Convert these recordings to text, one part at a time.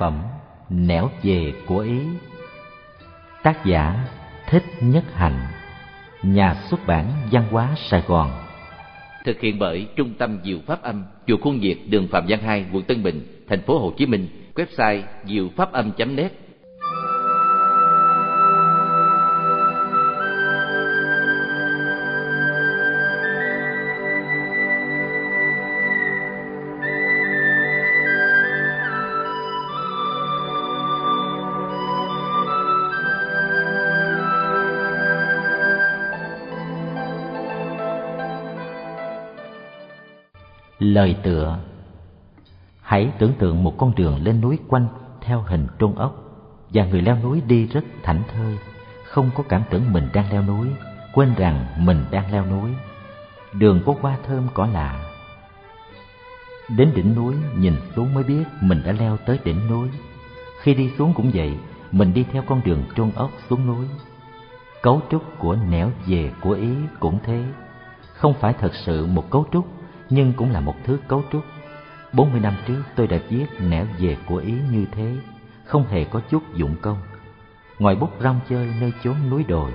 Phẩm Nẻo về của Ý. Tác giả Thích Nhất Hạnh Nhà xuất bản Văn hóa Sài Gòn. Thực hiện bởi Trung tâm Diệu Pháp Âm Chùa Khuôn Việt, đường Phạm Văn Hai, quận Tân Bình, thành phố Hồ Chí Minh. Website diệu pháp âm.net Lời tựa Hãy tưởng tượng một con đường lên núi quanh theo hình trung ốc và người leo núi đi rất thảnh thơi, không có cảm tưởng mình đang leo núi, quên rằng mình đang leo núi. Đường có hoa thơm cỏ lạ. Đến đỉnh núi nhìn xuống mới biết mình đã leo tới đỉnh núi. Khi đi xuống cũng vậy, mình đi theo con đường trung ốc xuống núi. Cấu trúc của nẻo về của Ý cũng thế, không phải thật sự một cấu trúc nhưng cũng là một thứ cấu trúc. 40 năm trước tôi đã viết nẻo về của Ý như thế, không hề có chút dụng công. Ngoài bút rong chơi nơi chốn núi đồi.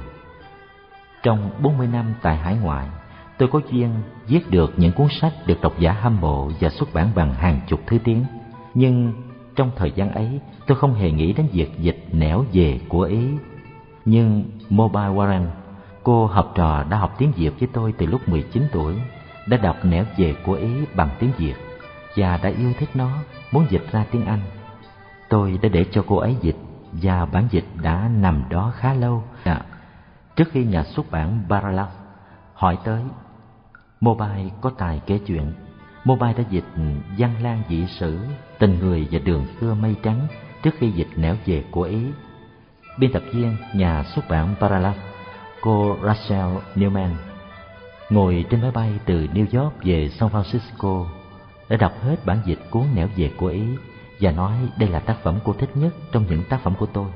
Trong 40 năm tại hải ngoại, tôi có duyên viết được những cuốn sách được độc giả hâm mộ và xuất bản bằng hàng chục thứ tiếng. Nhưng trong thời gian ấy, tôi không hề nghĩ đến việc dịch nẻo về của Ý. Nhưng Mobile Warren, cô học trò đã học tiếng Việt với tôi từ lúc 19 tuổi, đã đọc nẻo về của Ý bằng tiếng Việt và đã yêu thích nó, muốn dịch ra tiếng Anh. Tôi đã để cho cô ấy dịch và bản dịch đã nằm đó khá lâu. À, trước khi nhà xuất bản Parallax hỏi tới, Mobile có tài kể chuyện. Mobile đã dịch văn lan dị sử, tình người và đường xưa mây trắng trước khi dịch nẻo về của Ý. Biên tập viên nhà xuất bản Parallax, cô Rachel Newman ngồi trên máy bay từ New York về San Francisco đã đọc hết bản dịch cuốn nẻo về của Ý và nói đây là tác phẩm cô thích nhất trong những tác phẩm của tôi.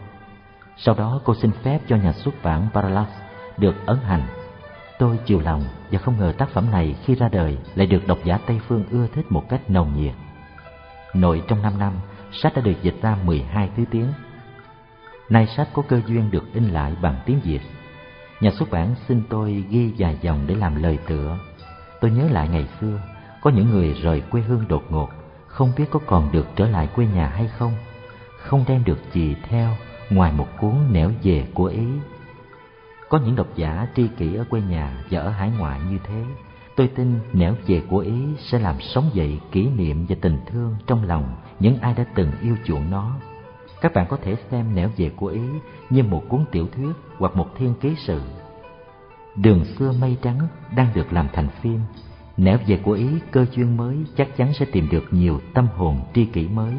Sau đó cô xin phép cho nhà xuất bản Parallax được ấn hành. Tôi chiều lòng và không ngờ tác phẩm này khi ra đời lại được độc giả Tây Phương ưa thích một cách nồng nhiệt. Nội trong 5 năm, sách đã được dịch ra 12 thứ tiếng. Nay sách có cơ duyên được in lại bằng tiếng Việt Nhà xuất bản xin tôi ghi vài dòng để làm lời tựa. Tôi nhớ lại ngày xưa, có những người rời quê hương đột ngột, không biết có còn được trở lại quê nhà hay không, không đem được gì theo ngoài một cuốn nẻo về của Ý. Có những độc giả tri kỷ ở quê nhà và ở hải ngoại như thế, tôi tin nẻo về của Ý sẽ làm sống dậy kỷ niệm và tình thương trong lòng những ai đã từng yêu chuộng nó các bạn có thể xem nẻo về của Ý như một cuốn tiểu thuyết hoặc một thiên ký sự. Đường xưa mây trắng đang được làm thành phim. Nẻo về của Ý cơ duyên mới chắc chắn sẽ tìm được nhiều tâm hồn tri kỷ mới.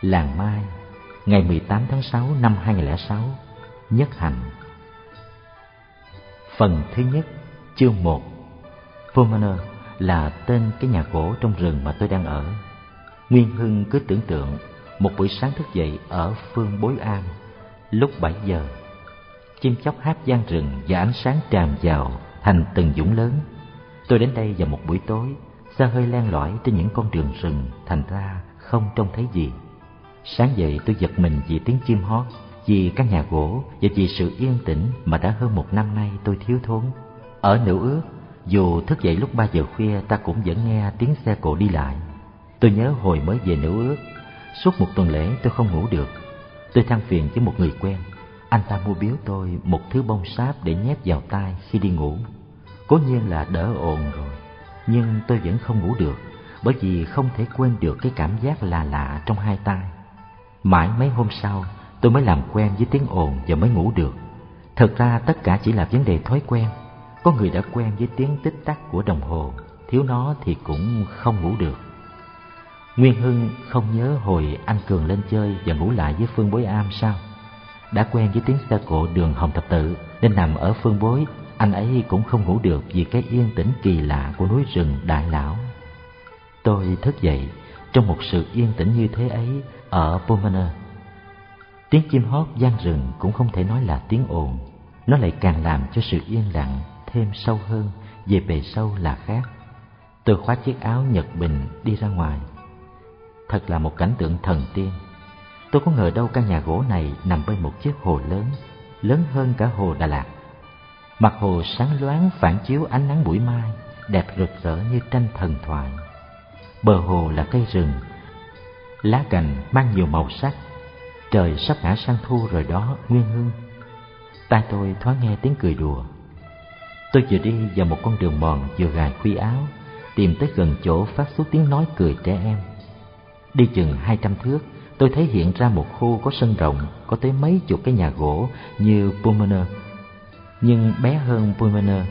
Làng Mai, ngày 18 tháng 6 năm 2006, Nhất Hạnh Phần thứ nhất, chương 1 Fulmaner là tên cái nhà gỗ trong rừng mà tôi đang ở. Nguyên Hưng cứ tưởng tượng một buổi sáng thức dậy ở phương Bối An, lúc bảy giờ. Chim chóc hát gian rừng và ánh sáng tràn vào thành từng dũng lớn. Tôi đến đây vào một buổi tối, xa hơi len lỏi trên những con đường rừng, thành ra không trông thấy gì. Sáng dậy tôi giật mình vì tiếng chim hót, vì căn nhà gỗ và vì sự yên tĩnh mà đã hơn một năm nay tôi thiếu thốn. Ở nữ ước, dù thức dậy lúc ba giờ khuya ta cũng vẫn nghe tiếng xe cộ đi lại. Tôi nhớ hồi mới về nữ ước, Suốt một tuần lễ tôi không ngủ được. Tôi than phiền với một người quen. Anh ta mua biếu tôi một thứ bông sáp để nhét vào tai khi đi ngủ. Cố nhiên là đỡ ồn rồi, nhưng tôi vẫn không ngủ được bởi vì không thể quên được cái cảm giác lạ lạ trong hai tai. Mãi mấy hôm sau, tôi mới làm quen với tiếng ồn và mới ngủ được. Thật ra tất cả chỉ là vấn đề thói quen. Có người đã quen với tiếng tích tắc của đồng hồ, thiếu nó thì cũng không ngủ được. Nguyên Hưng không nhớ hồi anh Cường lên chơi và ngủ lại với Phương Bối Am sao? Đã quen với tiếng xe cộ đường Hồng Thập Tự nên nằm ở Phương Bối, anh ấy cũng không ngủ được vì cái yên tĩnh kỳ lạ của núi rừng Đại Lão. Tôi thức dậy trong một sự yên tĩnh như thế ấy ở Pomaner. Tiếng chim hót gian rừng cũng không thể nói là tiếng ồn, nó lại càng làm cho sự yên lặng thêm sâu hơn, về bề sâu là khác. Tôi khoác chiếc áo nhật bình đi ra ngoài Thật là một cảnh tượng thần tiên. Tôi có ngờ đâu căn nhà gỗ này nằm bên một chiếc hồ lớn, lớn hơn cả hồ Đà Lạt. Mặt hồ sáng loáng phản chiếu ánh nắng buổi mai, đẹp rực rỡ như tranh thần thoại. Bờ hồ là cây rừng, lá cành mang nhiều màu sắc. Trời sắp ngã sang thu rồi đó, Nguyên Hương. Tai tôi thoáng nghe tiếng cười đùa. Tôi vừa đi vào một con đường mòn vừa gài khuy áo, tìm tới gần chỗ phát xuất tiếng nói cười trẻ em. Đi chừng hai trăm thước, tôi thấy hiện ra một khu có sân rộng, có tới mấy chục cái nhà gỗ như Pulmoner, nhưng bé hơn Pulmoner.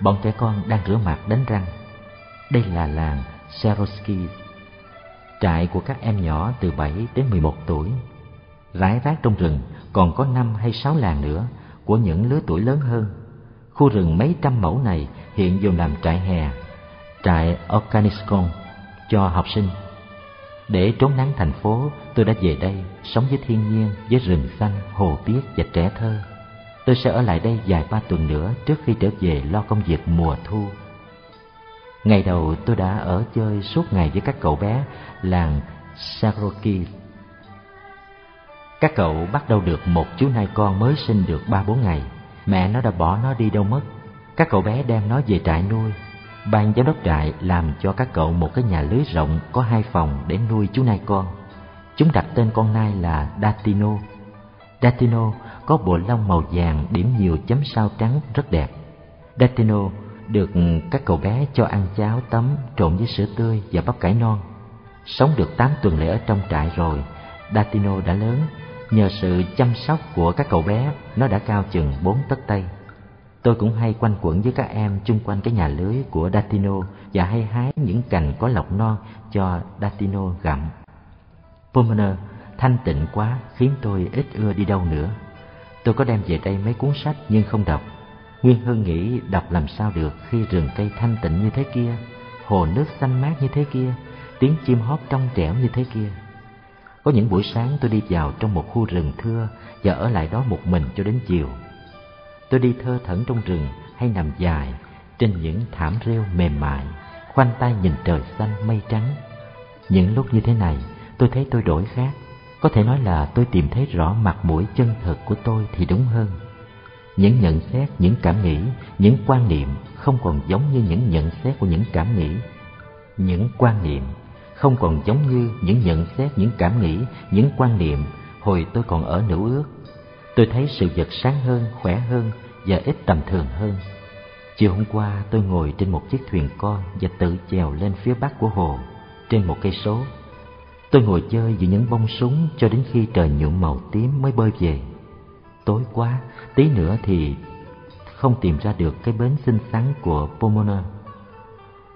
Bọn trẻ con đang rửa mặt đánh răng. Đây là làng Seroski, trại của các em nhỏ từ 7 đến 11 tuổi. Rải rác trong rừng còn có năm hay sáu làng nữa của những lứa tuổi lớn hơn. Khu rừng mấy trăm mẫu này hiện dùng làm trại hè, trại Okaniskon cho học sinh để trốn nắng thành phố, tôi đã về đây, sống với thiên nhiên, với rừng xanh, hồ biếc và trẻ thơ. Tôi sẽ ở lại đây vài ba tuần nữa trước khi trở về lo công việc mùa thu. Ngày đầu tôi đã ở chơi suốt ngày với các cậu bé làng Saroki. Các cậu bắt đầu được một chú nai con mới sinh được ba bốn ngày. Mẹ nó đã bỏ nó đi đâu mất. Các cậu bé đem nó về trại nuôi ban giám đốc trại làm cho các cậu một cái nhà lưới rộng có hai phòng để nuôi chú nai con. Chúng đặt tên con nai là Datino. Datino có bộ lông màu vàng điểm nhiều chấm sao trắng rất đẹp. Datino được các cậu bé cho ăn cháo tấm trộn với sữa tươi và bắp cải non. Sống được 8 tuần lễ ở trong trại rồi, Datino đã lớn. Nhờ sự chăm sóc của các cậu bé, nó đã cao chừng 4 tấc tay. Tôi cũng hay quanh quẩn với các em chung quanh cái nhà lưới của Datino và hay hái những cành có lọc non cho Datino gặm. Pomona thanh tịnh quá khiến tôi ít ưa đi đâu nữa. Tôi có đem về đây mấy cuốn sách nhưng không đọc. Nguyên Hưng nghĩ đọc làm sao được khi rừng cây thanh tịnh như thế kia, hồ nước xanh mát như thế kia, tiếng chim hót trong trẻo như thế kia. Có những buổi sáng tôi đi vào trong một khu rừng thưa và ở lại đó một mình cho đến chiều. Tôi đi thơ thẩn trong rừng hay nằm dài trên những thảm rêu mềm mại, khoanh tay nhìn trời xanh mây trắng. Những lúc như thế này, tôi thấy tôi đổi khác. Có thể nói là tôi tìm thấy rõ mặt mũi chân thật của tôi thì đúng hơn. Những nhận xét, những cảm nghĩ, những quan niệm không còn giống như những nhận xét của những cảm nghĩ. Những quan niệm không còn giống như những nhận xét, những cảm nghĩ, những quan niệm hồi tôi còn ở nữ ước tôi thấy sự vật sáng hơn, khỏe hơn và ít tầm thường hơn. Chiều hôm qua tôi ngồi trên một chiếc thuyền con và tự chèo lên phía bắc của hồ, trên một cây số. Tôi ngồi chơi giữa những bông súng cho đến khi trời nhuộm màu tím mới bơi về. Tối quá, tí nữa thì không tìm ra được cái bến xinh xắn của Pomona.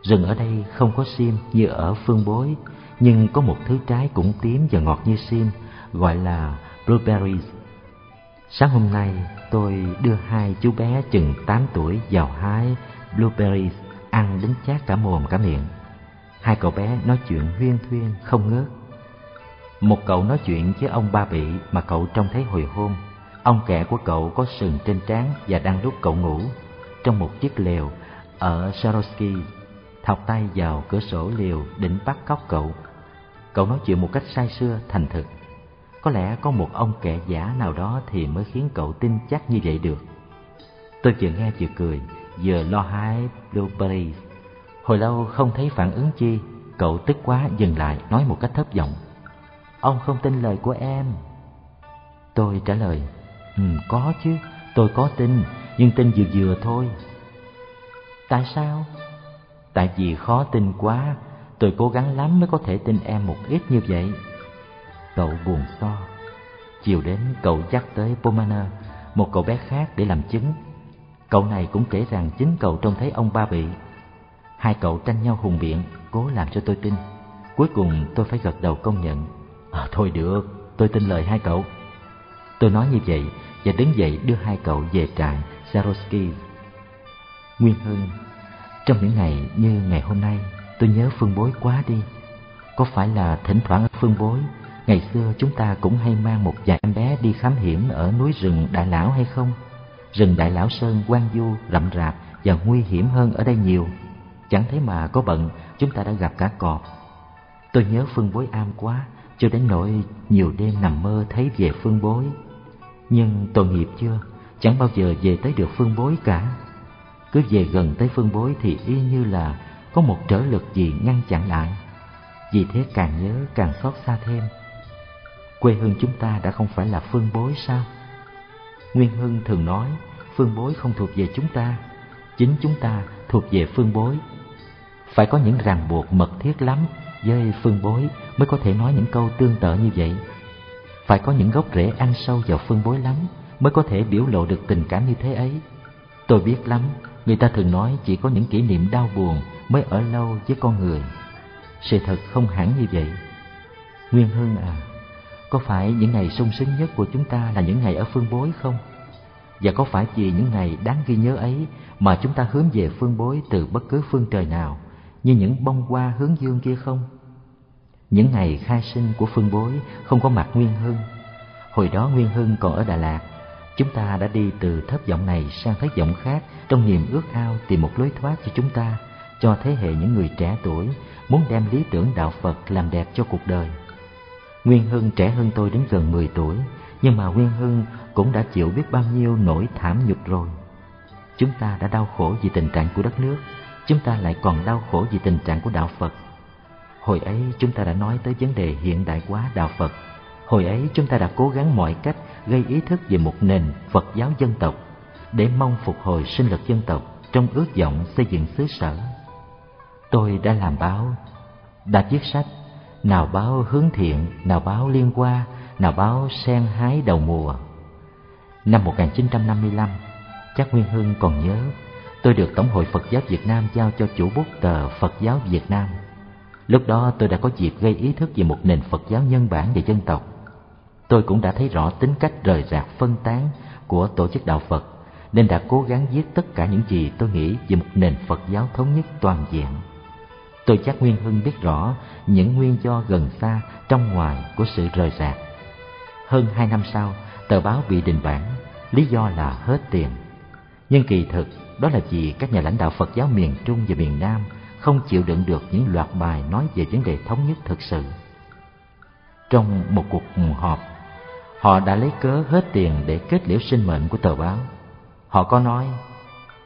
Rừng ở đây không có sim như ở phương bối, nhưng có một thứ trái cũng tím và ngọt như sim, gọi là blueberries. Sáng hôm nay tôi đưa hai chú bé chừng 8 tuổi vào hái blueberries ăn đến chát cả mồm cả miệng. Hai cậu bé nói chuyện huyên thuyên không ngớt. Một cậu nói chuyện với ông ba bị mà cậu trông thấy hồi hôm. Ông kẻ của cậu có sừng trên trán và đang lúc cậu ngủ trong một chiếc lều ở Saroski, thọc tay vào cửa sổ lều định bắt cóc cậu. Cậu nói chuyện một cách say sưa, thành thực. Có lẽ có một ông kẻ giả nào đó thì mới khiến cậu tin chắc như vậy được. Tôi vừa nghe vừa cười, vừa lo hái blueberries. Hồi lâu không thấy phản ứng chi, cậu tức quá dừng lại nói một cách thấp giọng. Ông không tin lời của em. Tôi trả lời, ừ, có chứ, tôi có tin, nhưng tin vừa vừa thôi. Tại sao? Tại vì khó tin quá, tôi cố gắng lắm mới có thể tin em một ít như vậy. Cậu buồn so. Chiều đến cậu dắt tới Pomana Một cậu bé khác để làm chứng. Cậu này cũng kể rằng chính cậu trông thấy ông ba bị Hai cậu tranh nhau hùng biện Cố làm cho tôi tin. Cuối cùng tôi phải gật đầu công nhận. À, Thôi được, tôi tin lời hai cậu. Tôi nói như vậy Và đứng dậy đưa hai cậu về trại Saroski Nguyên Hưng Trong những ngày như ngày hôm nay Tôi nhớ phương bối quá đi. Có phải là thỉnh thoảng ở phương bối Ngày xưa chúng ta cũng hay mang một vài em bé đi khám hiểm ở núi rừng Đại Lão hay không? Rừng Đại Lão Sơn quang du, rậm rạp và nguy hiểm hơn ở đây nhiều. Chẳng thấy mà có bận, chúng ta đã gặp cả cọp. Tôi nhớ phương bối am quá, cho đến nỗi nhiều đêm nằm mơ thấy về phương bối. Nhưng tội nghiệp chưa, chẳng bao giờ về tới được phương bối cả. Cứ về gần tới phương bối thì y như là có một trở lực gì ngăn chặn lại. Vì thế càng nhớ càng xót xa thêm. Quê hương chúng ta đã không phải là phương bối sao? Nguyên Hưng thường nói phương bối không thuộc về chúng ta, chính chúng ta thuộc về phương bối. Phải có những ràng buộc mật thiết lắm với phương bối mới có thể nói những câu tương tự như vậy. Phải có những gốc rễ ăn sâu vào phương bối lắm mới có thể biểu lộ được tình cảm như thế ấy. Tôi biết lắm, người ta thường nói chỉ có những kỷ niệm đau buồn mới ở lâu với con người. Sự thật không hẳn như vậy. Nguyên Hưng à, có phải những ngày sung sướng nhất của chúng ta là những ngày ở phương bối không? Và có phải vì những ngày đáng ghi nhớ ấy mà chúng ta hướng về phương bối từ bất cứ phương trời nào, như những bông hoa hướng dương kia không? Những ngày khai sinh của phương bối không có mặt Nguyên Hưng. Hồi đó Nguyên Hưng còn ở Đà Lạt, chúng ta đã đi từ thất vọng này sang thất vọng khác trong niềm ước ao tìm một lối thoát cho chúng ta, cho thế hệ những người trẻ tuổi muốn đem lý tưởng đạo Phật làm đẹp cho cuộc đời. Nguyên Hưng trẻ hơn tôi đến gần 10 tuổi, nhưng mà Nguyên Hưng cũng đã chịu biết bao nhiêu nỗi thảm nhục rồi. Chúng ta đã đau khổ vì tình trạng của đất nước, chúng ta lại còn đau khổ vì tình trạng của đạo Phật. Hồi ấy chúng ta đã nói tới vấn đề hiện đại hóa đạo Phật. Hồi ấy chúng ta đã cố gắng mọi cách gây ý thức về một nền Phật giáo dân tộc để mong phục hồi sinh lực dân tộc trong ước vọng xây dựng xứ sở. Tôi đã làm báo, đã viết sách, nào báo hướng thiện, nào báo liên hoa, nào báo sen hái đầu mùa. Năm 1955, chắc Nguyên Hưng còn nhớ, tôi được Tổng hội Phật giáo Việt Nam giao cho chủ bút tờ Phật giáo Việt Nam. Lúc đó tôi đã có dịp gây ý thức về một nền Phật giáo nhân bản về dân tộc. Tôi cũng đã thấy rõ tính cách rời rạc phân tán của tổ chức đạo Phật, nên đã cố gắng viết tất cả những gì tôi nghĩ về một nền Phật giáo thống nhất toàn diện. Tôi chắc Nguyên Hưng biết rõ những nguyên do gần xa trong ngoài của sự rời rạc. Hơn hai năm sau, tờ báo bị đình bản, lý do là hết tiền. Nhưng kỳ thực, đó là vì các nhà lãnh đạo Phật giáo miền Trung và miền Nam không chịu đựng được những loạt bài nói về vấn đề thống nhất thực sự. Trong một cuộc họp, họ đã lấy cớ hết tiền để kết liễu sinh mệnh của tờ báo. Họ có nói,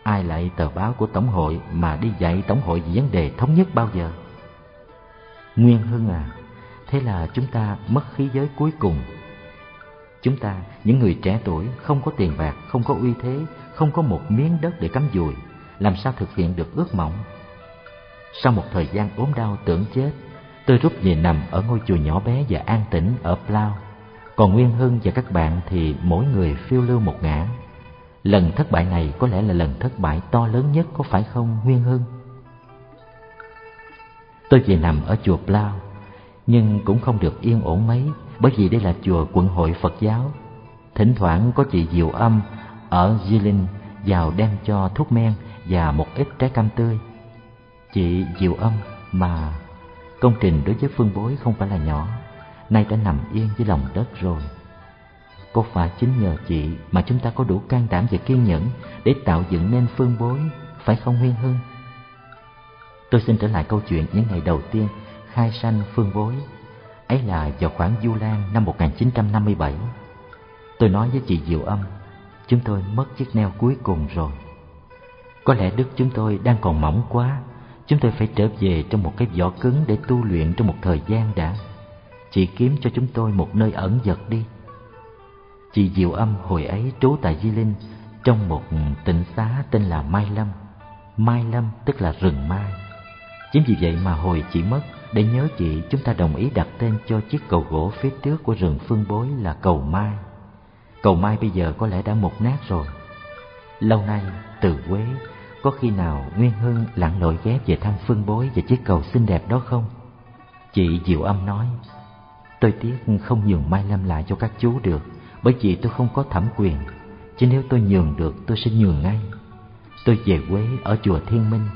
ai lại tờ báo của Tổng hội mà đi dạy Tổng hội về vấn đề thống nhất bao giờ? Nguyên Hưng à, thế là chúng ta mất khí giới cuối cùng Chúng ta, những người trẻ tuổi, không có tiền bạc, không có uy thế, không có một miếng đất để cắm dùi, làm sao thực hiện được ước mộng? Sau một thời gian ốm đau tưởng chết, tôi rút về nằm ở ngôi chùa nhỏ bé và an tĩnh ở Plau. Còn Nguyên Hưng và các bạn thì mỗi người phiêu lưu một ngã. Lần thất bại này có lẽ là lần thất bại to lớn nhất có phải không Nguyên Hưng? Tôi về nằm ở chùa Plau, nhưng cũng không được yên ổn mấy bởi vì đây là chùa quận hội Phật giáo. Thỉnh thoảng có chị Diệu Âm ở Di Linh vào đem cho thuốc men và một ít trái cam tươi. Chị Diệu Âm mà công trình đối với phương bối không phải là nhỏ, nay đã nằm yên dưới lòng đất rồi. Có phải chính nhờ chị mà chúng ta có đủ can đảm và kiên nhẫn để tạo dựng nên phương bối, phải không Huyên Hưng? Tôi xin trở lại câu chuyện những ngày đầu tiên khai sanh phương bối. Ấy là vào khoảng Du Lan năm 1957 Tôi nói với chị Diệu Âm Chúng tôi mất chiếc neo cuối cùng rồi. Có lẽ đức chúng tôi đang còn mỏng quá Chúng tôi phải trở về trong một cái vỏ cứng để tu luyện trong một thời gian đã. Chị kiếm cho chúng tôi một nơi ẩn giật đi. Chị Diệu Âm hồi ấy trú tại Di Linh Trong một tỉnh xá tên là Mai Lâm Mai Lâm tức là rừng mai Chính vì vậy mà hồi chị mất để nhớ chị, chúng ta đồng ý đặt tên cho chiếc cầu gỗ phía trước của rừng phương bối là cầu Mai. Cầu Mai bây giờ có lẽ đã mục nát rồi. Lâu nay, từ Quế, có khi nào Nguyên Hưng lặn lội ghé về thăm phương bối và chiếc cầu xinh đẹp đó không? Chị Diệu Âm nói, tôi tiếc không nhường Mai Lâm lại cho các chú được, bởi vì tôi không có thẩm quyền. Chứ nếu tôi nhường được, tôi sẽ nhường ngay. Tôi về Quế ở chùa Thiên Minh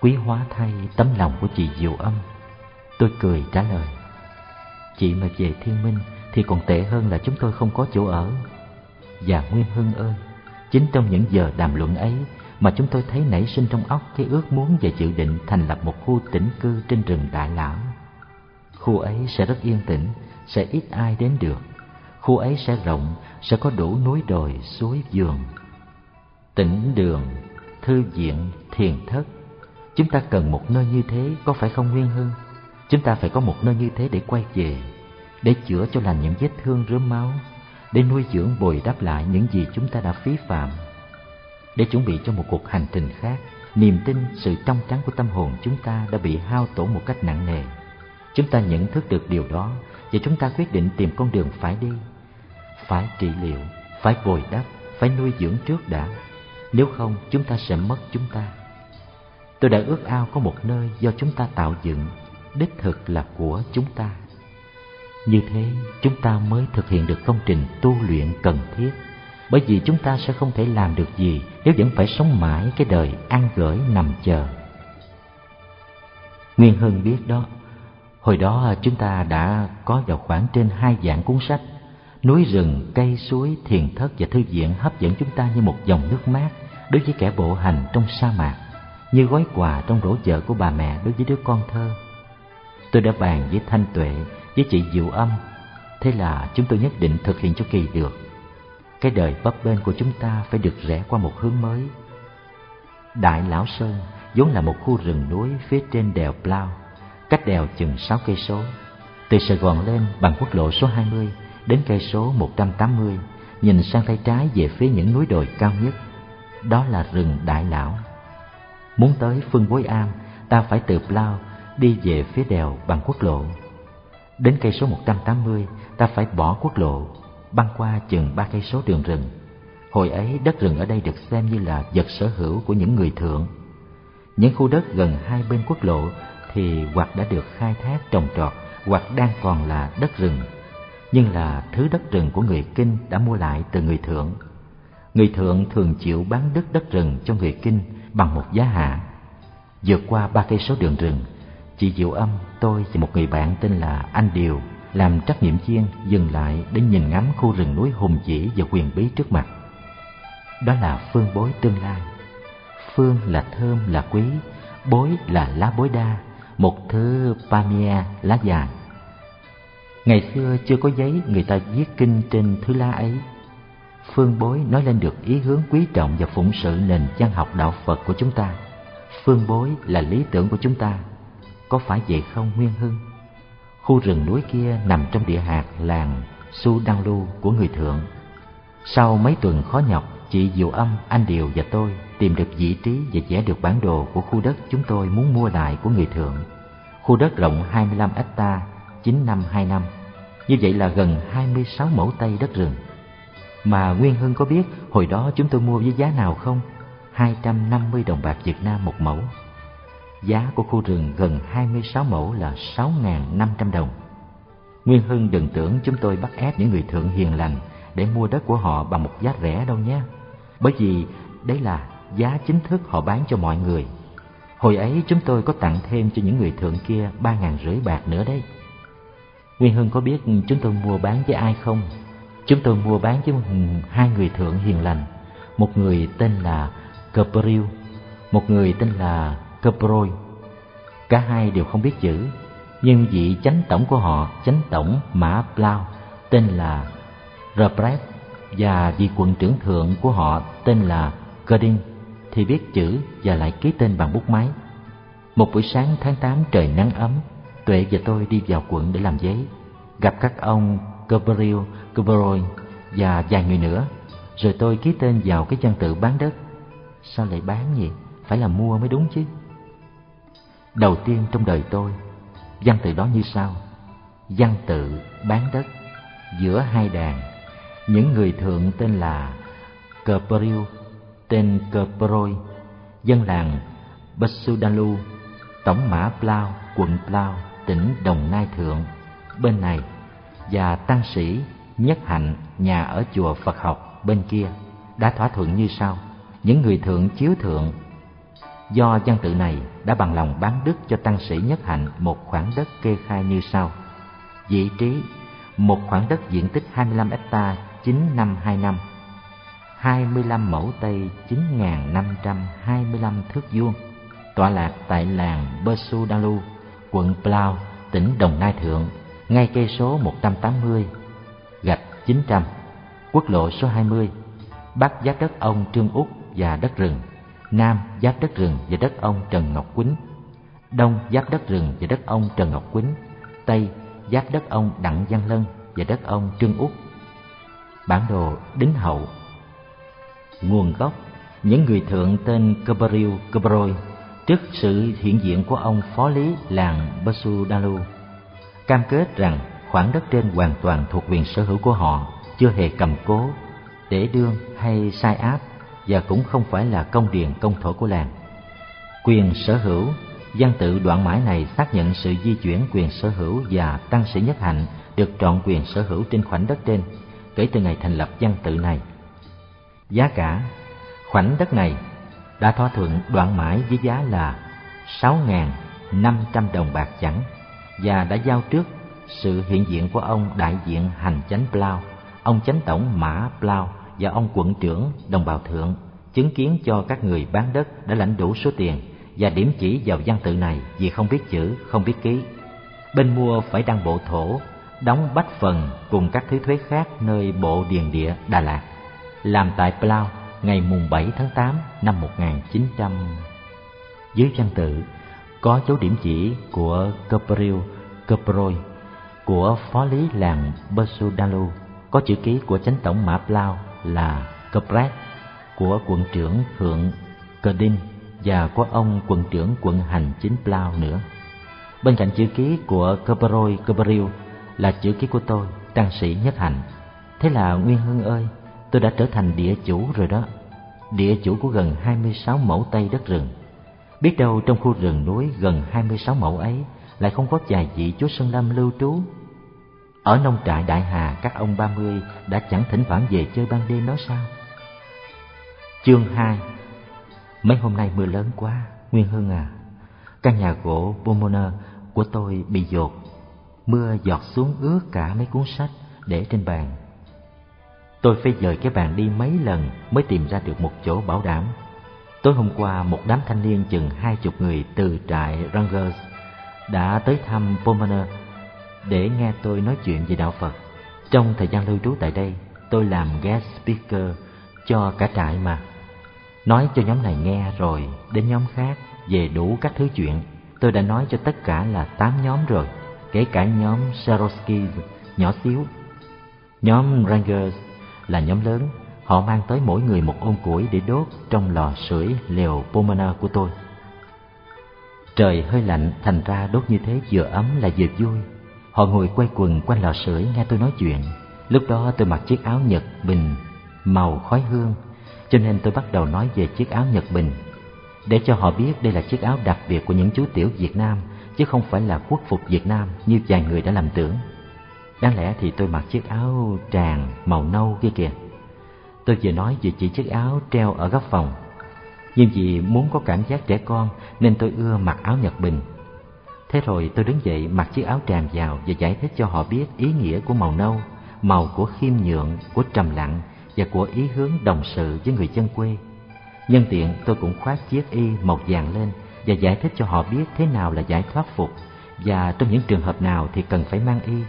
quý hóa thay tấm lòng của chị Diệu Âm. Tôi cười trả lời, chị mà về thiên minh thì còn tệ hơn là chúng tôi không có chỗ ở. Và Nguyên Hưng ơi, chính trong những giờ đàm luận ấy mà chúng tôi thấy nảy sinh trong óc cái ước muốn và dự định thành lập một khu tĩnh cư trên rừng Đại Lão. Khu ấy sẽ rất yên tĩnh, sẽ ít ai đến được. Khu ấy sẽ rộng, sẽ có đủ núi đồi, suối vườn. Tĩnh đường, thư viện, thiền thất. Chúng ta cần một nơi như thế, có phải không Nguyên Hưng? Chúng ta phải có một nơi như thế để quay về, để chữa cho lành những vết thương rớm máu, để nuôi dưỡng bồi đắp lại những gì chúng ta đã phí phạm để chuẩn bị cho một cuộc hành trình khác niềm tin sự trong trắng của tâm hồn chúng ta đã bị hao tổn một cách nặng nề chúng ta nhận thức được điều đó và chúng ta quyết định tìm con đường phải đi phải trị liệu, phải bồi đắp, phải nuôi dưỡng trước đã. Nếu không, chúng ta sẽ mất chúng ta. Tôi đã ước ao có một nơi do chúng ta tạo dựng, đích thực là của chúng ta. Như thế, chúng ta mới thực hiện được công trình tu luyện cần thiết. Bởi vì chúng ta sẽ không thể làm được gì nếu vẫn phải sống mãi cái đời ăn gửi nằm chờ. Nguyên hưng biết đó. Hồi đó à, chúng ta đã có vào khoảng trên hai dạng cuốn sách núi rừng cây suối thiền thất và thư viện hấp dẫn chúng ta như một dòng nước mát đối với kẻ bộ hành trong sa mạc như gói quà trong rổ chợ của bà mẹ đối với đứa con thơ tôi đã bàn với thanh tuệ với chị diệu âm thế là chúng tôi nhất định thực hiện cho kỳ được cái đời bấp bênh của chúng ta phải được rẽ qua một hướng mới. Đại Lão Sơn vốn là một khu rừng núi phía trên đèo Plau, cách đèo chừng sáu cây số. Từ Sài Gòn lên bằng quốc lộ số 20 đến cây số 180, nhìn sang tay trái về phía những núi đồi cao nhất. Đó là rừng Đại Lão. Muốn tới phương Bối Am, ta phải từ Plau đi về phía đèo bằng quốc lộ. Đến cây số 180, ta phải bỏ quốc lộ băng qua chừng ba cây số đường rừng. Hồi ấy đất rừng ở đây được xem như là vật sở hữu của những người thượng. Những khu đất gần hai bên quốc lộ thì hoặc đã được khai thác trồng trọt hoặc đang còn là đất rừng, nhưng là thứ đất rừng của người Kinh đã mua lại từ người thượng. Người thượng thường chịu bán đất đất rừng cho người Kinh bằng một giá hạ. Vượt qua ba cây số đường rừng, chị Diệu Âm, tôi và một người bạn tên là Anh Điều làm trắc nghiệm chiên dừng lại để nhìn ngắm khu rừng núi hùng vĩ và quyền bí trước mặt đó là phương bối tương lai phương là thơm là quý bối là lá bối đa một thứ pamia lá dài ngày xưa chưa có giấy người ta viết kinh trên thứ lá ấy phương bối nói lên được ý hướng quý trọng và phụng sự nền văn học đạo phật của chúng ta phương bối là lý tưởng của chúng ta có phải vậy không nguyên hưng Khu rừng núi kia nằm trong địa hạt làng Su Đăng Lu của người thượng. Sau mấy tuần khó nhọc, chị Diệu Âm, anh Điều và tôi tìm được vị trí và vẽ được bản đồ của khu đất chúng tôi muốn mua lại của người thượng. Khu đất rộng 25 hecta, 9 năm 2 năm. Như vậy là gần 26 mẫu tây đất rừng. Mà Nguyên Hưng có biết hồi đó chúng tôi mua với giá nào không? 250 đồng bạc Việt Nam một mẫu. Giá của khu rừng gần 26 mẫu là 6.500 đồng. Nguyên Hưng đừng tưởng chúng tôi bắt ép những người thượng hiền lành để mua đất của họ bằng một giá rẻ đâu nhé. Bởi vì đấy là giá chính thức họ bán cho mọi người. Hồi ấy chúng tôi có tặng thêm cho những người thượng kia ba ngàn rưỡi bạc nữa đấy. Nguyên Hưng có biết chúng tôi mua bán với ai không? Chúng tôi mua bán với hai người thượng hiền lành. Một người tên là Gabriel, một người tên là Coproi. Cả hai đều không biết chữ, nhưng vị chánh tổng của họ, chánh tổng Mã Plau, tên là Repret và vị quận trưởng thượng của họ tên là Godin thì biết chữ và lại ký tên bằng bút máy. Một buổi sáng tháng 8 trời nắng ấm, Tuệ và tôi đi vào quận để làm giấy, gặp các ông Gabriel, Gabriel và vài người nữa, rồi tôi ký tên vào cái văn tự bán đất. Sao lại bán nhỉ? Phải là mua mới đúng chứ. Đầu tiên trong đời tôi văn tự đó như sau. Văn tự bán đất giữa hai đàn. Những người thượng tên là Gabriel, tên Gabriel, dân làng Basudalu tổng mã Plau quận Plau tỉnh Đồng Nai thượng bên này và tăng sĩ Nhất Hạnh nhà ở chùa Phật học bên kia đã thỏa thuận như sau những người thượng chiếu thượng Do văn tự này đã bằng lòng bán đất cho tăng sĩ Nhất Hạnh một khoản đất kê khai như sau. Vị trí một khoảng đất diện tích 25 hecta 9 năm 2 năm. 25 mẫu Tây 9.525 thước vuông, tọa lạc tại làng Bersudalu, quận Plau, tỉnh Đồng Nai Thượng, ngay cây số 180, gạch 900, quốc lộ số 20, bắc giáp đất ông Trương Úc và đất rừng, nam giáp đất rừng và đất ông Trần Ngọc Quýnh, đông giáp đất rừng và đất ông Trần Ngọc Quýnh, tây giáp đất ông Đặng Văn Lân và đất ông Trương Úc. Bản đồ đính hậu Nguồn gốc Những người thượng tên Cabaril Cabroi trước sự hiện diện của ông phó lý làng Basudalu cam kết rằng khoảng đất trên hoàn toàn thuộc quyền sở hữu của họ chưa hề cầm cố, để đương hay sai áp và cũng không phải là công điền công thổ của làng. Quyền sở hữu, văn tự đoạn mãi này xác nhận sự di chuyển quyền sở hữu và tăng sĩ nhất hạnh được trọn quyền sở hữu trên khoảnh đất trên kể từ ngày thành lập văn tự này. Giá cả, khoảnh đất này đã thỏa thuận đoạn mãi với giá là sáu năm trăm đồng bạc chẳng và đã giao trước sự hiện diện của ông đại diện hành chánh Plau, ông chánh tổng Mã Plau và ông quận trưởng đồng bào thượng chứng kiến cho các người bán đất đã lãnh đủ số tiền và điểm chỉ vào văn tự này vì không biết chữ, không biết ký. Bên mua phải đăng bộ thổ, đóng bách phần cùng các thứ thuế khác nơi bộ điền địa Đà Lạt. Làm tại Plau ngày mùng 7 tháng 8 năm 1900. Dưới văn tự có dấu điểm chỉ của Caprio Caproi của phó lý làng Bersudalu, có chữ ký của chánh tổng Mã Plau là Capret, của quận trưởng Thượng Cerdin và có ông quận trưởng quận hành chính Plau nữa. Bên cạnh chữ ký của Caproi Caprio là chữ ký của tôi, tăng sĩ Nhất Hạnh. Thế là Nguyên Hưng ơi, tôi đã trở thành địa chủ rồi đó. Địa chủ của gần 26 mẫu Tây đất rừng. Biết đâu trong khu rừng núi gần 26 mẫu ấy lại không có vài vị chúa Sơn Lâm lưu trú. Ở nông trại Đại Hà các ông ba mươi đã chẳng thỉnh thoảng về chơi ban đêm đó sao? Chương 2 Mấy hôm nay mưa lớn quá, Nguyên Hưng à. Căn nhà gỗ Pomona của tôi bị dột. Mưa giọt xuống ướt cả mấy cuốn sách để trên bàn. Tôi phải dời cái bàn đi mấy lần mới tìm ra được một chỗ bảo đảm. Tối hôm qua, một đám thanh niên chừng hai chục người từ trại Rangers đã tới thăm Pomaner để nghe tôi nói chuyện về đạo Phật. Trong thời gian lưu trú tại đây, tôi làm guest speaker cho cả trại mà. Nói cho nhóm này nghe rồi đến nhóm khác về đủ các thứ chuyện. Tôi đã nói cho tất cả là tám nhóm rồi, kể cả nhóm Sarosky nhỏ xíu. Nhóm Rangers là nhóm lớn, họ mang tới mỗi người một ôn củi để đốt trong lò sưởi lều Pomona của tôi. Trời hơi lạnh, thành ra đốt như thế vừa ấm là vừa vui. Họ ngồi quay quần quanh lò sưởi nghe tôi nói chuyện. Lúc đó tôi mặc chiếc áo Nhật Bình màu khói hương, cho nên tôi bắt đầu nói về chiếc áo Nhật Bình. Để cho họ biết đây là chiếc áo đặc biệt của những chú tiểu Việt Nam, chứ không phải là quốc phục Việt Nam như vài người đã làm tưởng. Đáng lẽ thì tôi mặc chiếc áo tràng màu nâu kia kìa. Tôi vừa nói vừa chỉ chiếc áo treo ở góc phòng nhưng vì muốn có cảm giác trẻ con nên tôi ưa mặc áo Nhật Bình. Thế rồi tôi đứng dậy mặc chiếc áo tràn vào và giải thích cho họ biết ý nghĩa của màu nâu, màu của khiêm nhượng, của trầm lặng và của ý hướng đồng sự với người dân quê. Nhân tiện tôi cũng khoác chiếc y màu vàng lên và giải thích cho họ biết thế nào là giải thoát phục và trong những trường hợp nào thì cần phải mang y.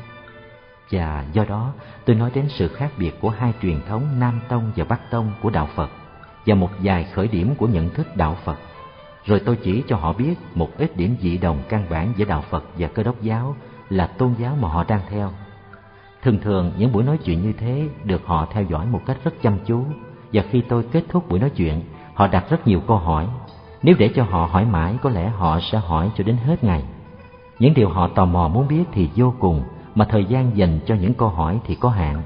Và do đó tôi nói đến sự khác biệt của hai truyền thống Nam Tông và Bắc Tông của Đạo Phật và một vài khởi điểm của nhận thức đạo Phật. Rồi tôi chỉ cho họ biết một ít điểm dị đồng căn bản giữa đạo Phật và cơ đốc giáo là tôn giáo mà họ đang theo. Thường thường những buổi nói chuyện như thế được họ theo dõi một cách rất chăm chú và khi tôi kết thúc buổi nói chuyện, họ đặt rất nhiều câu hỏi. Nếu để cho họ hỏi mãi có lẽ họ sẽ hỏi cho đến hết ngày. Những điều họ tò mò muốn biết thì vô cùng mà thời gian dành cho những câu hỏi thì có hạn.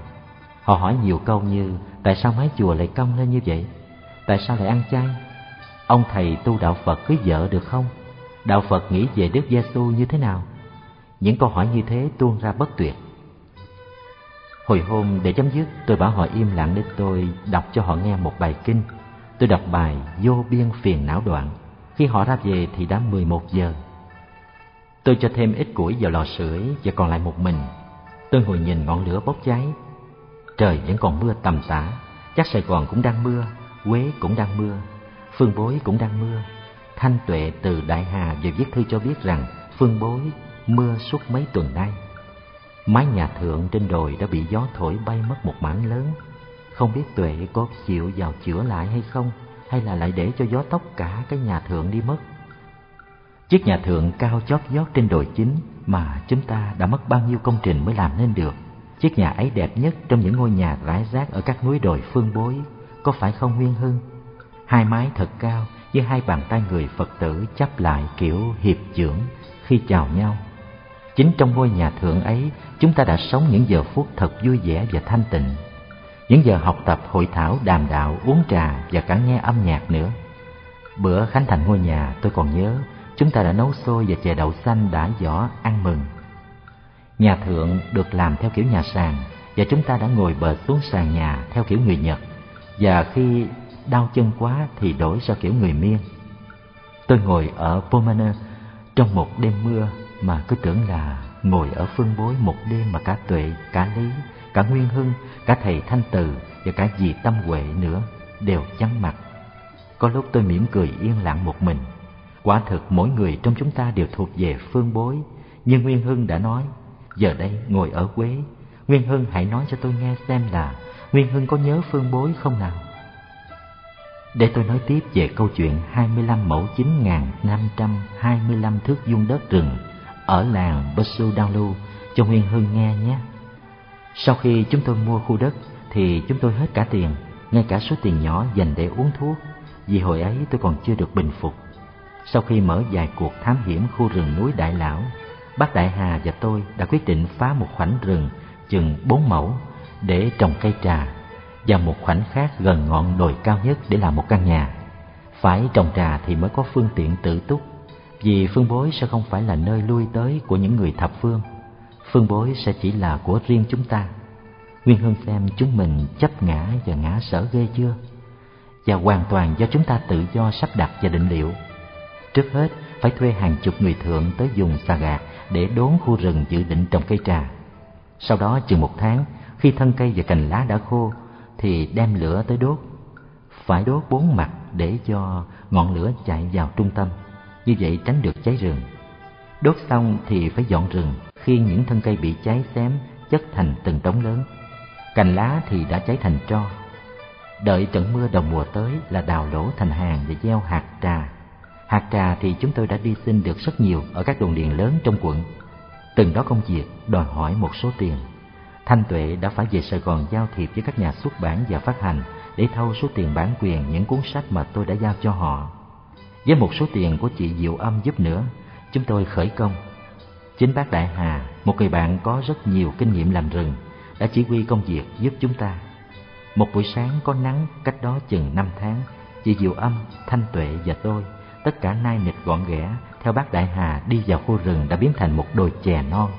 Họ hỏi nhiều câu như tại sao mái chùa lại cong lên như vậy? tại sao lại ăn chay? Ông thầy tu đạo Phật cưới vợ được không? Đạo Phật nghĩ về Đức Giêsu như thế nào? Những câu hỏi như thế tuôn ra bất tuyệt. Hồi hôm để chấm dứt, tôi bảo họ im lặng để tôi đọc cho họ nghe một bài kinh. Tôi đọc bài Vô biên phiền não đoạn. Khi họ ra về thì đã 11 giờ. Tôi cho thêm ít củi vào lò sưởi và còn lại một mình. Tôi ngồi nhìn ngọn lửa bốc cháy. Trời vẫn còn mưa tầm tã chắc Sài Gòn cũng đang mưa, Quế cũng đang mưa, Phương Bối cũng đang mưa. Thanh Tuệ từ Đại Hà vừa viết thư cho biết rằng Phương Bối mưa suốt mấy tuần nay. Mái nhà thượng trên đồi đã bị gió thổi bay mất một mảng lớn. Không biết Tuệ có chịu vào chữa lại hay không, hay là lại để cho gió tóc cả cái nhà thượng đi mất. Chiếc nhà thượng cao chót vót trên đồi chính mà chúng ta đã mất bao nhiêu công trình mới làm nên được. Chiếc nhà ấy đẹp nhất trong những ngôi nhà rải rác ở các núi đồi phương bối, có phải không Nguyên Hưng? Hai mái thật cao với hai bàn tay người Phật tử chắp lại kiểu hiệp trưởng khi chào nhau. Chính trong ngôi nhà thượng ấy, chúng ta đã sống những giờ phút thật vui vẻ và thanh tịnh. Những giờ học tập, hội thảo, đàm đạo, uống trà và cả nghe âm nhạc nữa. Bữa khánh thành ngôi nhà tôi còn nhớ, chúng ta đã nấu xôi và chè đậu xanh đã giỏ ăn mừng. Nhà thượng được làm theo kiểu nhà sàn và chúng ta đã ngồi bờ xuống sàn nhà theo kiểu người Nhật và khi đau chân quá thì đổi ra kiểu người Miên. Tôi ngồi ở Pomana trong một đêm mưa mà cứ tưởng là ngồi ở phương bối một đêm mà cả tuệ, cả lý, cả nguyên hưng, cả thầy thanh từ và cả dì tâm huệ nữa đều chắn mặt. Có lúc tôi mỉm cười yên lặng một mình. Quả thực mỗi người trong chúng ta đều thuộc về phương bối, nhưng Nguyên Hưng đã nói, giờ đây ngồi ở Quế, Nguyên Hưng hãy nói cho tôi nghe xem là Nguyên Hưng có nhớ phương bối không nào? Để tôi nói tiếp về câu chuyện 25 mẫu 9.525 thước vuông đất rừng ở làng Basu Dalu cho Nguyên Hưng nghe nhé. Sau khi chúng tôi mua khu đất thì chúng tôi hết cả tiền, ngay cả số tiền nhỏ dành để uống thuốc, vì hồi ấy tôi còn chưa được bình phục. Sau khi mở vài cuộc thám hiểm khu rừng núi Đại Lão, bác Đại Hà và tôi đã quyết định phá một khoảnh rừng chừng bốn mẫu để trồng cây trà và một khoảnh khác gần ngọn đồi cao nhất để làm một căn nhà. Phải trồng trà thì mới có phương tiện tự túc, vì phương bối sẽ không phải là nơi lui tới của những người thập phương. Phương bối sẽ chỉ là của riêng chúng ta. Nguyên Hưng xem chúng mình chấp ngã và ngã sở ghê chưa? Và hoàn toàn do chúng ta tự do sắp đặt và định liệu. Trước hết, phải thuê hàng chục người thượng tới dùng xà gạt để đốn khu rừng dự định trồng cây trà. Sau đó chừng một tháng, khi thân cây và cành lá đã khô, thì đem lửa tới đốt. Phải đốt bốn mặt để cho ngọn lửa chạy vào trung tâm, như vậy tránh được cháy rừng. Đốt xong thì phải dọn rừng, khi những thân cây bị cháy xém chất thành từng đống lớn. Cành lá thì đã cháy thành tro. Đợi trận mưa đầu mùa tới là đào lỗ thành hàng để gieo hạt trà. Hạt trà thì chúng tôi đã đi xin được rất nhiều ở các đồn điền lớn trong quận. Từng đó công việc đòi hỏi một số tiền Thanh Tuệ đã phải về Sài Gòn giao thiệp với các nhà xuất bản và phát hành để thâu số tiền bản quyền những cuốn sách mà tôi đã giao cho họ. Với một số tiền của chị Diệu Âm giúp nữa, chúng tôi khởi công. Chính bác Đại Hà, một người bạn có rất nhiều kinh nghiệm làm rừng, đã chỉ huy công việc giúp chúng ta. Một buổi sáng có nắng cách đó chừng năm tháng, chị Diệu Âm, Thanh Tuệ và tôi, tất cả nai nịch gọn ghẽ, theo bác Đại Hà đi vào khu rừng đã biến thành một đồi chè non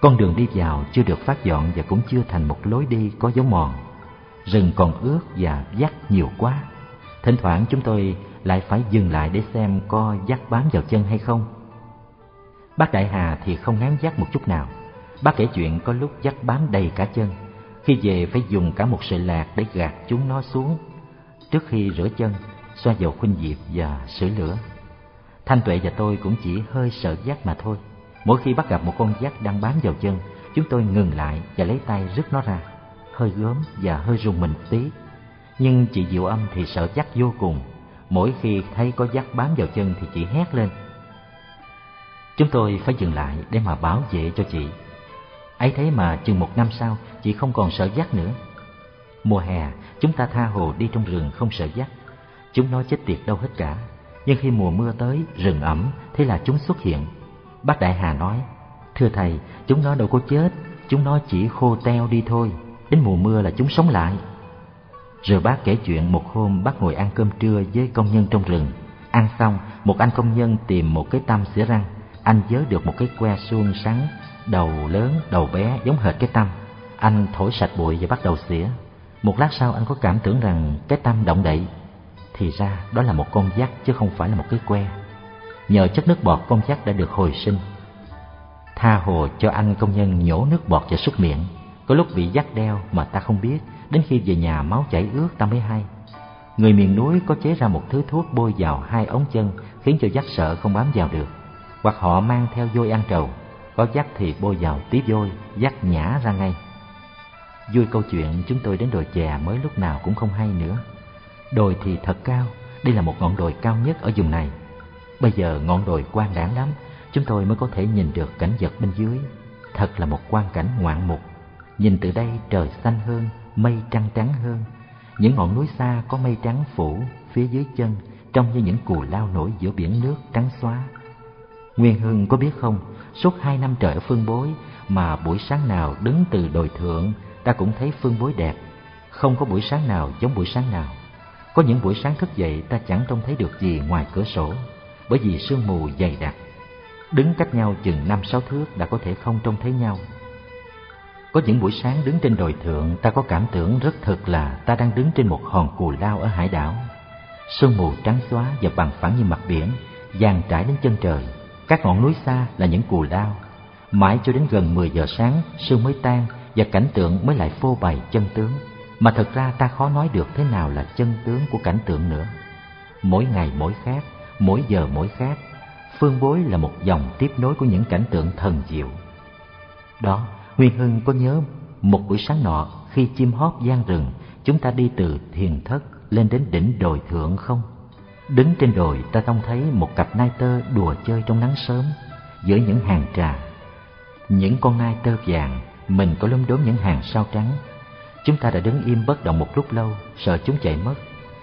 con đường đi vào chưa được phát dọn và cũng chưa thành một lối đi có dấu mòn. Rừng còn ướt và dắt nhiều quá. Thỉnh thoảng chúng tôi lại phải dừng lại để xem có dắt bám vào chân hay không. Bác Đại Hà thì không ngán dắt một chút nào. Bác kể chuyện có lúc dắt bám đầy cả chân. Khi về phải dùng cả một sợi lạc để gạt chúng nó xuống. Trước khi rửa chân, xoa dầu khuynh diệp và sưởi lửa. Thanh Tuệ và tôi cũng chỉ hơi sợ giác mà thôi. Mỗi khi bắt gặp một con giác đang bám vào chân, chúng tôi ngừng lại và lấy tay rứt nó ra, hơi gớm và hơi rùng mình tí. Nhưng chị Diệu Âm thì sợ giác vô cùng, mỗi khi thấy có giác bám vào chân thì chị hét lên. Chúng tôi phải dừng lại để mà bảo vệ cho chị. ấy thế mà chừng một năm sau, chị không còn sợ giác nữa. Mùa hè, chúng ta tha hồ đi trong rừng không sợ giác. Chúng nó chết tiệt đâu hết cả. Nhưng khi mùa mưa tới, rừng ẩm, thế là chúng xuất hiện Bác Đại Hà nói, Thưa Thầy, chúng nó đâu có chết, chúng nó chỉ khô teo đi thôi, đến mùa mưa là chúng sống lại. Rồi bác kể chuyện một hôm bác ngồi ăn cơm trưa với công nhân trong rừng. Ăn xong, một anh công nhân tìm một cái tăm xỉa răng. Anh vớ được một cái que suông sắn, đầu lớn, đầu bé giống hệt cái tăm. Anh thổi sạch bụi và bắt đầu xỉa. Một lát sau anh có cảm tưởng rằng cái tăm động đậy. Thì ra đó là một con dắt chứ không phải là một cái que. Nhờ chất nước bọt con dắt đã được hồi sinh. Tha hồ cho anh công nhân nhổ nước bọt và súc miệng, có lúc bị dắt đeo mà ta không biết đến khi về nhà máu chảy ướt ta mới hay. Người miền núi có chế ra một thứ thuốc bôi vào hai ống chân khiến cho dắt sợ không bám vào được. Hoặc họ mang theo vôi ăn trầu. Có dắt thì bôi vào tí vôi dắt nhả ra ngay. Vui câu chuyện chúng tôi đến đồi chè mới lúc nào cũng không hay nữa đồi thì thật cao. Đây là một ngọn đồi cao nhất ở vùng này. Bây giờ ngọn đồi quang đáng lắm, chúng tôi mới có thể nhìn được cảnh vật bên dưới. Thật là một quang cảnh ngoạn mục. Nhìn từ đây trời xanh hơn, mây trăng trắng hơn. Những ngọn núi xa có mây trắng phủ phía dưới chân, trông như những cù lao nổi giữa biển nước trắng xóa. Nguyên hưng có biết không, suốt hai năm trời ở phương bối mà buổi sáng nào đứng từ đồi thượng, ta cũng thấy phương bối đẹp. Không có buổi sáng nào giống buổi sáng nào có những buổi sáng thức dậy, ta chẳng trông thấy được gì ngoài cửa sổ, bởi vì sương mù dày đặc. Đứng cách nhau chừng năm sáu thước đã có thể không trông thấy nhau. Có những buổi sáng đứng trên đồi thượng, ta có cảm tưởng rất thực là ta đang đứng trên một hòn cù lao ở hải đảo. Sương mù trắng xóa và bằng phẳng như mặt biển, dàn trải đến chân trời. Các ngọn núi xa là những cù lao. Mãi cho đến gần mười giờ sáng, sương mới tan và cảnh tượng mới lại phô bày chân tướng mà thật ra ta khó nói được thế nào là chân tướng của cảnh tượng nữa. Mỗi ngày mỗi khác, mỗi giờ mỗi khác, phương bối là một dòng tiếp nối của những cảnh tượng thần diệu. Đó, nguyên hưng có nhớ một buổi sáng nọ khi chim hót gian rừng, chúng ta đi từ thiền thất lên đến đỉnh đồi thượng không? Đứng trên đồi, ta trông thấy một cặp nai tơ đùa chơi trong nắng sớm giữa những hàng trà. Những con nai tơ vàng, mình có lốm đốm những hàng sao trắng chúng ta đã đứng im bất động một lúc lâu, sợ chúng chạy mất.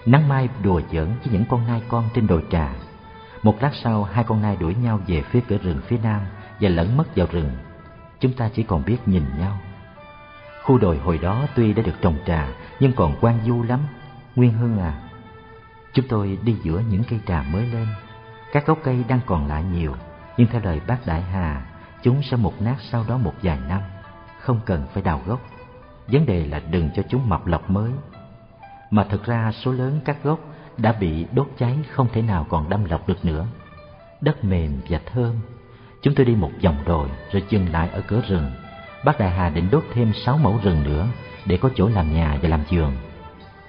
Nắng mai đùa giỡn với những con nai con trên đồi trà. Một lát sau, hai con nai đuổi nhau về phía cửa rừng phía nam và lẫn mất vào rừng. Chúng ta chỉ còn biết nhìn nhau. Khu đồi hồi đó tuy đã được trồng trà, nhưng còn quan du lắm. Nguyên hương à chúng tôi đi giữa những cây trà mới lên. Các gốc cây đang còn lại nhiều, nhưng theo lời bác đại hà, chúng sẽ mục nát sau đó một vài năm. Không cần phải đào gốc vấn đề là đừng cho chúng mọc lọc mới. Mà thực ra số lớn các gốc đã bị đốt cháy không thể nào còn đâm lọc được nữa. Đất mềm và thơm. Chúng tôi đi một vòng đồi rồi dừng lại ở cửa rừng. Bác đại hà định đốt thêm sáu mẫu rừng nữa để có chỗ làm nhà và làm giường.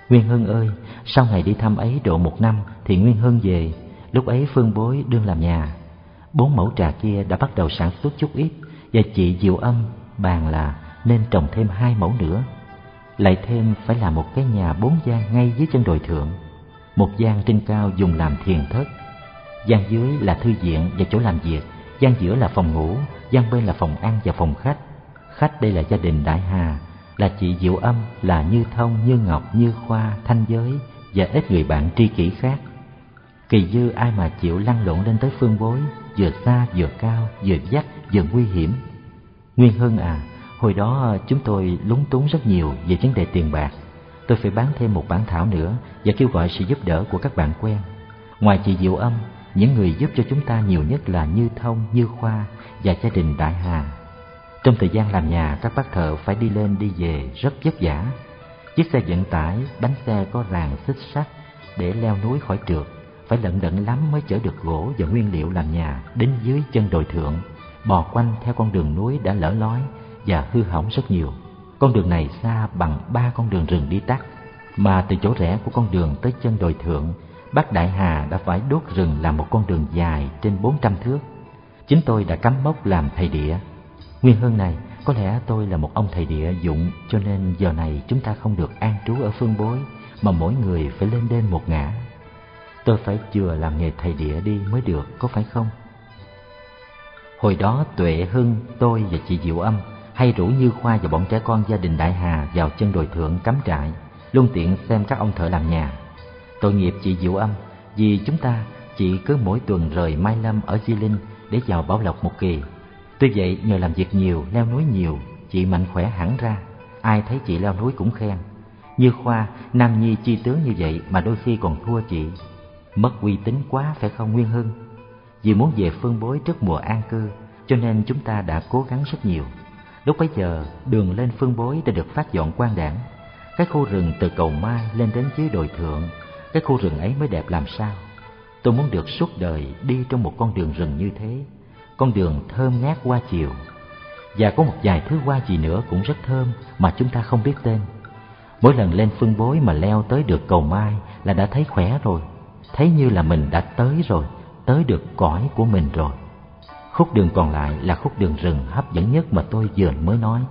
Nguyên hưng ơi, sau ngày đi thăm ấy độ một năm thì nguyên hưng về. Lúc ấy phương bối đương làm nhà. Bốn mẫu trà kia đã bắt đầu sản xuất chút ít và chị diệu âm bàn là nên trồng thêm hai mẫu nữa. Lại thêm phải là một cái nhà bốn gian ngay dưới chân đồi thượng, một gian trên cao dùng làm thiền thất. Gian dưới là thư viện và chỗ làm việc, gian giữa là phòng ngủ, gian bên là phòng ăn và phòng khách. Khách đây là gia đình đại hà, là chị diệu âm, là như thông, như ngọc, như khoa, thanh giới và ít người bạn tri kỷ khác. Kỳ dư ai mà chịu lăn lộn lên tới phương bối, vừa xa vừa cao, vừa dắt vừa nguy hiểm. Nguyên hưng à hồi đó, chúng tôi lúng túng rất nhiều về vấn đề tiền bạc. Tôi phải bán thêm một bản thảo nữa và kêu gọi sự giúp đỡ của các bạn quen. Ngoài chị diệu âm, những người giúp cho chúng ta nhiều nhất là như thông, như khoa và gia đình đại hà. Trong thời gian làm nhà, các bác thợ phải đi lên đi về rất vất vả. Chiếc xe vận tải, bánh xe có ràng xích sắt để leo núi khỏi trượt, phải lận đận lắm mới chở được gỗ và nguyên liệu làm nhà đến dưới chân đồi thượng, bò quanh theo con đường núi đã lở lói và hư hỏng rất nhiều. Con đường này xa bằng ba con đường rừng đi tắt, mà từ chỗ rẽ của con đường tới chân đồi thượng, bác đại hà đã phải đốt rừng làm một con đường dài trên bốn trăm thước. Chính tôi đã cắm mốc làm thầy địa. Nguyên hơn này, có lẽ tôi là một ông thầy địa dụng, cho nên giờ này chúng ta không được an trú ở phương bối, mà mỗi người phải lên đên một ngã. Tôi phải chừa làm nghề thầy địa đi mới được, có phải không? Hồi đó tuệ hưng, tôi và chị diệu âm hay rủ như khoa và bọn trẻ con gia đình đại hà vào chân đồi thượng cắm trại, luôn tiện xem các ông thợ làm nhà. Tội nghiệp chị diệu âm, vì chúng ta chỉ cứ mỗi tuần rời mai lâm ở di linh để vào bảo lộc một kỳ. Tuy vậy, nhờ làm việc nhiều, leo núi nhiều, chị mạnh khỏe hẳn ra. Ai thấy chị leo núi cũng khen. Như khoa, nam nhi chi tướng như vậy mà đôi khi còn thua chị. Mất uy tín quá phải không nguyên hưng? Vì muốn về phương bối trước mùa an cư, cho nên chúng ta đã cố gắng rất nhiều lúc bấy giờ đường lên phương bối đã được phát dọn quan đảng cái khu rừng từ cầu mai lên đến dưới đồi thượng cái khu rừng ấy mới đẹp làm sao tôi muốn được suốt đời đi trong một con đường rừng như thế con đường thơm ngát qua chiều và có một vài thứ hoa gì nữa cũng rất thơm mà chúng ta không biết tên. Mỗi lần lên phương bối mà leo tới được cầu mai là đã thấy khỏe rồi, thấy như là mình đã tới rồi, tới được cõi của mình rồi. Khúc đường còn lại là khúc đường rừng hấp dẫn nhất mà tôi vừa mới nói.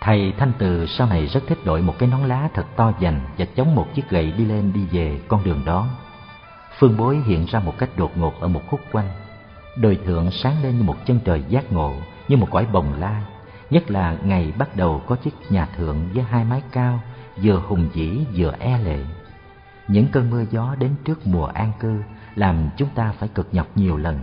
Thầy Thanh Từ sau này rất thích đội một cái nón lá thật to dành và chống một chiếc gậy đi lên đi về con đường đó. Phương bối hiện ra một cách đột ngột ở một khúc quanh. Đời thượng sáng lên như một chân trời giác ngộ, như một cõi bồng lai. Nhất là ngày bắt đầu có chiếc nhà thượng với hai mái cao, vừa hùng vĩ vừa e lệ. Những cơn mưa gió đến trước mùa an cư làm chúng ta phải cực nhọc nhiều lần.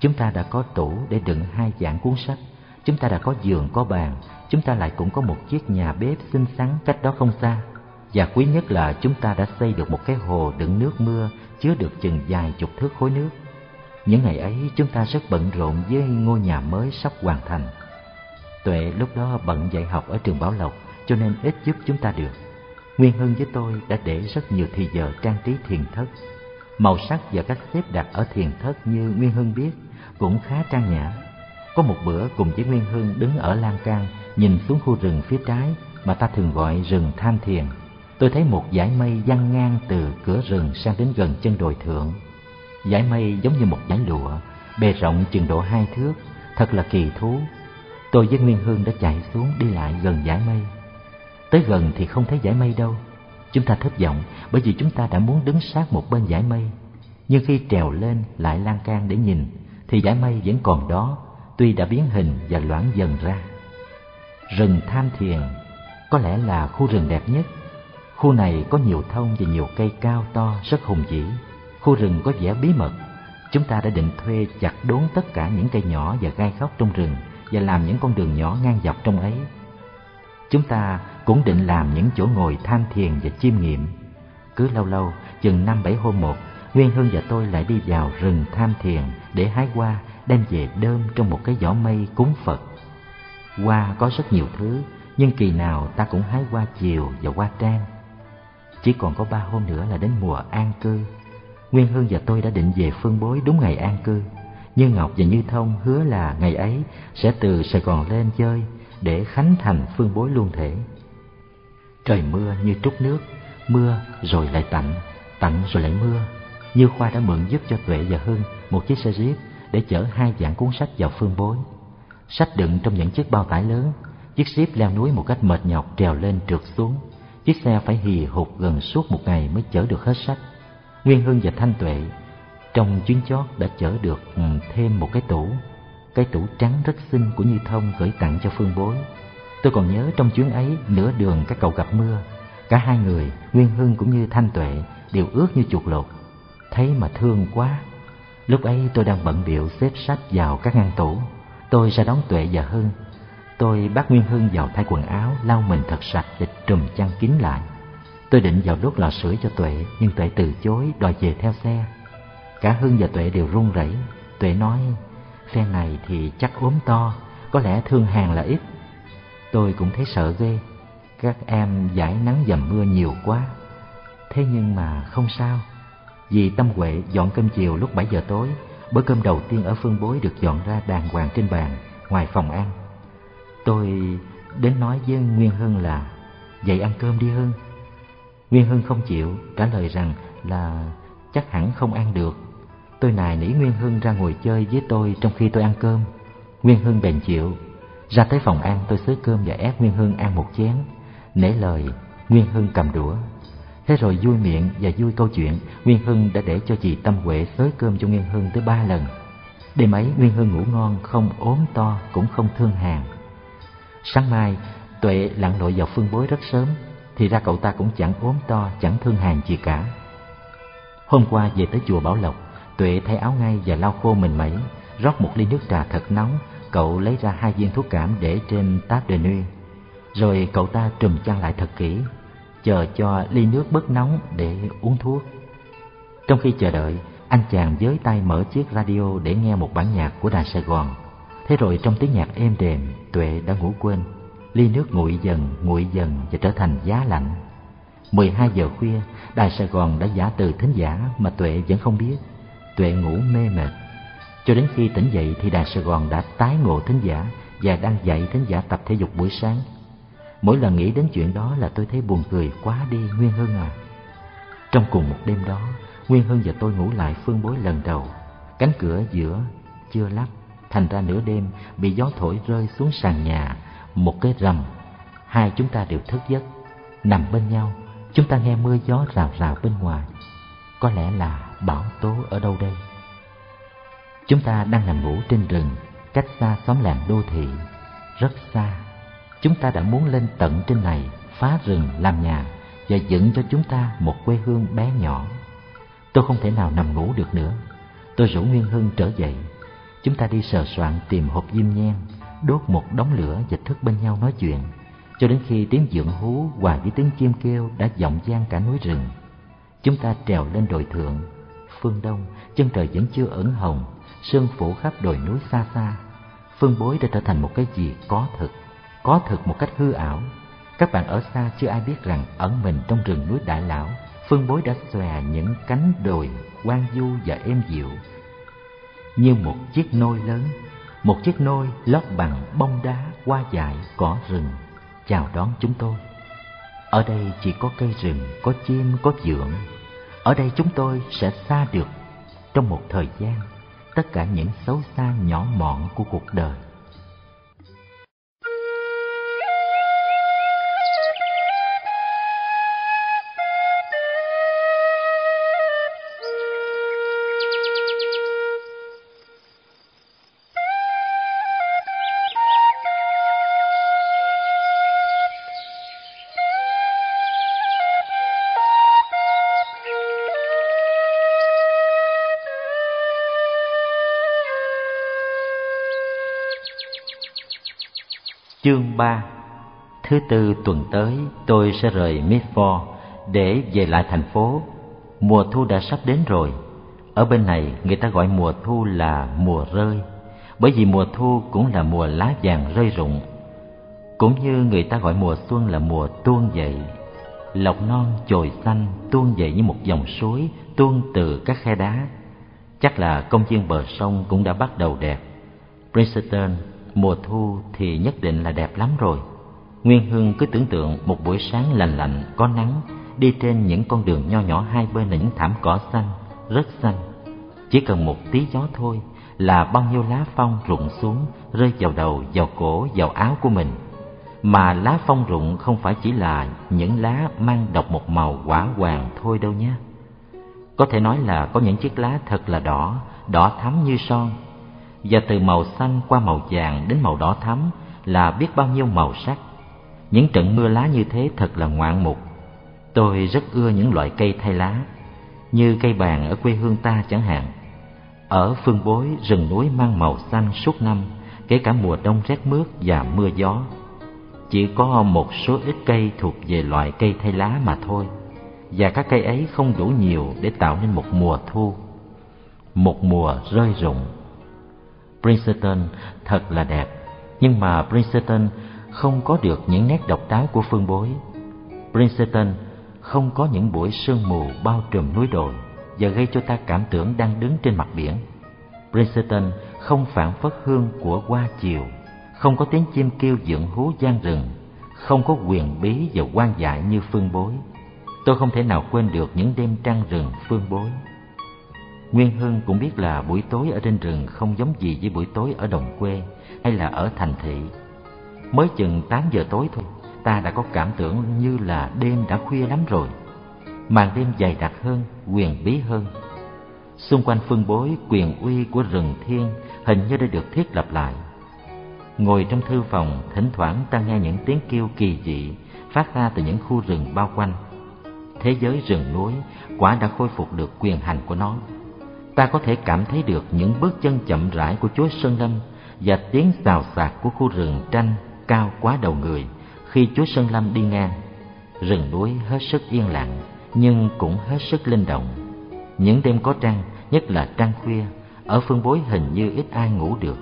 Chúng ta đã có tủ để đựng hai dạng cuốn sách, chúng ta đã có giường có bàn, chúng ta lại cũng có một chiếc nhà bếp xinh xắn cách đó không xa. Và quý nhất là chúng ta đã xây được một cái hồ đựng nước mưa chứa được chừng vài chục thước khối nước. Những ngày ấy chúng ta rất bận rộn với ngôi nhà mới sắp hoàn thành. Tuệ lúc đó bận dạy học ở trường Bảo Lộc cho nên ít giúp chúng ta được. Nguyên Hưng với tôi đã để rất nhiều thì giờ trang trí thiền thất. Màu sắc và cách xếp đặt ở thiền thất như Nguyên Hưng biết cũng khá trang nhã. Có một bữa cùng với Nguyên Hưng đứng ở lan can nhìn xuống khu rừng phía trái mà ta thường gọi rừng tham thiền. Tôi thấy một dải mây văng ngang từ cửa rừng sang đến gần chân đồi thượng. Dải mây giống như một dải lụa, bề rộng chừng độ hai thước, thật là kỳ thú. Tôi với Nguyên Hương đã chạy xuống đi lại gần dải mây. Tới gần thì không thấy dải mây đâu. Chúng ta thất vọng bởi vì chúng ta đã muốn đứng sát một bên dải mây. Nhưng khi trèo lên lại lan can để nhìn thì dải mây vẫn còn đó, tuy đã biến hình và loãng dần ra. Rừng Tham Thiền có lẽ là khu rừng đẹp nhất. Khu này có nhiều thông và nhiều cây cao to rất hùng vĩ. Khu rừng có vẻ bí mật. Chúng ta đã định thuê chặt đốn tất cả những cây nhỏ và gai khóc trong rừng và làm những con đường nhỏ ngang dọc trong ấy. Chúng ta cũng định làm những chỗ ngồi tham thiền và chiêm nghiệm. Cứ lâu lâu, chừng năm bảy hôm một, Nguyên Hương và tôi lại đi vào rừng tham thiền để hái hoa đem về đơm trong một cái giỏ mây cúng Phật. Hoa có rất nhiều thứ, nhưng kỳ nào ta cũng hái hoa chiều và hoa trang. Chỉ còn có ba hôm nữa là đến mùa an cư. Nguyên Hương và tôi đã định về phương bối đúng ngày an cư. Như Ngọc và Như Thông hứa là ngày ấy sẽ từ Sài Gòn lên chơi để khánh thành phương bối luôn thể. Trời mưa như trút nước, mưa rồi lại tạnh, tạnh rồi lại mưa. Như Khoa đã mượn giúp cho Tuệ và Hưng một chiếc xe jeep để chở hai dạng cuốn sách vào phương bối. Sách đựng trong những chiếc bao tải lớn, chiếc jeep leo núi một cách mệt nhọc trèo lên trượt xuống. Chiếc xe phải hì hụt gần suốt một ngày mới chở được hết sách. Nguyên Hưng và Thanh Tuệ trong chuyến chót đã chở được ừ, thêm một cái tủ. Cái tủ trắng rất xinh của Như Thông gửi tặng cho Phương Bối. Tôi còn nhớ trong chuyến ấy nửa đường các cậu gặp mưa. Cả hai người, Nguyên Hưng cũng như Thanh Tuệ đều ướt như chuột lột. Thấy mà thương quá. Lúc ấy tôi đang bận biệu xếp sách vào các ngăn tủ. Tôi ra đón Tuệ và Hưng. Tôi bắt Nguyên Hưng vào thay quần áo, lau mình thật sạch và trùm chăn kín lại. Tôi định vào đốt lò sưởi cho Tuệ, nhưng Tuệ từ chối đòi về theo xe. Cả Hưng và Tuệ đều run rẩy. Tuệ nói, xe này thì chắc ốm to, có lẽ thương hàng là ít. Tôi cũng thấy sợ ghê, các em giải nắng dầm mưa nhiều quá. Thế nhưng mà không sao, vì Tâm Huệ dọn cơm chiều lúc 7 giờ tối, bữa cơm đầu tiên ở phương bối được dọn ra đàng hoàng trên bàn, ngoài phòng ăn. Tôi đến nói với Nguyên Hưng là, dậy ăn cơm đi Hưng. Nguyên Hưng không chịu, trả lời rằng là chắc hẳn không ăn được. Tôi nài nỉ Nguyên Hưng ra ngồi chơi với tôi trong khi tôi ăn cơm. Nguyên Hưng bèn chịu. Ra tới phòng ăn tôi xới cơm và ép Nguyên Hưng ăn một chén. Nể lời, Nguyên Hưng cầm đũa. Thế rồi vui miệng và vui câu chuyện, Nguyên Hưng đã để cho chị Tâm Huệ xới cơm cho Nguyên Hưng tới ba lần. Đêm ấy Nguyên Hưng ngủ ngon, không ốm to, cũng không thương hàng. Sáng mai, Tuệ lặn lội vào phương bối rất sớm, thì ra cậu ta cũng chẳng ốm to, chẳng thương hàng gì cả. Hôm qua về tới chùa Bảo Lộc, Tuệ thay áo ngay và lau khô mình mẩy, rót một ly nước trà thật nóng, cậu lấy ra hai viên thuốc cảm để trên táp đề nuyên. Rồi cậu ta trùm chăn lại thật kỹ, chờ cho ly nước bớt nóng để uống thuốc. Trong khi chờ đợi, anh chàng với tay mở chiếc radio để nghe một bản nhạc của Đài Sài Gòn. Thế rồi trong tiếng nhạc êm đềm, Tuệ đã ngủ quên. Ly nước nguội dần, nguội dần và trở thành giá lạnh. 12 giờ khuya, Đài Sài Gòn đã giả từ thính giả mà Tuệ vẫn không biết. Tuệ ngủ mê mệt. Cho đến khi tỉnh dậy thì Đài Sài Gòn đã tái ngộ thính giả và đang dạy thính giả tập thể dục buổi sáng. Mỗi lần nghĩ đến chuyện đó là tôi thấy buồn cười quá đi Nguyên Hưng à. Trong cùng một đêm đó, Nguyên Hưng và tôi ngủ lại phương bối lần đầu. Cánh cửa giữa chưa lắp, thành ra nửa đêm bị gió thổi rơi xuống sàn nhà, một cái rầm. Hai chúng ta đều thức giấc, nằm bên nhau, chúng ta nghe mưa gió rào rào bên ngoài. Có lẽ là bão tố ở đâu đây? Chúng ta đang nằm ngủ trên rừng, cách xa xóm làng đô thị, rất xa. Chúng ta đã muốn lên tận trên này, phá rừng làm nhà và dựng cho chúng ta một quê hương bé nhỏ. Tôi không thể nào nằm ngủ được nữa. Tôi rủ Nguyên Hưng trở dậy. Chúng ta đi sờ soạn tìm hộp diêm nhang, đốt một đống lửa và thức bên nhau nói chuyện, cho đến khi tiếng dượng hú hòa với tiếng chim kêu đã vọng vang cả núi rừng. Chúng ta trèo lên đồi thượng, phương đông, chân trời vẫn chưa ẩn hồng, sương phủ khắp đồi núi xa xa. Phương bối đã trở thành một cái gì có thực, có thực một cách hư ảo. Các bạn ở xa chưa ai biết rằng ẩn mình trong rừng núi Đại Lão, phương bối đã xòe những cánh đồi quang du và êm dịu. Như một chiếc nôi lớn, một chiếc nôi lót bằng bông đá hoa dại cỏ rừng chào đón chúng tôi. Ở đây chỉ có cây rừng, có chim, có dượng. Ở đây chúng tôi sẽ xa được trong một thời gian tất cả những xấu xa nhỏ mọn của cuộc đời Chương 3 Thứ tư tuần tới tôi sẽ rời Midford để về lại thành phố. Mùa thu đã sắp đến rồi. Ở bên này người ta gọi mùa thu là mùa rơi, bởi vì mùa thu cũng là mùa lá vàng rơi rụng. Cũng như người ta gọi mùa xuân là mùa tuôn dậy. Lộc non chồi xanh tuôn dậy như một dòng suối tuôn từ các khe đá. Chắc là công viên bờ sông cũng đã bắt đầu đẹp. Princeton mùa thu thì nhất định là đẹp lắm rồi. Nguyên Hưng cứ tưởng tượng một buổi sáng lành lạnh, có nắng, đi trên những con đường nho nhỏ hai bên là những thảm cỏ xanh, rất xanh. Chỉ cần một tí gió thôi là bao nhiêu lá phong rụng xuống, rơi vào đầu, vào cổ, vào áo của mình. Mà lá phong rụng không phải chỉ là những lá mang độc một màu quả hoàng thôi đâu nhé. Có thể nói là có những chiếc lá thật là đỏ, đỏ thắm như son, và từ màu xanh qua màu vàng đến màu đỏ thắm là biết bao nhiêu màu sắc. Những trận mưa lá như thế thật là ngoạn mục. Tôi rất ưa những loại cây thay lá, như cây bàn ở quê hương ta chẳng hạn. Ở phương bối rừng núi mang màu xanh suốt năm, kể cả mùa đông rét mướt và mưa gió. Chỉ có một số ít cây thuộc về loại cây thay lá mà thôi, và các cây ấy không đủ nhiều để tạo nên một mùa thu, một mùa rơi rụng Princeton thật là đẹp, nhưng mà Princeton không có được những nét độc đáo của phương bối. Princeton không có những buổi sương mù bao trùm núi đồi và gây cho ta cảm tưởng đang đứng trên mặt biển. Princeton không phản phất hương của hoa chiều, không có tiếng chim kêu dưỡng hú gian rừng, không có quyền bí và quan dại như phương bối. Tôi không thể nào quên được những đêm trăng rừng phương bối. Nguyên Hưng cũng biết là buổi tối ở trên rừng không giống gì với buổi tối ở đồng quê hay là ở thành thị. Mới chừng 8 giờ tối thôi, ta đã có cảm tưởng như là đêm đã khuya lắm rồi. Màn đêm dày đặc hơn, quyền bí hơn. Xung quanh phương bối quyền uy của rừng thiên hình như đã được thiết lập lại. Ngồi trong thư phòng, thỉnh thoảng ta nghe những tiếng kêu kỳ dị phát ra từ những khu rừng bao quanh. Thế giới rừng núi quả đã khôi phục được quyền hành của nó ta có thể cảm thấy được những bước chân chậm rãi của Chúa Sơn Lâm và tiếng xào xạc của khu rừng tranh cao quá đầu người khi Chúa Sơn Lâm đi ngang. Rừng núi hết sức yên lặng nhưng cũng hết sức linh động. Những đêm có trăng, nhất là trăng khuya, ở phương bối hình như ít ai ngủ được.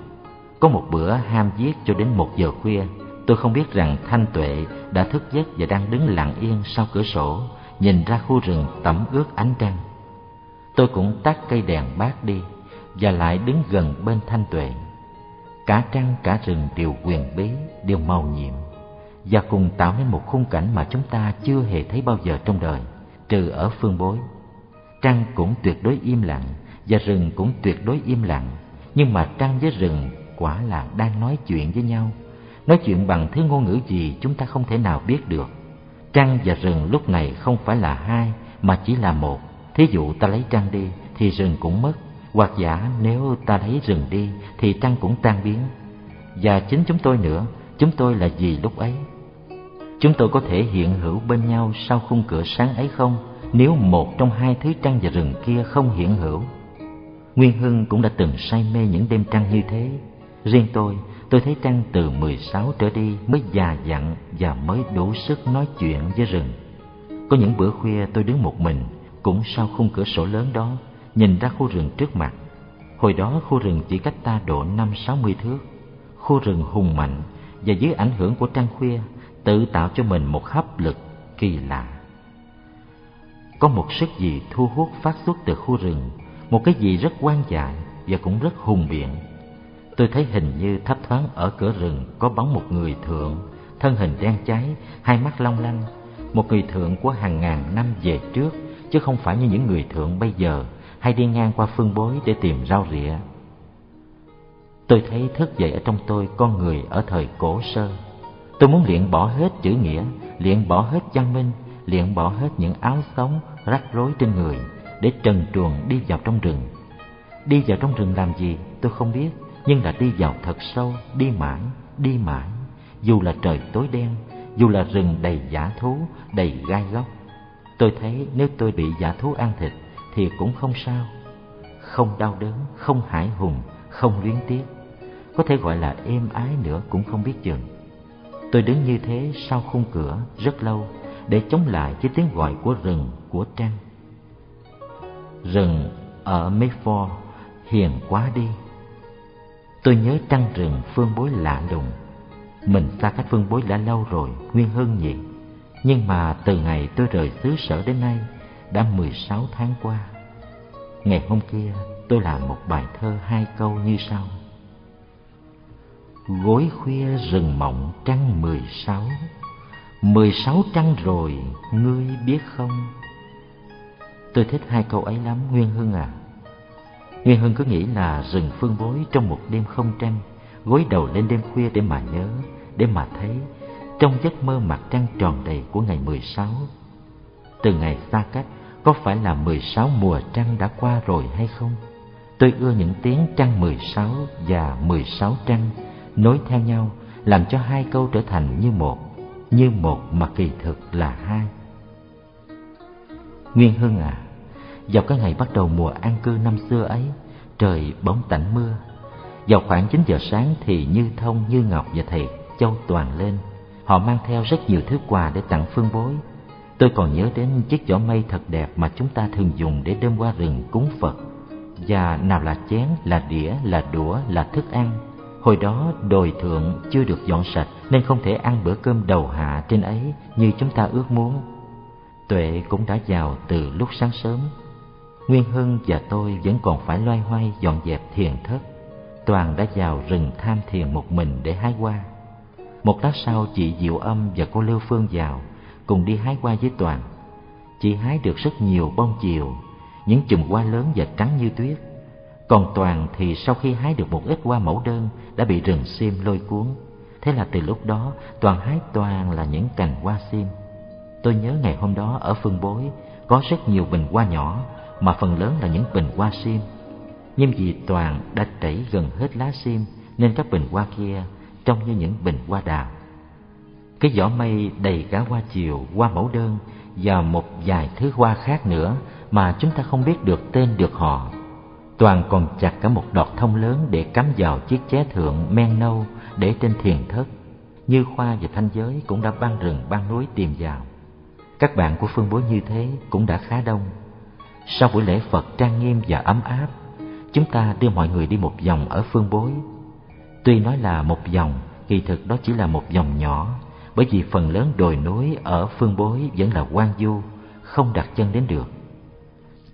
Có một bữa ham giết cho đến một giờ khuya, tôi không biết rằng Thanh Tuệ đã thức giấc và đang đứng lặng yên sau cửa sổ, nhìn ra khu rừng tẩm ướt ánh trăng tôi cũng tắt cây đèn bát đi và lại đứng gần bên thanh tuệ. Cả trăng, cả rừng đều quyền bí, đều màu nhiệm và cùng tạo nên một khung cảnh mà chúng ta chưa hề thấy bao giờ trong đời, trừ ở phương bối. Trăng cũng tuyệt đối im lặng và rừng cũng tuyệt đối im lặng, nhưng mà trăng với rừng quả là đang nói chuyện với nhau. Nói chuyện bằng thứ ngôn ngữ gì chúng ta không thể nào biết được. Trăng và rừng lúc này không phải là hai, mà chỉ là một thí dụ ta lấy trăng đi, thì rừng cũng mất. Hoặc giả nếu ta lấy rừng đi, thì trăng cũng tan biến. Và chính chúng tôi nữa, chúng tôi là gì lúc ấy. Chúng tôi có thể hiện hữu bên nhau sau khung cửa sáng ấy không? Nếu một trong hai thứ trăng và rừng kia không hiện hữu, nguyên hưng cũng đã từng say mê những đêm trăng như thế. Riêng tôi tôi thấy trăng từ mười sáu trở đi mới già dặn và mới đủ sức nói chuyện với rừng. Có những bữa khuya tôi đứng một mình cũng sau khung cửa sổ lớn đó nhìn ra khu rừng trước mặt. Hồi đó khu rừng chỉ cách ta độ năm sáu mươi thước. Khu rừng hùng mạnh và dưới ảnh hưởng của trăng khuya tự tạo cho mình một hấp lực kỳ lạ. Có một sức gì thu hút phát xuất từ khu rừng, một cái gì rất quan dại và cũng rất hùng biện. Tôi thấy hình như thấp thoáng ở cửa rừng có bóng một người thượng, thân hình đen cháy, hai mắt long lanh, một người thượng của hàng ngàn năm về trước chứ không phải như những người thượng bây giờ, hay đi ngang qua phương bối để tìm rau rịa tôi thấy thức dậy ở trong tôi con người ở thời cổ sơ. Tôi muốn luyện bỏ hết chữ nghĩa, luyện bỏ hết văn minh, luyện bỏ hết những áo sống rắc rối trên người để trần truồng đi vào trong rừng. Đi vào trong rừng làm gì, tôi không biết, nhưng là đi vào thật sâu, đi mãi đi mãi. Dù là trời tối đen, dù là rừng đầy giả thú, đầy gai góc tôi thấy nếu tôi bị giả thú ăn thịt thì cũng không sao. Không đau đớn, không hải hùng, không luyến tiếc. Có thể gọi là êm ái nữa cũng không biết chừng. Tôi đứng như thế sau khung cửa rất lâu để chống lại với tiếng gọi của rừng, của trăng. Rừng ở Mayford hiền quá đi. Tôi nhớ trăng rừng phương bối lạ lùng. Mình xa cách phương bối đã lâu rồi, nguyên hưng nhỉ? Nhưng mà từ ngày tôi rời xứ sở đến nay, đã mười sáu tháng qua. Ngày hôm kia, tôi làm một bài thơ hai câu như sau. Gối khuya rừng mộng trăng mười sáu mười sáu trăng rồi, ngươi biết không? Tôi thích hai câu ấy lắm, nguyên hưng à. Nguyên hưng cứ nghĩ là rừng phương bối trong một đêm không trăng, gối đầu lên đêm khuya để mà nhớ, để mà thấy trong giấc mơ mặt trăng tròn đầy của ngày mười sáu. Từ ngày xa cách, có phải là mười sáu mùa trăng đã qua rồi hay không? Tôi ưa những tiếng trăng mười sáu và mười sáu trăng nối theo nhau, làm cho hai câu trở thành như một như một mà kỳ thực là hai. Nguyên hưng à vào cái ngày bắt đầu mùa an cư năm xưa ấy, trời bỗng tạnh mưa. Vào khoảng chín giờ sáng thì như thông, như ngọc và thầy châu toàn lên họ mang theo rất nhiều thứ quà để tặng phương bối tôi còn nhớ đến chiếc giỏ mây thật đẹp mà chúng ta thường dùng để đem qua rừng cúng phật và nào là chén, là đĩa, là đũa, là thức ăn Hồi đó, đồi thượng chưa được dọn sạch nên không thể ăn bữa cơm đầu hạ trên ấy như chúng ta ước muốn. Tuệ cũng đã vào từ lúc sáng sớm. Nguyên Hưng và tôi vẫn còn phải loay hoay dọn dẹp thiền thất. Toàn đã vào rừng tham thiền một mình để hái hoa. Một lát sau chị Diệu Âm và cô Lưu Phương vào cùng đi hái hoa với Toàn. Chị hái được rất nhiều bông chiều, những chùm hoa lớn và trắng như tuyết còn Toàn thì sau khi hái được một ít hoa mẫu đơn đã bị rừng sim lôi cuốn. Thế là từ lúc đó Toàn hái toàn là những cành hoa sim. Tôi nhớ ngày hôm đó ở phương bối có rất nhiều bình hoa nhỏ mà phần lớn là những bình hoa sim. Nhưng vì Toàn đã chảy gần hết lá sim nên các bình hoa kia trông như những bình hoa đào. Cái giỏ mây đầy cả hoa chiều, hoa mẫu đơn và một vài thứ hoa khác nữa mà chúng ta không biết được tên được họ Toàn còn chặt cả một đọt thông lớn để cắm vào chiếc ché thượng men nâu để trên thiền thất. Như Khoa và Thanh Giới cũng đã băng rừng băng núi tìm vào. Các bạn của phương bối như thế cũng đã khá đông. Sau buổi lễ Phật trang nghiêm và ấm áp, chúng ta đưa mọi người đi một vòng ở phương bối. Tuy nói là một dòng kỳ thực đó chỉ là một dòng nhỏ, bởi vì phần lớn đồi núi ở phương bối vẫn là quan du, không đặt chân đến được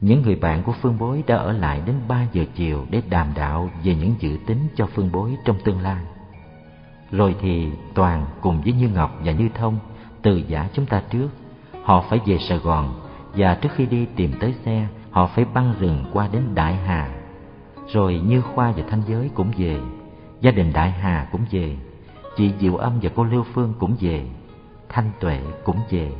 Những người bạn của Phương Bối đã ở lại đến ba giờ chiều để đàm đạo về những dự tính cho Phương Bối trong tương lai. Rồi thì Toàn cùng với Như Ngọc và Như Thông từ giả chúng ta trước. Họ phải về Sài Gòn và trước khi đi tìm tới xe, họ phải băng rừng qua đến Đại Hà. Rồi Như Khoa và Thanh Giới cũng về, gia đình Đại Hà cũng về, chị Diệu Âm và cô Lưu Phương cũng về, Thanh Tuệ cũng về.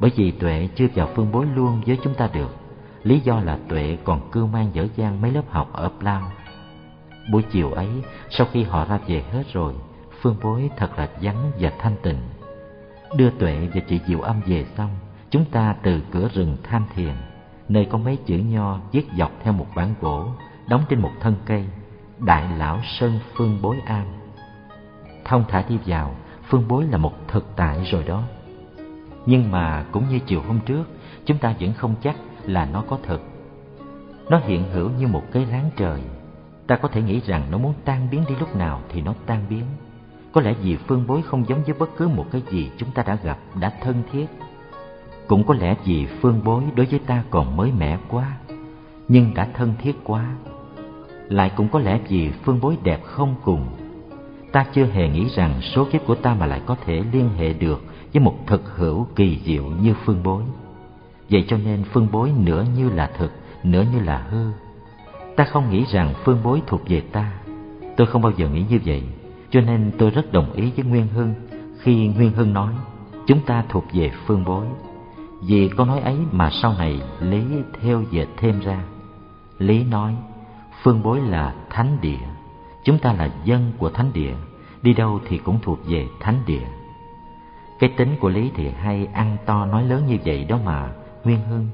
Bởi vì Tuệ chưa vào phương bối luôn với chúng ta được. Lý do là Tuệ còn cưu mang dở dang mấy lớp học ở Plau. Buổi chiều ấy, sau khi họ ra về hết rồi, phương bối thật là vắng và thanh tịnh. Đưa Tuệ và chị Diệu Âm về xong, chúng ta từ cửa rừng tham thiền, nơi có mấy chữ nho viết dọc theo một bản gỗ, đóng trên một thân cây, Đại Lão Sơn Phương Bối Am. Thông thả đi vào, phương bối là một thực tại rồi đó. Nhưng mà cũng như chiều hôm trước, chúng ta vẫn không chắc là nó có thật. Nó hiện hữu như một cái ráng trời. Ta có thể nghĩ rằng nó muốn tan biến đi lúc nào thì nó tan biến. Có lẽ vì phương bối không giống với bất cứ một cái gì chúng ta đã gặp, đã thân thiết. Cũng có lẽ vì phương bối đối với ta còn mới mẻ quá, nhưng đã thân thiết quá. Lại cũng có lẽ vì phương bối đẹp không cùng. Ta chưa hề nghĩ rằng số kiếp của ta mà lại có thể liên hệ được với một thực hữu kỳ diệu như phương bối. Vậy cho nên phương bối nửa như là thực, nửa như là hư. Ta không nghĩ rằng phương bối thuộc về ta. Tôi không bao giờ nghĩ như vậy, cho nên tôi rất đồng ý với Nguyên Hưng khi Nguyên Hưng nói chúng ta thuộc về phương bối. Vì câu nói ấy mà sau này Lý theo dệt thêm ra. Lý nói phương bối là thánh địa, chúng ta là dân của thánh địa, đi đâu thì cũng thuộc về thánh địa. Cái tính của Lý thì hay ăn to nói lớn như vậy đó mà, Nguyên Hưng.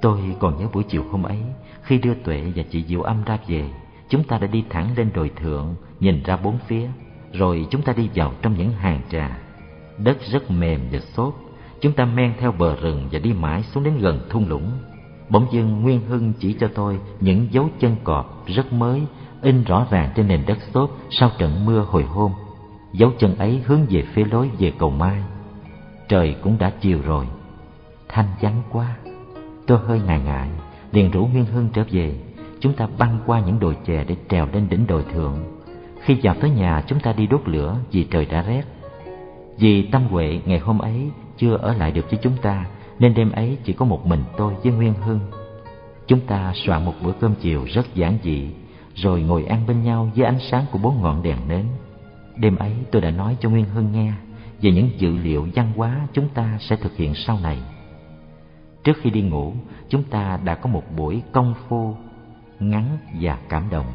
Tôi còn nhớ buổi chiều hôm ấy, khi đưa Tuệ và chị Diệu Âm ra về, chúng ta đã đi thẳng lên đồi thượng, nhìn ra bốn phía, rồi chúng ta đi vào trong những hàng trà. Đất rất mềm và xốp, chúng ta men theo bờ rừng và đi mãi xuống đến gần thung lũng. Bỗng dưng Nguyên Hưng chỉ cho tôi những dấu chân cọp rất mới, in rõ ràng trên nền đất xốp sau trận mưa hồi hôm. Dấu chân ấy hướng về phía lối về cầu Mai. Trời cũng đã chiều rồi, thanh vắng quá. Tôi hơi ngại ngại, liền rủ Nguyên Hưng trở về. Chúng ta băng qua những đồi chè để trèo lên đỉnh đồi thượng. Khi vào tới nhà, chúng ta đi đốt lửa vì trời đã rét. Vì Tâm Huệ ngày hôm ấy chưa ở lại được với chúng ta, nên đêm ấy chỉ có một mình tôi với Nguyên Hưng. Chúng ta soạn một bữa cơm chiều rất giản dị, rồi ngồi ăn bên nhau với ánh sáng của bốn ngọn đèn nến. Đêm ấy tôi đã nói cho Nguyên Hưng nghe về những dự liệu văn hóa chúng ta sẽ thực hiện sau này. Trước khi đi ngủ, chúng ta đã có một buổi công phu ngắn và cảm động.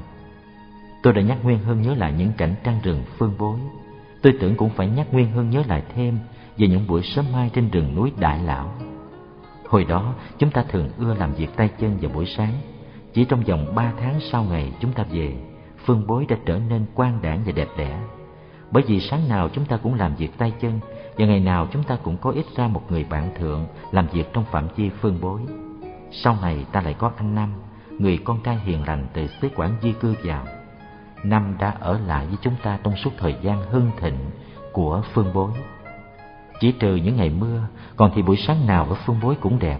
Tôi đã nhắc Nguyên Hưng nhớ lại những cảnh trăng rừng phương bối. Tôi tưởng cũng phải nhắc Nguyên Hưng nhớ lại thêm về những buổi sớm mai trên rừng núi Đại Lão. Hồi đó, chúng ta thường ưa làm việc tay chân vào buổi sáng. Chỉ trong vòng ba tháng sau ngày chúng ta về, phương bối đã trở nên quang đản và đẹp đẽ. Bởi vì sáng nào chúng ta cũng làm việc tay chân và ngày nào chúng ta cũng có ít ra một người bạn thượng làm việc trong phạm vi phương bối. Sau này ta lại có anh Năm, người con trai hiền lành từ xứ Quảng di cư vào. Năm đã ở lại với chúng ta trong suốt thời gian hưng thịnh của phương bối. Chỉ trừ những ngày mưa, còn thì buổi sáng nào ở phương bối cũng đẹp.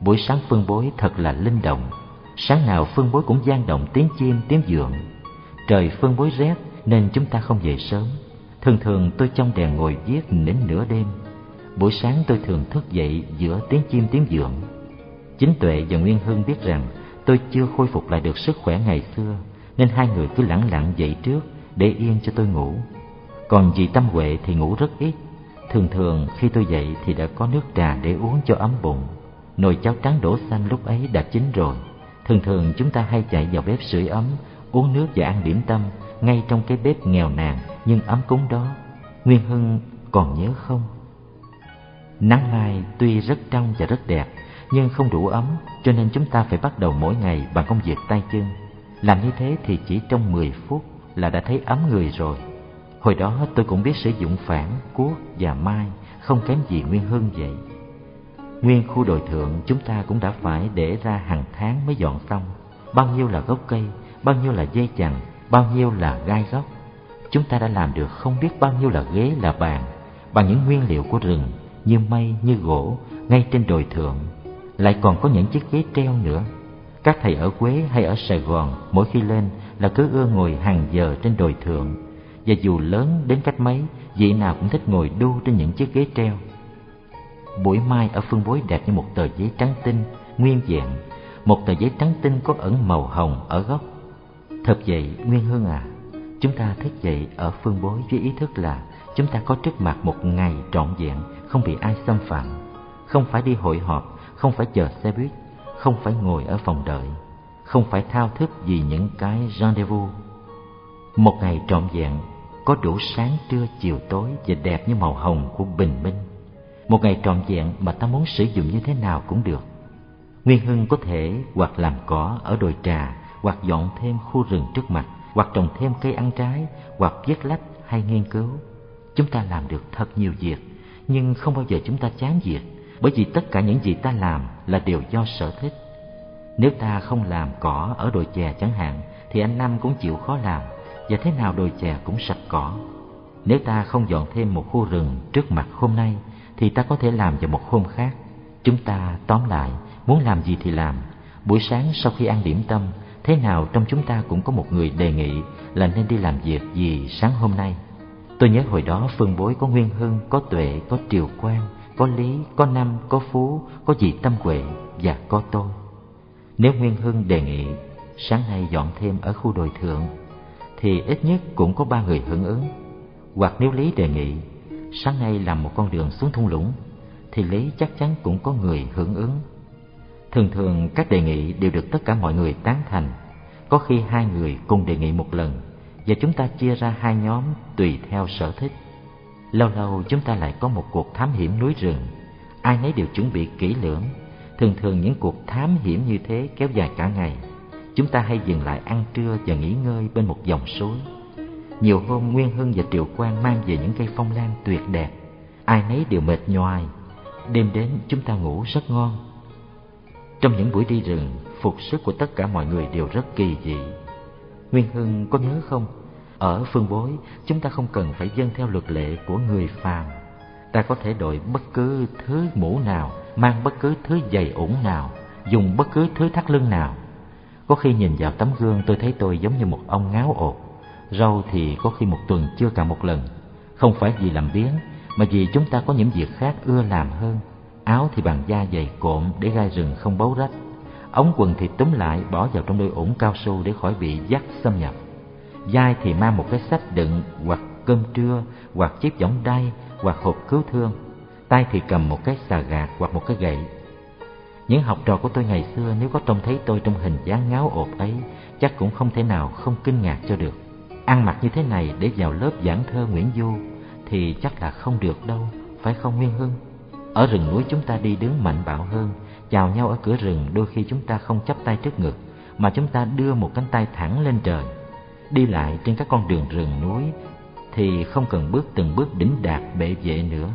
Buổi sáng phương bối thật là linh động. Sáng nào phương bối cũng gian động tiếng chim, tiếng dượng. Trời phương bối rét nên chúng ta không về sớm. Thường thường tôi trong đèn ngồi viết đến nửa đêm. Buổi sáng tôi thường thức dậy giữa tiếng chim tiếng dượng. Chính Tuệ và Nguyên Hưng biết rằng tôi chưa khôi phục lại được sức khỏe ngày xưa, nên hai người cứ lẳng lặng dậy trước để yên cho tôi ngủ. Còn dì Tâm Huệ thì ngủ rất ít. Thường thường khi tôi dậy thì đã có nước trà để uống cho ấm bụng. Nồi cháo trắng đổ xanh lúc ấy đã chín rồi. Thường thường chúng ta hay chạy vào bếp sưởi ấm, uống nước và ăn điểm tâm ngay trong cái bếp nghèo nàn nhưng ấm cúng đó. Nguyên Hưng còn nhớ không? Nắng mai tuy rất trong và rất đẹp, nhưng không đủ ấm, cho nên chúng ta phải bắt đầu mỗi ngày bằng công việc tay chân. Làm như thế thì chỉ trong 10 phút là đã thấy ấm người rồi. Hồi đó tôi cũng biết sử dụng phản, cuốc và mai, không kém gì Nguyên Hưng vậy. Nguyên khu đồi thượng chúng ta cũng đã phải để ra hàng tháng mới dọn xong. Bao nhiêu là gốc cây, bao nhiêu là dây chằng, bao nhiêu là gai góc. Chúng ta đã làm được không biết bao nhiêu là ghế là bàn, bằng những nguyên liệu của rừng, như mây, như gỗ, ngay trên đồi thượng. lại còn có những chiếc ghế treo nữa các thầy ở quế hay ở sài gòn mỗi khi lên là cứ ưa ngồi hàng giờ trên đồi thượng và dù lớn đến cách mấy, vị nào cũng thích ngồi đu trên những chiếc ghế treo. Buổi mai ở phương bối đẹp như một tờ giấy trắng tinh, nguyên vẹn. Một tờ giấy trắng tinh có ẩn màu hồng ở góc. Thật vậy, nguyên hương à chúng ta thức dậy ở phương bối với ý thức là chúng ta có trước mặt một ngày trọn vẹn, không bị ai xâm phạm. Không phải đi hội họp, không phải chờ xe buýt, không phải ngồi ở phòng đợi, không phải thao thức vì những cái rendezvous. Một ngày trọn vẹn có đủ sáng trưa, chiều tối và đẹp như màu hồng của bình minh. Một ngày trọn vẹn mà ta muốn sử dụng như thế nào cũng được. Nguyên hưng có thể hoặc làm cỏ ở đồi trà, hoặc dọn thêm khu rừng trước mặt, hoặc trồng thêm cây ăn trái, hoặc viết lách hay nghiên cứu. Chúng ta làm được thật nhiều việc, nhưng không bao giờ chúng ta chán việc, bởi vì tất cả những gì ta làm là đều do sở thích. Nếu ta không làm cỏ ở đồi chè chẳng hạn, thì anh năm cũng chịu khó làm và thế nào đồi chè cũng sạch cỏ. Nếu ta không dọn thêm một khu rừng trước mặt hôm nay, thì ta có thể làm vào một hôm khác. Chúng ta, tóm lại, muốn làm gì thì làm. Buổi sáng sau khi ăn điểm tâm, thế nào trong chúng ta cũng có một người đề nghị là nên đi làm việc gì sáng hôm nay. Tôi nhớ hồi đó phương bối có nguyên hưng, có tuệ, có triều quan có lý, có năm, có phú, có dì tâm huệ và có tôi. Nếu nguyên hưng đề nghị, sáng nay dọn thêm ở khu đồi thượng thì ít nhất cũng có ba người hưởng ứng. Hoặc nếu lý đề nghị, sáng nay làm một con đường xuống thung lũng, thì lý chắc chắn cũng có người hưởng ứng. Thường thường, các đề nghị đều được tất cả mọi người tán thành. Có khi hai người cùng đề nghị một lần, và chúng ta chia ra hai nhóm tùy theo sở thích. Lâu lâu, chúng ta lại có một cuộc thám hiểm núi rừng. Ai nấy đều chuẩn bị kỹ lưỡng. Thường thường, những cuộc thám hiểm như thế kéo dài cả ngày chúng ta hay dừng lại ăn trưa và nghỉ ngơi bên một dòng suối. Nhiều hôm nguyên hưng và triệu quang mang về những cây phong lan tuyệt đẹp. Ai nấy đều mệt nhoài. Đêm đến chúng ta ngủ rất ngon. Trong những buổi đi rừng, phục sức của tất cả mọi người đều rất kỳ dị. Nguyên hưng có nhớ không? Ở phương bối, chúng ta không cần phải dâng theo luật lệ của người phàm. Ta có thể đội bất cứ thứ mũ nào, mang bất cứ thứ giày ủng nào, dùng bất cứ thứ thắt lưng nào có khi nhìn vào tấm gương tôi thấy tôi giống như một ông ngáo ột. Râu thì có khi một tuần chưa cả một lần. Không phải vì làm biếng, mà vì chúng ta có những việc khác ưa làm hơn. Áo thì bằng da dày cộm để gai rừng không bấu rách. Ống quần thì túm lại, bỏ vào trong đôi ủng cao su để khỏi bị dắt xâm nhập. Vai thì mang một cái sách đựng hoặc cơm trưa, hoặc chiếc võng đay, hoặc hộp cứu thương. Tay thì cầm một cái xà gạt hoặc một cái gậy những học trò của tôi ngày xưa nếu có trông thấy tôi trong hình dáng ngáo ột ấy, chắc cũng không thể nào không kinh ngạc cho được. Ăn mặc như thế này để vào lớp giảng thơ nguyễn du thì chắc là không được đâu, phải không nguyên hưng? Ở rừng núi chúng ta đi đứng mạnh bạo hơn, chào nhau ở cửa rừng đôi khi chúng ta không chắp tay trước ngực, mà chúng ta đưa một cánh tay thẳng lên trời. Đi lại trên các con đường rừng núi thì không cần bước từng bước đỉnh đạt bệ vệ nữa.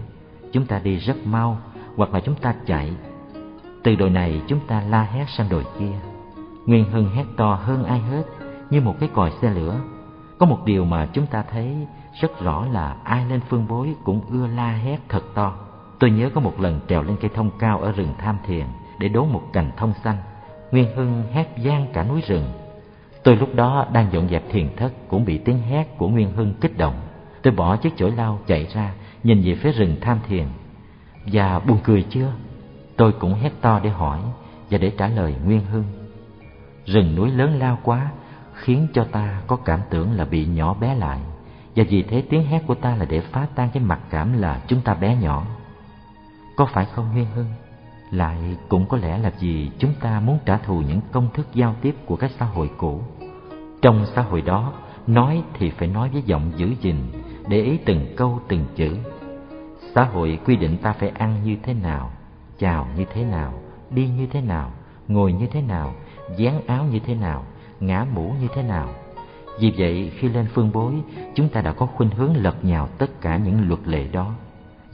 Chúng ta đi rất mau, hoặc là chúng ta chạy từ đồi này chúng ta la hét sang đồi kia. Nguyên hưng hét to hơn ai hết, như một cái còi xe lửa. Có một điều mà chúng ta thấy rất rõ là ai lên phương bối cũng ưa la hét thật to. Tôi nhớ có một lần trèo lên cây thông cao ở rừng tham thiền để đốn một cành thông xanh. Nguyên hưng hét vang cả núi rừng. Tôi lúc đó đang dọn dẹp thiền thất cũng bị tiếng hét của nguyên hưng kích động. Tôi bỏ chiếc chổi lau chạy ra, nhìn về phía rừng tham thiền. Và buồn cười chưa? Tôi cũng hét to để hỏi và để trả lời nguyên hưng. Rừng núi lớn lao quá, khiến cho ta có cảm tưởng là bị nhỏ bé lại. Và vì thế tiếng hét của ta là để phá tan cái mặc cảm là chúng ta bé nhỏ. Có phải không nguyên hưng? Lại cũng có lẽ là vì chúng ta muốn trả thù những công thức giao tiếp của các xã hội cũ. Trong xã hội đó, nói thì phải nói với giọng giữ gìn, để ý từng câu, từng chữ. Xã hội quy định ta phải ăn như thế nào chào như thế nào, đi như thế nào, ngồi như thế nào, dán áo như thế nào, ngã mũ như thế nào. Vì vậy, khi lên phương bối, chúng ta đã có khuynh hướng lật nhào tất cả những luật lệ đó.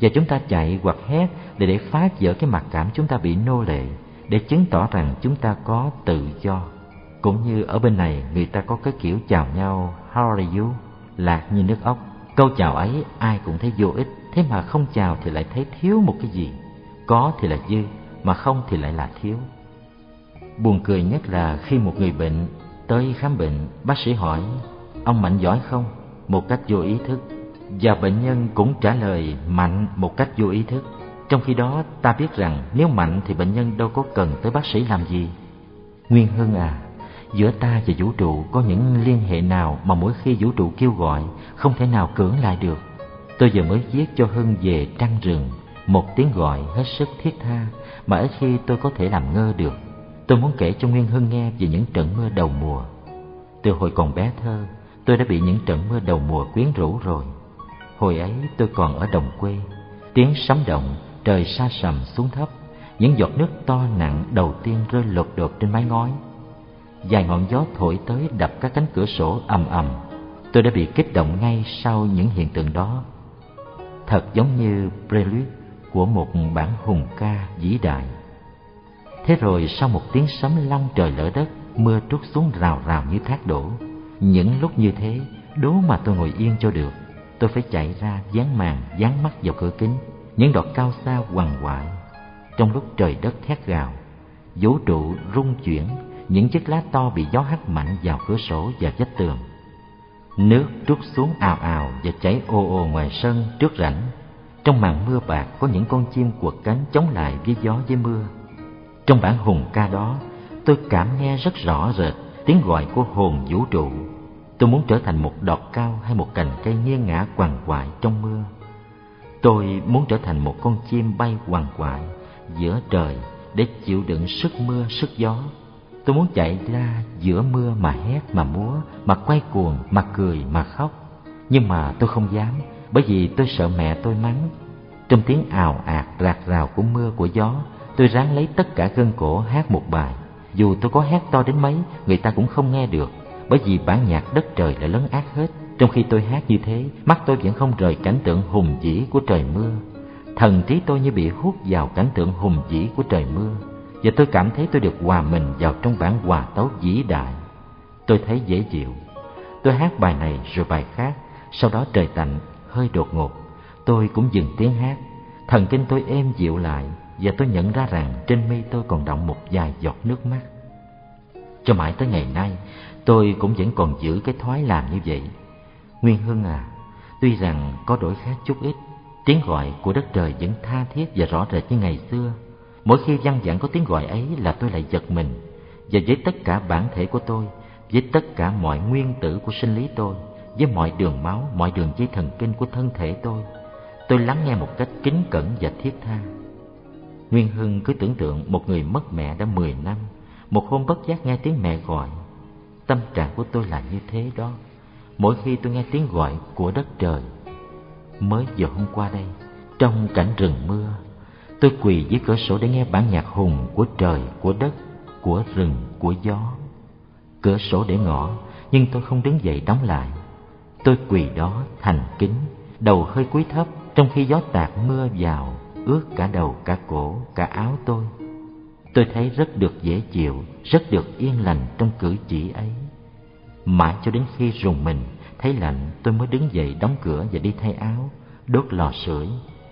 Và chúng ta chạy hoặc hét để để phá vỡ cái mặc cảm chúng ta bị nô lệ, để chứng tỏ rằng chúng ta có tự do. Cũng như ở bên này, người ta có cái kiểu chào nhau, how are you? Lạc như nước ốc. Câu chào ấy, ai cũng thấy vô ích, thế mà không chào thì lại thấy thiếu một cái gì có thì là dư, mà không thì lại là thiếu. Buồn cười nhất là khi một người bệnh tới khám bệnh, bác sĩ hỏi, ông mạnh giỏi không? Một cách vô ý thức. Và bệnh nhân cũng trả lời, mạnh một cách vô ý thức. Trong khi đó, ta biết rằng nếu mạnh thì bệnh nhân đâu có cần tới bác sĩ làm gì. Nguyên hưng à giữa ta và vũ trụ có những liên hệ nào mà mỗi khi vũ trụ kêu gọi không thể nào cưỡng lại được? Tôi vừa mới viết cho hưng về trăng rừng một tiếng gọi hết sức thiết tha mà ít khi tôi có thể làm ngơ được. Tôi muốn kể cho nguyên hưng nghe về những trận mưa đầu mùa. Từ hồi còn bé thơ, tôi đã bị những trận mưa đầu mùa quyến rũ rồi. Hồi ấy tôi còn ở đồng quê, tiếng sấm động, trời xa sầm xuống thấp, những giọt nước to nặng đầu tiên rơi lột đột trên mái ngói. Vài ngọn gió thổi tới đập các cánh cửa sổ ầm ầm. Tôi đã bị kích động ngay sau những hiện tượng đó. Thật giống như prelude của một bản hùng ca vĩ đại. Thế rồi sau một tiếng sấm long trời lở đất, mưa trút xuống rào rào như thác đổ. Những lúc như thế, đố mà tôi ngồi yên cho được, tôi phải chạy ra dán màn, dán mắt vào cửa kính. Những đọt cao xa quằn quại. Trong lúc trời đất thét gào, vũ trụ rung chuyển, những chiếc lá to bị gió hắt mạnh vào cửa sổ và vách tường. Nước trút xuống ào ào và chảy ồ ồ ngoài sân trước rảnh trong màn mưa bạc có những con chim quật cánh chống lại với gió với mưa. Trong bản hùng ca đó, tôi cảm nghe rất rõ rệt tiếng gọi của hồn vũ trụ. Tôi muốn trở thành một đọt cao hay một cành cây nghiêng ngã quằn quại trong mưa. Tôi muốn trở thành một con chim bay quằn quại giữa trời để chịu đựng sức mưa, sức gió. Tôi muốn chạy ra giữa mưa mà hét, mà múa, mà quay cuồng, mà cười, mà khóc. Nhưng mà tôi không dám bởi vì tôi sợ mẹ tôi mắng. Trong tiếng ào ạt, rạc rào của mưa, của gió, tôi ráng lấy tất cả gân cổ hát một bài. Dù tôi có hát to đến mấy, người ta cũng không nghe được. Bởi vì bản nhạc đất trời đã lấn át hết. Trong khi tôi hát như thế, mắt tôi vẫn không rời cảnh tượng hùng vĩ của trời mưa. Thần trí tôi như bị hút vào cảnh tượng hùng vĩ của trời mưa. Và tôi cảm thấy tôi được hòa mình vào trong bản hòa tấu vĩ đại. Tôi thấy dễ chịu. Tôi hát bài này rồi bài khác, sau đó trời tạnh hơi đột ngột. Tôi cũng dừng tiếng hát. Thần kinh tôi êm dịu lại và tôi nhận ra rằng trên mi tôi còn đọng một vài giọt nước mắt. Cho mãi tới ngày nay, tôi cũng vẫn còn giữ cái thói làm như vậy. Nguyên hưng à tuy rằng có đổi khác chút ít, tiếng gọi của đất trời vẫn tha thiết và rõ rệt như ngày xưa. Mỗi khi văn vẳng có tiếng gọi ấy là tôi lại giật mình. Và với tất cả bản thể của tôi, với tất cả mọi nguyên tử của sinh lý tôi với mọi đường máu, mọi đường dây thần kinh của thân thể tôi. Tôi lắng nghe một cách kính cẩn và thiết tha. Nguyên hưng cứ tưởng tượng một người mất mẹ đã mười năm. Một hôm bất giác nghe tiếng mẹ gọi. Tâm trạng của tôi là như thế đó. Mỗi khi tôi nghe tiếng gọi của đất trời, mới giờ hôm qua đây, trong cảnh rừng mưa, tôi quỳ dưới cửa sổ để nghe bản nhạc hùng của trời, của đất, của rừng, của gió. Cửa sổ để ngỏ, nhưng tôi không đứng dậy đóng lại tôi quỳ đó thành kính, đầu hơi cúi thấp, trong khi gió tạt mưa vào, ướt cả đầu cả cổ cả áo tôi. Tôi thấy rất được dễ chịu, rất được yên lành trong cử chỉ ấy. Mãi cho đến khi rùng mình, thấy lạnh, tôi mới đứng dậy đóng cửa và đi thay áo, đốt lò sưởi.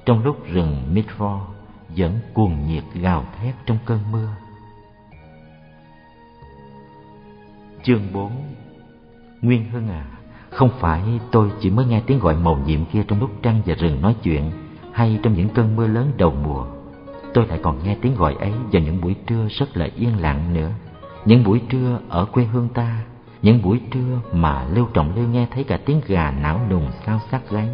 Trong lúc rừng Midford vẫn cuồng nhiệt gào thét trong cơn mưa. Chương 4 Nguyên Hưng à không phải tôi chỉ mới nghe tiếng gọi màu nhiệm kia trong lúc trăng và rừng nói chuyện, Hay trong những cơn mưa lớn đầu mùa. Tôi lại còn nghe tiếng gọi ấy vào những buổi trưa rất là yên lặng nữa. Những buổi trưa ở quê hương ta, Những buổi trưa mà Lưu Trọng Lưu nghe thấy cả tiếng gà não nùng sao sát gáy.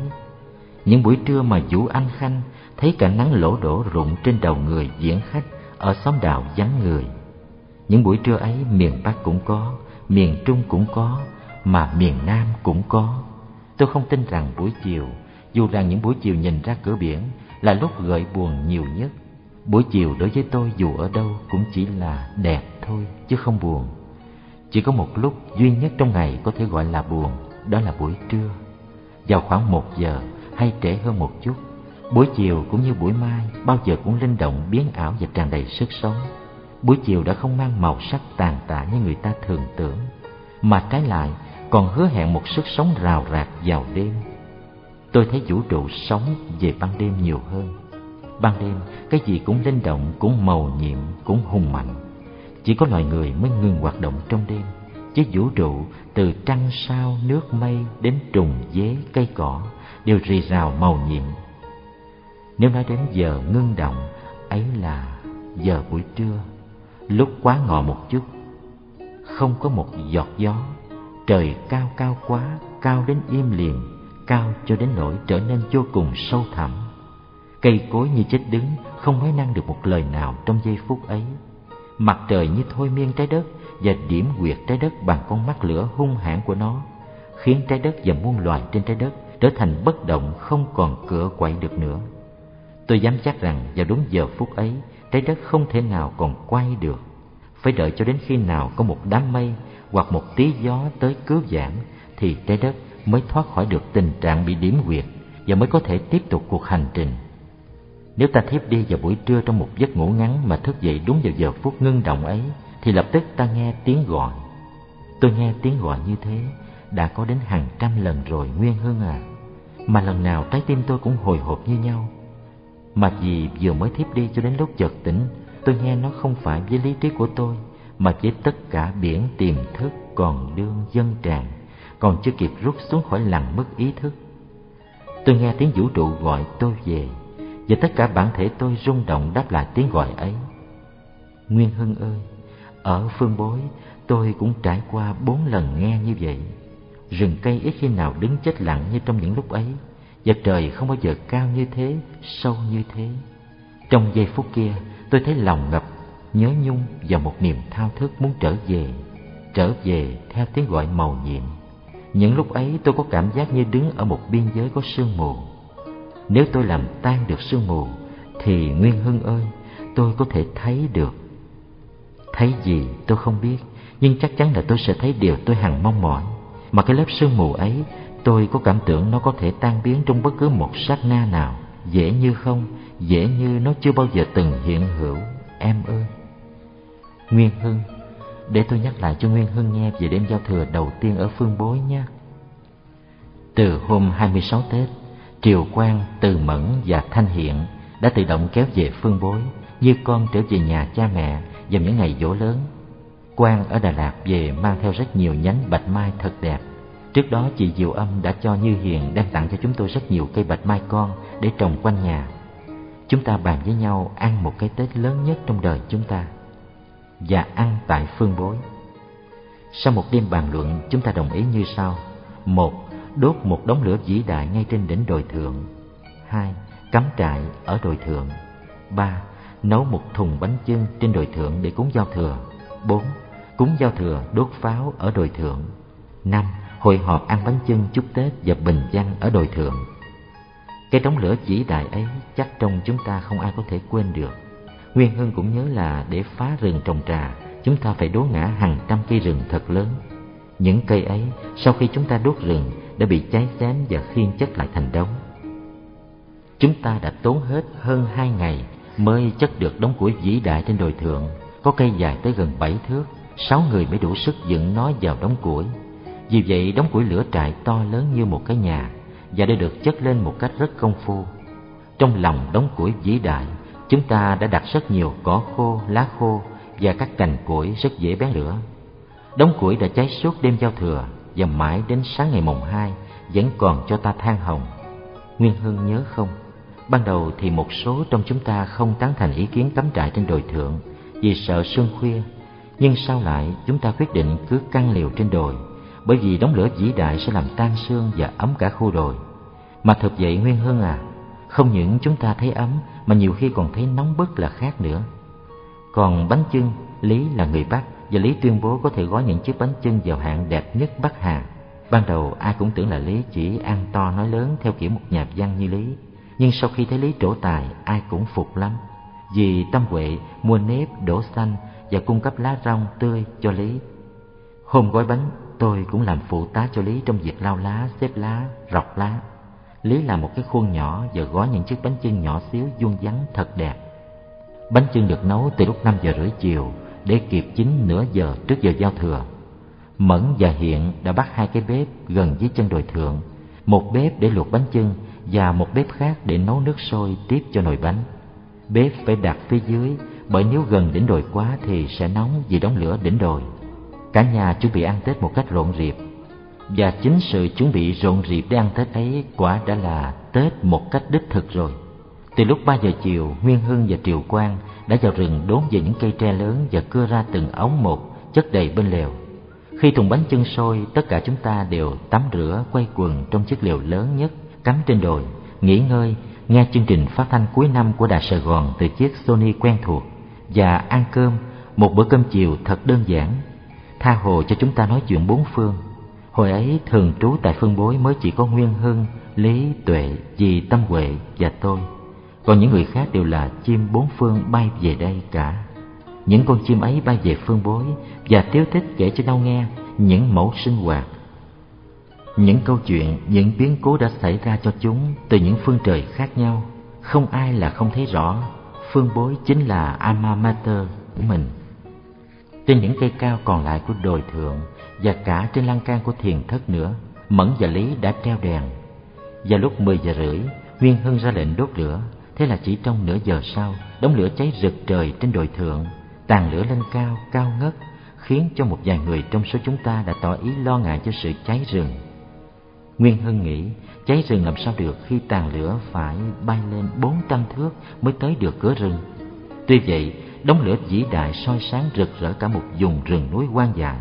Những buổi trưa mà Vũ Anh Khanh thấy cả nắng lỗ đổ rụng trên đầu người diễn khách ở xóm đào vắng người. Những buổi trưa ấy miền bắc cũng có, miền trung cũng có mà miền nam cũng có. Tôi không tin rằng buổi chiều, dù rằng những buổi chiều nhìn ra cửa biển là lúc gợi buồn nhiều nhất, buổi chiều đối với tôi dù ở đâu cũng chỉ là đẹp thôi, chứ không buồn. Chỉ có một lúc duy nhất trong ngày có thể gọi là buồn, đó là buổi trưa. Vào khoảng một giờ, hay trễ hơn một chút, Buổi chiều cũng như buổi mai Bao giờ cũng linh động biến ảo và tràn đầy sức sống. Buổi chiều đã không mang màu sắc tàn tạ như người ta thường tưởng, Mà trái lại còn hứa hẹn một sức sống rào rạc vào đêm. Tôi thấy vũ trụ sống về ban đêm nhiều hơn. Ban đêm, cái gì cũng linh động, cũng màu nhiệm, cũng hùng mạnh. Chỉ có loài người mới ngừng hoạt động trong đêm. Chứ vũ trụ, từ trăng sao, nước mây đến trùng dế, cây cỏ, đều rì rào màu nhiệm. Nếu nói đến giờ ngưng động, ấy là giờ buổi trưa. Lúc quá ngọ một chút, không có một giọt gió trời cao cao quá, cao đến im liền cao cho đến nỗi trở nên vô cùng sâu thẳm. Cây cối như chết đứng không nói năng được một lời nào trong giây phút ấy. Mặt trời như thôi miên trái đất và điểm quyệt trái đất bằng con mắt lửa hung hãn của nó, khiến trái đất và muôn loài trên trái đất trở thành bất động không còn cửa quậy được nữa. Tôi dám chắc rằng vào đúng giờ phút ấy, trái đất không thể nào còn quay được. Phải đợi cho đến khi nào có một đám mây hoặc một tí gió tới cứu vãn thì trái đất mới thoát khỏi được tình trạng bị điểm quyệt và mới có thể tiếp tục cuộc hành trình. Nếu ta thiếp đi vào buổi trưa trong một giấc ngủ ngắn mà thức dậy đúng vào giờ phút ngưng động ấy, thì lập tức ta nghe tiếng gọi. Tôi nghe tiếng gọi như thế, đã có đến hàng trăm lần rồi, nguyên hương à. Mà lần nào trái tim tôi cũng hồi hộp như nhau. Mà vì vừa mới thiếp đi cho đến lúc chợt tỉnh, tôi nghe nó không phải với lý trí của tôi mà với tất cả biển tiềm thức còn đương dân tràn, còn chưa kịp rút xuống khỏi lằn mất ý thức. Tôi nghe tiếng vũ trụ gọi tôi về, và tất cả bản thể tôi rung động đáp lại tiếng gọi ấy. Nguyên hưng ơi, ở phương bối, tôi cũng trải qua bốn lần nghe như vậy. Rừng cây ít khi nào đứng chết lặng như trong những lúc ấy, và trời không bao giờ cao như thế, sâu như thế. Trong giây phút kia, tôi thấy lòng ngập nhớ nhung và một niềm thao thức muốn trở về trở về theo tiếng gọi màu nhiệm. Những lúc ấy tôi có cảm giác như đứng ở một biên giới có sương mù. Nếu tôi làm tan được sương mù, thì nguyên hưng ơi, tôi có thể thấy được. Thấy gì tôi không biết, nhưng chắc chắn là tôi sẽ thấy điều tôi hằng mong mỏi. Mà cái lớp sương mù ấy, tôi có cảm tưởng nó có thể tan biến trong bất cứ một sát na nào. Dễ như không, dễ như nó chưa bao giờ từng hiện hữu. Em ơi! Nguyên hưng để tôi nhắc lại cho nguyên hưng nghe về đêm giao thừa đầu tiên ở phương bối nha từ hôm 26 Tết Triều Quang, Từ Mẫn và Thanh Hiện đã tự động kéo về phương bối như con trở về nhà cha mẹ vào những ngày dỗ lớn. Quang ở Đà Lạt về mang theo rất nhiều nhánh bạch mai thật đẹp. Trước đó chị Diệu Âm đã cho Như Hiền đem tặng cho chúng tôi rất nhiều cây bạch mai con để trồng quanh nhà. Chúng ta bàn với nhau ăn một cái Tết lớn nhất trong đời chúng ta và ăn tại phương bối. Sau một đêm bàn luận, chúng ta đồng ý như sau. Một, đốt một đống lửa vĩ đại ngay trên đỉnh đồi thượng. Hai, cắm trại ở đồi thượng. Ba, nấu một thùng bánh chưng trên đồi thượng để cúng giao thừa. Bốn, cúng giao thừa đốt pháo ở đồi thượng. Năm, hội họp ăn bánh chưng chúc Tết và bình dân ở đồi thượng. Cái đống lửa vĩ đại ấy chắc trong chúng ta không ai có thể quên được. Nguyên Hưng cũng nhớ là để phá rừng trồng trà, chúng ta phải đốn ngã hàng trăm cây rừng thật lớn. Những cây ấy, sau khi chúng ta đốt rừng, đã bị cháy xém và khiên chất lại thành đống. Chúng ta đã tốn hết hơn hai ngày mới chất được đống củi vĩ đại trên đồi thượng, có cây dài tới gần bảy thước, sáu người mới đủ sức dựng nó vào đống củi. Vì vậy, đống củi lửa trại to lớn như một cái nhà và đã được chất lên một cách rất công phu. Trong lòng đống củi vĩ đại, chúng ta đã đặt rất nhiều cỏ khô, lá khô và các cành củi rất dễ bén lửa. Đống củi đã cháy suốt đêm giao thừa và mãi đến sáng ngày mùng hai vẫn còn cho ta than hồng. Nguyên Hưng nhớ không? Ban đầu thì một số trong chúng ta không tán thành ý kiến cắm trại trên đồi thượng vì sợ sương khuya, nhưng sau lại chúng ta quyết định cứ căng liều trên đồi bởi vì đống lửa vĩ đại sẽ làm tan sương và ấm cả khu đồi. Mà thực vậy Nguyên Hưng à, không những chúng ta thấy ấm mà nhiều khi còn thấy nóng bức là khác nữa. Còn bánh chưng, Lý là người Bắc và Lý tuyên bố có thể gói những chiếc bánh chưng vào hạng đẹp nhất Bắc Hà. Ban đầu ai cũng tưởng là Lý chỉ ăn to nói lớn theo kiểu một nhà văn như Lý. Nhưng sau khi thấy Lý trổ tài, ai cũng phục lắm. Vì Tâm Huệ mua nếp, đổ xanh và cung cấp lá rong tươi cho Lý. Hôm gói bánh, tôi cũng làm phụ tá cho Lý trong việc lau lá, xếp lá, rọc lá. Lý làm một cái khuôn nhỏ và gói những chiếc bánh chưng nhỏ xíu vuông vắn thật đẹp. Bánh chưng được nấu từ lúc năm giờ rưỡi chiều để kịp chín nửa giờ trước giờ giao thừa. Mẫn và Hiện đã bắt hai cái bếp gần dưới chân đồi thượng, một bếp để luộc bánh chưng và một bếp khác để nấu nước sôi tiếp cho nồi bánh. bếp phải đặt phía dưới bởi nếu gần đỉnh đồi quá thì sẽ nóng vì đống lửa đỉnh đồi cả nhà chuẩn bị ăn tết một cách rộn rịp và chính sự chuẩn bị rộn rịp để ăn tết ấy quả đã là tết một cách đích thực rồi. Từ lúc ba giờ chiều, nguyên hưng và triều quang đã vào rừng đốn về những cây tre lớn và cưa ra từng ống một chất đầy bên lều. Khi thùng bánh chân sôi, tất cả chúng ta đều tắm rửa quay quần trong chiếc lều lớn nhất, cắm trên đồi, nghỉ ngơi, nghe chương trình phát thanh cuối năm của đài sài gòn từ chiếc sony quen thuộc và ăn cơm một bữa cơm chiều thật đơn giản, tha hồ cho chúng ta nói chuyện bốn phương hồi ấy thường trú tại phương bối mới chỉ có nguyên hưng, lý, tuệ dì tâm huệ và tôi. Còn những người khác đều là chim bốn phương bay về đây cả. Những con chim ấy bay về phương bối và tiếu thích kể cho nhau nghe những mẫu sinh hoạt. Những câu chuyện, những biến cố đã xảy ra cho chúng từ những phương trời khác nhau. Không ai là không thấy rõ. Phương bối chính là alma mater của mình. Trên những cây cao còn lại của đồi thượng và cả trên lan can của thiền thất nữa, mẫn và lý đã treo đèn. Và lúc mười giờ rưỡi, nguyên hưng ra lệnh đốt lửa, thế là chỉ trong nửa giờ sau, đống lửa cháy rực trời trên đồi thượng, tàn lửa lên cao cao ngất, khiến cho một vài người trong số chúng ta đã tỏ ý lo ngại cho sự cháy rừng. Nguyên hưng nghĩ, cháy rừng làm sao được khi tàn lửa phải bay lên bốn trăm thước mới tới được cửa rừng. Tuy vậy, đống lửa vĩ đại soi sáng rực rỡ cả một vùng rừng núi hoang dại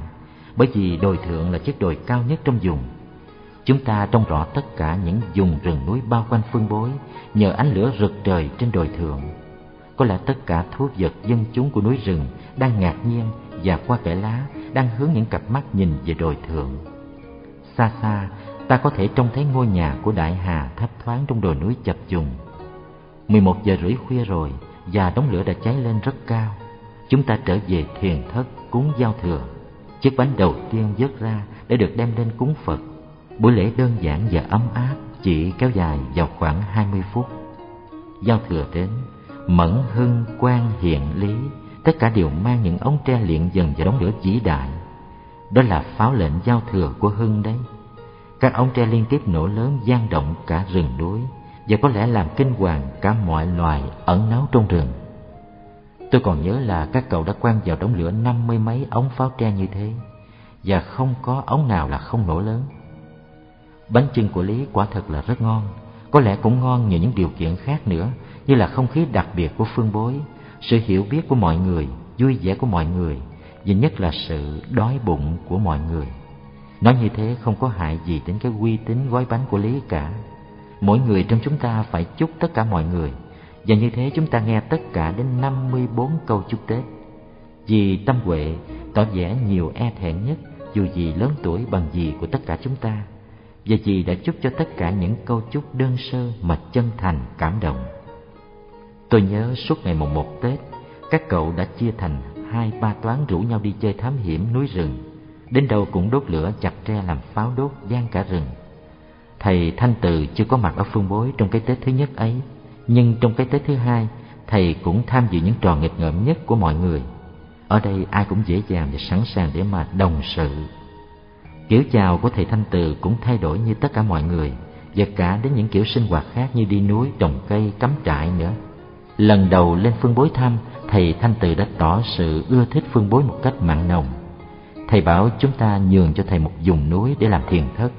bởi vì đồi thượng là chiếc đồi cao nhất trong vùng. Chúng ta trông rõ tất cả những vùng rừng núi bao quanh phương bối nhờ ánh lửa rực trời trên đồi thượng. Có lẽ tất cả thú vật dân chúng của núi rừng đang ngạc nhiên và qua kẽ lá đang hướng những cặp mắt nhìn về đồi thượng. Xa xa, ta có thể trông thấy ngôi nhà của đại hà thấp thoáng trong đồi núi chập trùng mười một giờ rưỡi khuya rồi và đống lửa đã cháy lên rất cao. Chúng ta trở về thiền thất cúng giao thừa chiếc bánh đầu tiên vớt ra để được đem lên cúng phật. Buổi lễ đơn giản và ấm áp chỉ kéo dài vào khoảng hai mươi phút. Giao thừa đến, mẫn hưng quan hiện lý, tất cả đều mang những ống tre liện dần và đống lửa vĩ đại. Đó là pháo lệnh giao thừa của hưng đấy. Các ống tre liên tiếp nổ lớn gian động cả rừng núi và có lẽ làm kinh hoàng cả mọi loài ẩn náu trong rừng tôi còn nhớ là các cậu đã quăng vào đống lửa năm mươi mấy ống pháo tre như thế, và không có ống nào là không nổ lớn. Bánh chưng của lý quả thật là rất ngon, có lẽ cũng ngon nhờ những điều kiện khác nữa, như là không khí đặc biệt của phương bối, sự hiểu biết của mọi người, vui vẻ của mọi người, và nhất là sự đói bụng của mọi người. Nói như thế không có hại gì đến cái uy tín gói bánh của lý cả. Mỗi người trong chúng ta phải chúc tất cả mọi người và như thế chúng ta nghe tất cả đến năm mươi bốn câu chúc Tết. Vì tâm huệ tỏ vẻ nhiều e thẹn nhất dù gì lớn tuổi bằng gì của tất cả chúng ta và vì đã chúc cho tất cả những câu chúc đơn sơ mà chân thành cảm động. Tôi nhớ suốt ngày mùng một Tết, các cậu đã chia thành hai ba toán rủ nhau đi chơi thám hiểm núi rừng. Đến đâu cũng đốt lửa chặt tre làm pháo đốt gian cả rừng. Thầy Thanh Từ chưa có mặt ở phương bối trong cái Tết thứ nhất ấy, nhưng trong cái Tết thứ hai, thầy cũng tham dự những trò nghịch ngợm nhất của mọi người. Ở đây ai cũng dễ dàng và sẵn sàng để mà đồng sự. Kiểu chào của thầy Thanh Từ cũng thay đổi như tất cả mọi người Và cả đến những kiểu sinh hoạt khác như đi núi, trồng cây, cắm trại nữa. Lần đầu lên phương bối thăm Thầy Thanh Từ đã tỏ sự ưa thích phương bối một cách mặn nồng. Thầy bảo chúng ta nhường cho thầy một vùng núi để làm thiền thất.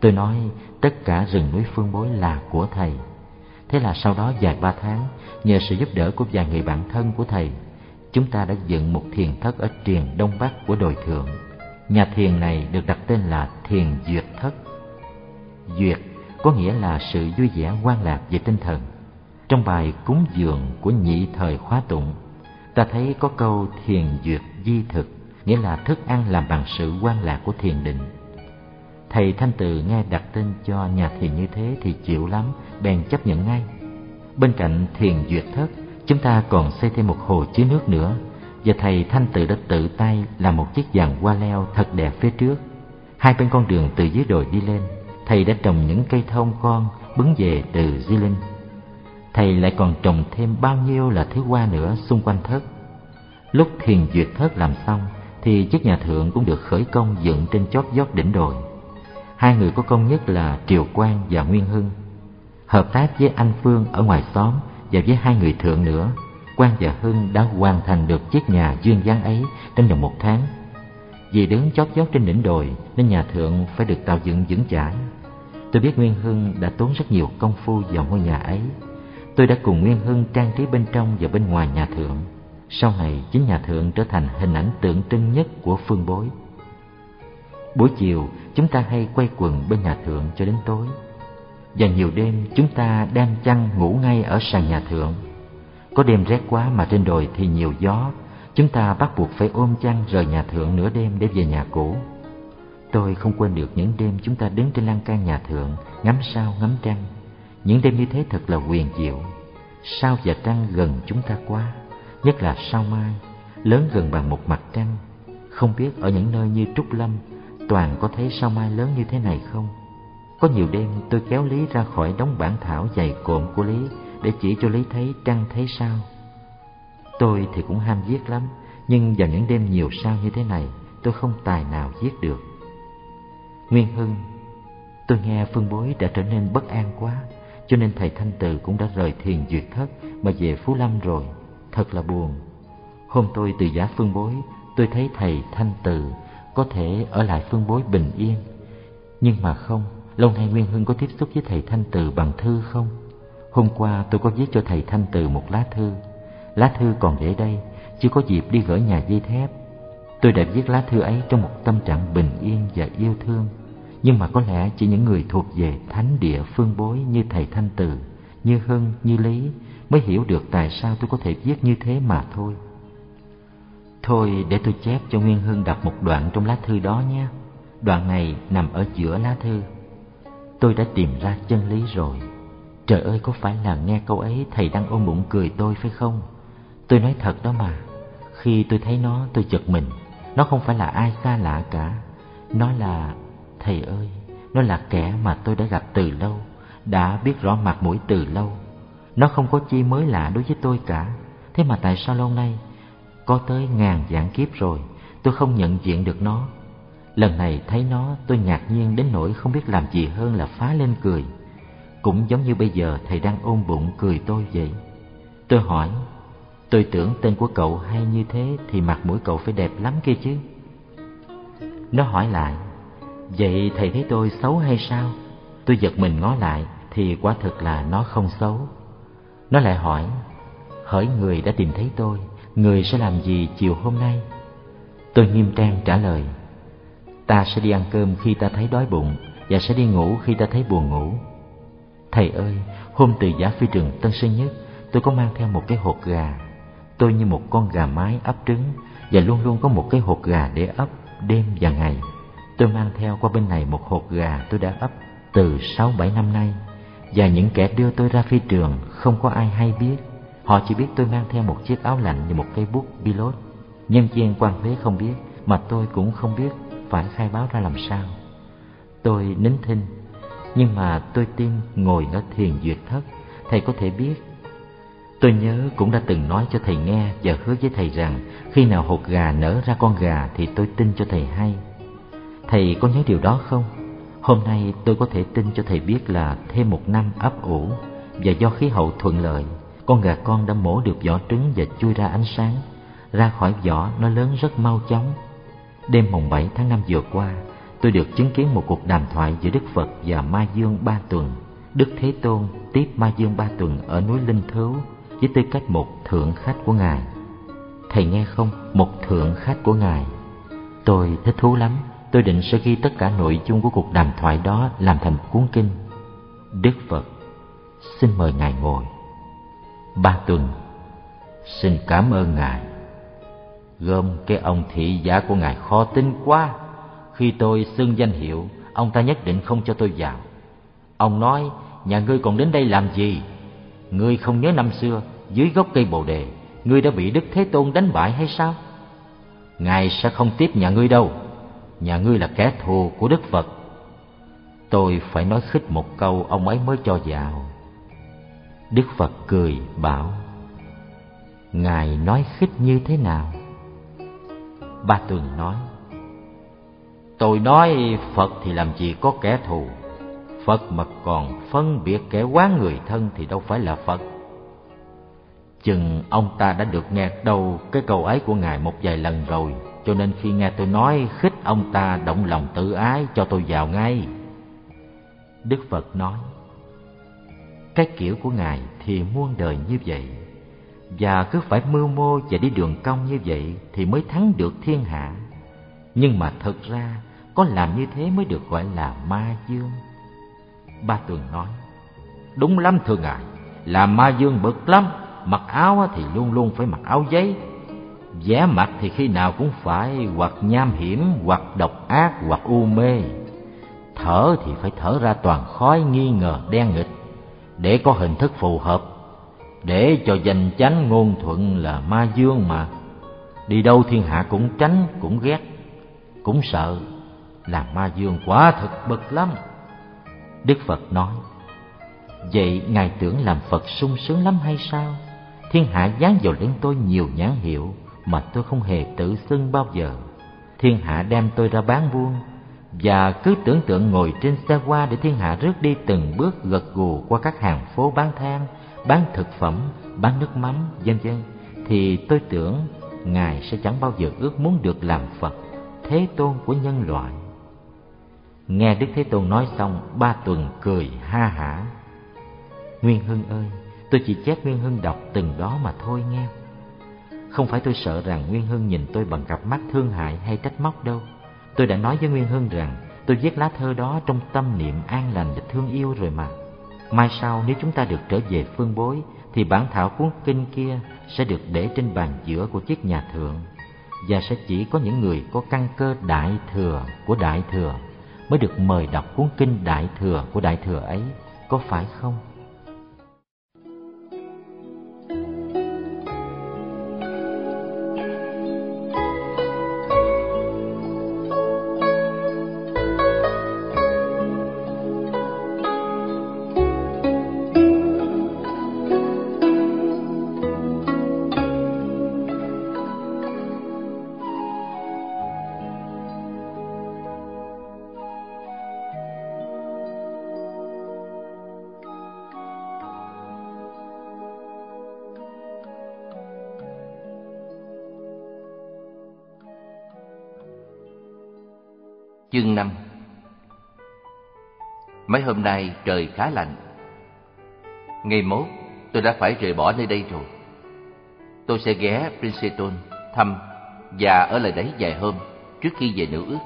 Tôi nói tất cả rừng núi phương bối là của thầy. Thế là sau đó vài ba tháng Nhờ sự giúp đỡ của vài người bạn thân của thầy Chúng ta đã dựng một thiền thất ở triền đông bắc của đồi thượng Nhà thiền này được đặt tên là Thiền Duyệt Thất. Duyệt có nghĩa là sự vui vẻ quan lạc về tinh thần. Trong bài cúng dường của nhị thời khóa tụng, ta thấy có câu thiền duyệt di thực, nghĩa là thức ăn làm bằng sự quan lạc của thiền định. Thầy Thanh Từ nghe đặt tên cho nhà thiền như thế thì chịu lắm, bèn chấp nhận ngay. Bên cạnh thiền duyệt thất, chúng ta còn xây thêm một hồ chứa nước nữa và thầy Thanh Tự đã tự tay làm một chiếc giàn hoa leo thật đẹp phía trước. Hai bên con đường từ dưới đồi đi lên, thầy đã trồng những cây thông con bứng về từ Di Linh. Thầy lại còn trồng thêm bao nhiêu là thứ hoa nữa xung quanh thất. Lúc thiền duyệt thất làm xong, thì chiếc nhà thượng cũng được khởi công dựng trên chót vót đỉnh đồi. Hai người có công nhất là Triều Quang và Nguyên Hưng. Hợp tác với anh Phương ở ngoài xóm và với hai người thượng nữa, Quang và Hưng đã hoàn thành được chiếc nhà duyên dáng ấy trong vòng một tháng. Vì đứng chót vót trên đỉnh đồi nên nhà thượng phải được tạo dựng vững chãi. Tôi biết Nguyên Hưng đã tốn rất nhiều công phu vào ngôi nhà ấy. Tôi đã cùng Nguyên Hưng trang trí bên trong và bên ngoài nhà thượng. Sau này chính nhà thượng trở thành hình ảnh tượng trưng nhất của phương bối. Buổi chiều chúng ta hay quay quần bên nhà thượng cho đến tối. Và nhiều đêm chúng ta đang chăn ngủ ngay ở sàn nhà thượng. Có đêm rét quá mà trên đồi thì nhiều gió, chúng ta bắt buộc phải ôm chăn rời nhà thượng nửa đêm để về nhà cũ. Tôi không quên được những đêm chúng ta đứng trên lan can nhà thượng, ngắm sao ngắm trăng. Những đêm như thế thật là huyền diệu. Sao và trăng gần chúng ta quá, nhất là sao mai, lớn gần bằng một mặt trăng. Không biết ở những nơi như Trúc Lâm, Toàn có thấy sao mai lớn như thế này không? Có nhiều đêm tôi kéo Lý ra khỏi đống bản thảo dày cộm của Lý để chỉ cho Lý thấy trăng thấy sao. Tôi thì cũng ham viết lắm, nhưng vào những đêm nhiều sao như thế này, tôi không tài nào viết được. Nguyên Hưng, tôi nghe phương bối đã trở nên bất an quá, cho nên thầy Thanh Từ cũng đã rời thiền duyệt thất mà về Phú Lâm rồi, thật là buồn. Hôm tôi từ giả phương bối, tôi thấy thầy Thanh Từ có thể ở lại phương bối bình yên. Nhưng mà không, lâu nay Nguyên Hưng có tiếp xúc với thầy Thanh Từ bằng thư không? Hôm qua tôi có viết cho thầy Thanh Từ một lá thư. Lá thư còn để đây, chưa có dịp đi gửi nhà dây thép. Tôi đã viết lá thư ấy trong một tâm trạng bình yên và yêu thương. Nhưng mà có lẽ chỉ những người thuộc về thánh địa phương bối như thầy Thanh Từ, như Hưng, như Lý mới hiểu được tại sao tôi có thể viết như thế mà thôi. Thôi để tôi chép cho Nguyên Hưng đọc một đoạn trong lá thư đó nhé. Đoạn này nằm ở giữa lá thư. Tôi đã tìm ra chân lý rồi. Trời ơi có phải là nghe câu ấy thầy đang ôm bụng cười tôi phải không? Tôi nói thật đó mà. Khi tôi thấy nó tôi giật mình. Nó không phải là ai xa lạ cả. Nó là... Thầy ơi, nó là kẻ mà tôi đã gặp từ lâu, đã biết rõ mặt mũi từ lâu. Nó không có chi mới lạ đối với tôi cả. Thế mà tại sao lâu nay có tới ngàn vạn kiếp rồi tôi không nhận diện được nó lần này thấy nó, tôi ngạc nhiên đến nỗi không biết làm gì hơn là phá lên cười. Cũng giống như bây giờ, thầy đang ôm bụng cười tôi vậy. Tôi hỏi, tôi tưởng tên của cậu hay như thế thì mặt mũi cậu phải đẹp lắm kia chứ? Nó hỏi lại, vậy thầy thấy tôi xấu hay sao? Tôi giật mình ngó lại thì quả thực là nó không xấu. Nó lại hỏi, hỡi người đã tìm thấy tôi, người sẽ làm gì chiều hôm nay? Tôi nghiêm trang trả lời ta sẽ đi ăn cơm khi ta thấy đói bụng và sẽ đi ngủ khi ta thấy buồn ngủ. Thầy ơi hôm từ giả phi trường tân sơn nhất tôi có mang theo một cái hột gà. Tôi như một con gà mái ấp trứng và luôn luôn có một cái hột gà để ấp đêm và ngày. Tôi mang theo qua bên này một hột gà tôi đã ấp từ sáu bảy năm nay và những kẻ đưa tôi ra phi trường không có ai hay biết. Họ chỉ biết tôi mang theo một chiếc áo lạnh và một cây bút pilot. Nhân viên quan thuế không biết, mà tôi cũng không biết phải khai báo ra làm sao. Tôi nín thinh, nhưng mà tôi tin ngồi ở thiền duyệt thất, thầy có thể biết. Tôi nhớ cũng đã từng nói cho thầy nghe và hứa với thầy rằng khi nào hột gà nở ra con gà thì tôi tin cho thầy hay. Thầy có nhớ điều đó không? Hôm nay tôi có thể tin cho thầy biết là thêm một năm ấp ủ và do khí hậu thuận lợi con gà con đã mổ được vỏ trứng và chui ra ánh sáng ra khỏi vỏ nó lớn rất mau chóng đêm mùng 7 tháng 5 vừa qua, tôi được chứng kiến một cuộc đàm thoại giữa đức phật và ma dương ba tuần. Đức thế tôn tiếp ma dương ba tuần ở núi linh thứu với tư cách một thượng khách của ngài. Thầy nghe không? Một thượng khách của ngài. Tôi thích thú lắm. Tôi định sẽ ghi tất cả nội dung của cuộc đàm thoại đó làm thành cuốn kinh. Đức phật, xin mời ngài ngồi. Ba tuần, xin cảm ơn ngài gồm cái ông thị giả của ngài khó tin quá. Khi tôi xưng danh hiệu, ông ta nhất định không cho tôi vào. Ông nói, nhà ngươi còn đến đây làm gì? Ngươi không nhớ năm xưa, dưới gốc cây bồ đề, ngươi đã bị đức thế tôn đánh bại hay sao? Ngài sẽ không tiếp nhà ngươi đâu. Nhà ngươi là kẻ thù của đức phật. Tôi phải nói khích một câu, ông ấy mới cho vào. Đức Phật cười bảo, Ngài nói khích như thế nào? Ba Tường nói Tôi nói Phật thì làm gì có kẻ thù Phật mà còn phân biệt kẻ quán người thân thì đâu phải là Phật Chừng ông ta đã được nghe đâu cái câu ấy của Ngài một vài lần rồi, cho nên khi nghe tôi nói khích ông ta động lòng tự ái cho tôi vào ngay. Đức Phật nói, cái kiểu của Ngài thì muôn đời như vậy, và cứ phải mưu mô và đi đường cong như vậy thì mới thắng được thiên hạ. Nhưng mà thật ra, có làm như thế mới được gọi là ma dương. Ba Tường nói, đúng lắm thưa Ngài, là ma dương bực lắm, mặc áo thì luôn luôn phải mặc áo giấy, vẻ mặt thì khi nào cũng phải hoặc nham hiểm, hoặc độc ác, hoặc u mê. Thở thì phải thở ra toàn khói nghi ngờ đen nghịch, để có hình thức phù hợp, để cho danh chánh ngôn thuận là ma dương mà. Đi đâu thiên hạ cũng tránh, cũng ghét, cũng sợ, là ma dương quá thật bực lắm. Đức Phật nói, Vậy Ngài tưởng làm Phật sung sướng lắm hay sao? Thiên hạ dán vào lưng tôi nhiều nhãn hiệu mà tôi không hề tự xưng bao giờ. Thiên hạ đem tôi ra bán buôn và cứ tưởng tượng ngồi trên xe hoa để thiên hạ rước đi từng bước gật gù qua các hàng phố bán than, bán thực phẩm, bán nước mắm, vân vân thì tôi tưởng Ngài sẽ chẳng bao giờ ước muốn được làm Phật, thế tôn của nhân loại. Nghe Đức Thế Tôn nói xong, ba tuần cười ha hả. Nguyên Hưng ơi, tôi chỉ chép Nguyên Hưng đọc từng đó mà thôi nghe. Không phải tôi sợ rằng Nguyên Hưng nhìn tôi bằng cặp mắt thương hại hay trách móc đâu. Tôi đã nói với Nguyên Hưng rằng tôi viết lá thơ đó trong tâm niệm an lành và thương yêu rồi mà. Mai sau nếu chúng ta được trở về phương bối thì bản thảo cuốn kinh kia sẽ được để trên bàn giữa của chiếc nhà thượng và sẽ chỉ có những người có căn cơ đại thừa của đại thừa mới được mời đọc cuốn kinh đại thừa của đại thừa ấy, có phải không? Mấy hôm nay trời khá lạnh. Ngày mốt tôi đã phải rời bỏ nơi đây rồi. Tôi sẽ ghé Princeton thăm và ở lại đấy vài hôm trước khi về nữ ước.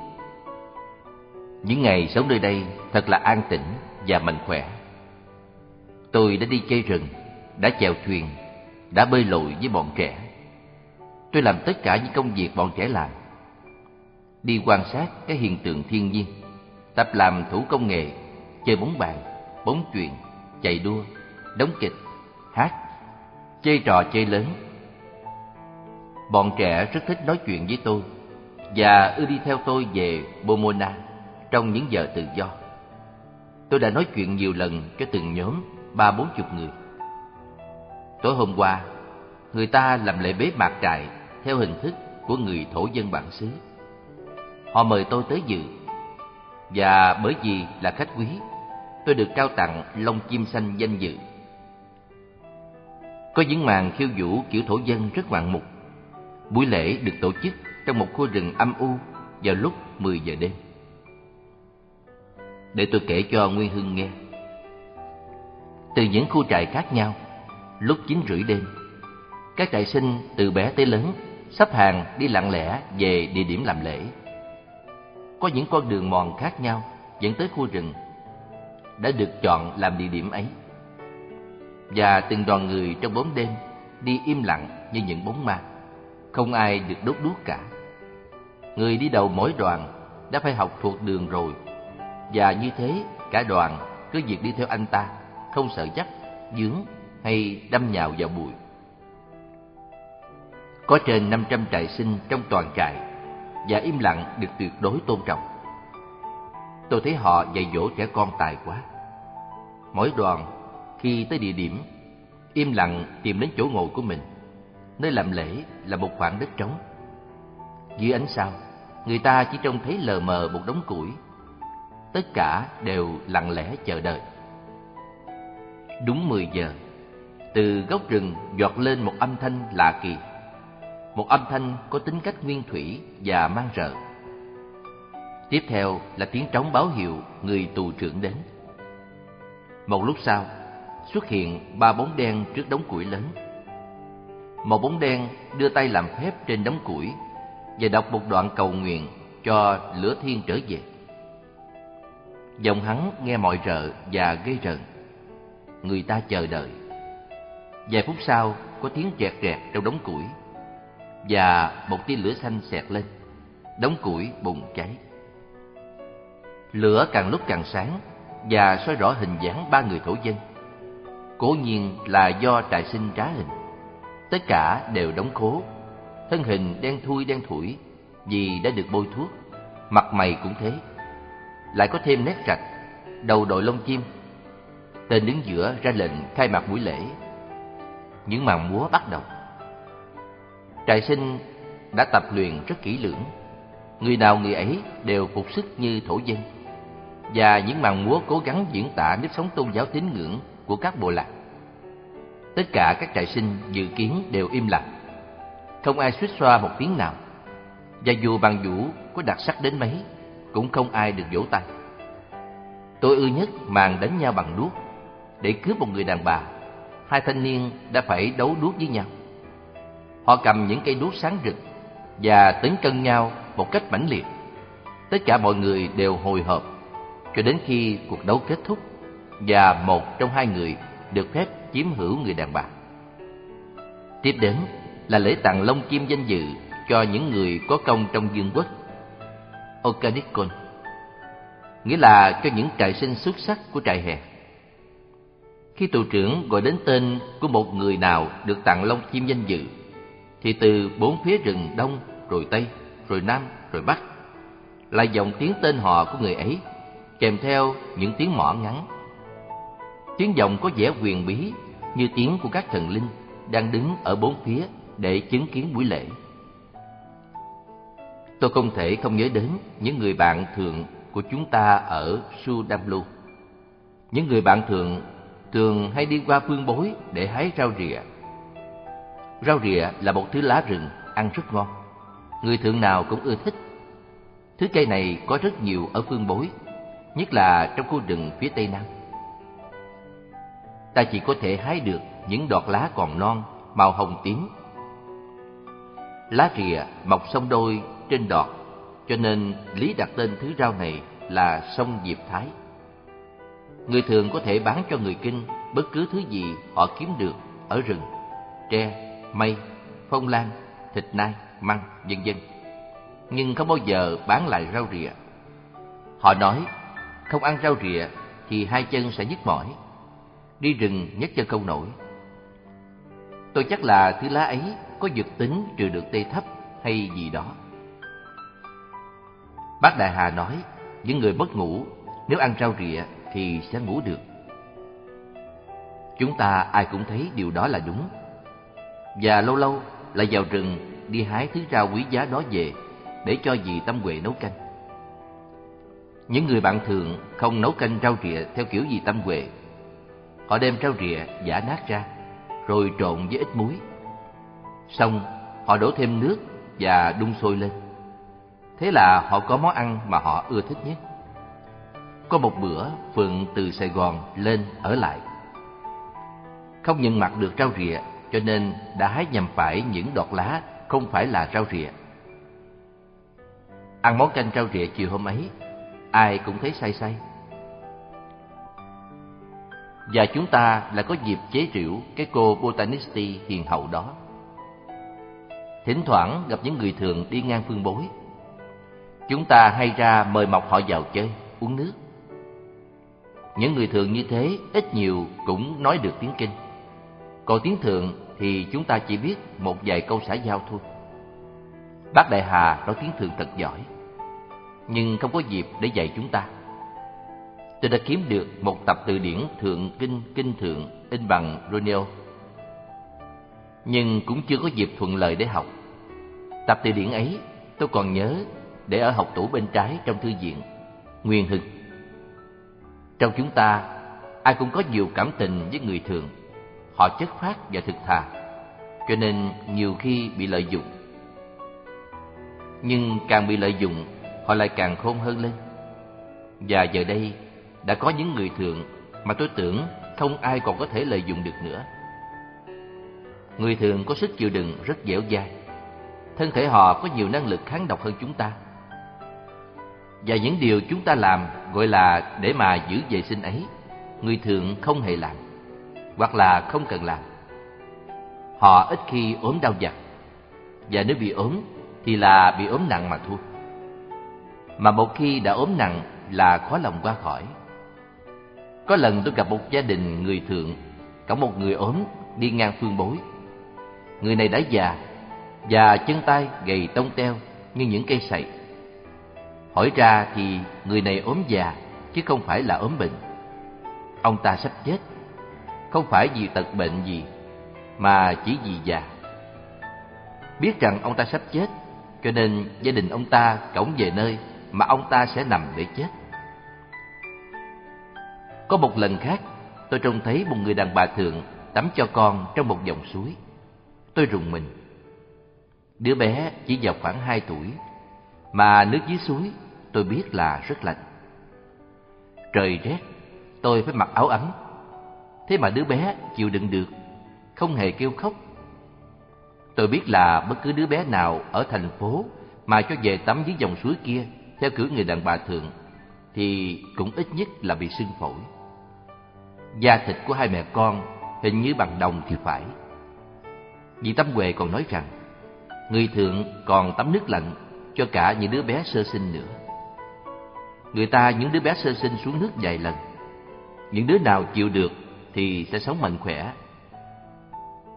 Những ngày sống nơi đây thật là an tĩnh và mạnh khỏe. Tôi đã đi chơi rừng, đã chèo thuyền, đã bơi lội với bọn trẻ. Tôi làm tất cả những công việc bọn trẻ làm. Đi quan sát các hiện tượng thiên nhiên, tập làm thủ công nghệ, chơi bóng bàn, bóng chuyền, chạy đua, đóng kịch, hát, chơi trò chơi lớn. Bọn trẻ rất thích nói chuyện với tôi và ưa đi theo tôi về Bomona trong những giờ tự do. Tôi đã nói chuyện nhiều lần cho từng nhóm ba bốn chục người. Tối hôm qua, người ta làm lễ bế mạc trại theo hình thức của người thổ dân bản xứ. Họ mời tôi tới dự Và bởi vì là khách quý Tôi được trao tặng lông chim xanh danh dự. Có những màn khiêu vũ kiểu thổ dân rất ngoạn mục. Buổi lễ được tổ chức trong một khu rừng âm u vào lúc 10 giờ đêm. Để tôi kể cho Nguyên Hưng nghe. Từ những khu trại khác nhau, Lúc 9 rưỡi đêm, Các trại sinh từ bé tới lớn Sắp hàng đi lặng lẽ về địa điểm làm lễ. Có những con đường mòn khác nhau dẫn tới khu rừng đã được chọn làm địa điểm ấy. Và từng đoàn người trong bóng đêm đi im lặng như những bóng ma, không ai được đốt đuốc cả. Người đi đầu mỗi đoàn đã phải học thuộc đường rồi, và như thế cả đoàn cứ việc đi theo anh ta, không sợ chắc, dướng hay đâm nhào vào bụi. Có trên 500 trại sinh trong toàn trại và im lặng được tuyệt đối tôn trọng. Tôi thấy họ dạy dỗ trẻ con tài quá. Mỗi đoàn khi tới địa điểm, im lặng tìm đến chỗ ngồi của mình. Nơi làm lễ là một khoảng đất trống. Dưới ánh sao, người ta chỉ trông thấy lờ mờ một đống củi. Tất cả đều lặng lẽ chờ đợi. Đúng 10 giờ, từ gốc rừng giọt lên một âm thanh lạ kỳ. Một âm thanh có tính cách nguyên thủy và mang rợ. Tiếp theo là tiếng trống báo hiệu người tù trưởng đến. Một lúc sau, xuất hiện ba bóng đen trước đống củi lớn. Một bóng đen đưa tay làm phép trên đống củi và đọc một đoạn cầu nguyện cho lửa thiên trở về. Giọng hắn nghe mọi rợ và gây rợn. Người ta chờ đợi. Vài phút sau, có tiếng rẹt rẹt trong đống củi và một tia lửa xanh xẹt lên. Đống củi bùng cháy. Lửa càng lúc càng sáng và soi rõ hình dáng ba người thổ dân. Cố nhiên là do trại sinh trá hình. Tất cả đều đóng khố, thân hình đen thui đen thủi vì đã được bôi thuốc, mặt mày cũng thế. Lại có thêm nét rạch, đầu đội lông chim. Tên đứng giữa ra lệnh khai mạc buổi lễ. Những màn múa bắt đầu. Trại sinh đã tập luyện rất kỹ lưỡng. Người nào người ấy đều phục sức như thổ dân và những màn múa cố gắng diễn tả nếp sống tôn giáo tín ngưỡng của các bộ lạc. Tất cả các trại sinh dự kiến đều im lặng, không ai suýt xoa một tiếng nào. Và dù bằng vũ có đặc sắc đến mấy, cũng không ai được vỗ tay. Tôi ưa nhất màn đánh nhau bằng đuốc. Để cướp một người đàn bà, hai thanh niên đã phải đấu đuốc với nhau. Họ cầm những cây đuốc sáng rực và tấn cân nhau một cách mãnh liệt. Tất cả mọi người đều hồi hộp cho đến khi cuộc đấu kết thúc và một trong hai người được phép chiếm hữu người đàn bà. Tiếp đến là lễ tặng lông chim danh dự cho những người có công trong vương quốc. Okanikon nghĩa là cho những trại sinh xuất sắc của trại hè. Khi tù trưởng gọi đến tên của một người nào được tặng lông chim danh dự, thì từ bốn phía rừng đông, rồi tây, rồi nam, rồi bắc, là dòng tiếng tên họ của người ấy kèm theo những tiếng mỏ ngắn. Tiếng vọng có vẻ quyền bí như tiếng của các thần linh đang đứng ở bốn phía để chứng kiến buổi lễ. Tôi không thể không nhớ đến những người bạn thường của chúng ta ở Sudamlu. Những người bạn thường thường hay đi qua phương bối để hái rau rịa. Rau rịa là một thứ lá rừng ăn rất ngon. Người thượng nào cũng ưa thích. Thứ cây này có rất nhiều ở phương bối nhất là trong khu rừng phía tây nam. Ta chỉ có thể hái được những đọt lá còn non, màu hồng tím. Lá rìa mọc song đôi trên đọt, cho nên Lý đặt tên thứ rau này là sông Diệp Thái. Người thường có thể bán cho người kinh bất cứ thứ gì họ kiếm được ở rừng, tre, mây, phong lan, thịt nai, măng, vân vân. Nhưng không bao giờ bán lại rau rìa. Họ nói không ăn rau rịa thì hai chân sẽ nhức mỏi. Đi rừng nhấc chân không nổi. Tôi chắc là thứ lá ấy có dược tính trừ được tê thấp hay gì đó. Bác Đại Hà nói, những người mất ngủ nếu ăn rau rịa thì sẽ ngủ được. Chúng ta ai cũng thấy điều đó là đúng. Và lâu lâu lại vào rừng đi hái thứ rau quý giá đó về để cho dì Tâm Huệ nấu canh. Những người bạn thường không nấu canh rau rịa theo kiểu gì tâm huệ. Họ đem rau rịa giả nát ra, rồi trộn với ít muối. Xong, họ đổ thêm nước và đun sôi lên. Thế là họ có món ăn mà họ ưa thích nhất. Có một bữa, Phượng từ Sài Gòn lên ở lại. Không nhận mặt được rau rịa, cho nên đã hái nhầm phải những đọt lá không phải là rau rịa. Ăn món canh rau rịa chiều hôm ấy, ai cũng thấy say say. Và chúng ta lại có dịp chế rượu cái cô Botanisti hiền hậu đó. Thỉnh thoảng gặp những người thường đi ngang phương bối. Chúng ta hay ra mời mọc họ vào chơi, uống nước. Những người thường như thế ít nhiều cũng nói được tiếng Kinh. Còn tiếng thường thì chúng ta chỉ biết một vài câu xã giao thôi. Bác Đại Hà nói tiếng thường thật giỏi nhưng không có dịp để dạy chúng ta. Tôi đã kiếm được một tập từ điển Thượng Kinh Kinh Thượng in bằng Roneo, nhưng cũng chưa có dịp thuận lợi để học. Tập từ điển ấy tôi còn nhớ để ở học tủ bên trái trong thư viện, Nguyên Hưng. Trong chúng ta, ai cũng có nhiều cảm tình với người thường, họ chất phát và thực thà, cho nên nhiều khi bị lợi dụng. Nhưng càng bị lợi dụng, họ lại càng khôn hơn lên. Và giờ đây, đã có những người thường mà tôi tưởng không ai còn có thể lợi dụng được nữa. Người thường có sức chịu đựng rất dẻo dai. Thân thể họ có nhiều năng lực kháng độc hơn chúng ta. Và những điều chúng ta làm gọi là để mà giữ vệ sinh ấy, người thường không hề làm, hoặc là không cần làm. Họ ít khi ốm đau giặt, và nếu bị ốm thì là bị ốm nặng mà thôi. Mà một khi đã ốm nặng là khó lòng qua khỏi. Có lần tôi gặp một gia đình người thượng, có một người ốm đi ngang phương bối. Người này đã già, và chân tay gầy tông teo như những cây sậy. Hỏi ra thì người này ốm già, chứ không phải là ốm bệnh. Ông ta sắp chết, không phải vì tật bệnh gì, mà chỉ vì già. Biết rằng ông ta sắp chết, cho nên gia đình ông ta cõng về nơi mà ông ta sẽ nằm để chết. Có một lần khác, tôi trông thấy một người đàn bà thượng tắm cho con trong một dòng suối. Tôi rùng mình. Đứa bé chỉ vào khoảng hai tuổi, mà nước dưới suối tôi biết là rất lạnh. Trời rét, tôi phải mặc áo ấm. Thế mà đứa bé chịu đựng được, không hề kêu khóc. Tôi biết là bất cứ đứa bé nào ở thành phố mà cho về tắm dưới dòng suối kia theo kiểu người đàn bà thượng thì cũng ít nhất là bị sưng phổi. Da thịt của hai mẹ con hình như bằng đồng thì phải. Vị Tâm Huệ còn nói rằng, người thượng còn tắm nước lạnh cho cả những đứa bé sơ sinh nữa. Người ta những đứa bé sơ sinh xuống nước vài lần. Những đứa nào chịu được thì sẽ sống mạnh khỏe.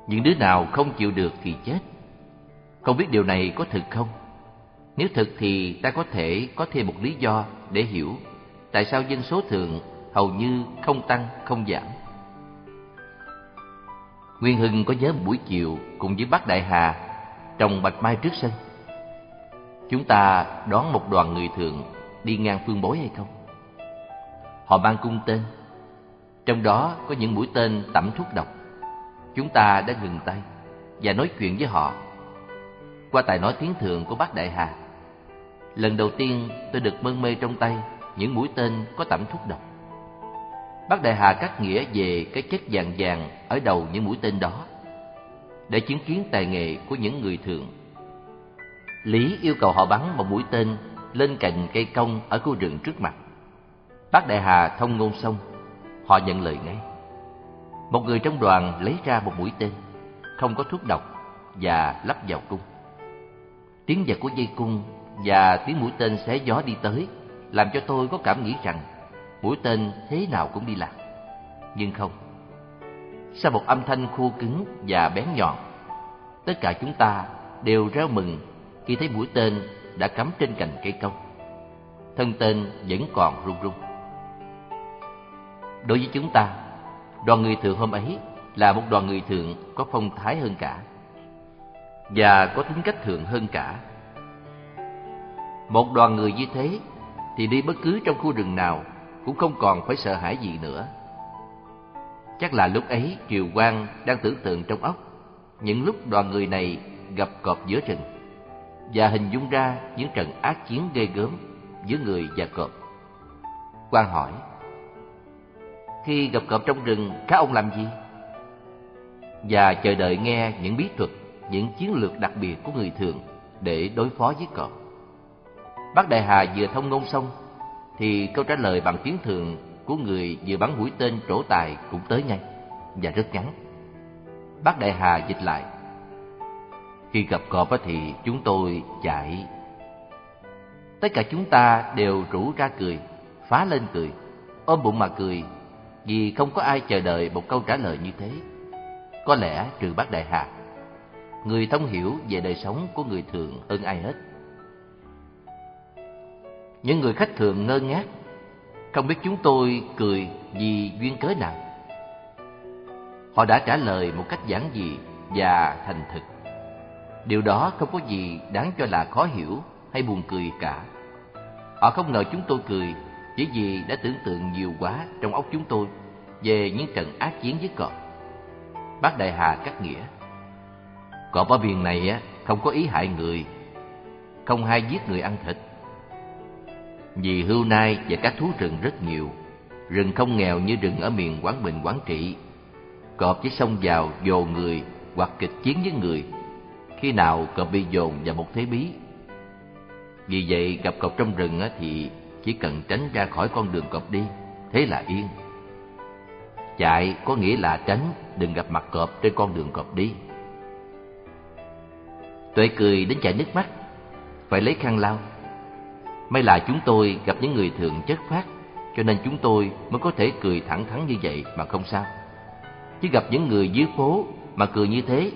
Những đứa nào không chịu được thì chết. Không biết điều này có thực không? Nếu thực thì ta có thể có thêm một lý do để hiểu tại sao dân số thường hầu như không tăng không giảm. Nguyên Hưng có nhớ một buổi chiều cùng với bác Đại Hà trồng bạch mai trước sân. Chúng ta đón một đoàn người thường đi ngang phương bối hay không? Họ mang cung tên, trong đó có những mũi tên tẩm thuốc độc. Chúng ta đã ngừng tay và nói chuyện với họ qua tài nói tiếng thường của bác Đại Hà. Lần đầu tiên tôi được mân mê trong tay những mũi tên có tẩm thuốc độc. Bác Đại Hà cắt nghĩa về cái chất vàng vàng ở đầu những mũi tên đó để chứng kiến tài nghệ của những người thường. Lý yêu cầu họ bắn một mũi tên lên cạnh cây cong ở khu rừng trước mặt. Bác Đại Hà thông ngôn xong, họ nhận lời ngay. Một người trong đoàn lấy ra một mũi tên, không có thuốc độc và lắp vào cung. Tiếng giật của dây cung và tiếng mũi tên xé gió đi tới làm cho tôi có cảm nghĩ rằng mũi tên thế nào cũng đi lạc. Nhưng không. Sau một âm thanh khô cứng và bén nhọn, tất cả chúng ta đều reo mừng khi thấy mũi tên đã cắm trên cành cây công. Thân tên vẫn còn run run. Đối với chúng ta, đoàn người thượng hôm ấy là một đoàn người thượng có phong thái hơn cả và có tính cách thượng hơn cả. Một đoàn người như thế thì đi bất cứ trong khu rừng nào cũng không còn phải sợ hãi gì nữa. Chắc là lúc ấy Triều Quang đang tưởng tượng trong óc những lúc đoàn người này gặp cọp giữa rừng và hình dung ra những trận ác chiến ghê gớm giữa người và cọp. Quang hỏi: Khi gặp cọp trong rừng, các ông làm gì? Và chờ đợi nghe những bí thuật, những chiến lược đặc biệt của người thường để đối phó với cọp. Bác Đại Hà vừa thông ngôn xong thì câu trả lời bằng tiếng thường của người vừa bắn mũi tên trổ tài cũng tới ngay và rất ngắn. Bác Đại Hà dịch lại. Khi gặp cọp thì chúng tôi chạy. Tất cả chúng ta đều rủ ra cười, phá lên cười, ôm bụng mà cười, vì không có ai chờ đợi một câu trả lời như thế. Có lẽ trừ bác Đại Hà, người thông hiểu về đời sống của người thường hơn ai hết. Những người khách thường ngơ ngác, không biết chúng tôi cười vì duyên cớ nào. Họ đã trả lời một cách giản dị và thành thực. Điều đó không có gì đáng cho là khó hiểu hay buồn cười cả. Họ không ngờ chúng tôi cười chỉ vì đã tưởng tượng nhiều quá trong óc chúng tôi về những trận ác chiến với cọp. Bác Đại Hà cắt nghĩa. Cọp ở biển này không có ý hại người, không hay giết người ăn thịt. Vì hưu nai và các thú rừng rất nhiều, rừng không nghèo như rừng ở miền Quảng Bình, Quảng Trị. Cọp chỉ xông vào dồ người hoặc kịch chiến với người. Khi nào cọp bị dồn vào một thế bí. Vì vậy gặp cọp trong rừng thì chỉ cần tránh ra khỏi con đường cọp đi, thế là yên. Chạy có nghĩa là tránh, đừng gặp mặt cọp trên con đường cọp đi. Tuệ cười đến chảy nước mắt, phải lấy khăn lau. May là chúng tôi gặp những người thường chất phát, cho nên chúng tôi mới có thể cười thẳng thắn như vậy mà không sao. Chứ gặp những người dưới phố mà cười như thế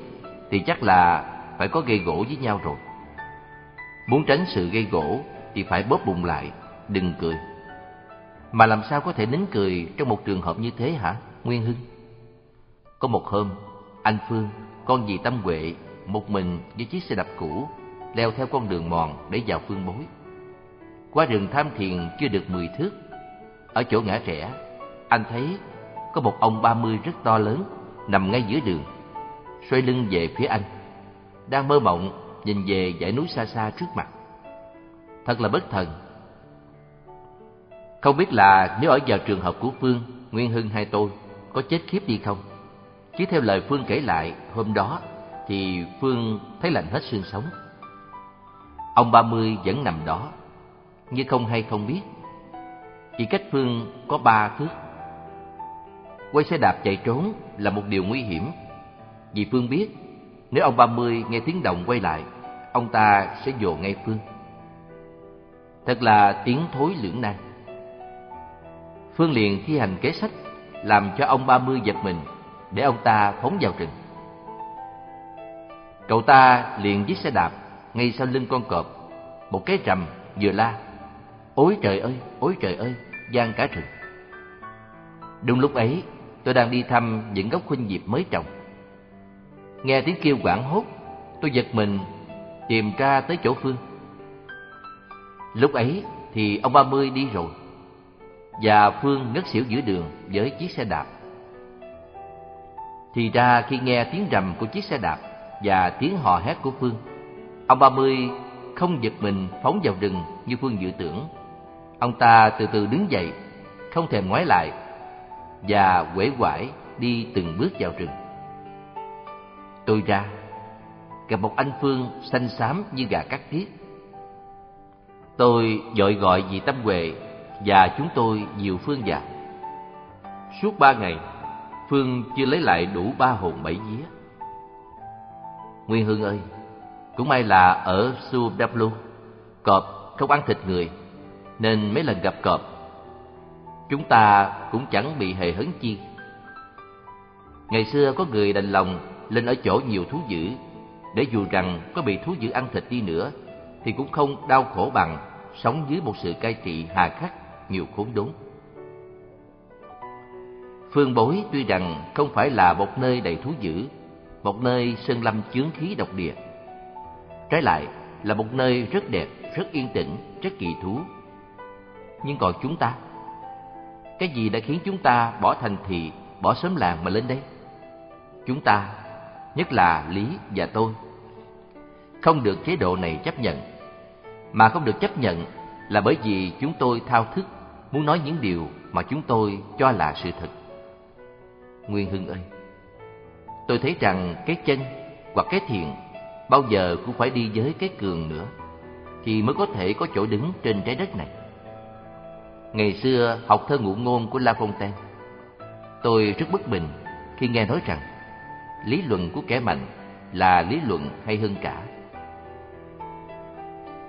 thì chắc là phải có gây gỗ với nhau rồi. Muốn tránh sự gây gỗ thì phải bóp bụng lại, đừng cười. Mà làm sao có thể nín cười trong một trường hợp như thế hả, Nguyên Hưng? Có một hôm, anh Phương, con dì Tâm Huệ, một mình với chiếc xe đạp cũ, leo theo con đường mòn để vào phương bối. Qua rừng tham thiền chưa được mười thước, ở chỗ ngã rẽ, anh thấy có một ông ba mươi rất to lớn nằm ngay giữa đường, xoay lưng về phía anh, đang mơ mộng nhìn về dãy núi xa xa trước mặt. Thật là bất thần. Không biết là nếu ở vào trường hợp của Phương, Nguyên Hưng hay tôi có chết khiếp đi không? Chứ theo lời Phương kể lại, hôm đó thì Phương thấy lạnh hết xương sống. Ông ba mươi vẫn nằm đó, như không hay không biết. Chỉ cách Phương có ba thước. Quay xe đạp chạy trốn là một điều nguy hiểm, vì Phương biết nếu ông ba mươi nghe tiếng động quay lại, ông ta sẽ dồ ngay Phương. Thật là tiếng thối lưỡng nan. Phương liền thi hành kế sách làm cho ông ba mươi giật mình để ông ta phóng vào rừng. Cậu ta liền giết xe đạp ngay sau lưng con cọp, một cái rầm vừa la. Ôi trời ơi, ôi trời ơi, gian cả rừng. Đúng lúc ấy, tôi đang đi thăm những gốc khuynh diệp mới trồng. Nghe tiếng kêu quảng hốt, tôi giật mình tìm ra tới chỗ Phương. Lúc ấy thì ông ba mươi đi rồi, và Phương ngất xỉu giữa đường với chiếc xe đạp. Thì ra khi nghe tiếng rầm của chiếc xe đạp và tiếng hò hét của Phương, ông ba mươi không giật mình phóng vào rừng như Phương dự tưởng. Ông ta từ từ đứng dậy, không thèm ngoái lại và quể quải đi từng bước vào rừng. Tôi ra, gặp một anh Phương xanh xám như gà cắt tiết. Tôi dội gọi dì Tâm Huệ và chúng tôi dìu Phương vào. Suốt ba ngày, Phương chưa lấy lại đủ ba hồn bảy vía. Nguyên Hương ơi, cũng may là ở Sudaplu cọp không ăn thịt người, nên mấy lần gặp cọp, chúng ta cũng chẳng bị hề hấn chi. Ngày xưa có người đành lòng lên ở chỗ nhiều thú dữ, để dù rằng có bị thú dữ ăn thịt đi nữa, thì cũng không đau khổ bằng sống dưới một sự cai trị hà khắc nhiều khốn đốn. Phương Bối tuy rằng không phải là một nơi đầy thú dữ, một nơi sơn lâm chướng khí độc địa. Trái lại là một nơi rất đẹp, rất yên tĩnh, rất kỳ thú. Nhưng còn chúng ta, cái gì đã khiến chúng ta bỏ thành thị, bỏ xóm làng mà lên đây? Chúng ta, nhất là Lý và tôi, không được chế độ này chấp nhận. Mà không được chấp nhận là bởi vì chúng tôi thao thức muốn nói những điều mà chúng tôi cho là sự thật. Nguyên Hưng ơi, tôi thấy rằng cái chân hoặc cái thiện bao giờ cũng phải đi với cái cường nữa, thì mới có thể có chỗ đứng trên trái đất này. Ngày xưa học thơ ngụ ngôn của La Fontaine, tôi rất bất bình khi nghe nói rằng lý luận của kẻ mạnh là lý luận hay hơn cả.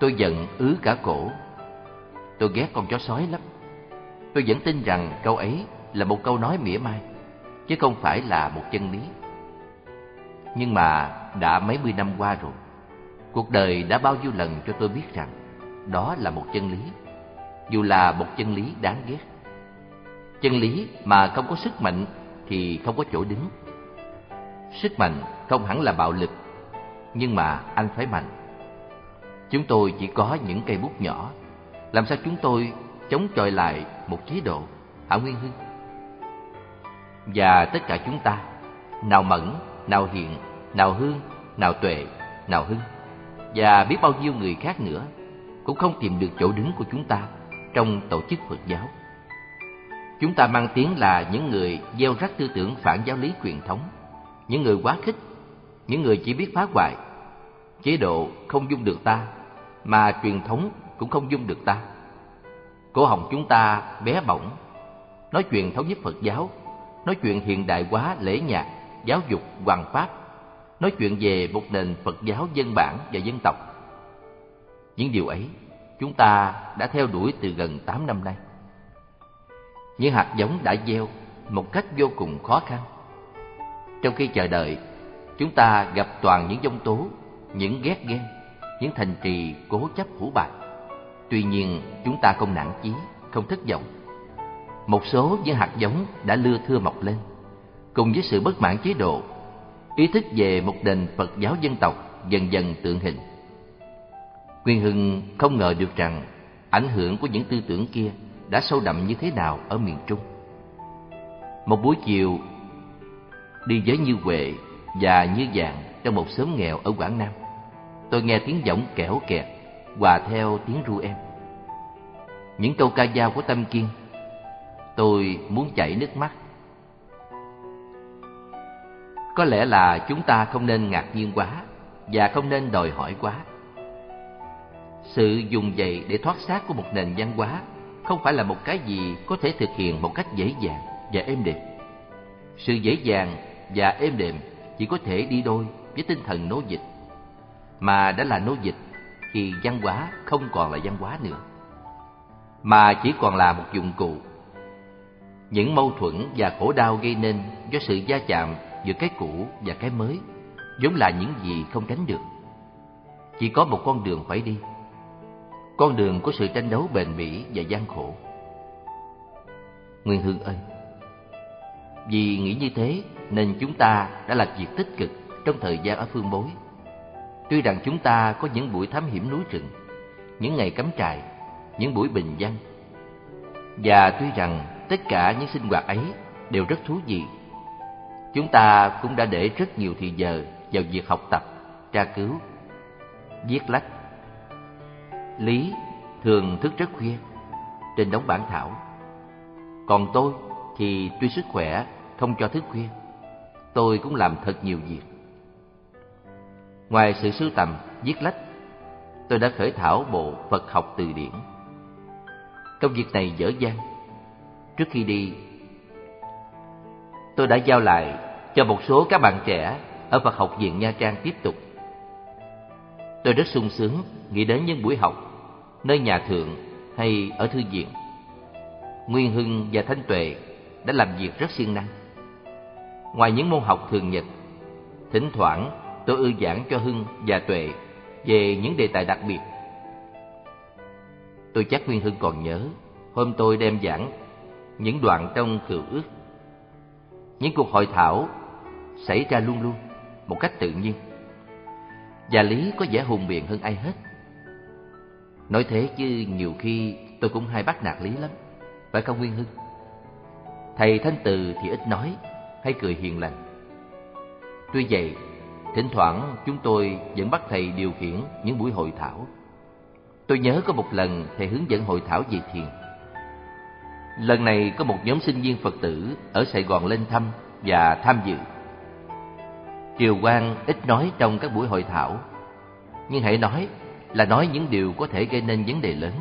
Tôi giận ứ cả cổ. Tôi ghét con chó sói lắm. Tôi vẫn tin rằng câu ấy là một câu nói mỉa mai, chứ không phải là một chân lý. Nhưng mà đã mấy mươi năm qua rồi, cuộc đời đã bao nhiêu lần cho tôi biết rằng đó là một chân lý, dù là một chân lý đáng ghét. Chân lý mà không có sức mạnh thì không có chỗ đứng. Sức mạnh không hẳn là bạo lực, nhưng mà anh phải mạnh. Chúng tôi chỉ có những cây bút nhỏ, làm sao chúng tôi chống chọi lại một chế độ, hả Nguyên Hưng? Và tất cả chúng ta nào mẫn, nào hiện, nào hương, nào tuệ, nào hưng và biết bao nhiêu người khác nữa cũng không tìm được chỗ đứng của chúng ta trong tổ chức Phật giáo. Chúng ta mang tiếng là những người gieo rắc tư tưởng phản giáo lý truyền thống, những người quá khích, những người chỉ biết phá hoại. Chế độ không dung được ta, mà truyền thống cũng không dung được ta. Cổ họng chúng ta bé bỏng, nói chuyện thống nhất Phật giáo, nói chuyện hiện đại hóa lễ nhạc, giáo dục, hoàng pháp, nói chuyện về một nền Phật giáo dân bản và dân tộc. Những điều ấy chúng ta đã theo đuổi từ gần 8 năm nay. Những hạt giống đã gieo một cách vô cùng khó khăn. Trong khi chờ đợi, chúng ta gặp toàn những dông tố, những ghét ghen, những thành trì cố chấp hủ bại. Tuy nhiên, chúng ta không nản chí, không thất vọng. Một số những hạt giống đã lưa thưa mọc lên, cùng với sự bất mãn chế độ, ý thức về một nền Phật giáo dân tộc dần dần tượng hình. Nguyên Hưng không ngờ được rằng ảnh hưởng của những tư tưởng kia đã sâu đậm như thế nào ở miền Trung. Một buổi chiều, đi với Như Huệ và Như Dạng trong một xóm nghèo ở Quảng Nam, tôi nghe tiếng giọng kẻo kẹt hòa theo tiếng ru em. Những câu ca dao của Tâm Kiên, tôi muốn chảy nước mắt. Có lẽ là chúng ta không nên ngạc nhiên quá và không nên đòi hỏi quá. Sự dùng dậy để thoát xác của một nền văn hóa không phải là một cái gì có thể thực hiện một cách dễ dàng và êm đềm. Sự dễ dàng và êm đềm chỉ có thể đi đôi với tinh thần nô dịch, mà đã là nô dịch thì văn hóa không còn là văn hóa nữa, mà chỉ còn là một dụng cụ. Những mâu thuẫn và khổ đau gây nên do sự va chạm giữa cái cũ và cái mới vốn là những gì không tránh được. Chỉ có một con đường phải đi, con đường của sự tranh đấu bền bỉ và gian khổ. Nguyên Hương ơi, vì nghĩ như thế nên chúng ta đã làm việc tích cực trong thời gian ở phương bối. Tuy rằng chúng ta có những buổi thám hiểm núi rừng, những ngày cắm trại, những buổi bình dân. Và tuy rằng tất cả những sinh hoạt ấy đều rất thú vị, chúng ta cũng đã để rất nhiều thời giờ vào việc học tập, tra cứu, viết lách. Lý thường thức rất khuya trên đóng bản thảo. Còn tôi thì tuy sức khỏe không cho thức khuya, tôi cũng làm thật nhiều việc. Ngoài sự sưu tầm, viết lách, tôi đã khởi thảo bộ Phật học từ điển. Công việc này dở dang. Trước khi đi, tôi đã giao lại cho một số các bạn trẻ ở Phật học viện Nha Trang tiếp tục. Tôi rất sung sướng nghĩ đến những buổi học nơi nhà thượng hay ở thư viện. Nguyên Hưng và Thanh Tuệ đã làm việc rất siêng năng. Ngoài những môn học thường nhật, thỉnh thoảng tôi ư giảng cho Hưng và Tuệ về những đề tài đặc biệt. Tôi chắc Nguyên Hưng còn nhớ, hôm tôi đem giảng những đoạn trong cựu ước. Những cuộc hội thảo xảy ra luôn luôn, một cách tự nhiên. Và Lý có vẻ hùng biện hơn ai hết. Nói thế chứ nhiều khi tôi cũng hay bắt nạt Lý lắm, phải không Nguyên Hưng? Thầy Thanh Từ thì ít nói, hay cười hiền lành. Tuy vậy, thỉnh thoảng chúng tôi vẫn bắt thầy điều khiển những buổi hội thảo. Tôi nhớ có một lần thầy hướng dẫn hội thảo về thiền. Lần này có một nhóm sinh viên Phật tử ở Sài Gòn lên thăm và tham dự. Triều Quang ít nói trong các buổi hội thảo, nhưng hãy nói là nói những điều có thể gây nên vấn đề lớn.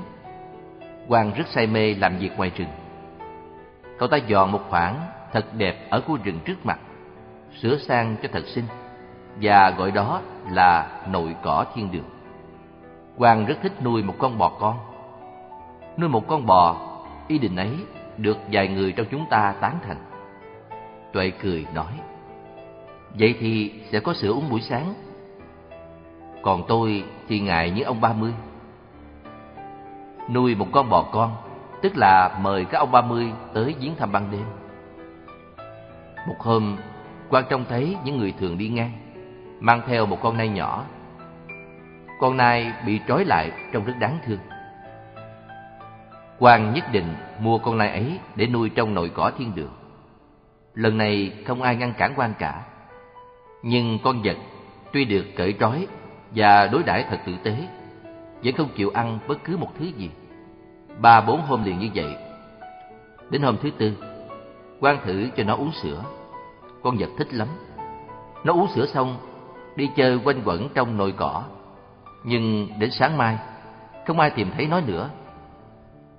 Quang rất say mê làm việc ngoài rừng. Cậu ta dọn một khoảng thật đẹp ở khu rừng trước mặt, sửa sang cho thật xinh, và gọi đó là nội cỏ thiên đường. Quang rất thích nuôi một con bò con. Nuôi một con bò, ý định ấy được vài người trong chúng ta tán thành. Tuệ cười nói, vậy thì sẽ có sữa uống buổi sáng còn tôi thì ngại như ông ba mươi. Nuôi một con bò con, Tức là mời các ông ba mươi tới viếng thăm ban đêm. Một hôm quan trông thấy những người thường đi ngang, Mang theo một con nai nhỏ. Con nai bị trói lại trông rất đáng thương. Quan nhất định mua con nai ấy để nuôi trong nội cỏ thiên đường. Lần này không ai ngăn cản quan cả. Nhưng con vật tuy được cởi trói và đối đãi thật tử tế, vẫn không chịu ăn bất cứ một thứ gì. Ba bốn hôm liền như vậy. Đến hôm thứ tư, quan thử cho nó uống sữa. Con vật thích lắm. Nó uống sữa xong, đi chơi quanh quẩn trong nồi cỏ. Nhưng đến sáng mai, không ai tìm thấy nó nữa.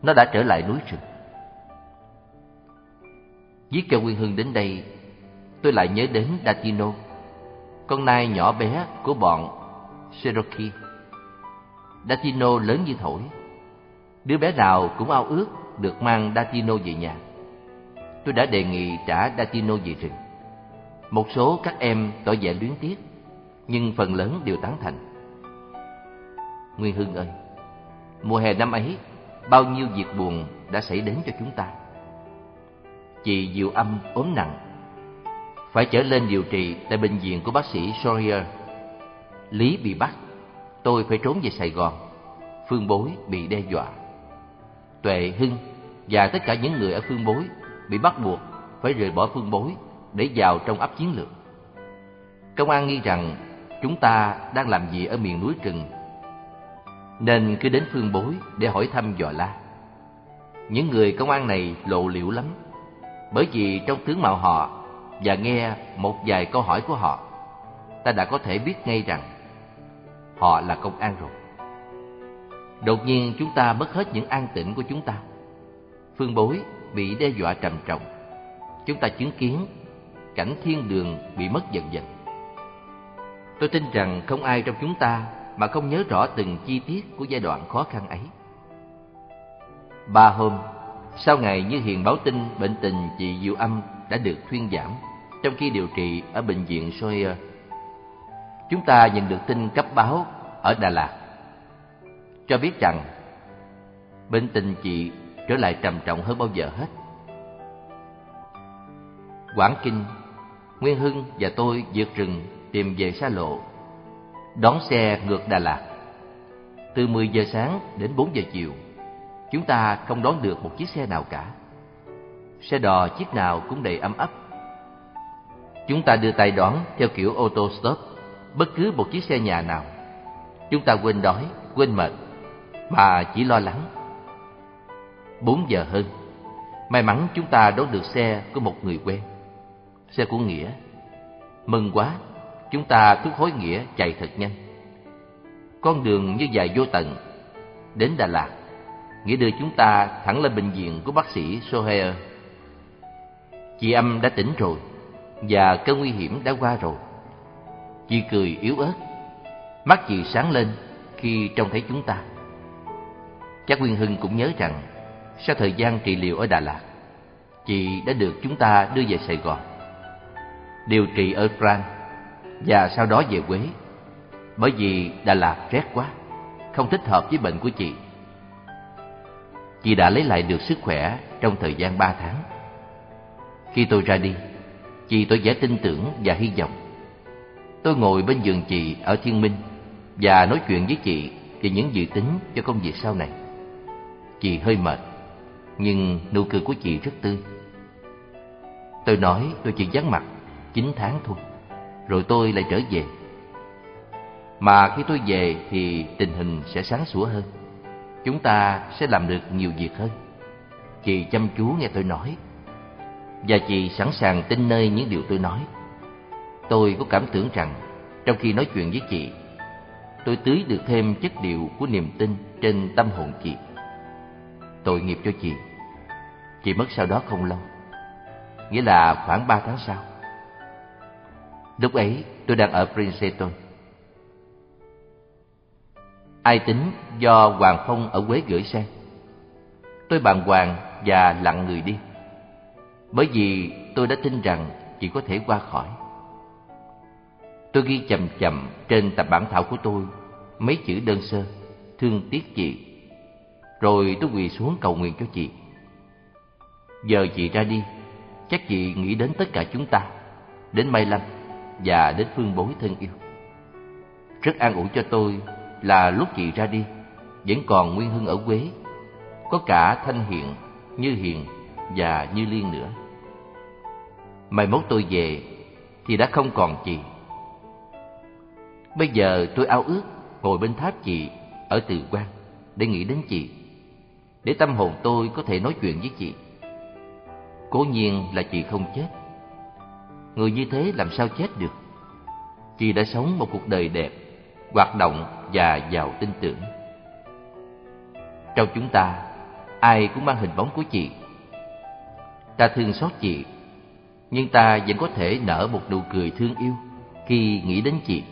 Nó đã trở lại núi rừng. Viết cho Nguyên Hưng đến đây, tôi lại nhớ đến Datino, con nai nhỏ bé của bọn Cherokee. Datino lớn như thổi. Đứa bé nào cũng ao ước được mang Datino về nhà. Tôi đã đề nghị trả Datino về rừng. Một số các em tỏ vẻ luyến tiếc, nhưng phần lớn đều tán thành. Nguyên Hưng ơi, mùa hè năm ấy, bao nhiêu việc buồn đã xảy đến cho chúng ta. Chị Diệu Âm ốm nặng, phải trở lên điều trị tại bệnh viện của bác sĩ Sawyer. Lý bị bắt, tôi phải trốn về Sài Gòn. Phương Bối bị đe dọa. Tuệ Hưng và tất cả những người ở Phương Bối bị bắt buộc phải rời bỏ Phương Bối để vào trong ấp chiến lược. Công an nghi rằng chúng ta đang làm gì ở miền núi rừng nên cứ đến Phương Bối để hỏi thăm dò la. Những người công an này lộ liễu lắm, bởi vì trong tướng mạo họ và nghe một vài câu hỏi của họ, ta đã có thể biết ngay rằng họ là công an rồi. Đột nhiên chúng ta mất hết những an tĩnh của chúng ta. Phương Bối bị đe dọa trầm trọng. Chúng ta chứng kiến cảnh thiên đường bị mất dần dần. Tôi tin rằng không ai trong chúng ta mà không nhớ rõ từng chi tiết của giai đoạn khó khăn ấy. Ba hôm, sau ngày Như Hiền báo tin bệnh tình chị Diệu Âm đã được thuyên giảm trong khi điều trị ở bệnh viện Sawyer, chúng ta nhận được tin cấp báo ở Đà Lạt cho biết rằng bệnh tình chị trở lại trầm trọng hơn bao giờ hết. Quảng Kinh, Nguyên Hưng và tôi vượt rừng tìm về xa lộ đón xe ngược Đà Lạt. Từ 10 giờ sáng đến 4 giờ chiều, chúng ta không đón được một chiếc xe nào cả. Xe đò chiếc nào cũng đầy ấm ấp. Chúng ta đưa tay đón theo kiểu ô tô stop bất cứ một chiếc xe nhà nào. Chúng ta quên đói, quên mệt, mà chỉ lo lắng. 4 giờ hơn, may mắn chúng ta đón được xe của một người quen. Xe của Nghĩa. Mừng quá, chúng ta thúc hối Nghĩa chạy thật nhanh. Con đường như dài vô tận, đến Đà Lạt, Nghĩa đưa chúng ta thẳng lên bệnh viện của bác sĩ Soheer Chị âm đã tỉnh rồi, và cơn nguy hiểm đã qua rồi. Chị cười yếu ớt, mắt chị sáng lên khi trông thấy chúng ta. Chắc Nguyên Hưng cũng nhớ rằng, sau thời gian trị liệu ở Đà Lạt, chị đã được chúng ta đưa về Sài Gòn. Điều trị ở France và sau đó về Quế. Bởi vì Đà Lạt rét quá, không thích hợp với bệnh của chị. Chị đã lấy lại được sức khỏe trong thời gian ba tháng. Khi tôi ra đi, chị tôi vẻ tin tưởng và hy vọng. Tôi ngồi bên giường chị ở Thiên Minh và nói chuyện với chị về những dự tính cho công việc sau này. Chị hơi mệt, nhưng nụ cười của chị rất tươi. Tôi nói tôi chỉ vắng mặt 9 tháng thôi rồi tôi lại trở về. Mà khi tôi về thì tình hình sẽ sáng sủa hơn. Chúng ta sẽ làm được nhiều việc hơn. Chị chăm chú nghe tôi nói. Và chị sẵn sàng tin nơi những điều tôi nói. Tôi có cảm tưởng rằng trong khi nói chuyện với chị, tôi tưới được thêm chất liệu của niềm tin trên tâm hồn chị. Tội nghiệp cho chị. Chị mất sau đó không lâu. Nghĩa là khoảng ba tháng sau. Lúc ấy tôi đang ở Princeton. Ai tính do Hoàng Phong ở Quế gửi sang. Tôi bàng hoàng và lặng người đi. Bởi vì tôi đã tin rằng chị có thể qua khỏi. Tôi ghi chậm chậm trên tập bản thảo của tôi mấy chữ đơn sơ, thương tiếc chị. Rồi tôi quỳ xuống cầu nguyện cho chị. Giờ chị ra đi, chắc chị nghĩ đến tất cả chúng ta, đến Mai Lâm và đến phương bối thân yêu. Rất an ủi cho tôi là lúc chị ra đi, vẫn còn Nguyên Hưng ở Quế, có cả Thanh Hiện, Như Hiền và Như Liên nữa. Mai mốt tôi về thì đã không còn chị. Bây giờ tôi ao ước ngồi bên tháp chị ở Từ Quan để nghĩ đến chị, để tâm hồn tôi có thể nói chuyện với chị. Cố nhiên là chị không chết. Người như thế làm sao chết được? Chị đã sống một cuộc đời đẹp, hoạt động và giàu tin tưởng. Trong chúng ta, ai cũng mang hình bóng của chị. Ta thương xót chị, nhưng ta vẫn có thể nở một nụ cười thương yêu khi nghĩ đến chị.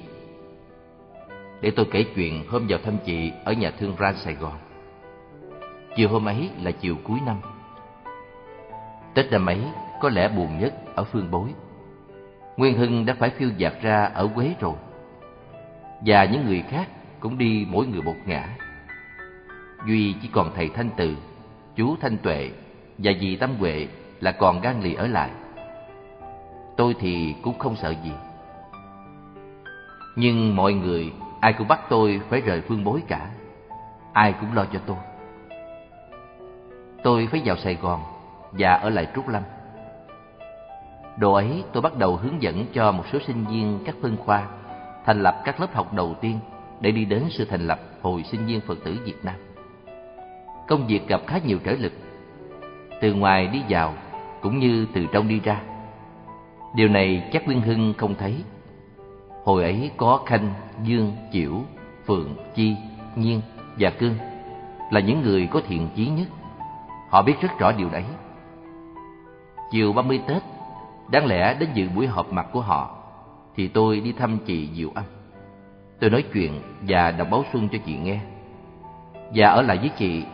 Để tôi kể chuyện hôm vào thăm chị ở nhà thương Ran Sài Gòn. Chiều hôm ấy là chiều cuối năm. Tết năm ấy có lẽ buồn nhất ở phương bối. Nguyên Hưng đã phải phiêu dạt ra ở Quế rồi. Và những người khác cũng đi mỗi người một ngã. Duy chỉ còn thầy Thanh Từ, chú Thanh Tuệ và dì Tâm Huệ là còn gan lì ở lại. Tôi thì cũng không sợ gì. Nhưng mọi người ai cũng bắt tôi phải rời phương bối cả. Ai cũng lo cho tôi. Tôi phải vào Sài Gòn và ở lại Trúc Lâm. Đồ ấy tôi bắt đầu hướng dẫn cho một số sinh viên các phân khoa thành lập các lớp học đầu tiên để đi đến sự thành lập Hội Sinh viên Phật tử Việt Nam. Công việc gặp khá nhiều trở lực, từ ngoài đi vào cũng như từ trong đi ra. Điều này chắc Nguyên Hưng không thấy. Hồi ấy có Khanh, Dương, Chiểu, Phượng, Chi, Nhiên và Cương là những người có thiện chí nhất. Họ biết rất rõ điều đấy. Chiều 30 Tết, đáng lẽ đến dự buổi họp mặt của họ, thì tôi đi thăm chị Diệu Âm. Tôi nói chuyện và đọc báo xuân cho chị nghe. Và ở lại với chị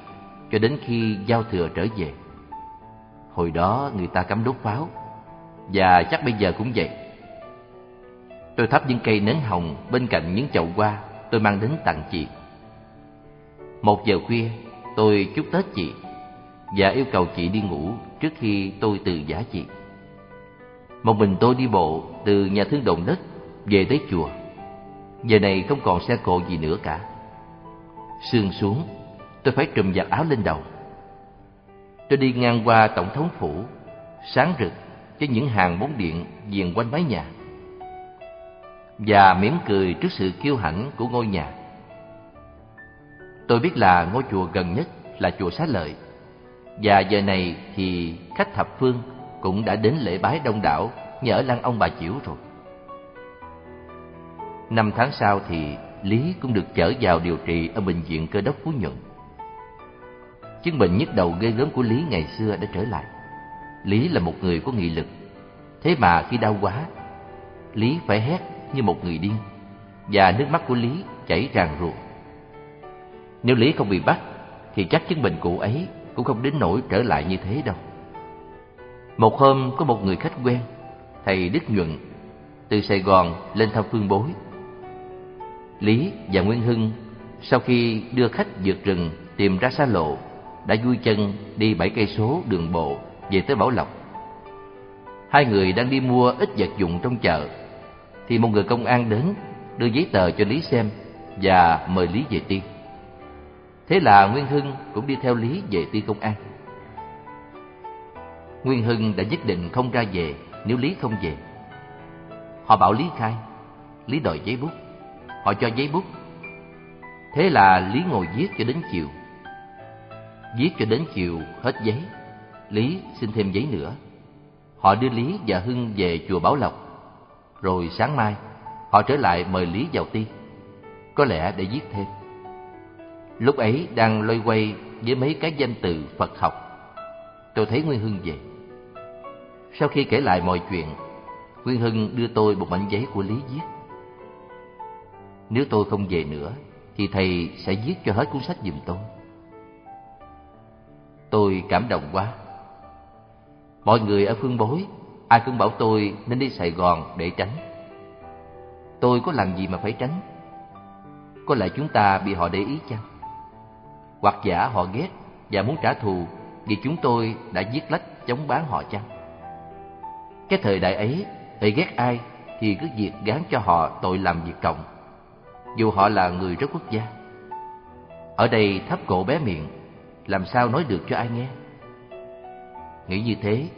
cho đến khi giao thừa trở về. Hồi đó người ta cấm đốt pháo, và chắc bây giờ cũng vậy. Tôi thắp những cây nến hồng bên cạnh những chậu hoa tôi mang đến tặng chị. Một giờ khuya, tôi chúc Tết chị và yêu cầu chị đi ngủ trước khi tôi từ giả chị. Một mình tôi đi bộ từ nhà thương đồng đất về tới chùa. Giờ này không còn xe cộ gì nữa cả. Sương xuống, tôi phải trùm giặt áo lên đầu. Tôi đi ngang qua tổng thống phủ, sáng rực với những hàng bóng điện viền quanh mái nhà. Và mỉm cười trước sự kiêu hãnh của ngôi nhà. Tôi biết là ngôi chùa gần nhất là chùa Xá Lợi. Và giờ này thì khách thập phương cũng đã đến lễ bái đông đảo như ở lăng ông bà Chiểu rồi. Năm tháng sau thì Lý cũng được chở vào điều trị ở bệnh viện cơ đốc Phú Nhuận. Chứng bệnh nhức đầu ghê gớm của Lý ngày xưa đã trở lại. Lý là một người có nghị lực. Thế mà khi đau quá, Lý phải hét như một người điên, và nước mắt của Lý chảy ràng ruột. Nếu Lý không bị bắt, thì chắc chứng bệnh cũ ấy cũng không đến nỗi trở lại như thế đâu. Một hôm có một người khách quen, thầy Đức Nhuận, từ Sài Gòn lên thăm phương bối. Lý và Nguyên Hưng sau khi đưa khách vượt rừng tìm ra xa lộ, đã vui chân đi bảy cây số đường bộ về tới Bảo Lộc. Hai người đang đi mua ít vật dụng trong chợ, thì một người công an đến đưa giấy tờ cho Lý xem và mời Lý về ti. Thế là Nguyên Hưng cũng đi theo Lý về ti công an. Nguyên Hưng đã nhất định không ra về nếu Lý không về. Họ bảo Lý khai, Lý đòi giấy bút, họ cho giấy bút. Thế là Lý ngồi viết cho đến chiều. Viết cho đến chiều hết giấy, Lý xin thêm giấy nữa. Họ đưa Lý và Hưng về chùa Bảo Lộc. Rồi sáng mai, họ trở lại mời Lý vào ti, có lẽ để viết thêm. Lúc ấy đang loay quay với mấy cái danh từ Phật học, tôi thấy Nguyên Hưng về. Sau khi kể lại mọi chuyện, Nguyên Hưng đưa tôi một mảnh giấy của Lý viết. Nếu tôi không về nữa, thì thầy sẽ viết cho hết cuốn sách giùm tôi. Tôi cảm động quá. Mọi người ở phương bối, ai cũng bảo tôi nên đi Sài Gòn để tránh. Tôi có làm gì mà phải tránh? Có lẽ chúng ta bị họ để ý chăng? Hoặc giả họ ghét và muốn trả thù vì chúng tôi đã giết lách chống bán họ chăng? Cái thời đại ấy, hãy ghét ai thì cứ việc gán cho họ tội làm việc cộng, dù họ là người rất quốc gia. Ở đây thấp cổ bé miệng, làm sao nói được cho ai nghe? Nghĩ như thế,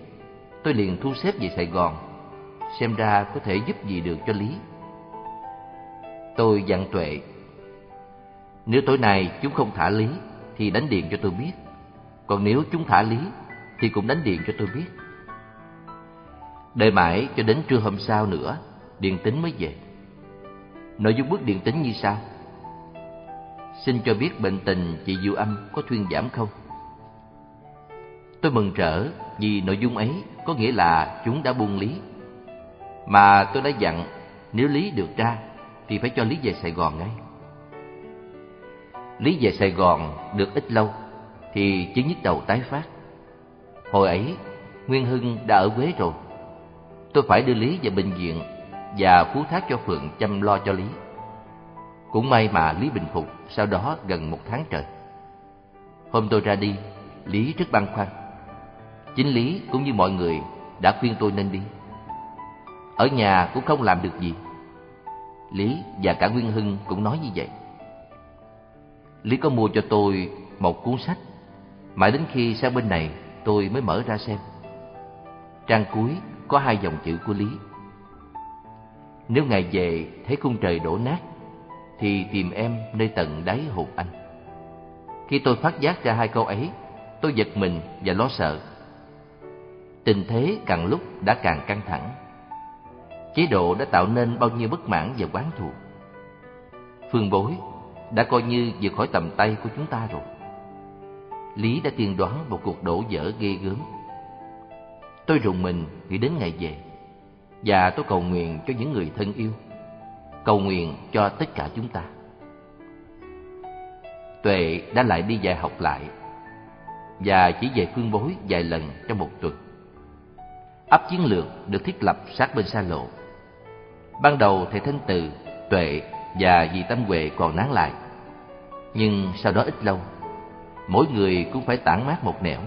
tôi liền thu xếp về Sài Gòn, xem ra có thể giúp gì được cho Lý. Tôi dặn Tuệ, nếu tối nay chúng không thả Lý thì đánh điện cho tôi biết, còn nếu chúng thả Lý thì cũng đánh điện cho tôi biết. Đợi mãi cho đến trưa hôm sau nữa, điện tính mới về. Nội dung bước điện tính như sau. Xin cho biết bệnh tình chị Diệu Âm có thuyên giảm không? Tôi mừng rỡ vì nội dung ấy có nghĩa là chúng đã buông Lý. Mà tôi đã dặn nếu Lý được ra thì phải cho Lý về Sài Gòn ngay. Lý về Sài Gòn được ít lâu thì chứng nhức đầu tái phát. Hồi ấy, Nguyên Hưng đã ở Quế rồi. Tôi phải đưa Lý về bệnh viện và phú thác cho Phượng chăm lo cho Lý. Cũng may mà Lý bình phục sau đó gần một tháng trời. Hôm tôi ra đi, Lý rất băn khoăn. Chính Lý cũng như mọi người đã khuyên tôi nên đi. Ở nhà cũng không làm được gì. Lý và cả Nguyên Hưng cũng nói như vậy. Lý có mua cho tôi một cuốn sách, mãi đến khi sang bên này tôi mới mở ra xem. Trang cuối có hai dòng chữ của Lý. Nếu ngày về thấy cung trời đổ nát, thì tìm em nơi tận đáy hồn anh. Khi tôi phát giác ra hai câu ấy, tôi giật mình và lo sợ. Tình thế càng lúc đã càng căng thẳng. Chế độ đã tạo nên bao nhiêu bất mãn và quán thù. Phương bối đã coi như vượt khỏi tầm tay của chúng ta rồi. Lý đã tiên đoán một cuộc đổ vỡ ghê gớm. Tôi rùng mình nghĩ đến ngày về, và tôi cầu nguyện cho những người thân yêu, cầu nguyện cho tất cả chúng ta. Tuệ đã lại đi dạy học lại, và chỉ về phương bối vài lần trong một tuần. Ấp chiến lược được thiết lập sát bên xa lộ. Ban đầu thầy Thanh Từ, Tuệ và dì Tâm Huệ còn nán lại. Nhưng sau đó ít lâu, mỗi người cũng phải tản mát một nẻo.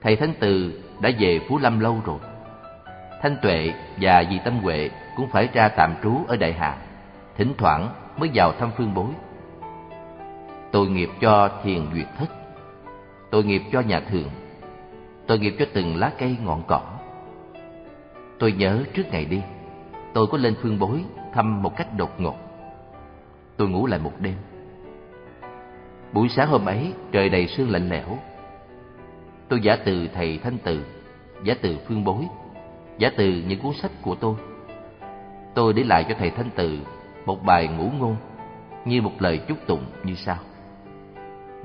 Thầy Thanh Từ đã về Phú Lâm lâu rồi. Thanh Tuệ và dì Tâm Huệ cũng phải ra tạm trú ở Đại Hà, thỉnh thoảng mới vào thăm phương bối. Tội nghiệp cho thiền duyệt thất, tội nghiệp cho nhà thường, tội nghiệp cho từng lá cây ngọn cỏ. Tôi nhớ trước ngày đi, tôi có lên phương bối thăm một cách đột ngột. Tôi ngủ lại một đêm. Buổi sáng hôm ấy, trời đầy sương lạnh lẽo. Tôi giả từ thầy Thanh Từ, giả từ phương bối, giả từ những cuốn sách của tôi. Tôi để lại cho thầy Thanh Từ một bài ngũ ngôn như một lời chúc tụng như sau.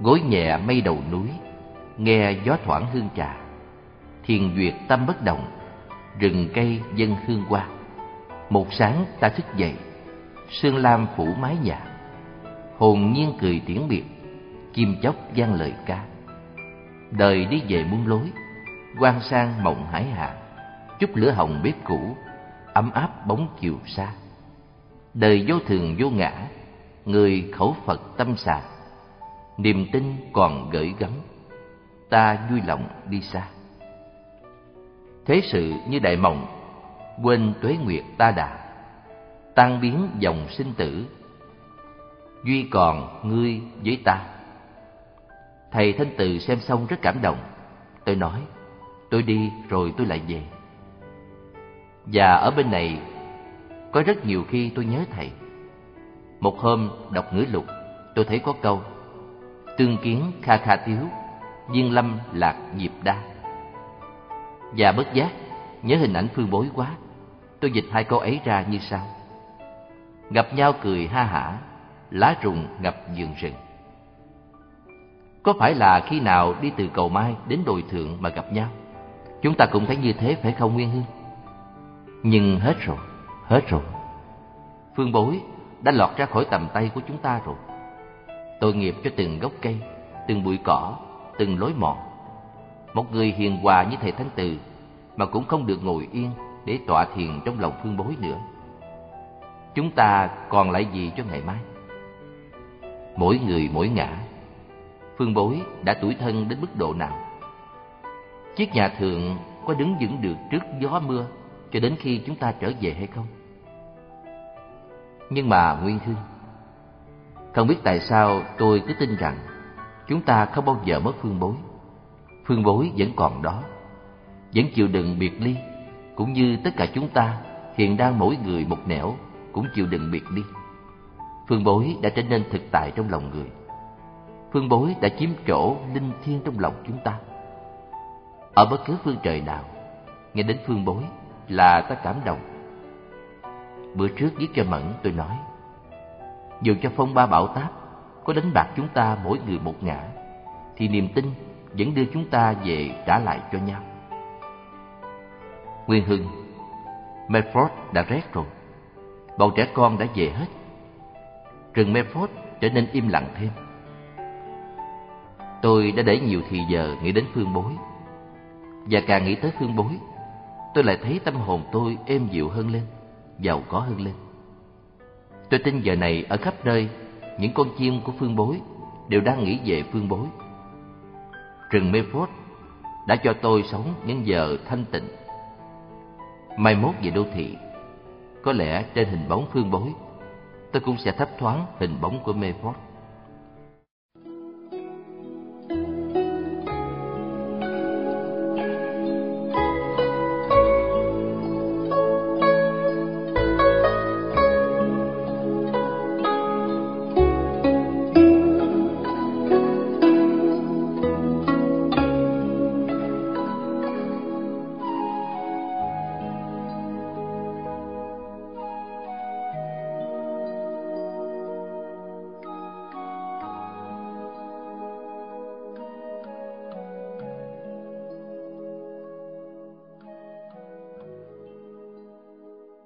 Gối nhẹ mây đầu núi, nghe gió thoảng hương trà, thiền duyệt tâm bất động, rừng cây dân hương qua. Một sáng ta thức dậy, sương lam phủ mái nhà, hồn nhiên cười tiễn biệt, chim chóc gian lời ca. Đời đi về muôn lối, quan sang mộng hải hạ, chút lửa hồng bếp cũ, ấm áp bóng chiều xa. Đời vô thường vô ngã, người khẩu Phật tâm xà, niềm tin còn gửi gắm, ta vui lòng đi xa. Thế sự như đại mộng, quên tuế nguyệt ta đà, tan biến dòng sinh tử, duy còn ngươi với ta. Thầy Thanh Từ xem xong rất cảm động. Tôi nói, tôi đi rồi tôi lại về. Và ở bên này, có rất nhiều khi tôi nhớ thầy. Một hôm đọc ngữ lục, tôi thấy có câu Tương kiến kha kha thiếu, viên lâm lạc diệp đa. Và bất giác, nhớ hình ảnh phương bối quá, tôi dịch hai câu ấy ra như sau. Gặp nhau cười ha hả, lá rụng ngập giường rừng. Có phải là khi nào đi từ cầu Mai đến đồi thượng mà gặp nhau? Chúng ta cũng thấy như thế phải không Nguyên Hương? Nhưng hết rồi, hết rồi. Phương bối đã lọt ra khỏi tầm tay của chúng ta rồi. Tội nghiệp cho từng gốc cây, từng bụi cỏ, từng lối mòn. Một người hiền hòa như thầy Thánh Từ mà cũng không được ngồi yên để tọa thiền trong lòng phương bối nữa. Chúng ta còn lại gì cho ngày mai? Mỗi người mỗi ngã, phương bối đã tuổi thân đến mức độ nào? Chiếc nhà thượng có đứng vững được trước gió mưa cho đến khi chúng ta trở về hay không? Nhưng mà Nguyên Hương, không biết tại sao tôi cứ tin rằng chúng ta không bao giờ mất phương bối. Phương bối vẫn còn đó. vẫn chịu đựng biệt ly, cũng như tất cả chúng ta hiện đang mỗi người một nẻo cũng chịu đựng biệt ly. Phương bối đã trở nên thực tại trong lòng người. Phương bối đã chiếm chỗ linh thiêng trong lòng chúng ta. Ở bất cứ phương trời nào, nghe đến phương bối là ta cảm động. Bữa trước viết cho Mẫn tôi nói, dù cho phong ba bão táp có đánh bạc chúng ta mỗi người một ngã, thì niềm tin vẫn đưa chúng ta về trả lại cho nhau. Nguyên Hưng, Medford đã rét rồi, Bọn trẻ con đã về hết. Rừng Medford trở nên im lặng thêm. Tôi đã để nhiều thì giờ nghĩ đến phương bối, và càng nghĩ tới phương bối, tôi lại thấy tâm hồn tôi êm dịu hơn lên, giàu có hơn lên. Tôi tin giờ này ở khắp nơi, những con chim của phương bối đều đang nghĩ về phương bối. Rừng Medford đã cho tôi sống những giờ thanh tịnh. Mai mốt về đô thị, có lẽ trên hình bóng phương bối, tôi cũng sẽ thấp thoáng hình bóng của Medford.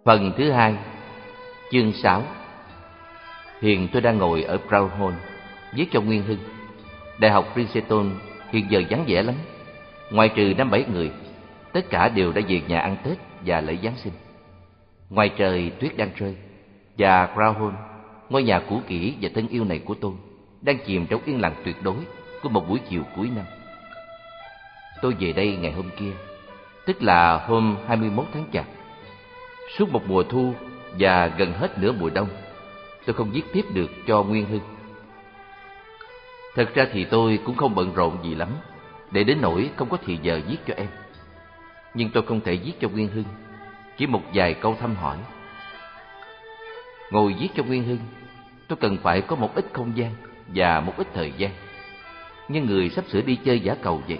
Phần thứ hai, Chương 6 Hiện tôi đang ngồi ở Brown Hall, Viết cho Nguyên Hưng. Đại học Princeton hiện giờ vắng vẻ lắm. Ngoài trừ năm bảy người, Tất cả đều đã về nhà ăn Tết và lễ Giáng sinh. Ngoài trời tuyết đang rơi Và Brown Hall, Ngôi nhà cũ kỹ và thân yêu này của tôi Đang chìm trong yên lặng tuyệt đối Của một buổi chiều cuối năm. Tôi về đây ngày hôm kia, Tức là hôm 21 tháng Chạp. Suốt một mùa thu và gần hết nửa mùa đông, tôi không viết tiếp được cho Nguyên Hưng. Thật ra thì tôi cũng không bận rộn gì lắm, để đến nỗi không có thì giờ viết cho em. Nhưng tôi không thể viết cho Nguyên Hưng, chỉ một vài câu thăm hỏi. Ngồi viết cho Nguyên Hưng, tôi cần phải có một ít không gian và một ít thời gian, như người sắp sửa đi chơi giả cầu vậy.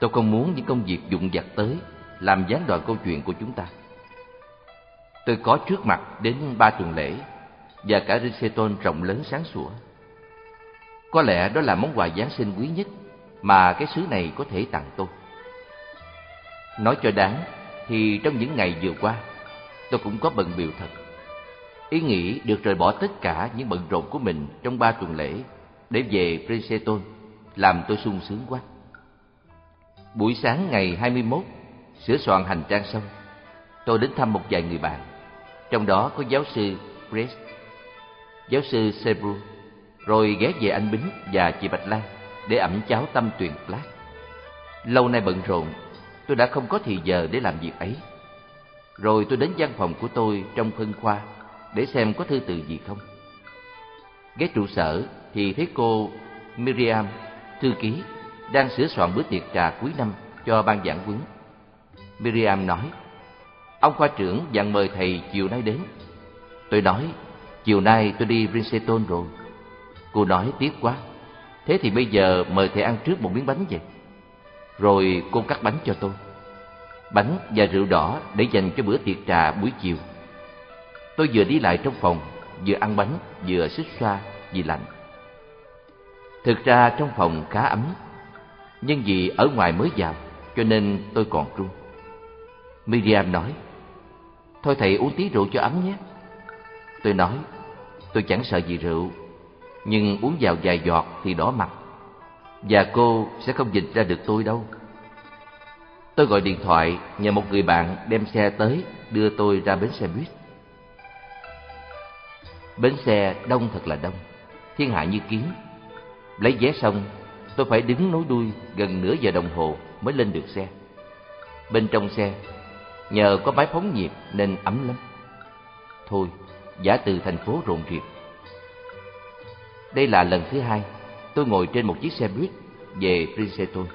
Tôi không muốn những công việc dụng vặt tới làm gián đoạn câu chuyện của chúng ta. Tôi có trước mặt đến ba tuần lễ và cả Riseton rộng lớn sáng sủa. Có lẽ đó là món quà Giáng sinh quý nhất mà cái xứ này có thể tặng tôi. Nói cho đáng thì trong những ngày vừa qua tôi cũng có bận biểu thật. Ý nghĩ được rời bỏ tất cả những bận rộn của mình trong ba tuần lễ để về Princeton làm tôi sung sướng quá. Buổi sáng ngày 21, sửa soạn hành trang xong, tôi đến thăm một vài người bạn trong đó có giáo sư Chris, giáo sư Sebru, rồi ghé về anh Bính và chị Bạch Lan để ẩm cháo tâm tuyền lát. Lâu nay bận rộn, tôi đã không có thì giờ để làm việc ấy. Rồi tôi đến văn phòng của tôi trong phân khoa để xem có thư từ gì không. Ghé trụ sở thì thấy cô Miriam, thư ký, đang sửa soạn bữa tiệc trà cuối năm cho ban giảng huấn. Miriam nói, Ông khoa trưởng dặn mời thầy chiều nay đến. Tôi nói, chiều nay tôi đi Princeton rồi. Cô nói tiếc quá. Thế thì bây giờ mời thầy ăn trước một miếng bánh vậy. Rồi cô cắt bánh cho tôi. Bánh và rượu đỏ để dành cho bữa tiệc trà buổi chiều. Tôi vừa đi lại trong phòng, vừa ăn bánh, vừa xích xoa vì lạnh. Thực ra trong phòng khá ấm, nhưng vì ở ngoài mới vào, cho nên tôi còn run. Miriam nói, Thôi thầy uống tí rượu cho ấm nhé Tôi nói Tôi chẳng sợ gì rượu Nhưng uống vào vài giọt thì đỏ mặt Và cô sẽ không dịch ra được tôi đâu Tôi gọi điện thoại nhờ một người bạn đem xe tới đưa tôi ra bến xe buýt. Bến xe đông thật là đông, thiên hạ như kiến. Lấy vé xong, tôi phải đứng nối đuôi gần nửa giờ đồng hồ mới lên được xe. Bên trong xe Nhờ có máy phóng nhiệt nên ấm lắm Thôi, giả từ thành phố rộn rịp Đây là lần thứ hai tôi ngồi trên một chiếc xe buýt về Princeton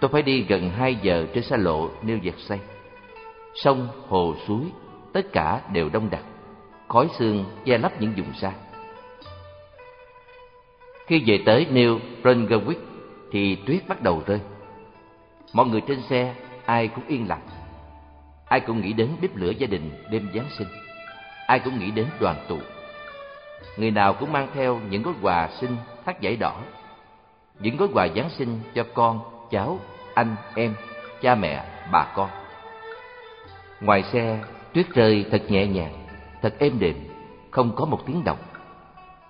Tôi phải đi gần hai giờ trên xa lộ New Jersey. Sông, hồ, suối, tất cả đều đông đặc. Khói sương che lấp những vùng xa. Khi về tới New Brunswick thì tuyết bắt đầu rơi. Mọi người trên xe ai cũng yên lặng. Ai cũng nghĩ đến bếp lửa gia đình đêm Giáng sinh. Ai cũng nghĩ đến đoàn tụ. Người nào cũng mang theo những gói quà sinh thắt giải đỏ. Những gói quà Giáng sinh cho con, cháu, anh, em, cha mẹ, bà con. Ngoài xe, tuyết rơi thật nhẹ nhàng, thật êm đềm, không có một tiếng động.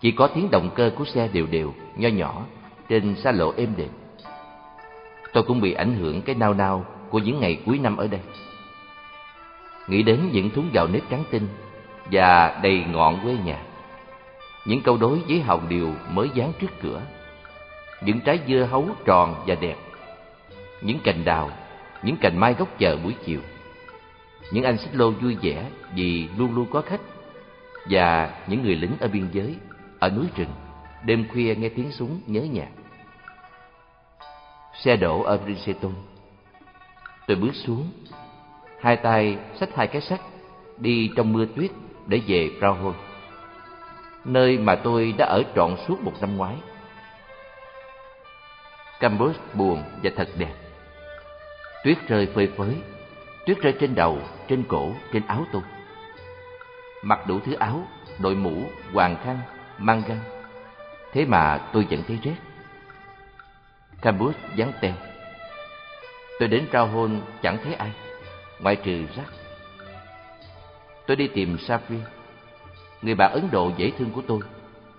Chỉ có tiếng động cơ của xe đều đều, nho nhỏ, trên xa lộ êm đềm. Tôi cũng bị ảnh hưởng cái nao nao của những ngày cuối năm ở đây. Nghĩ đến những thúng gạo nếp trắng tinh và đầy ngọn quê nhà. Những câu đối với hồng điều mới dán trước cửa. Những trái dưa hấu tròn và đẹp. Những cành đào, những cành mai gốc chờ buổi chiều. Những anh xích lô vui vẻ vì luôn luôn có khách. Và những người lính ở biên giới, ở núi rừng, đêm khuya nghe tiếng súng nhớ nhà. Xe đổ ở Princeton. Tôi bước xuống, hai tay xách hai cái sách, đi trong mưa tuyết để về Prahoi, nơi mà tôi đã ở trọn suốt một năm ngoái. Cambridge buồn và thật đẹp. Tuyết rơi phơi phới, tuyết rơi trên đầu, trên cổ, trên áo tôi. Mặc đủ thứ áo, đội mũ, hoàng khăn, mang găng. Thế mà tôi vẫn thấy rét. Cambus vắng teo. Tôi đến trao hôn chẳng thấy ai, ngoại trừ rắc. Tôi đi tìm Safri, người bạn Ấn Độ dễ thương của tôi,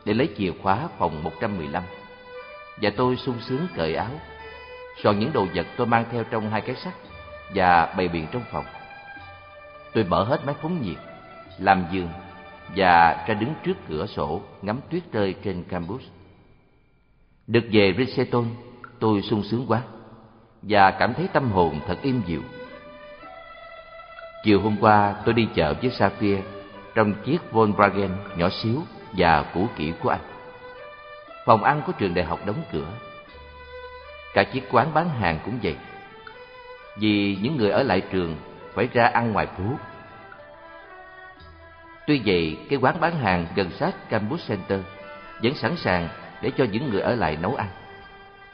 để lấy chìa khóa phòng 115. Và tôi sung sướng cởi áo, soạn những đồ vật tôi mang theo trong hai cái sắt và bày biện trong phòng. Tôi mở hết máy phóng nhiệt, làm giường và ra đứng trước cửa sổ ngắm tuyết rơi trên campus. Được về Riseton, tôi sung sướng quá và cảm thấy tâm hồn thật im dịu. Chiều hôm qua tôi đi chợ với Safia trong chiếc Volkswagen nhỏ xíu và cũ kỹ của anh. Phòng ăn của trường đại học đóng cửa. Cả chiếc quán bán hàng cũng vậy. Vì những người ở lại trường phải ra ăn ngoài phố. Tuy vậy, cái quán bán hàng gần sát Campus Center vẫn sẵn sàng để cho những người ở lại nấu ăn.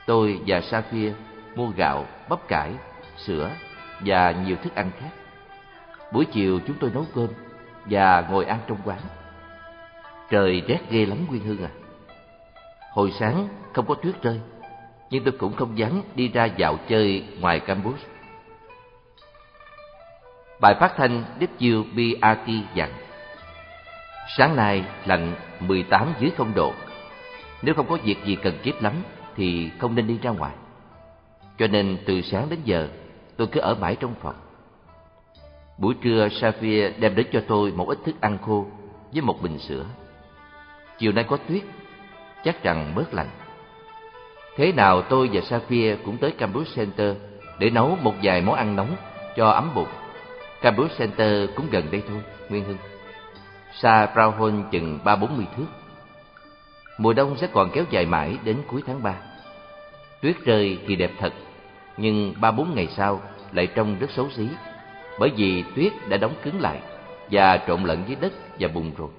Tôi và Safia mua gạo, bắp cải, sữa và nhiều thức ăn khác. Buổi chiều chúng tôi nấu cơm và ngồi ăn trong quán. Trời rét ghê lắm Nguyên Hương à. Hồi sáng không có tuyết rơi, nhưng tôi cũng không dám đi ra dạo chơi ngoài campus. Bài phát thanh WBRT dặn Sáng nay lạnh 18 dưới không độ Nếu không có việc gì cần kiếp lắm thì không nên đi ra ngoài. Cho nên từ sáng đến giờ tôi cứ ở mãi trong phòng. Buổi trưa Safia đem đến cho tôi một ít thức ăn khô với một bình sữa. Chiều nay có tuyết, chắc rằng bớt lạnh. Thế nào tôi và Safia cũng tới Cambridge Center để nấu một vài món ăn nóng cho ấm bụng. Cambridge Center cũng gần đây thôi, Nguyên Hưng. Xa Brownhall chừng ba bốn mươi thước. Mùa đông sẽ còn kéo dài mãi đến cuối tháng ba. Tuyết rơi thì đẹp thật, nhưng ba bốn ngày sau lại trông rất xấu xí, bởi vì tuyết đã đóng cứng lại và trộn lẫn với đất và bùn rồi.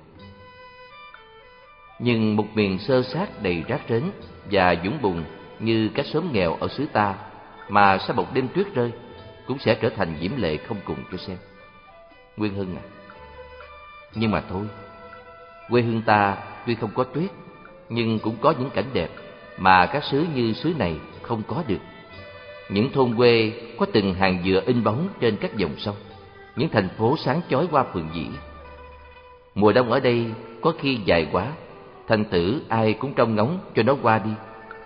Nhưng một miền sơ sát đầy rác rến và dũng bùn như các xóm nghèo ở xứ ta mà sau một đêm tuyết rơi cũng sẽ trở thành diễm lệ không cùng cho xem. Nguyên Hưng à, nhưng mà thôi, quê hương ta tuy không có tuyết nhưng cũng có những cảnh đẹp mà các xứ như xứ này không có được. Những thôn quê có từng hàng dừa in bóng trên các dòng sông, những thành phố sáng chói qua phường dĩ. Mùa đông ở đây có khi dài quá, thành tử ai cũng trông ngóng cho nó qua đi,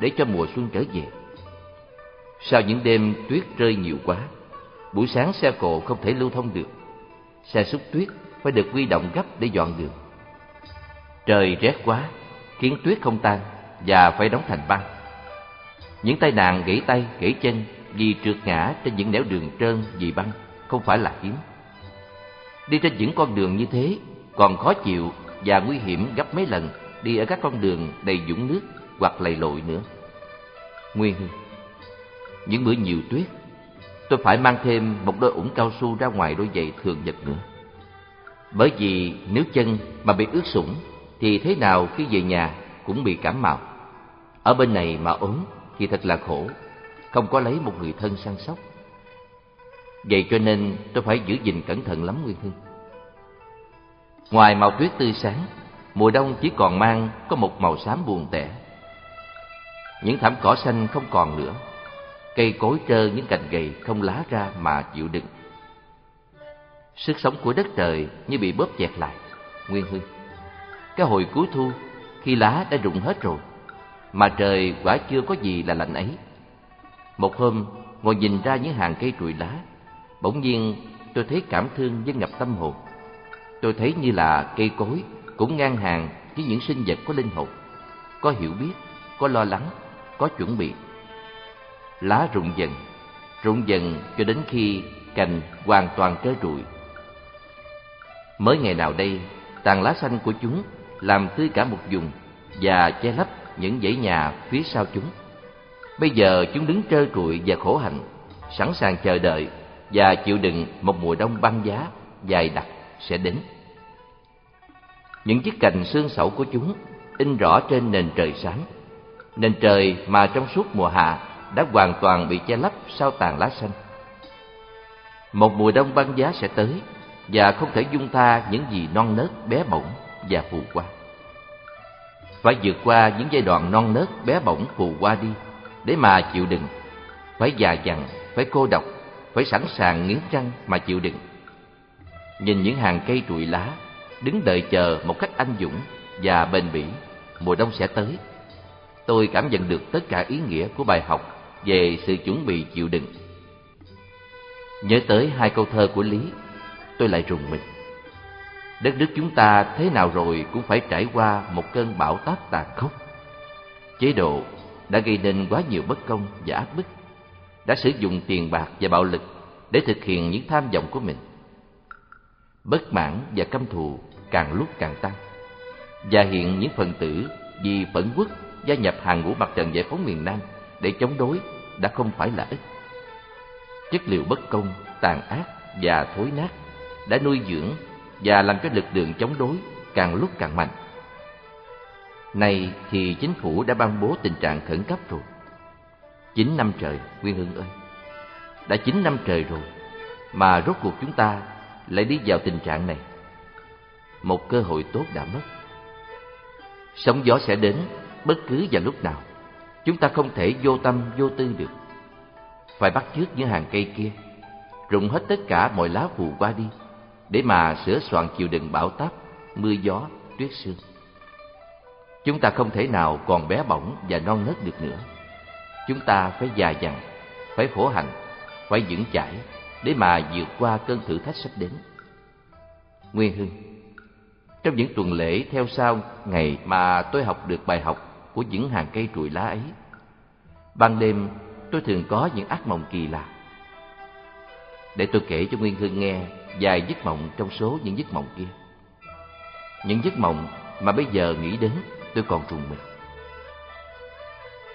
để cho mùa xuân trở về. Sau những đêm tuyết rơi nhiều quá, buổi sáng xe cộ không thể lưu thông được. Xe xúc tuyết phải được huy động gấp để dọn đường. Trời rét quá, khiến tuyết không tan và phải đóng thành băng. Những tai nạn gãy tay, gãy chân vì trượt ngã trên những nẻo đường trơn vì băng không phải là hiếm. Đi trên những con đường như thế còn khó chịu và nguy hiểm gấp mấy lần đi ở các con đường đầy dũng nước hoặc lầy lội nữa. Nguyên Hương Những bữa nhiều tuyết, tôi phải mang thêm một đôi ủng cao su ra ngoài đôi giày thường nhật nữa. Bởi vì nếu chân mà bị ướt sũng thì thế nào khi về nhà cũng bị cảm mạo. Ở bên này mà ốm thì thật là khổ, không có lấy một người thân săn sóc. Vậy cho nên tôi phải giữ gìn cẩn thận lắm Nguyên Hưng. Ngoài màu tuyết tươi sáng, mùa đông chỉ còn mang có một màu xám buồn tẻ. Những thảm cỏ xanh không còn nữa, cây cối trơ những cành gầy không lá ra mà chịu đựng. Sức sống của đất trời như bị bóp chẹt lại, Nguyên Hưng. Cái hồi cuối thu, khi lá đã rụng hết rồi, mà trời quả chưa có gì là lạnh ấy. Một hôm, ngồi nhìn ra những hàng cây trụi lá, bỗng nhiên tôi thấy cảm thương dâng ngập tâm hồn. Tôi thấy như là cây cối cũng ngang hàng với những sinh vật có linh hồn, có hiểu biết, có lo lắng, có chuẩn bị. Lá rụng dần, rụng dần cho đến khi cành hoàn toàn trơ trụi. Mới ngày nào đây, tàn lá xanh của chúng làm tươi cả một vùng và che lấp những dãy nhà phía sau chúng. Bây giờ chúng đứng trơ trụi và khổ hạnh, sẵn sàng chờ đợi và chịu đựng một mùa đông băng giá dài đặc sẽ đến. Những chiếc cành xương sẩu của chúng in rõ trên nền trời sáng, nền trời mà trong suốt mùa hạ đã hoàn toàn bị che lấp sau tàn lá xanh. Một mùa đông băng giá sẽ tới và không thể dung tha những gì non nớt bé bỏng và phù quang. Phải vượt qua những giai đoạn non nớt bé bỏng phù qua đi để mà chịu đựng, phải già dặn, phải cô độc, phải sẵn sàng nghiến răng mà chịu đựng. Nhìn những hàng cây trụi lá, đứng đợi chờ một cách anh dũng và bền bỉ, mùa đông sẽ tới. Tôi cảm nhận được tất cả ý nghĩa của bài học về sự chuẩn bị chịu đựng. Nhớ tới hai câu thơ của Lý, tôi lại rùng mình. Đất nước chúng ta thế nào rồi cũng phải trải qua một cơn bão táp tàn khốc. Chế độ đã gây nên quá nhiều bất công và áp bức, đã sử dụng tiền bạc và bạo lực để thực hiện những tham vọng của mình. Bất mãn và căm thù càng lúc càng tăng, và hiện những phần tử vì phẫn quốc gia nhập hàng ngũ mặt trận giải phóng miền Nam để chống đối đã không phải là ít. Chất liệu bất công, tàn ác và thối nát đã nuôi dưỡng và làm cho lực lượng chống đối càng lúc càng mạnh. Nay thì chính phủ đã ban bố tình trạng khẩn cấp rồi. Chín năm trời, Nguyên Hưng ơi! Đã chín năm trời rồi, mà rốt cuộc chúng ta lại đi vào tình trạng này. Một cơ hội tốt đã mất. Sóng gió sẽ đến bất cứ vào lúc nào. Chúng ta không thể vô tâm, vô tư được. Phải bắt chước những hàng cây kia, rụng hết tất cả mọi lá phù qua đi, để mà sửa soạn chịu đựng bão táp, mưa gió, tuyết sương. Chúng ta không thể nào còn bé bỏng và non nớt được nữa. Chúng ta phải già dặn, phải khổ hành, phải vững chãi để mà vượt qua cơn thử thách sắp đến. Nguyên Hưng Trong những tuần lễ theo sau ngày mà tôi học được bài học của những hàng cây trụi lá ấy, ban đêm tôi thường có những ác mộng kỳ lạ. Để tôi kể cho Nguyên Hưng nghe vài giấc mộng trong số những giấc mộng kia. Những giấc mộng mà bây giờ nghĩ đến tôi còn rùng mình.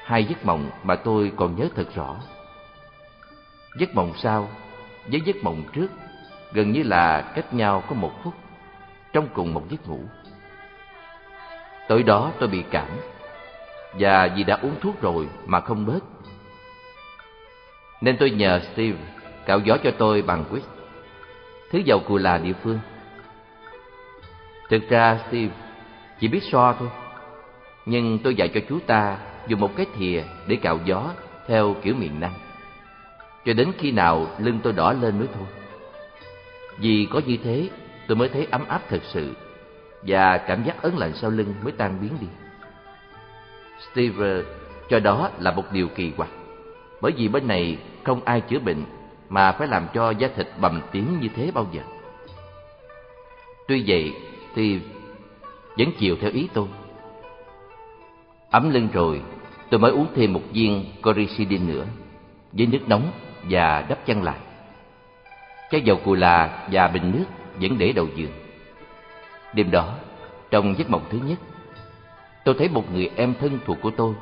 Hai giấc mộng mà tôi còn nhớ thật rõ. Giấc mộng sau với giấc mộng trước gần như là cách nhau có một phút trong cùng một giấc ngủ. Tối đó tôi bị cảm và vì đã uống thuốc rồi mà không bớt. Nên tôi nhờ Steve cạo gió cho tôi bằng quýt, thứ dầu cù là địa phương. Thực ra Steve chỉ biết so thôi, nhưng tôi dạy cho chú ta dùng một cái thìa để cạo gió theo kiểu miền Nam. Cho đến khi nào lưng tôi đỏ lên mới thôi. Vì có như thế, tôi mới thấy ấm áp thật sự và cảm giác ớn lạnh sau lưng mới tan biến đi. Steve cho đó là một điều kỳ quặc, bởi vì bên này không ai chữa bệnh mà phải làm cho da thịt bầm tím như thế bao giờ. Tuy vậy, thì vẫn chiều theo ý tôi. Ấm lưng rồi, tôi mới uống thêm một viên coricidin nữa, với nước nóng và đắp chăn lại. Chai dầu cù là và bình nước vẫn để đầu giường. Đêm đó, trong giấc mộng thứ nhất, tôi thấy một người em thân thuộc của tôi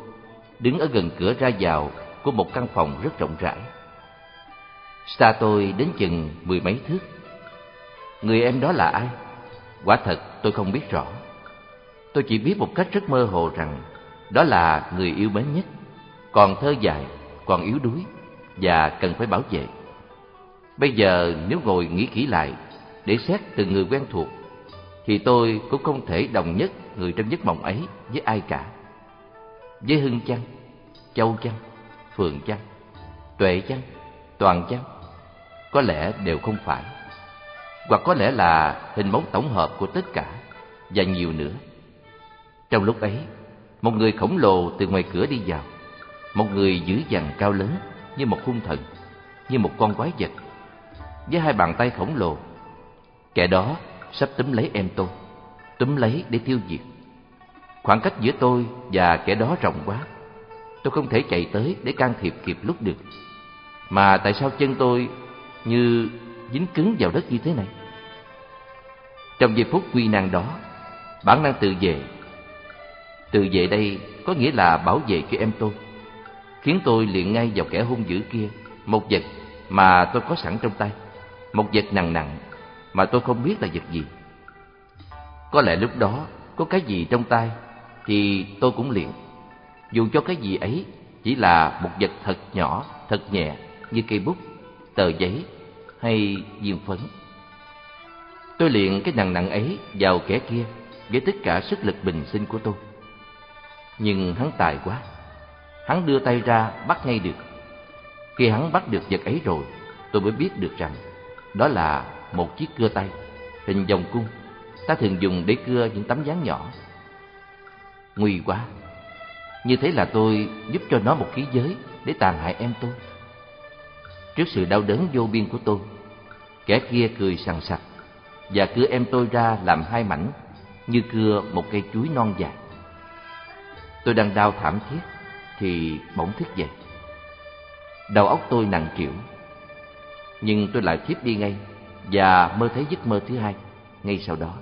đứng ở gần cửa ra vào của một căn phòng rất rộng rãi. Xa tôi đến chừng mười mấy thước. Người em đó là ai? Quả thật tôi không biết rõ. Tôi chỉ biết một cách rất mơ hồ rằng đó là người yêu mến nhất, còn thơ dài, còn yếu đuối và cần phải bảo vệ. Bây giờ nếu ngồi nghĩ kỹ lại để xét từ người quen thuộc thì tôi cũng không thể đồng nhất người trong giấc mộng ấy với ai cả. Với Hưng chăng, Châu chăng, Phường chăng, Tuệ chăng, Toàn chăng? Có lẽ đều không phải. Hoặc có lẽ là hình mẫu tổng hợp của tất cả và nhiều nữa. Trong lúc ấy, một người khổng lồ từ ngoài cửa đi vào. Một người dữ dằn cao lớn như một hung thần, như một con quái vật. Với hai bàn tay khổng lồ, kẻ đó sắp túm lấy em tôi, túm lấy để tiêu diệt. Khoảng cách giữa tôi và kẻ đó rộng quá. Tôi không thể chạy tới để can thiệp kịp lúc được. Mà tại sao chân tôi như dính cứng vào đất như thế này? Trong giây phút quy nan đó, bản năng tự vệ. Tự vệ đây có nghĩa là bảo vệ cho em tôi, khiến tôi liền ngay vào kẻ hung dữ kia, một vật mà tôi có sẵn trong tay, một vật nặng nặng mà tôi không biết là vật gì. Có lẽ lúc đó có cái gì trong tay thì tôi cũng liền. Dù cho cái gì ấy chỉ là một vật thật nhỏ, thật nhẹ như cây bút, tờ giấy hay diêm phấn. Tôi liền cái nặng nặng ấy vào kẻ kia với tất cả sức lực bình sinh của tôi. Nhưng hắn tài quá. Hắn đưa tay ra bắt ngay được. Khi hắn bắt được vật ấy rồi, tôi mới biết được rằng đó là một chiếc cưa tay hình vòng cung ta thường dùng để cưa những tấm ván nhỏ nguy quá như thế là tôi giúp cho nó một khí giới để tàn hại em tôi trước sự đau đớn vô biên của tôi kẻ kia cười sằng sặc và cưa em tôi ra làm hai mảnh như cưa một cây chuối non dài tôi đang đau thảm thiết thì bỗng thức dậy đầu óc tôi nặng trĩu nhưng tôi lại thiếp đi ngay và mơ thấy giấc mơ thứ hai ngay sau đó.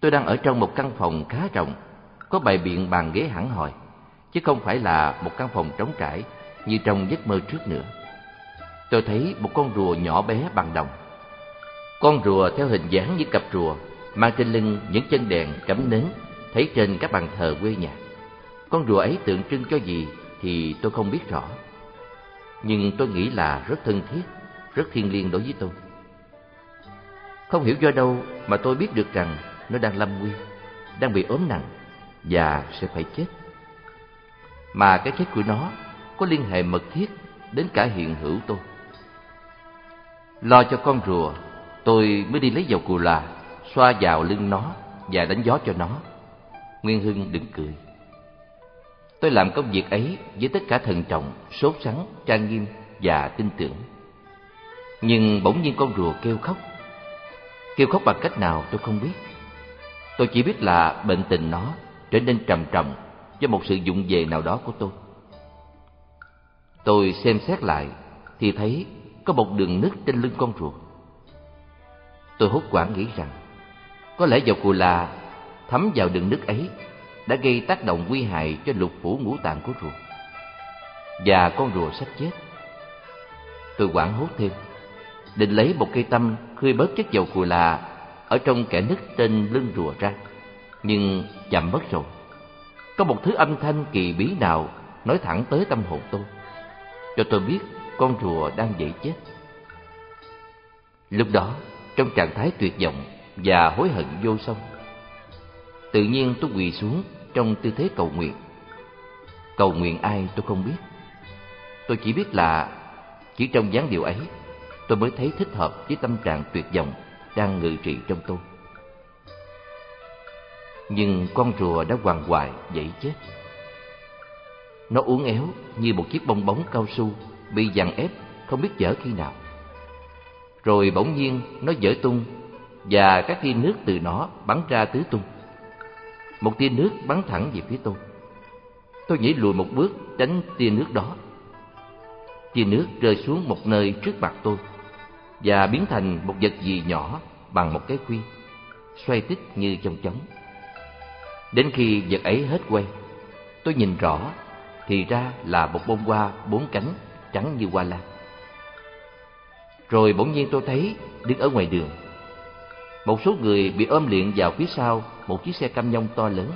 Tôi đang ở trong một căn phòng khá rộng, có bài biện bàn ghế hẳn hòi, chứ không phải là một căn phòng trống trải như trong giấc mơ trước nữa. Tôi thấy một con rùa nhỏ bé bằng đồng. Con rùa theo hình dáng như cặp rùa, mang trên lưng những chân đèn cắm nến thấy trên các bàn thờ quê nhà. Con rùa ấy tượng trưng cho gì thì tôi không biết rõ. Nhưng tôi nghĩ là rất thân thiết rất thiêng liêng đối với tôi. Không hiểu do đâu mà tôi biết được rằng nó đang lâm nguy, đang bị ốm nặng và sẽ phải chết. Mà cái chết của nó có liên hệ mật thiết đến cả hiện hữu tôi. Lo cho con rùa, tôi mới đi lấy dầu cù là, xoa vào lưng nó và đánh gió cho nó. Nguyên Hưng đừng cười. Tôi làm công việc ấy với tất cả thần trọng, sốt sắng, trang nghiêm và tin tưởng. Nhưng bỗng nhiên con rùa kêu khóc Kêu khóc bằng cách nào tôi không biết Tôi chỉ biết là bệnh tình nó trở nên trầm trọng Do một sự dụng về nào đó của tôi Tôi xem xét lại Thì thấy có một đường nứt trên lưng con rùa Tôi hốt hoảng nghĩ rằng, Có lẽ dầu cù là thấm vào đường nứt ấy Đã gây tác động nguy hại cho lục phủ ngũ tạng của rùa Và con rùa sắp chết. Tôi hoảng hốt thêm, định lấy một cây tâm khơi bớt chất dầu cù là ở trong kẻ nứt trên lưng rùa ra. Nhưng chậm mất rồi. Có một thứ âm thanh kỳ bí nào nói thẳng tới tâm hồn tôi, cho tôi biết con rùa đang dậy chết lúc đó, trong trạng thái tuyệt vọng và hối hận vô song, tự nhiên tôi quỳ xuống trong tư thế cầu nguyện cầu nguyện ai tôi không biết tôi chỉ biết là chỉ trong dáng điệu ấy, tôi mới thấy thích hợp với tâm trạng tuyệt vọng đang ngự trị trong tôi. Nhưng con rùa đã hoàng hoài dậy chết. Nó uốn éo như một chiếc bong bóng cao su bị dằn ép không biết dở khi nào. Rồi bỗng nhiên nó dở tung và các tia nước từ nó bắn ra tứ tung. Một tia nước bắn thẳng về phía tôi. Tôi nhảy lùi một bước tránh tia nước đó. Tia nước rơi xuống một nơi trước mặt tôi và biến thành một vật gì nhỏ bằng một cái khuyên xoay tích như trong chóng. Đến khi vật ấy hết quay, tôi nhìn rõ thì ra là một bông hoa bốn cánh trắng như hoa lan. Rồi bỗng nhiên tôi thấy đứng ở ngoài đường, một số người bị ôm liền vào phía sau một chiếc xe cam nhông to lớn.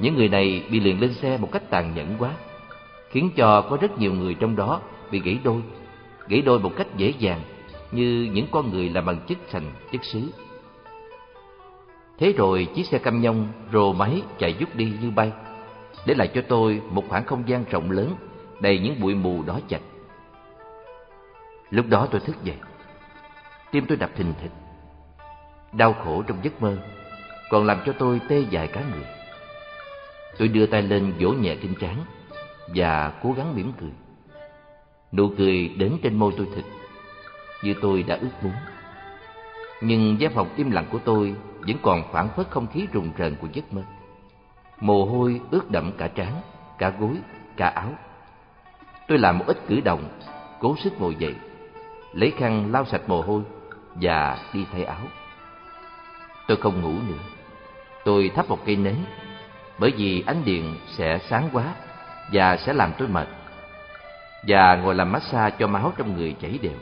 Những người này bị liền lên xe một cách tàn nhẫn quá, khiến cho có rất nhiều người trong đó bị gãy đôi, gãy đôi một cách dễ dàng như những con người làm bằng chất thành chất xứ. Thế rồi chiếc xe cam nhông rồ máy chạy dút đi như bay, để lại cho tôi một khoảng không gian rộng lớn đầy những bụi mù đỏ chạch. Lúc đó tôi thức dậy, tim tôi đập thình thịch. Đau khổ trong giấc mơ còn làm cho tôi tê dại cả người. Tôi đưa tay lên vỗ nhẹ trên trán và cố gắng mỉm cười. Nụ cười đến trên môi tôi thịt, như tôi đã ước muốn. Nhưng gian phòng im lặng của tôi vẫn còn phản phất không khí rùng rợn của giấc mơ. Mồ hôi ướt đậm cả trán, cả gối, cả áo. Tôi làm một ít cử động, cố sức ngồi dậy, lấy khăn lau sạch mồ hôi và đi thay áo. Tôi không ngủ nữa. Tôi thắp một cây nến, bởi vì ánh điện sẽ sáng quá và sẽ làm tôi mệt. Và ngồi làm massage cho máu trong người chảy đều.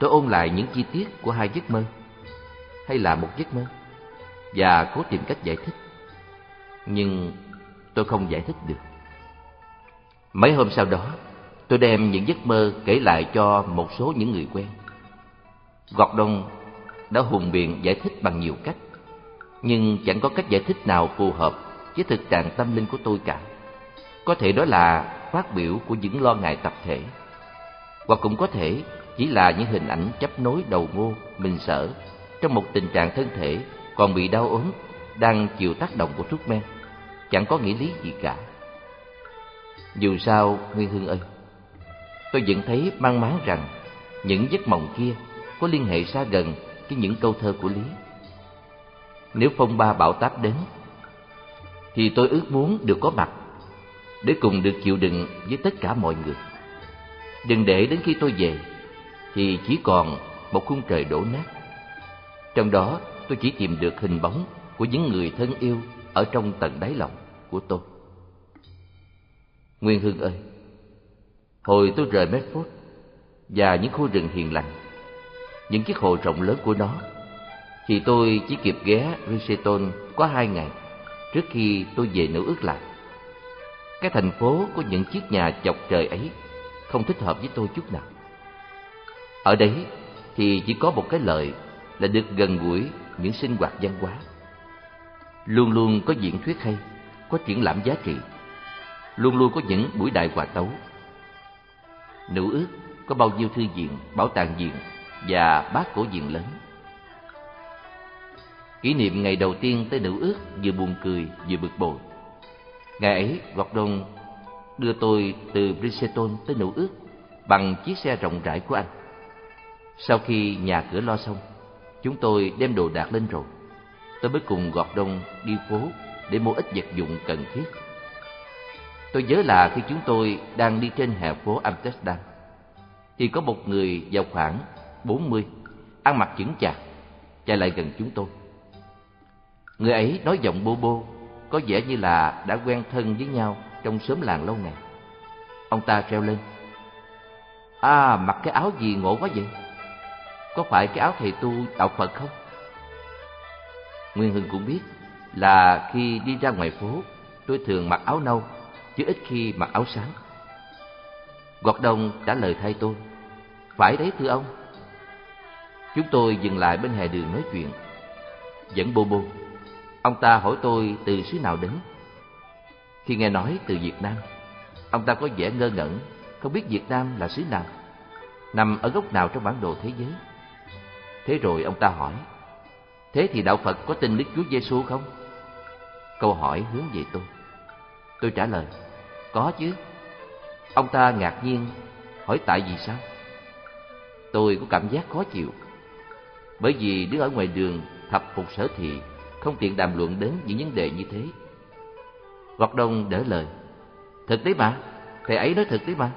Tôi ôn lại những chi tiết của hai giấc mơ, hay là một giấc mơ, và cố tìm cách giải thích. Nhưng tôi không giải thích được. Mấy hôm sau đó, tôi đem những giấc mơ kể lại cho một số những người quen. Gordon đã hùng biện giải thích bằng nhiều cách, nhưng chẳng có cách giải thích nào phù hợp với thực trạng tâm linh của tôi cả. Có thể đó là phát biểu của những lo ngại tập thể, hoặc cũng có thể chỉ là những hình ảnh chấp nối đầu ngô, mình sở trong một tình trạng thân thể còn bị đau ốm, đang chịu tác động của thuốc men, chẳng có nghĩa lý gì cả. Dù sao, Nguyên Hương ơi, tôi vẫn thấy mang máng rằng những giấc mộng kia có liên hệ xa gần với những câu thơ của Lý. Nếu phong ba bão táp đến, thì tôi ước muốn được có mặt để cùng được chịu đựng với tất cả mọi người. Đừng để đến khi tôi về thì chỉ còn một khung trời đổ nát. Trong đó tôi chỉ tìm được hình bóng của những người thân yêu ở trong tận đáy lòng của tôi. Nguyên Hương ơi, hồi tôi rời Medford và những khu rừng hiền lành, những chiếc hồ rộng lớn của nó, thì tôi chỉ kịp ghé Riseton có hai ngày trước khi tôi về nữ ước lại. Cái thành phố của những chiếc nhà chọc trời ấy không thích hợp với tôi chút nào. Ở đấy thì chỉ có một cái lợi là được gần gũi những sinh hoạt văn hóa. Luôn luôn có diễn thuyết hay, có triển lãm giá trị, luôn luôn có những buổi đại hòa tấu. Nữ ước có bao nhiêu thư viện, bảo tàng viện và bát cổ viện lớn. Kỷ niệm ngày đầu tiên tới nữ ước vừa buồn cười vừa bực bội. Ngày ấy, Gordon đưa tôi từ Bridgeton tới nữ ước bằng chiếc xe rộng rãi của anh. Sau khi nhà cửa lo xong, chúng tôi đem đồ đạc lên rồi. Tôi mới cùng gọt đông đi phố để mua ít vật dụng cần thiết. Tôi nhớ là khi chúng tôi đang đi trên hè phố Amsterdam, thì có một người vào khoảng 40, ăn mặc chững chạc, chạy lại gần chúng tôi. Người ấy nói giọng bô bô, có vẻ như là đã quen thân với nhau trong xóm làng lâu ngày. Ông ta treo lên. À, mặc cái áo gì ngộ quá vậy? Có phải cái áo thầy tu đạo Phật không? Nguyên Hưng cũng biết là khi đi ra ngoài phố, tôi thường mặc áo nâu, chứ ít khi mặc áo sáng. Gọt đông trả lời thay tôi. Phải đấy thưa ông. Chúng tôi dừng lại bên hè đường nói chuyện. Dẫn bô bô. Ông ta hỏi tôi từ xứ nào đến. Khi nghe nói từ Việt Nam, ông ta có vẻ ngơ ngẩn, không biết Việt Nam là xứ nào, nằm ở góc nào trong bản đồ thế giới. Thế rồi ông ta hỏi, thế thì đạo Phật có tin Đức Chúa Giêsu không? Câu hỏi hướng về tôi. Tôi trả lời, có chứ. Ông ta ngạc nhiên, hỏi tại vì sao? Tôi có cảm giác khó chịu, bởi vì đứng ở ngoài đường thập phục sở thị không tiện đàm luận đến những vấn đề như thế. hoạt đông đỡ lời, thực đấy mà, thầy ấy nói thực đấy mà.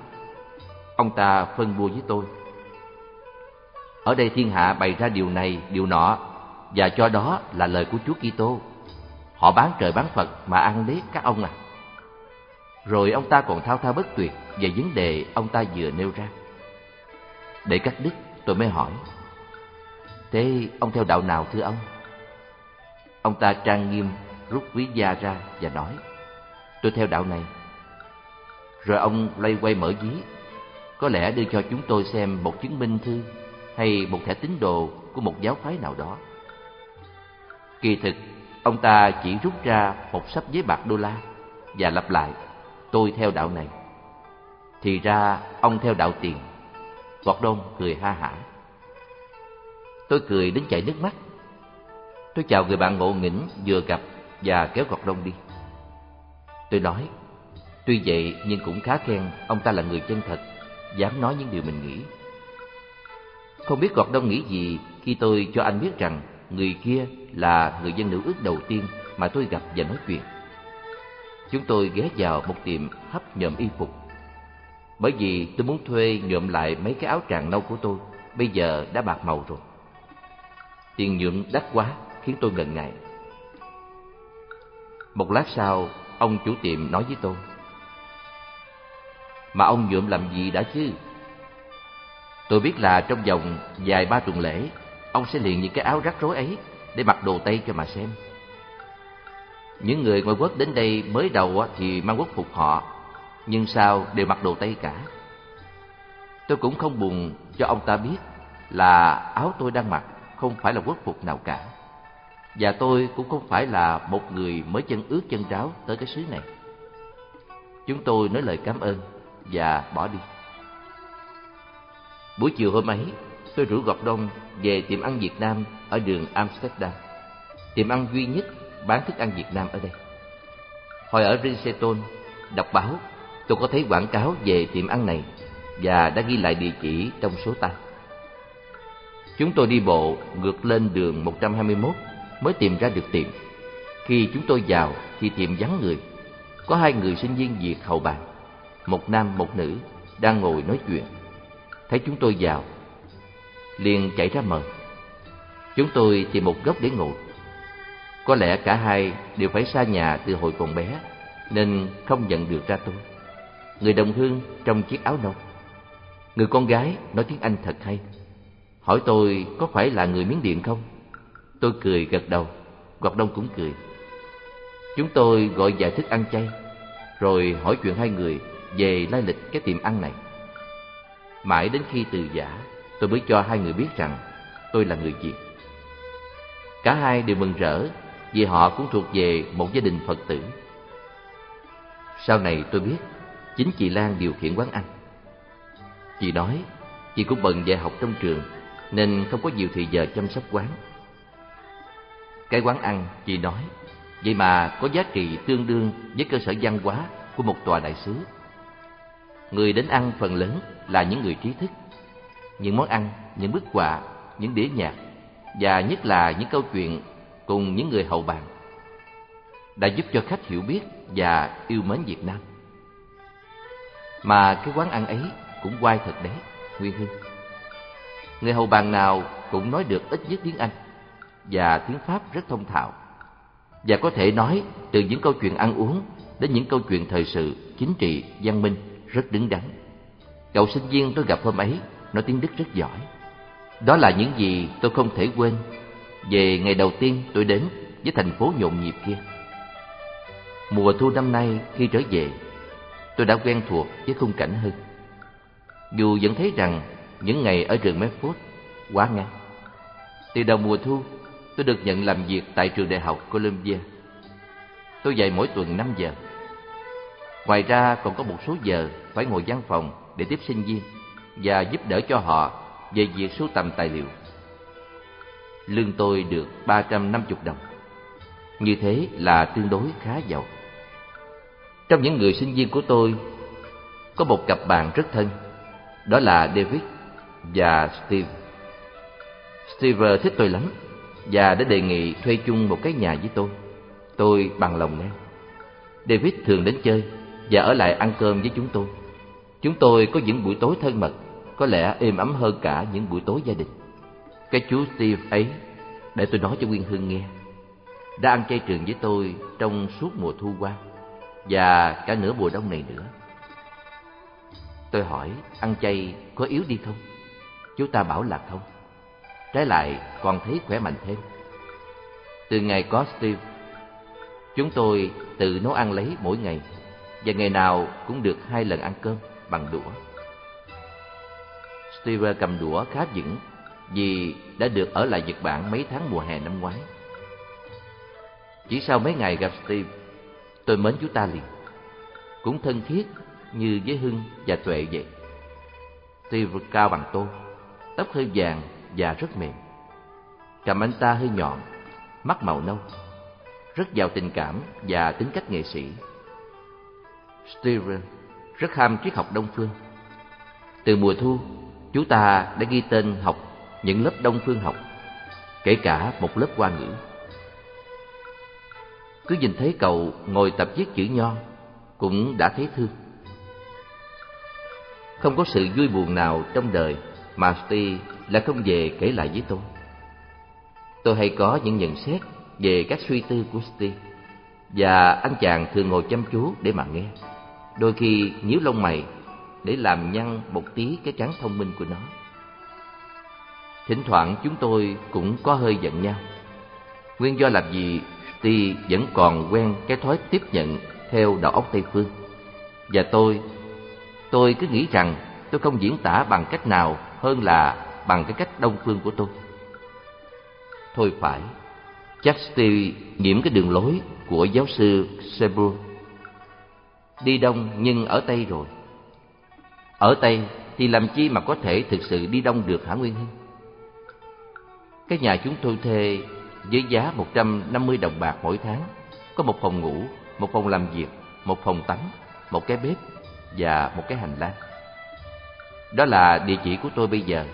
Ông ta phân bua với tôi. Ở đây thiên hạ bày ra điều này, điều nọ, và cho đó là lời của Chúa Kitô. Họ bán trời bán Phật mà ăn đấy các ông à. Rồi ông ta còn thao thao bất tuyệt về vấn đề ông ta vừa nêu ra. Để cắt đứt, tôi mới hỏi. Thế ông theo đạo nào thưa ông? Ông ta trang nghiêm rút quý gia ra và nói Tôi theo đạo này Rồi ông lay quay mở ví Có lẽ đưa cho chúng tôi xem một chứng minh thư Hay một thẻ tín đồ của một giáo phái nào đó Kỳ thực Ông ta chỉ rút ra một sắp giấy bạc đô la Và lặp lại Tôi theo đạo này Thì ra ông theo đạo tiền Gordon cười ha hả Tôi cười đến chảy nước mắt Tôi chào người bạn ngộ nghĩnh vừa gặp và kéo Gordon đi. Tôi nói, tuy vậy nhưng cũng khá khen ông ta là người chân thật, dám nói những điều mình nghĩ. Không biết Gordon nghĩ gì khi tôi cho anh biết rằng người kia là người dân nữ ước đầu tiên mà tôi gặp và nói chuyện. Chúng tôi ghé vào một tiệm hấp nhuộm y phục. Bởi vì tôi muốn thuê nhuộm lại mấy cái áo tràng nâu của tôi, bây giờ đã bạc màu rồi. Tiền nhuộm đắt quá khiến tôi ngần ngại. Một lát sau, ông chủ tiệm nói với tôi. Mà ông nhuộm làm gì đã chứ? Tôi biết là trong vòng vài ba tuần lễ, ông sẽ liền những cái áo rắc rối ấy để mặc đồ Tây cho mà xem. Những người ngoại quốc đến đây mới đầu thì mang quốc phục họ, nhưng sau đều mặc đồ Tây cả. Tôi cũng không buồn cho ông ta biết là áo tôi đang mặc không phải là quốc phục nào cả. Và tôi cũng không phải là một người mới chân ướt chân ráo tới cái xứ này. Chúng tôi nói lời cảm ơn và bỏ đi. Buổi chiều hôm ấy, tôi rủ Gọt Đông về tiệm ăn Việt Nam ở đường Amsterdam. Tiệm ăn duy nhất bán thức ăn Việt Nam ở đây. Hồi ở Rinseton, đọc báo, tôi có thấy quảng cáo về tiệm ăn này và đã ghi lại địa chỉ trong số tay. Chúng tôi đi bộ ngược lên đường 121 mới tìm ra được tiệm. Khi chúng tôi vào thì tiệm vắng người. Có hai người sinh viên Việt hầu bàn, một nam một nữ đang ngồi nói chuyện. Thấy chúng tôi vào, liền chạy ra mời. Chúng tôi tìm một góc để ngồi. Có lẽ cả hai đều phải xa nhà từ hồi còn bé, nên không nhận được ra tôi. Người đồng hương trong chiếc áo nâu. Người con gái nói tiếng Anh thật hay. Hỏi tôi có phải là người Miến Điện không? Tôi cười gật đầu, Gọt Đông cũng cười. Chúng tôi gọi vài thức ăn chay, rồi hỏi chuyện hai người về lai lịch cái tiệm ăn này. Mãi đến khi từ giả, tôi mới cho hai người biết rằng tôi là người Việt. Cả hai đều mừng rỡ vì họ cũng thuộc về một gia đình Phật tử. Sau này tôi biết chính chị Lan điều khiển quán ăn. Chị nói chị cũng bận dạy học trong trường nên không có nhiều thời giờ chăm sóc quán. Cái quán ăn, chị nói, vậy mà có giá trị tương đương với cơ sở văn hóa của một tòa đại sứ. Người đến ăn phần lớn là những người trí thức. Những món ăn, những bức họa, những đĩa nhạc và nhất là những câu chuyện cùng những người hậu bàn đã giúp cho khách hiểu biết và yêu mến Việt Nam. Mà cái quán ăn ấy cũng quay thật đấy, Nguyên Hưng. Người hầu bàn nào cũng nói được ít nhất tiếng Anh và tiếng Pháp rất thông thạo. Và có thể nói từ những câu chuyện ăn uống đến những câu chuyện thời sự, chính trị, văn minh rất đứng đắn. Cậu sinh viên tôi gặp hôm ấy nói tiếng Đức rất giỏi. Đó là những gì tôi không thể quên về ngày đầu tiên tôi đến với thành phố nhộn nhịp kia. Mùa thu năm nay khi trở về, tôi đã quen thuộc với khung cảnh hơn. Dù vẫn thấy rằng những ngày ở trường Medford quá ngắn. Từ đầu mùa thu, tôi được nhận làm việc tại trường đại học Columbia. Tôi dạy mỗi tuần 5 giờ. Ngoài ra còn có một số giờ phải ngồi văn phòng để tiếp sinh viên và giúp đỡ cho họ về việc sưu tầm tài liệu. Lương tôi được 350 đồng. Như thế là tương đối khá giàu. Trong những người sinh viên của tôi, có một cặp bạn rất thân, đó là David và Steve. Steve thích tôi lắm và đã đề nghị thuê chung một cái nhà với tôi. Tôi bằng lòng nghe. David thường đến chơi và ở lại ăn cơm với chúng tôi. Chúng tôi có những buổi tối thân mật, có lẽ êm ấm hơn cả những buổi tối gia đình. Cái chú Steve ấy, để tôi nói cho Nguyên Hương nghe, đã ăn chay trường với tôi trong suốt mùa thu qua và cả nửa mùa đông này nữa. Tôi hỏi ăn chay có yếu đi không? Chú ta bảo là không. Trái lại còn thấy khỏe mạnh thêm. Từ ngày có Steve, chúng tôi tự nấu ăn lấy mỗi ngày và ngày nào cũng được hai lần ăn cơm bằng đũa. Steve cầm đũa khá vững vì đã được ở lại Nhật Bản mấy tháng mùa hè năm ngoái. Chỉ sau mấy ngày gặp Steve, tôi mến chú ta liền. Cũng thân thiết như với Hưng và Tuệ vậy. Steve cao bằng tôi, tóc hơi vàng và rất mềm. Cầm anh ta hơi nhọn, mắt màu nâu, rất giàu tình cảm và tính cách nghệ sĩ. Steve rất ham triết học Đông Phương. Từ mùa thu, chú ta đã ghi tên học những lớp Đông Phương học, kể cả một lớp Hoa ngữ. Cứ nhìn thấy cậu ngồi tập viết chữ nho, cũng đã thấy thương. Không có sự vui buồn nào trong đời mà Steve là không về kể lại với tôi. Tôi hay có những nhận xét về các suy tư của Steve và anh chàng thường ngồi chăm chú để mà nghe. Đôi khi nhíu lông mày để làm nhăn một tí cái trán thông minh của nó. Thỉnh thoảng chúng tôi cũng có hơi giận nhau. Nguyên do làm gì Steve vẫn còn quen cái thói tiếp nhận theo đầu óc Tây Phương. Và tôi, tôi cứ nghĩ rằng tôi không diễn tả bằng cách nào hơn là bằng cái cách Đông Phương của tôi. Thôi phải, chắc Steve nhiễm cái đường lối của giáo sư Sebur. Đi Đông nhưng ở Tây rồi. Ở Tây thì làm chi mà có thể thực sự đi Đông được hả Nguyên Hưng? Cái nhà chúng tôi thuê với giá 150 đồng bạc mỗi tháng, có một phòng ngủ, một phòng làm việc, một phòng tắm, một cái bếp và một cái hành lang. Đó là địa chỉ của tôi bây giờ.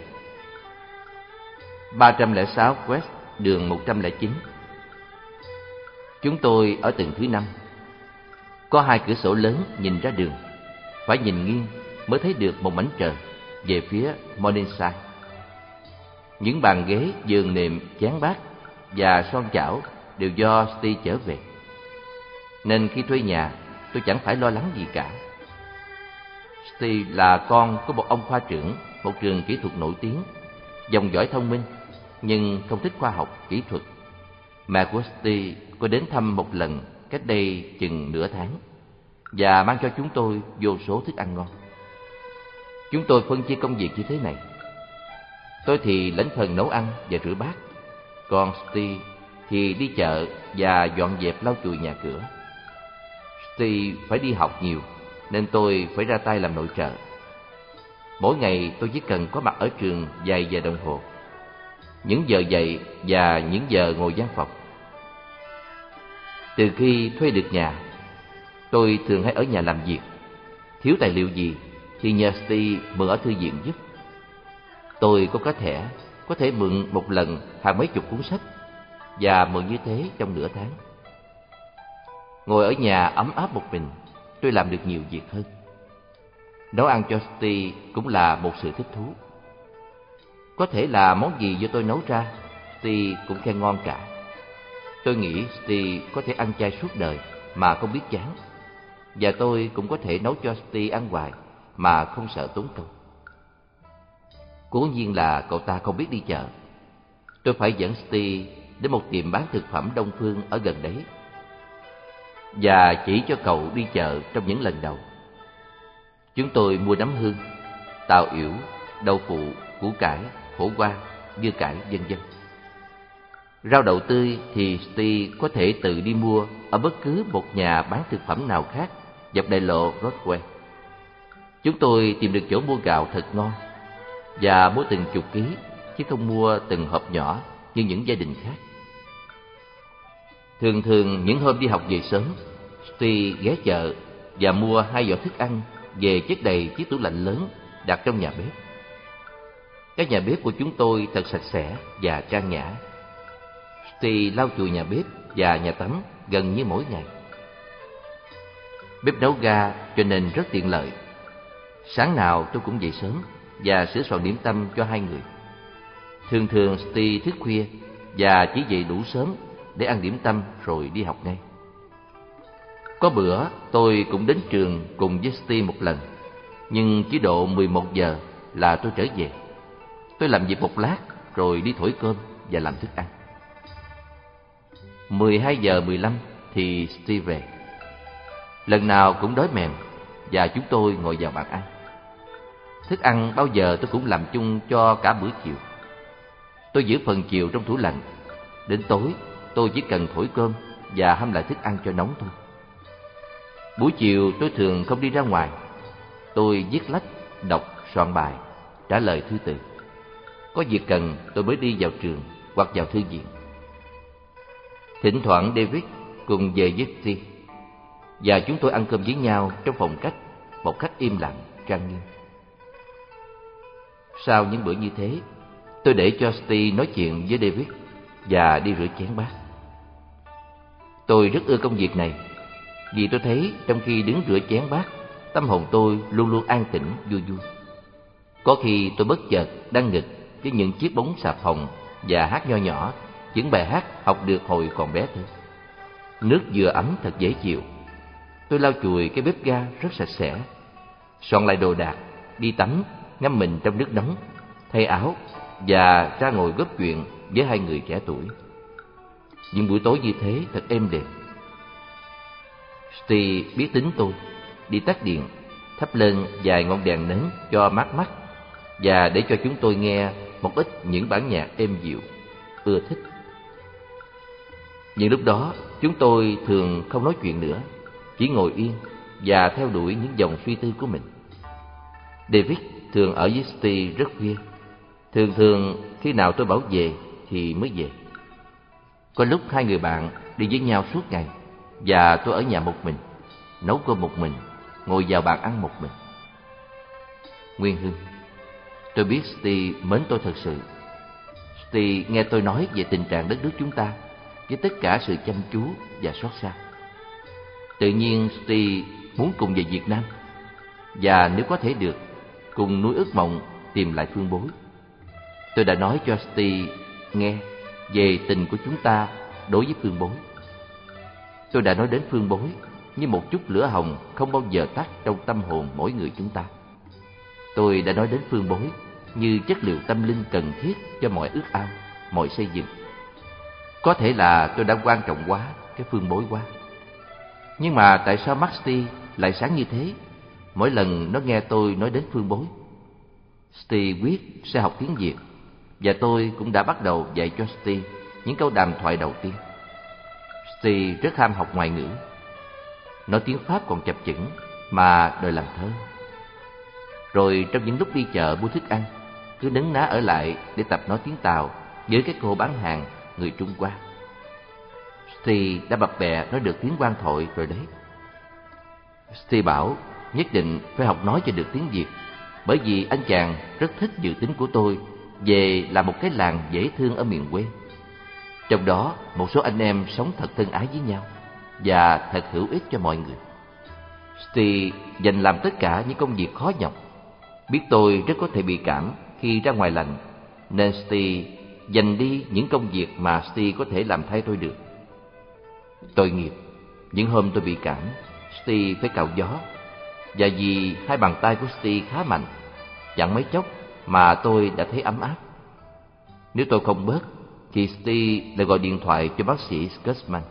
306 West, đường 109. Chúng tôi ở tầng thứ năm. Có hai cửa sổ lớn nhìn ra đường. Phải nhìn nghiêng mới thấy được một mảnh trời về phía Morningside. Những bàn ghế, giường nệm, chén bát và son chảo đều do Steve trở về. Nên khi thuê nhà, tôi chẳng phải lo lắng gì cả. Steve là con của một ông khoa trưởng, một trường kỹ thuật nổi tiếng, dòng dõi thông minh, nhưng không thích khoa học, kỹ thuật. Mẹ của Steve có đến thăm một lần cách đây chừng nửa tháng và mang cho chúng tôi vô số thức ăn ngon. Chúng tôi phân chia công việc như thế này. Tôi thì lãnh phần nấu ăn và rửa bát, còn Steve thì đi chợ và dọn dẹp lau chùi nhà cửa. Steve phải đi học nhiều, nên tôi phải ra tay làm nội trợ. Mỗi ngày tôi chỉ cần có mặt ở trường vài giờ đồng hồ. Những giờ dậy và những giờ ngồi văn phòng. Từ khi thuê được nhà, tôi thường hay ở nhà làm việc. Thiếu tài liệu gì thì nhờ Steve mượn ở thư viện giúp. Tôi có có thẻ, có thể mượn một lần hàng mấy chục cuốn sách và mượn như thế trong nửa tháng. Ngồi ở nhà ấm áp một mình, tôi làm được nhiều việc hơn. Nấu ăn cho Steve cũng là một sự thích thú. Có thể là món gì do tôi nấu ra, Steve cũng khen ngon cả. Tôi nghĩ Steve có thể ăn chay suốt đời mà không biết chán. Và tôi cũng có thể nấu cho Steve ăn hoài mà không sợ tốn công. Cố nhiên là cậu ta không biết đi chợ. Tôi phải dẫn Steve đến một tiệm bán thực phẩm đông phương ở gần đấy. Và chỉ cho cậu đi chợ trong những lần đầu. Chúng tôi mua nấm hương, tàu yểu, đậu phụ, củ cải, khổ qua, dưa cải, vân vân. Rau đậu tươi thì Steve có thể tự đi mua ở bất cứ một nhà bán thực phẩm nào khác dọc đại lộ Broadway. Chúng tôi tìm được chỗ mua gạo thật ngon và mua từng chục ký chứ không mua từng hộp nhỏ như những gia đình khác. Thường thường những hôm đi học về sớm, Steve ghé chợ và mua hai giỏ thức ăn về chất đầy chiếc tủ lạnh lớn đặt trong nhà bếp. Các nhà bếp của chúng tôi thật sạch sẽ và trang nhã. Steve lau chùi nhà bếp và nhà tắm gần như mỗi ngày. Bếp nấu ga cho nên rất tiện lợi. Sáng nào tôi cũng dậy sớm và sửa soạn điểm tâm cho hai người. Thường thường Steve thức khuya và chỉ dậy đủ sớm để ăn điểm tâm rồi đi học ngay. Có bữa tôi cũng đến trường cùng với Steve một lần, nhưng chỉ độ 11 giờ là tôi trở về. Tôi làm việc một lát rồi đi thổi cơm và làm thức ăn. 12 giờ 15 thì Steve về. Lần nào cũng đói mềm và chúng tôi ngồi vào bàn ăn. Thức ăn bao giờ tôi cũng làm chung cho cả bữa chiều. Tôi giữ phần chiều trong tủ lạnh. Đến tối, tôi chỉ cần thổi cơm và hâm lại thức ăn cho nóng thôi. Buổi chiều tôi thường không đi ra ngoài. Tôi viết lách, đọc, soạn bài, trả lời thư từ. Có việc cần tôi mới đi vào trường hoặc vào thư viện. Thỉnh thoảng David cùng về với Steve và chúng tôi ăn cơm với nhau trong phòng khách một cách im lặng, trang nghiêm. Sau những bữa như thế, tôi để cho Steve nói chuyện với David và đi rửa chén bát. Tôi rất ưa công việc này vì tôi thấy trong khi đứng rửa chén bát, tâm hồn tôi luôn luôn an tĩnh, vui vui. Có khi tôi bất chợt đang nghịch với những chiếc bóng xà phòng và hát nho nhỏ những bài hát học được hồi còn bé thôi. Nước vừa ấm thật dễ chịu. Tôi lau chùi cái bếp ga rất sạch sẽ, soạn lại đồ đạc, đi tắm, ngâm mình trong nước nóng, thay áo và ra ngồi góp chuyện với hai người trẻ tuổi. Những buổi tối như thế thật êm đềm. Steve biết tính tôi, đi tắt điện, thắp lên vài ngọn đèn nến cho mát mắt và để cho chúng tôi nghe một ít những bản nhạc êm dịu, ưa thích. Những lúc đó chúng tôi thường không nói chuyện nữa, chỉ ngồi yên và theo đuổi những dòng suy tư của mình. David thường ở với Steve rất khuya, thường thường khi nào tôi bảo về thì mới về. Có lúc hai người bạn đi với nhau suốt ngày và tôi ở nhà một mình, nấu cơm một mình, ngồi vào bàn ăn một mình. Nguyên Hưng Tôi biết Steve mến tôi thật sự. Steve nghe tôi nói về tình trạng đất nước chúng ta với tất cả sự chăm chú và xót xa. Tự nhiên Steve muốn cùng về Việt Nam và nếu có thể được cùng nuôi ước mộng tìm lại phương bối. Tôi đã nói cho Steve nghe về tình của chúng ta đối với phương bối. Tôi đã nói đến phương bối như một chút lửa hồng không bao giờ tắt trong tâm hồn mỗi người chúng ta. Tôi đã nói đến phương bối như chất liệu tâm linh cần thiết cho mọi ước ao, mọi xây dựng. Có thể là tôi đã quan trọng quá cái phương bối quá. Nhưng mà tại sao Maxty lại sáng như thế? Mỗi lần nó nghe tôi nói đến phương bối. Steve quyết sẽ học tiếng Việt và tôi cũng đã bắt đầu dạy cho Steve những câu đàm thoại đầu tiên. Steve rất ham học ngoại ngữ. Nói tiếng Pháp còn chập chững mà đòi làm thơ. Rồi trong những lúc đi chợ mua thức ăn, cứ nấn ná ở lại để tập nói tiếng Tàu với các cô bán hàng người Trung Hoa. Steve đã bập bẹ nói được tiếng quan thoại rồi đấy. Steve bảo nhất định phải học nói cho được tiếng Việt bởi vì anh chàng rất thích dự tính của tôi về là một cái làng dễ thương ở miền quê. Trong đó, một số anh em sống thật thân ái với nhau và thật hữu ích cho mọi người. Steve dành làm tất cả những công việc khó nhọc. Biết tôi rất có thể bị cảm khi ra ngoài lạnh, nên Steve dành đi những công việc mà Steve có thể làm thay tôi được. Tội nghiệp, những hôm tôi bị cảm, Steve phải cạo gió. Và vì hai bàn tay của Steve khá mạnh, chẳng mấy chốc mà tôi đã thấy ấm áp. Nếu tôi không bớt, thì Steve lại gọi điện thoại cho bác sĩ Scussman.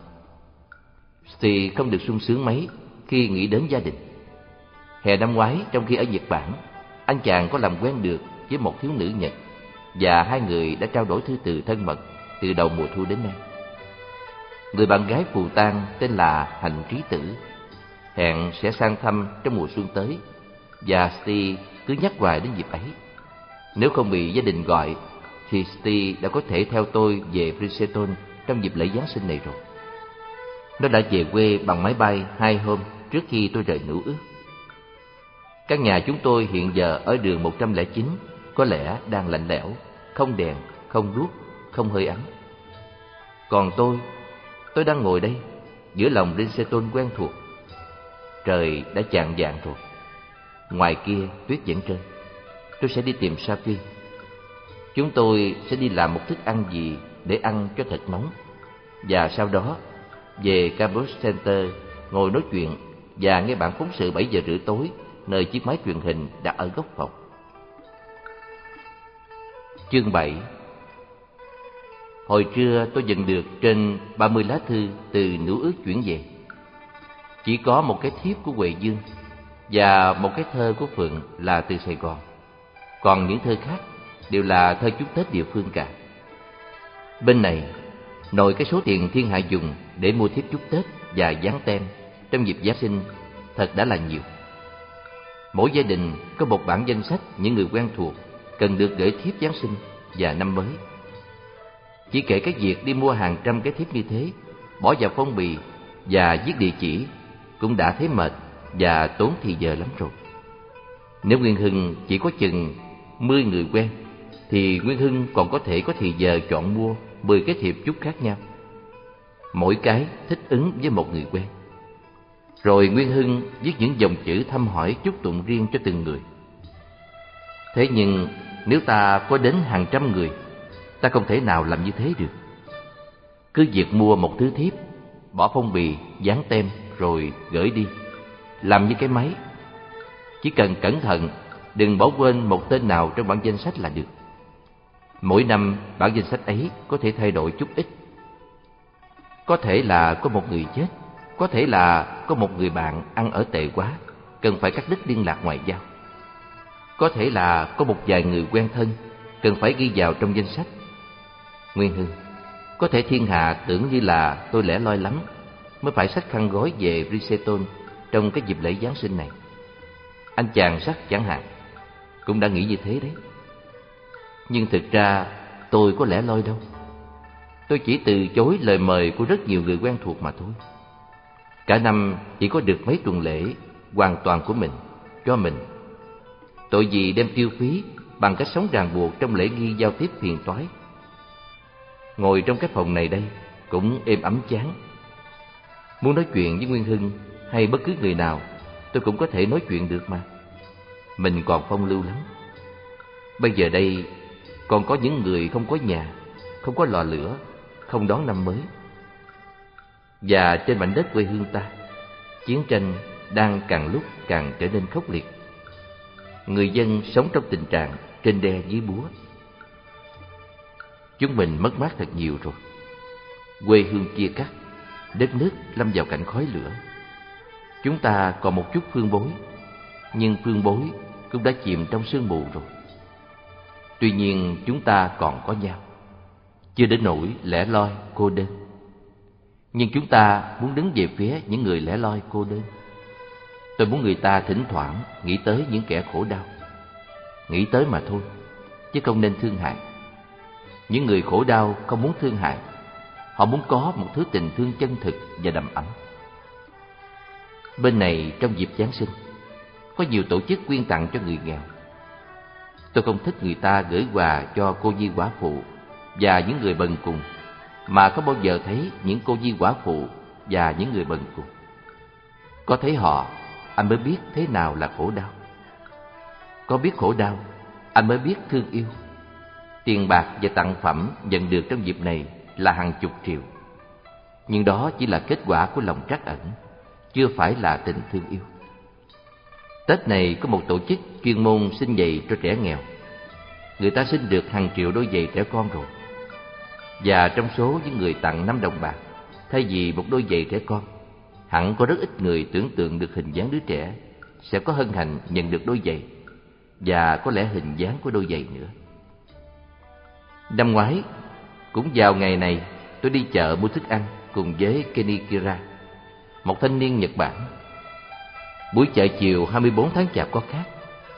Steve không được sung sướng mấy khi nghĩ đến gia đình. Hè năm ngoái, trong khi ở Nhật Bản, anh chàng có làm quen được với một thiếu nữ Nhật và hai người đã trao đổi thư từ thân mật từ đầu mùa thu đến nay. Người bạn gái phù tang tên là Hành Trí Tử, hẹn sẽ sang thăm trong mùa xuân tới và Steve cứ nhắc hoài đến dịp ấy. Nếu không bị gia đình gọi thì Steve đã có thể theo tôi về Princeton trong dịp lễ Giáng sinh này rồi. Nó đã về quê bằng máy bay hai hôm trước khi tôi rời nữ ước. Căn nhà chúng tôi hiện giờ ở đường 109 có lẽ đang lạnh lẽo, không đèn, không đuốc, không hơi ấm. Còn tôi, tôi đang ngồi đây, giữa lòng Princeton quen thuộc. Trời đã chạng vạng rồi. Ngoài kia tuyết vẫn rơi. Tôi sẽ đi tìm Sa Phi Chúng tôi sẽ đi làm một thức ăn gì để ăn cho thật nóng. Và sau đó, về Campus Center, ngồi nói chuyện và nghe bản phóng sự 7 giờ rưỡi tối, nơi chiếc máy truyền hình đặt ở góc phòng. Chương 7 Hồi trưa tôi nhận được trên 30 lá thư từ nữ ước chuyển về. Chỉ có một cái thiếp của Huệ Dương và một cái thơ của Phượng là từ Sài Gòn. Còn những thơ khác đều là thơ chúc Tết địa phương cả. Bên này, nội cái số tiền thiên hạ dùng để mua thiếp chúc Tết và dán tem trong dịp Giáng sinh thật đã là nhiều. Mỗi gia đình có một bản danh sách những người quen thuộc cần được gửi thiếp Giáng sinh và năm mới. Chỉ kể cái việc đi mua hàng trăm cái thiếp như thế, bỏ vào phong bì và viết địa chỉ cũng đã thấy mệt và tốn thì giờ lắm rồi. Nếu Nguyên Hưng chỉ có chừng 10 người quen, thì Nguyên Hưng còn có thể có thì giờ chọn mua 10 cái thiệp chúc khác nhau. Mỗi cái thích ứng với một người quen. Rồi Nguyên Hưng viết những dòng chữ thăm hỏi chúc tụng riêng cho từng người. Thế nhưng nếu ta có đến hàng trăm người, ta không thể nào làm như thế được. Cứ việc mua một thứ thiếp, bỏ phong bì, dán tem rồi gửi đi, làm như cái máy. Chỉ cần cẩn thận, đừng bỏ quên một tên nào trong bản danh sách là được. Mỗi năm bản danh sách ấy có thể thay đổi chút ít. Có thể là có một người chết, có thể là có một người bạn ăn ở tệ quá, cần phải cắt đứt liên lạc ngoại giao. Có thể là có một vài người quen thân, cần phải ghi vào trong danh sách. Nguyên Hưng, có thể thiên hạ tưởng như là tôi lẻ loi lắm, mới phải xách khăn gói về Riseton trong cái dịp lễ Giáng sinh này. Anh chàng sắc chẳng hạn, cũng đã nghĩ như thế đấy. Nhưng thực ra tôi có lẽ loi đâu. Tôi chỉ từ chối lời mời của rất nhiều người quen thuộc mà thôi. Cả năm chỉ có được mấy tuần lễ hoàn toàn của mình, cho mình. Tội gì đem tiêu phí bằng cách sống ràng buộc trong lễ nghi giao tiếp phiền toái. Ngồi trong cái phòng này đây cũng êm ấm chán. Muốn nói chuyện với Nguyên Hưng hay bất cứ người nào, tôi cũng có thể nói chuyện được mà. Mình còn phong lưu lắm. Bây giờ đây còn có những người không có nhà, không có lò lửa, không đón năm mới. Và trên mảnh đất quê hương ta, chiến tranh đang càng lúc càng trở nên khốc liệt. Người dân sống trong tình trạng trên đe dưới búa. Chúng mình mất mát thật nhiều rồi. Quê hương chia cắt, đất nước lâm vào cảnh khói lửa. Chúng ta còn một chút phương bối, nhưng phương bối cũng đã chìm trong sương mù rồi. Tuy nhiên chúng ta còn có nhau Chưa đến nỗi lẻ loi cô đơn. Nhưng chúng ta muốn đứng về phía những người lẻ loi cô đơn. Tôi muốn người ta thỉnh thoảng nghĩ tới những kẻ khổ đau. Nghĩ tới mà thôi Chứ không nên thương hại. Những người khổ đau không muốn thương hại. Họ muốn có một thứ tình thương chân thực và đầm ấm Bên này trong dịp Giáng sinh Có nhiều tổ chức quyên tặng cho người nghèo Tôi không thích người ta gửi quà cho cô di quả phụ và những người bần cùng, mà có bao giờ thấy những cô di quả phụ và những người bần cùng. Có thấy họ, anh mới biết thế nào là khổ đau. Có biết khổ đau, anh mới biết thương yêu. Tiền bạc và tặng phẩm nhận được trong dịp này là hàng chục triệu. Nhưng đó chỉ là kết quả của lòng trắc ẩn, chưa phải là tình thương yêu. Tết này có một tổ chức chuyên môn xin giày cho trẻ nghèo. Người ta xin được hàng triệu đôi giày trẻ con rồi. Và trong số những người tặng năm đồng bạc, thay vì một đôi giày trẻ con, hẳn có rất ít người tưởng tượng được hình dáng đứa trẻ sẽ có hân hạnh nhận được đôi giày và có lẽ hình dáng của đôi giày nữa. Năm ngoái, cũng vào ngày này, tôi đi chợ mua thức ăn cùng với Kenikira một thanh niên Nhật Bản. Buổi chợ chiều 24 tháng chạp có khác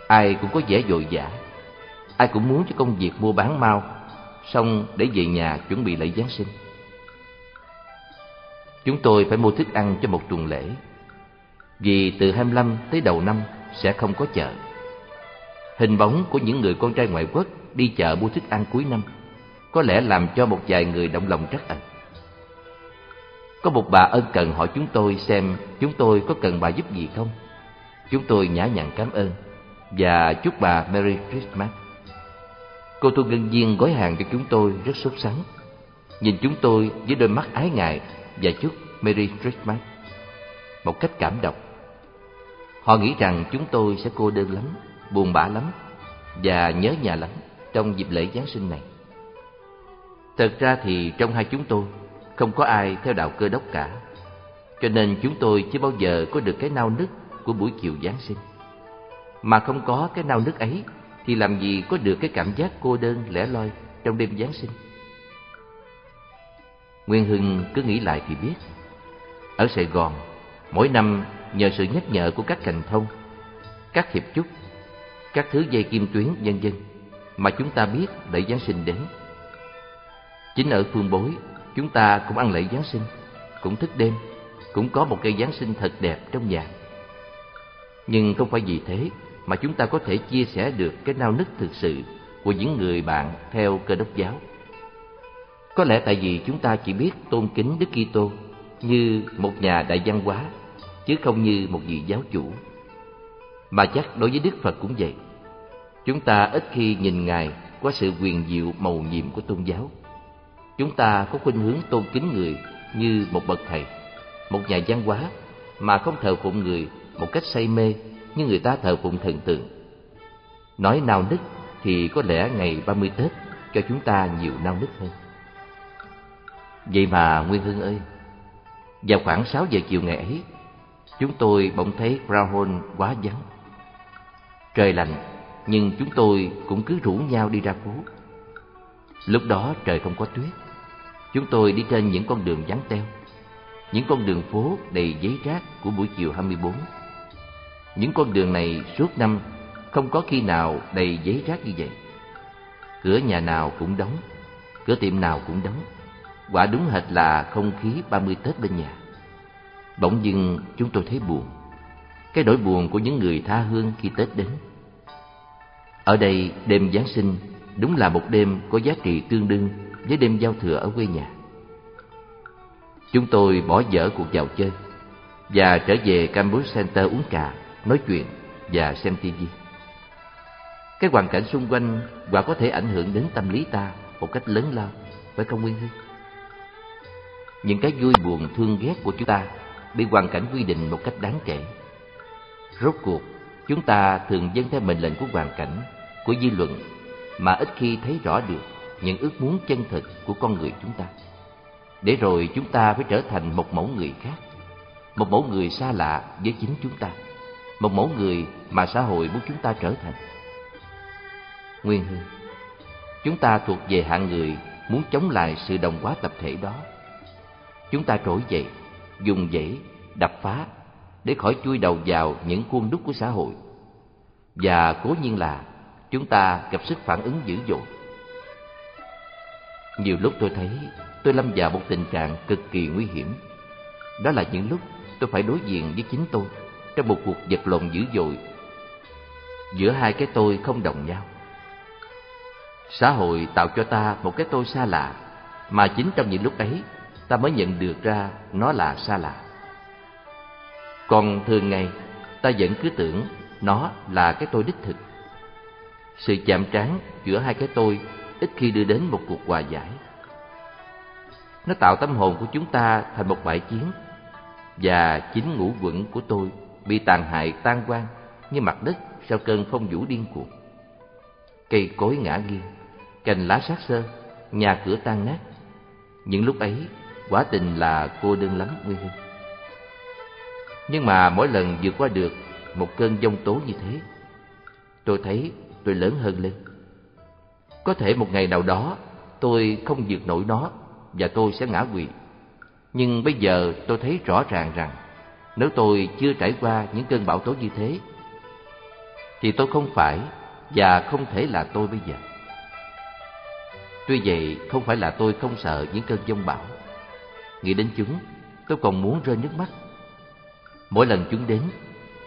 Ai cũng có vẻ vội vã Ai cũng muốn cho công việc mua bán mau Xong để về nhà chuẩn bị lễ Giáng sinh. Chúng tôi phải mua thức ăn cho một tuần lễ Vì từ 25 tới đầu năm sẽ không có chợ. Hình bóng của những người con trai ngoại quốc đi chợ mua thức ăn cuối năm có lẽ làm cho một vài người động lòng trắc ẩn Có một bà ân cần hỏi chúng tôi xem chúng tôi có cần bà giúp gì không Chúng tôi nhã nhặn cảm ơn và chúc bà Merry Christmas. Cô thu ngân viên gói hàng cho chúng tôi rất sốt sắng. Nhìn chúng tôi với đôi mắt ái ngại và chúc Merry Christmas. một cách cảm động. Họ nghĩ rằng chúng tôi sẽ cô đơn lắm, buồn bã lắm và nhớ nhà lắm trong dịp lễ Giáng sinh này. Thật ra thì trong hai chúng tôi không có ai theo đạo cơ đốc cả, cho nên chúng tôi chưa bao giờ có được cái nao nức của buổi chiều Giáng sinh. Mà không có cái nao nức ấy thì làm gì có được cái cảm giác cô đơn lẻ loi trong đêm Giáng sinh. Nguyên Hưng cứ nghĩ lại thì biết. Ở Sài Gòn, mỗi năm nhờ sự nhắc nhở của các cành thông, các hiệp chúc, các thứ dây kim tuyến vân dân mà chúng ta biết đợi Giáng sinh đến. Chính ở phương bối, chúng ta cũng ăn lễ Giáng sinh, cũng thức đêm, cũng có một cây Giáng sinh thật đẹp trong nhà. Nhưng không phải vì thế mà chúng ta có thể chia sẻ được cái nao nức thực sự của những người bạn theo cơ đốc giáo. Có lẽ tại vì chúng ta chỉ biết tôn kính Đức Kitô như một nhà đại văn hóa, chứ không như một vị giáo chủ. Mà chắc đối với Đức Phật cũng vậy. Chúng ta ít khi nhìn Ngài qua sự quyền diệu màu nhiệm của tôn giáo. Chúng ta có khuynh hướng tôn kính người như một bậc thầy, một nhà văn hóa mà không thờ phụng người một cách say mê như người ta thờ phụng thần tượng. Nói nao nức thì có lẽ ngày 30 Tết cho chúng ta nhiều nao nức hơn. Vậy mà Nguyên Hưng ơi, vào khoảng 6 giờ chiều ngày ấy, chúng tôi bỗng thấy Brown quá vắng. Trời lạnh, nhưng chúng tôi cũng cứ rủ nhau đi ra phố. Lúc đó trời không có tuyết. Chúng tôi đi trên những con đường vắng teo, những con đường phố đầy giấy rác của buổi chiều 24. Những con đường này suốt năm không có khi nào đầy giấy rác như vậy. Cửa nhà nào cũng đóng, cửa tiệm nào cũng đóng. Quả đúng hệt là không khí 30 Tết bên nhà. Bỗng dưng chúng tôi thấy buồn. Cái nỗi buồn của những người tha hương khi Tết đến. Ở đây đêm Giáng sinh đúng là một đêm có giá trị tương đương với đêm giao thừa ở quê nhà. Chúng tôi bỏ dở cuộc dạo chơi và trở về Campus Center uống trà, nói chuyện và xem TV. Cái hoàn cảnh xung quanh quả có thể ảnh hưởng đến tâm lý ta một cách lớn lao, phải không Nguyên Hưng? Những cái vui buồn thương ghét của chúng ta bị hoàn cảnh quy định một cách đáng kể. Rốt cuộc, chúng ta thường dâng theo mệnh lệnh của hoàn cảnh, của dư luận mà ít khi thấy rõ được những ước muốn chân thực của con người chúng ta. Để rồi chúng ta phải trở thành một mẫu người khác, một mẫu người xa lạ với chính chúng ta, một mẫu người mà xã hội muốn chúng ta trở thành. Nguyên Hương Chúng ta thuộc về hạng người muốn chống lại sự đồng hóa tập thể đó. Chúng ta trỗi dậy, dùng dãy, đập phá để khỏi chui đầu vào những khuôn đúc của xã hội. Và cố nhiên là chúng ta gặp sức phản ứng dữ dội. Nhiều lúc tôi thấy tôi lâm vào một tình trạng cực kỳ nguy hiểm. Đó là những lúc tôi phải đối diện với chính tôi trong một cuộc vật lộn dữ dội giữa hai cái tôi không đồng nhau. Xã hội tạo cho ta một cái tôi xa lạ, mà chính trong những lúc ấy ta mới nhận được ra nó là xa lạ. Còn thường ngày, ta vẫn cứ tưởng nó là cái tôi đích thực. Sự chạm trán giữa hai cái tôi ít khi đưa đến một cuộc hòa giải. Nó tạo tâm hồn của chúng ta thành một bãi chiến, và chính ngũ quẩn của tôi bị tàn hại tan quang như mặt đất sau cơn phong vũ điên cuồng. Cây cối ngã nghiêng, cành lá sát sơ, nhà cửa tan nát. Những lúc ấy, quả tình là cô đơn lắm Nguyên Hưng. Nhưng mà mỗi lần vượt qua được một cơn giông tố như thế, tôi thấy tôi lớn hơn lên. Có thể một ngày nào đó tôi không vượt nổi nó và tôi sẽ ngã quỵ. Nhưng bây giờ tôi thấy rõ ràng rằng nếu tôi chưa trải qua những cơn bão tố như thế thì tôi không phải và không thể là tôi bây giờ. Tuy vậy, không phải là tôi không sợ những cơn giông bão. Nghĩ đến chúng, tôi còn muốn rơi nước mắt. Mỗi lần chúng đến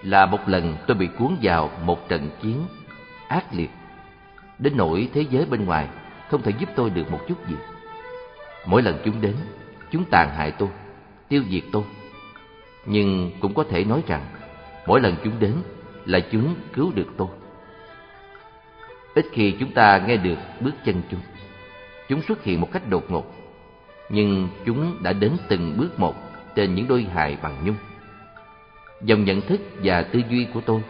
là một lần tôi bị cuốn vào một trận chiến ác liệt. Đến nỗi thế giới bên ngoài không thể giúp tôi được một chút gì. Mỗi lần chúng đến, chúng tàn hại tôi, tiêu diệt tôi. Nhưng cũng có thể nói rằng, mỗi lần chúng đến là chúng cứu được tôi. Ít khi chúng ta nghe được bước chân chúng. Chúng xuất hiện một cách đột ngột, nhưng chúng đã đến từng bước một trên những đôi hài bằng nhung. Dòng nhận thức và tư duy của tôi,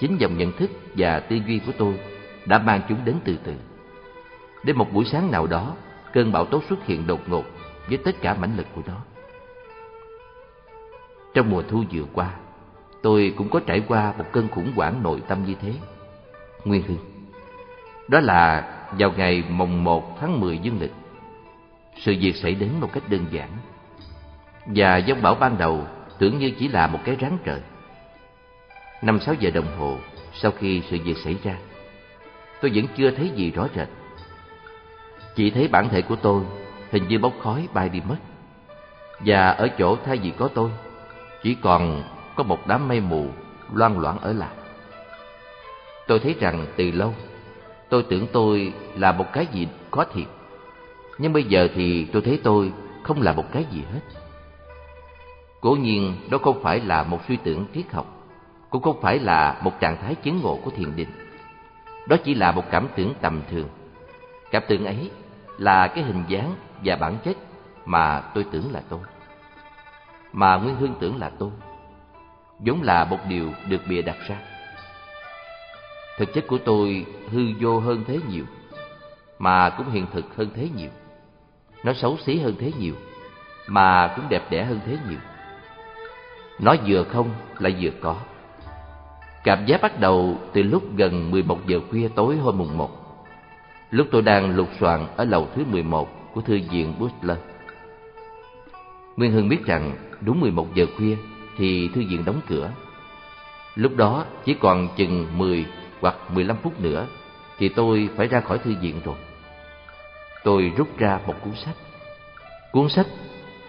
chính dòng nhận thức và tư duy của tôi đã mang chúng đến từ từ. Đến một buổi sáng nào đó, cơn bão tố xuất hiện đột ngột với tất cả mãnh lực của nó. Trong mùa thu vừa qua, tôi cũng có trải qua một cơn khủng hoảng nội tâm như thế. Nguyên Hưng. Đó là vào ngày mồng 1 tháng 10 dương lịch. Sự việc xảy đến một cách đơn giản. Và giông bão ban đầu tưởng như chỉ là một cái ráng trời. Năm sáu giờ đồng hồ sau khi sự việc xảy ra, tôi vẫn chưa thấy gì rõ rệt. Chỉ thấy bản thể của tôi hình như bốc khói bay đi mất. Và ở chỗ thay vì có tôi, chỉ còn có một đám mây mù loang loãng ở lại. Tôi thấy rằng từ lâu, tôi tưởng tôi là một cái gì có thiệt. Nhưng bây giờ thì tôi thấy tôi không là một cái gì hết. Cố nhiên đó không phải là một suy tưởng triết học, cũng không phải là một trạng thái chứng ngộ của thiền định. Đó chỉ là một cảm tưởng tầm thường. Cảm tưởng ấy là cái hình dáng và bản chất mà tôi tưởng là tôi. Mà Nguyên Hương tưởng là tôi. vốn là một điều được bịa đặt ra. Thực chất của tôi hư vô hơn thế nhiều, mà cũng hiện thực hơn thế nhiều. Nó xấu xí hơn thế nhiều, mà cũng đẹp đẽ hơn thế nhiều. Nó vừa không lại vừa có. Cảm giác bắt đầu từ lúc gần 11 giờ khuya tối hôm mùng 1. Lúc tôi đang lục soạn ở lầu thứ 11 của thư viện Butler. Nguyên Hưng biết rằng đúng 11 giờ khuya thì thư viện đóng cửa. Lúc đó chỉ còn chừng 10 hoặc 15 phút nữa thì tôi phải ra khỏi thư viện rồi. Tôi rút ra một cuốn sách. Cuốn sách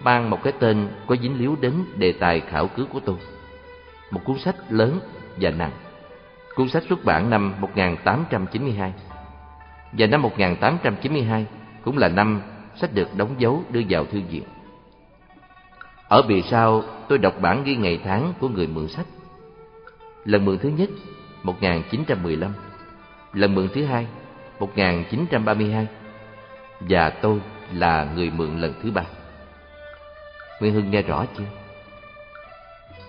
mang một cái tên có dính líu đến đề tài khảo cứu của tôi. Một cuốn sách lớn và nặng. Cuốn sách xuất bản năm 1892. Và năm 1892 cũng là năm sách được đóng dấu đưa vào thư viện. Ở bìa sau, tôi đọc bản ghi ngày tháng của người mượn sách. Lần mượn thứ nhất, 1915. Lần mượn thứ hai, 1932. Và tôi là người mượn lần thứ ba. Nguyên Hưng nghe rõ chưa?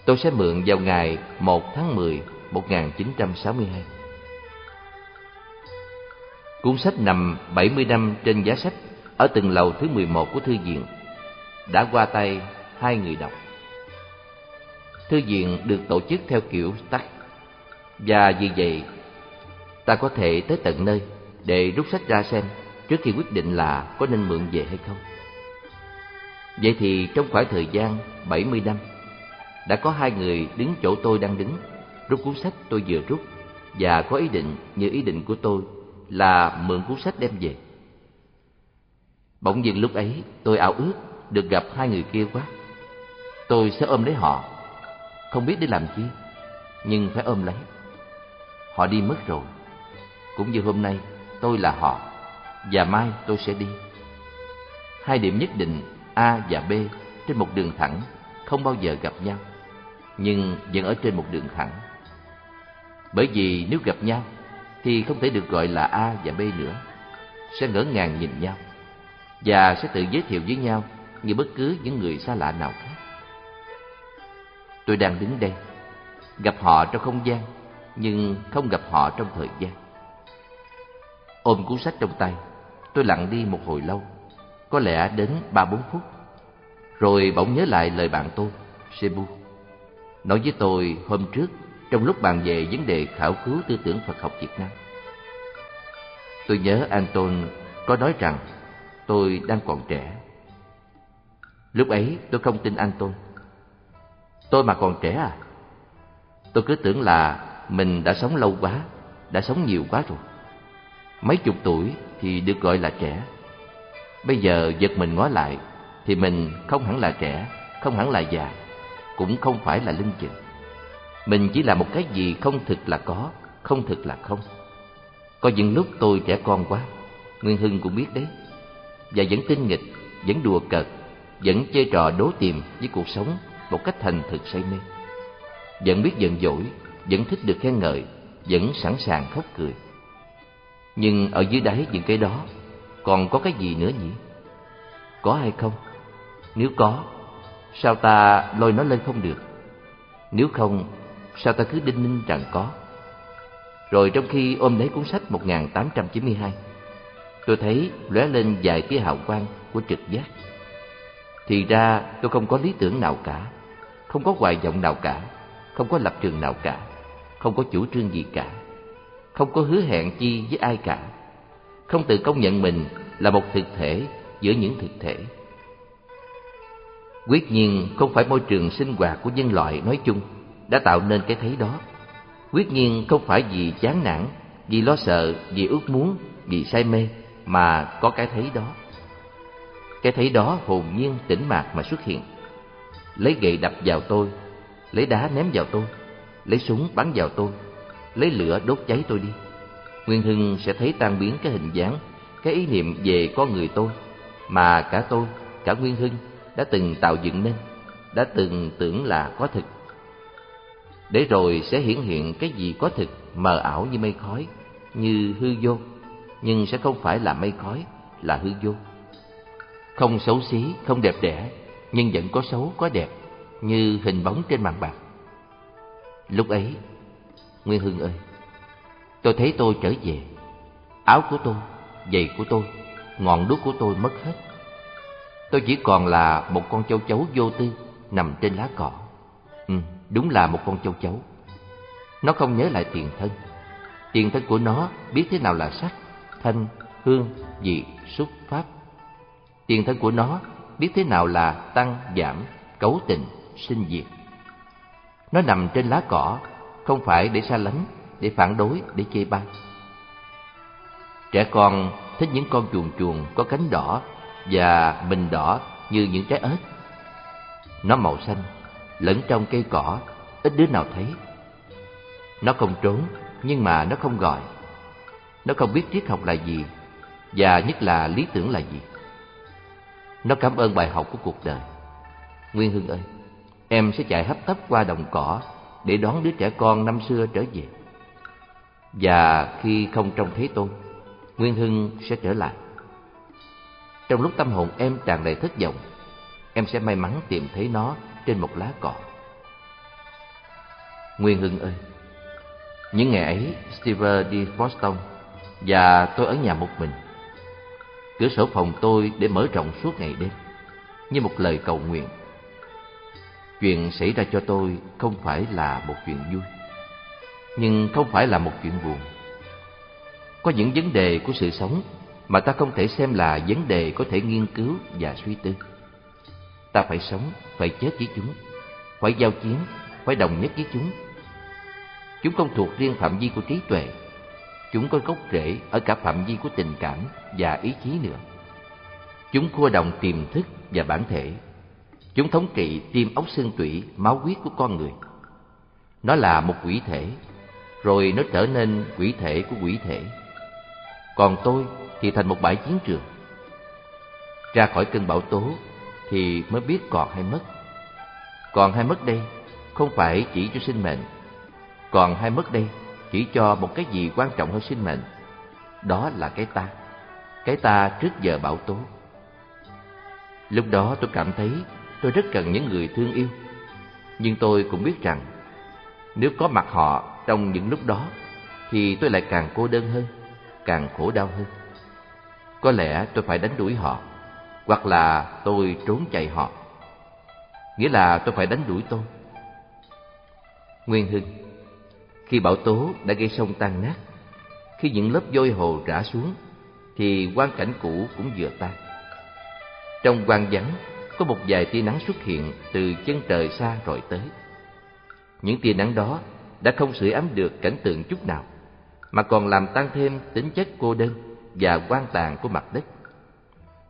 Tôi sẽ mượn vào ngày 1 tháng 10, 1962. Cuốn sách nằm 70 năm trên giá sách ở từng lầu thứ 11 của thư viện. Đã qua tay hai người đọc. Thư viện được tổ chức theo kiểu tắt và vì vậy ta có thể tới tận nơi để rút sách ra xem trước khi quyết định là có nên mượn về hay không. Vậy thì trong khoảng thời gian 70 năm, đã có hai người đứng chỗ tôi đang đứng, rút cuốn sách tôi vừa rút và có ý định như ý định của tôi là mượn cuốn sách đem về. Bỗng dưng lúc ấy tôi ao ước được gặp hai người kia quá. Tôi sẽ ôm lấy họ, không biết để làm chi, nhưng phải ôm lấy. Họ đi mất rồi, cũng như hôm nay tôi là họ, và mai tôi sẽ đi. Hai điểm nhất định A và B trên một đường thẳng không bao giờ gặp nhau, nhưng vẫn ở trên một đường thẳng. Bởi vì nếu gặp nhau thì không thể được gọi là A và B nữa, sẽ ngỡ ngàng nhìn nhau và sẽ tự giới thiệu với nhau như bất cứ những người xa lạ nào khác. Tôi đang đứng đây, gặp họ trong không gian, nhưng không gặp họ trong thời gian. Ôm cuốn sách trong tay, tôi lặng đi một hồi lâu, có lẽ đến ba bốn phút. Rồi bỗng nhớ lại lời bạn tôi, Sebu, nói với tôi hôm trước trong lúc bàn về vấn đề khảo cứu tư tưởng Phật học Việt Nam. Tôi nhớ Anton có nói rằng tôi đang còn trẻ. Lúc ấy tôi không tin Anton. Tôi mà còn trẻ à? Tôi cứ tưởng là mình đã sống lâu quá, đã sống nhiều quá rồi. Mấy chục tuổi thì được gọi là trẻ. Bây giờ giật mình ngó lại thì mình không hẳn là trẻ, không hẳn là già, cũng không phải là linh chừng. Mình chỉ là một cái gì không thực là có, không thực là không. Có những lúc tôi trẻ con quá, Nguyên Hưng cũng biết đấy. Và vẫn tinh nghịch, vẫn đùa cợt, vẫn chơi trò đố tìm với cuộc sống một cách thành thực say mê. Vẫn biết giận dỗi, vẫn thích được khen ngợi, vẫn sẵn sàng khóc cười. Nhưng ở dưới đáy những cái đó còn có cái gì nữa nhỉ? Có hay không? Nếu có, sao ta lôi nó lên không được? Nếu không, sao ta cứ đinh ninh rằng có? Rồi trong khi ôm lấy cuốn sách 1892, tôi thấy lóe lên vài tia hào quang của trực giác. Thì ra tôi không có lý tưởng nào cả, không có hoài vọng nào cả, không có lập trường nào cả, không có chủ trương gì cả, không có hứa hẹn chi với ai cả, không tự công nhận mình là một thực thể giữa những thực thể. Quyết nhiên không phải môi trường sinh hoạt của nhân loại nói chung đã tạo nên cái thấy đó. Quyết nhiên không phải vì chán nản, vì lo sợ, vì ước muốn, vì say mê mà có cái thấy đó. Cái thấy đó hồn nhiên tĩnh mạc mà xuất hiện. Lấy gậy đập vào tôi, lấy đá ném vào tôi, lấy súng bắn vào tôi, lấy lửa đốt cháy tôi đi. Nguyên Hưng sẽ thấy tan biến cái hình dáng, cái ý niệm về con người tôi mà cả tôi, cả Nguyên Hưng đã từng tạo dựng nên, đã từng tưởng là có thực. Để rồi sẽ hiển hiện cái gì có thực mờ ảo như mây khói, như hư vô, nhưng sẽ không phải là mây khói, là hư vô. Không xấu xí, không đẹp đẽ, nhưng vẫn có xấu, có đẹp, như hình bóng trên màn bạc. Lúc ấy, Nguyên Hưng ơi, tôi thấy tôi trở về. Áo của tôi, giày của tôi, ngọn đuốc của tôi mất hết. Tôi chỉ còn là một con châu chấu vô tư nằm trên lá cỏ. Ừ, đúng là một con châu chấu. Nó không nhớ lại tiền thân. Tiền thân của nó biết thế nào là sắc, thanh, hương, vị, xúc, pháp. Tiền thân của nó biết thế nào là tăng, giảm, cấu tình, sinh diệt. Nó nằm trên lá cỏ, không phải để xa lánh, để phản đối, để chê bai. Trẻ con thích những con chuồn chuồn có cánh đỏ và mình đỏ như những trái ớt. Nó màu xanh, lẫn trong cây cỏ, ít đứa nào thấy. Nó không trốn, nhưng mà nó không gọi. Nó không biết triết học là gì, và nhất là lý tưởng là gì. Nó cảm ơn bài học của cuộc đời. Nguyên Hương ơi, em sẽ chạy hấp tấp qua đồng cỏ để đón đứa trẻ con năm xưa trở về. Và khi không trông thấy tôi, Nguyên Hưng sẽ trở lại. Trong lúc tâm hồn em tràn đầy thất vọng, em sẽ may mắn tìm thấy nó trên một lá cỏ. Nguyên Hưng ơi, những ngày ấy Steve đi Boston và tôi ở nhà một mình. Cửa sổ phòng tôi để mở rộng suốt ngày đêm, như một lời cầu nguyện. Chuyện xảy ra cho tôi không phải là một chuyện vui, nhưng không phải là một chuyện buồn. Có những vấn đề của sự sống mà ta không thể xem là vấn đề có thể nghiên cứu và suy tư. Ta phải sống, phải chết với chúng, phải giao chiến, phải đồng nhất với chúng. Chúng không thuộc riêng phạm vi của trí tuệ, chúng có gốc rễ ở cả phạm vi của tình cảm và ý chí nữa. Chúng khua động tiềm thức và bản thể. Chúng thống trị tim ốc xương tủy, máu huyết của con người. Nó là một quỷ thể, rồi nó trở nên quỷ thể của quỷ thể. Còn tôi thì thành một bãi chiến trường. Ra khỏi cơn bão tố thì mới biết còn hay mất. Còn hay mất đây không phải chỉ cho sinh mệnh. Còn hay mất đây chỉ cho một cái gì quan trọng hơn sinh mệnh. Đó là cái ta. Cái ta trước giờ bão tố. Lúc đó tôi cảm thấy tôi rất cần những người thương yêu. Nhưng tôi cũng biết rằng nếu có mặt họ trong những lúc đó thì tôi lại càng cô đơn hơn, càng khổ đau hơn. Có lẽ tôi phải đánh đuổi họ, Hoặc là tôi trốn chạy họ. Nghĩa là tôi phải đánh đuổi tôi. Nguyên Hưng, Khi bão tố đã gây sông tan nát, Khi những lớp vôi hồ rã xuống, Thì quang cảnh cũ cũng vừa tan. Trong quang vắng, Có một vài tia nắng xuất hiện Từ chân trời xa rồi tới. Những tia nắng đó Đã không sưởi ấm được cảnh tượng chút nào, Mà còn làm tăng thêm tính chất cô đơn và quan tàn của mặt đất.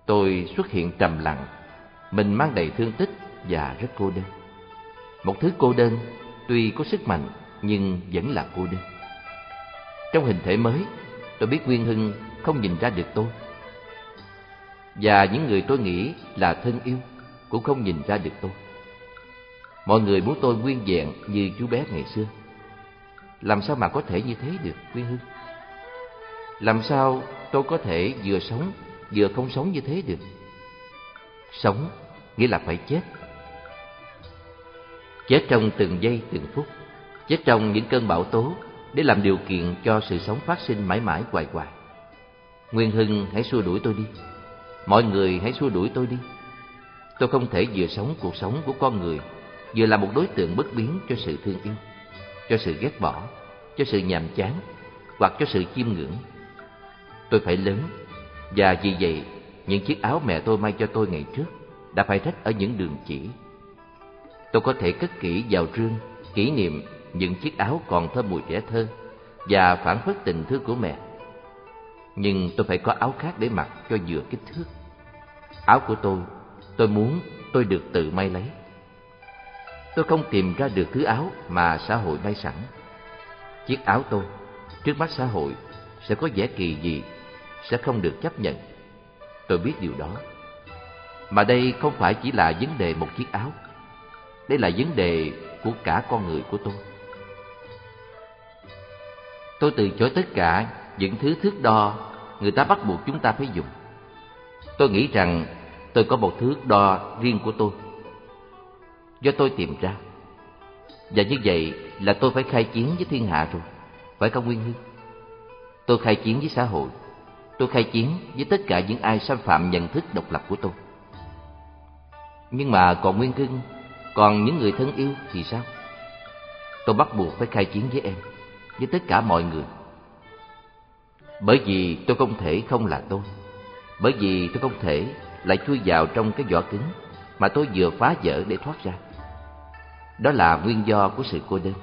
Tôi xuất hiện trầm lặng, mình mang đầy thương tích và rất cô đơn. Một thứ cô đơn tuy có sức mạnh nhưng vẫn là cô đơn. Trong hình thể mới, tôi biết Nguyên Hưng không nhìn ra được tôi. Và những người tôi nghĩ là thân yêu cũng không nhìn ra được tôi. Mọi người muốn tôi nguyên vẹn như chú bé ngày xưa. Làm sao mà có thể như thế được, Nguyên Hưng? Làm sao tôi có thể vừa sống vừa không sống như thế được? Sống nghĩa là phải chết. chết trong từng giây từng phút, chết trong những cơn bão tố để làm điều kiện cho sự sống phát sinh mãi mãi hoài hoài. Nguyên Hưng hãy xua đuổi tôi đi. Mọi người hãy xua đuổi tôi đi. Tôi không thể vừa sống cuộc sống của con người, vừa là một đối tượng bất biến cho sự thương yêu, cho sự ghét bỏ, cho sự nhàm chán, hoặc cho sự chiêm ngưỡng. Tôi phải lớn, và vì vậy, những chiếc áo mẹ tôi may cho tôi ngày trước đã phải rách ở những đường chỉ. Tôi có thể cất kỹ vào rương, kỷ niệm những chiếc áo còn thơm mùi trẻ thơ và phản phất tình thương của mẹ. Nhưng tôi phải có áo khác để mặc cho vừa kích thước. Áo của tôi, tôi muốn tôi được tự may lấy. Tôi không tìm ra được thứ áo mà xã hội may sẵn. Chiếc áo tôi, trước mắt xã hội, sẽ có vẻ kỳ dị, sẽ không được chấp nhận. Tôi biết điều đó. Mà đây không phải chỉ là vấn đề một chiếc áo. Đây là vấn đề của cả con người của tôi. Tôi từ chối tất cả những thứ thước đo người ta bắt buộc chúng ta phải dùng. Tôi nghĩ rằng tôi có một thước đo riêng của tôi. Do tôi tìm ra. Và như vậy là tôi phải khai chiến với thiên hạ rồi. Phải không Nguyên Hưng? Tôi khai chiến với xã hội. Tôi khai chiến với tất cả những ai xâm phạm nhận thức độc lập của tôi. Nhưng mà còn Nguyên cưng còn những người thân yêu thì sao? Tôi bắt buộc phải khai chiến với em với tất cả mọi người. Bởi vì tôi không thể không là tôi. Bởi vì tôi không thể lại chui vào trong cái vỏ cứng mà tôi vừa phá vỡ để thoát ra. Đó là nguyên do của sự cô đơn.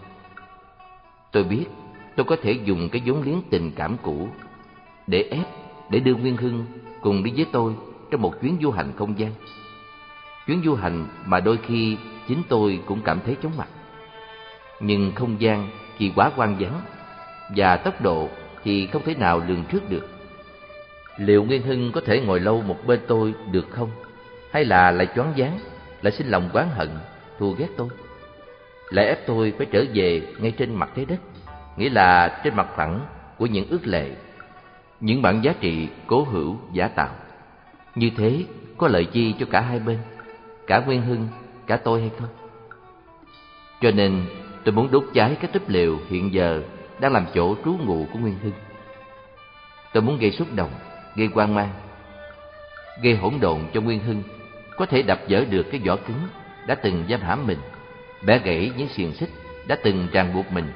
Tôi biết tôi có thể dùng cái vốn liếng tình cảm cũ để ép, để đưa Nguyên Hưng cùng đi với tôi trong một chuyến du hành không gian. Chuyến du hành mà đôi khi chính tôi cũng cảm thấy chóng mặt. Nhưng không gian thì quá quan vắng và tốc độ thì không thể nào lường trước được. Liệu Nguyên Hưng có thể ngồi lâu một bên tôi được không? Hay là lại choáng váng, lại sinh lòng oán hận, thù ghét tôi? Lại ép tôi phải trở về ngay trên mặt trái đất, nghĩa là trên mặt phẳng của những ước lệ, những bản giá trị cố hữu giả tạo. Như thế có lợi chi cho cả hai bên, cả Nguyên Hưng, cả tôi hay không? Cho nên Tôi muốn đốt cháy cái túp lều hiện giờ đang làm chỗ trú ngụ của Nguyên Hưng. Tôi muốn gây xúc động, gây quan mang, gây hỗn độn cho Nguyên Hưng, có thể đập vỡ được cái vỏ cứng đã từng giam hãm mình, bẻ gãy những xiềng xích đã từng ràng buộc mình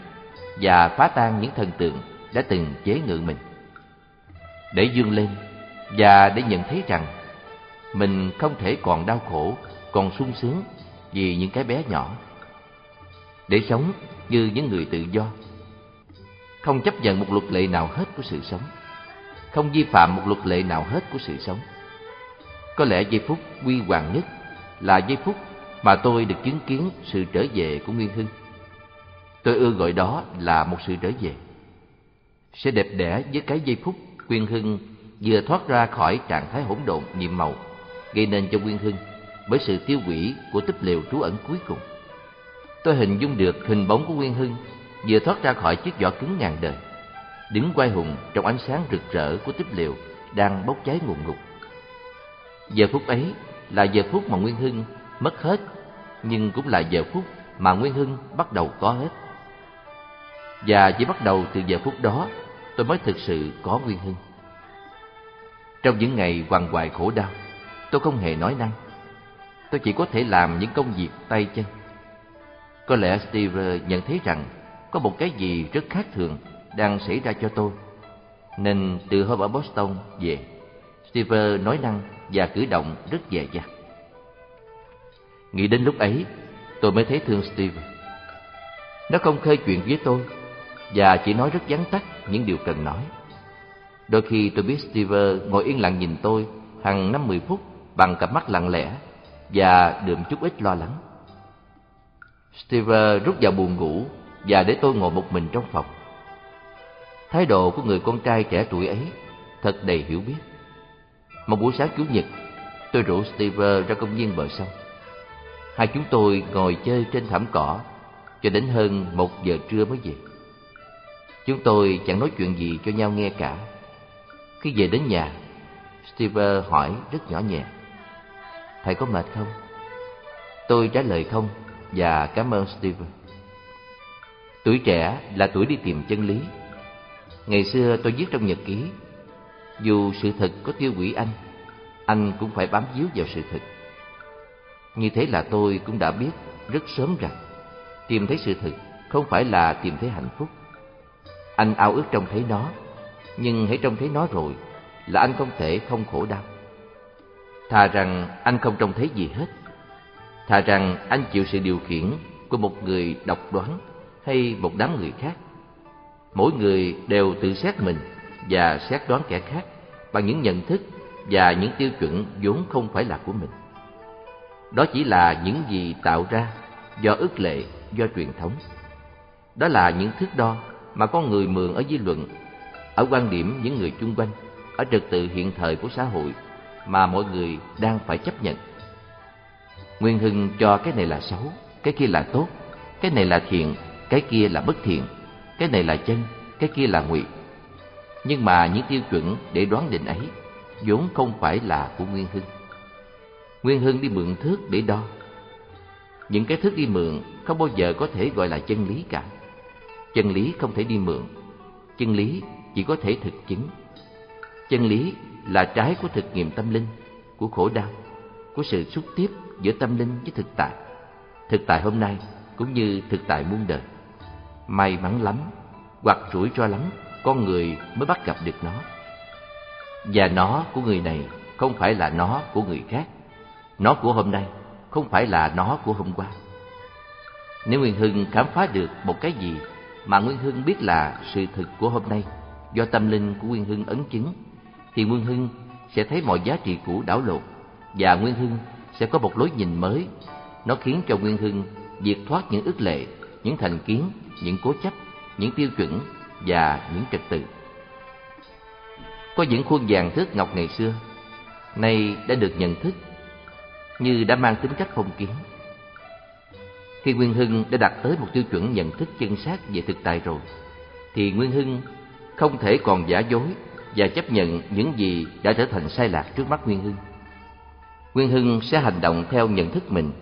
và phá tan những thần tượng đã từng chế ngự mình. Để dương lên và để nhận thấy rằng mình không thể còn đau khổ, còn sung sướng vì những cái bé nhỏ để sống như những người tự do. Không chấp nhận một luật lệ nào hết của sự sống, không vi phạm một luật lệ nào hết của sự sống. Có lẽ giây phút quy hoàng nhất là giây phút mà tôi được chứng kiến sự trở về của Nguyên Hưng. Tôi ưa gọi đó là một sự trở về. Sẽ đẹp đẽ với cái giây phút Quyên Hưng vừa thoát ra khỏi trạng thái hỗn độn nhiệm màu, gây nên cho Quyên Hưng bởi sự tiêu hủy của tích liều trú ẩn cuối cùng. Tôi hình dung được hình bóng của Nguyên Hưng vừa thoát ra khỏi chiếc vỏ cứng ngàn đời, đứng quay hùng trong ánh sáng rực rỡ của tích liều đang bốc cháy ngùn ngụt. Giờ phút ấy là giờ phút mà Nguyên Hưng mất hết, nhưng cũng là giờ phút mà Nguyên Hưng bắt đầu có hết. Và chỉ bắt đầu từ giờ phút đó, tôi mới thực sự có Nguyên Hưng. Trong những ngày hoàng hoài khổ đau, tôi không hề nói năng. Tôi chỉ có thể làm những công việc tay chân có lẽ Steve nhận thấy rằng có một cái gì rất khác thường đang xảy ra cho tôi. Nên từ hôm ở Boston về, Steve nói năng và cử động rất dè dặt. Nghĩ đến lúc ấy, tôi mới thấy thương Steve. Nó không khơi chuyện với tôi và chỉ nói rất vắn tắt những điều cần nói. Đôi khi tôi biết Steve ngồi yên lặng nhìn tôi hàng năm mười phút bằng cặp mắt lặng lẽ và đượm chút ít lo lắng. Steve rút vào buồn ngủ và để tôi ngồi một mình trong phòng. Thái độ của người con trai trẻ tuổi ấy thật đầy hiểu biết. Một buổi sáng Chủ nhật, tôi rủ Steve ra công viên bờ sông. Hai chúng tôi ngồi chơi trên thảm cỏ cho đến hơn một giờ trưa mới về. Chúng tôi chẳng nói chuyện gì cho nhau nghe cả. Khi về đến nhà, Steve hỏi rất nhỏ nhẹ. Thầy có mệt không? Tôi trả lời không và cảm ơn Steve. Tuổi trẻ là tuổi đi tìm chân lý. Ngày xưa tôi viết trong nhật ký, dù sự thật có tiêu hủy anh, anh cũng phải bám víu vào sự thật. Như thế là tôi cũng đã biết rất sớm rằng tìm thấy sự thật không phải là tìm thấy hạnh phúc. Anh ao ước trông thấy nó, nhưng hãy trông thấy nó rồi là anh không thể không khổ đau. Thà rằng anh không trông thấy gì hết, thà rằng anh chịu sự điều khiển của một người độc đoán hay một đám người khác. Mỗi người đều tự xét mình và xét đoán kẻ khác bằng những nhận thức và những tiêu chuẩn vốn không phải là của mình. Đó chỉ là những gì tạo ra do ước lệ, do truyền thống. Đó là những thước đo mà con người mượn ở dư luận, ở quan điểm những người chung quanh, ở trật tự hiện thời của xã hội mà mọi người đang phải chấp nhận. Nguyên Hưng cho cái này là xấu, cái kia là tốt, cái này là thiện, cái kia là bất thiện, cái này là chân, cái kia là ngụy. Nhưng mà những tiêu chuẩn để đoán định ấy vốn không phải là của Nguyên Hưng. Nguyên Hưng đi mượn thước để đo. Những cái thước đi mượn không bao giờ có thể gọi là chân lý cả. Chân lý không thể đi mượn. Chân lý chỉ có thể thực chứng. Chân lý là trái của thực nghiệm tâm linh, của khổ đau, của sự xúc tiếp giữa tâm linh với thực tại. Thực tại hôm nay cũng như thực tại muôn đời. May mắn lắm, hoặc rủi ro lắm, con người mới bắt gặp được nó. Và nó của người này không phải là nó của người khác. Nó của hôm nay không phải là nó của hôm qua. Nếu Nguyên Hưng khám phá được một cái gì mà Nguyên Hưng biết là sự thực của hôm nay do tâm linh của Nguyên Hưng ấn chứng, thì Nguyên Hưng sẽ thấy mọi giá trị cũ đảo lộn và Nguyên Hưng sẽ có một lối nhìn mới. Nó khiến cho Nguyên Hưng diệt thoát những ước lệ, những thành kiến, những cố chấp, những tiêu chuẩn và những trật tự. Có những khuôn vàng thước ngọc ngày xưa, nay đã được nhận thức như đã mang tính cách phong kiến. Khi Nguyên Hưng đã đạt tới một tiêu chuẩn nhận thức chân xác về thực tại rồi, thì Nguyên Hưng không thể còn giả dối và chấp nhận những gì đã trở thành sai lạc trước mắt Nguyên Hưng. Nguyên Hưng sẽ hành động theo nhận thức mình,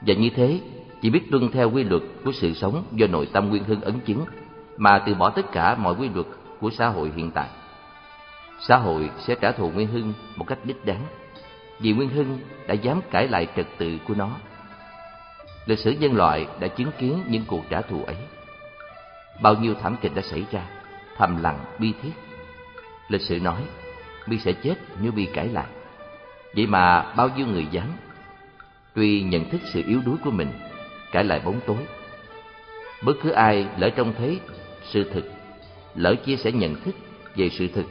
và như thế chỉ biết tuân theo quy luật của sự sống do nội tâm Nguyên Hưng ấn chứng, mà từ bỏ tất cả mọi quy luật của xã hội hiện tại. Xã hội sẽ trả thù Nguyên Hưng một cách đích đáng vì Nguyên Hưng đã dám cãi lại trật tự của nó. Lịch sử nhân loại đã chứng kiến những cuộc trả thù ấy. Bao nhiêu thảm kịch đã xảy ra, thầm lặng, bi thiết. Lịch sử nói, Bi sẽ chết nếu Bi cãi lại. Vậy mà bao nhiêu người dám, tuy nhận thức sự yếu đuối của mình, cãi lại bóng tối. Bất cứ ai lỡ trông thấy sự thực, lỡ chia sẻ nhận thức về sự thực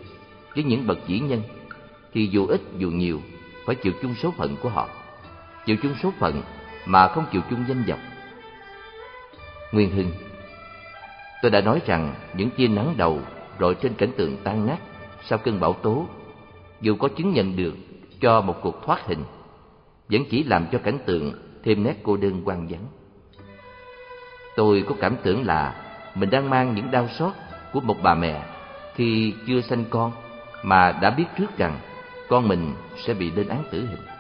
với những bậc chỉ nhân, thì dù ít dù nhiều phải chịu chung số phận của họ chịu chung số phận mà không chịu chung danh vọng nguyên hưng, tôi đã nói rằng những tia nắng đầu rọi trên cảnh tượng tan nát sau cơn bão tố, dù có chứng nhận được cho một cuộc thoát hình, vẫn chỉ làm cho cảnh tượng thêm nét cô đơn quan vắng tôi có cảm tưởng là mình đang mang những đau xót của một bà mẹ khi chưa sanh con mà đã biết trước rằng con mình sẽ bị lên án tử hình.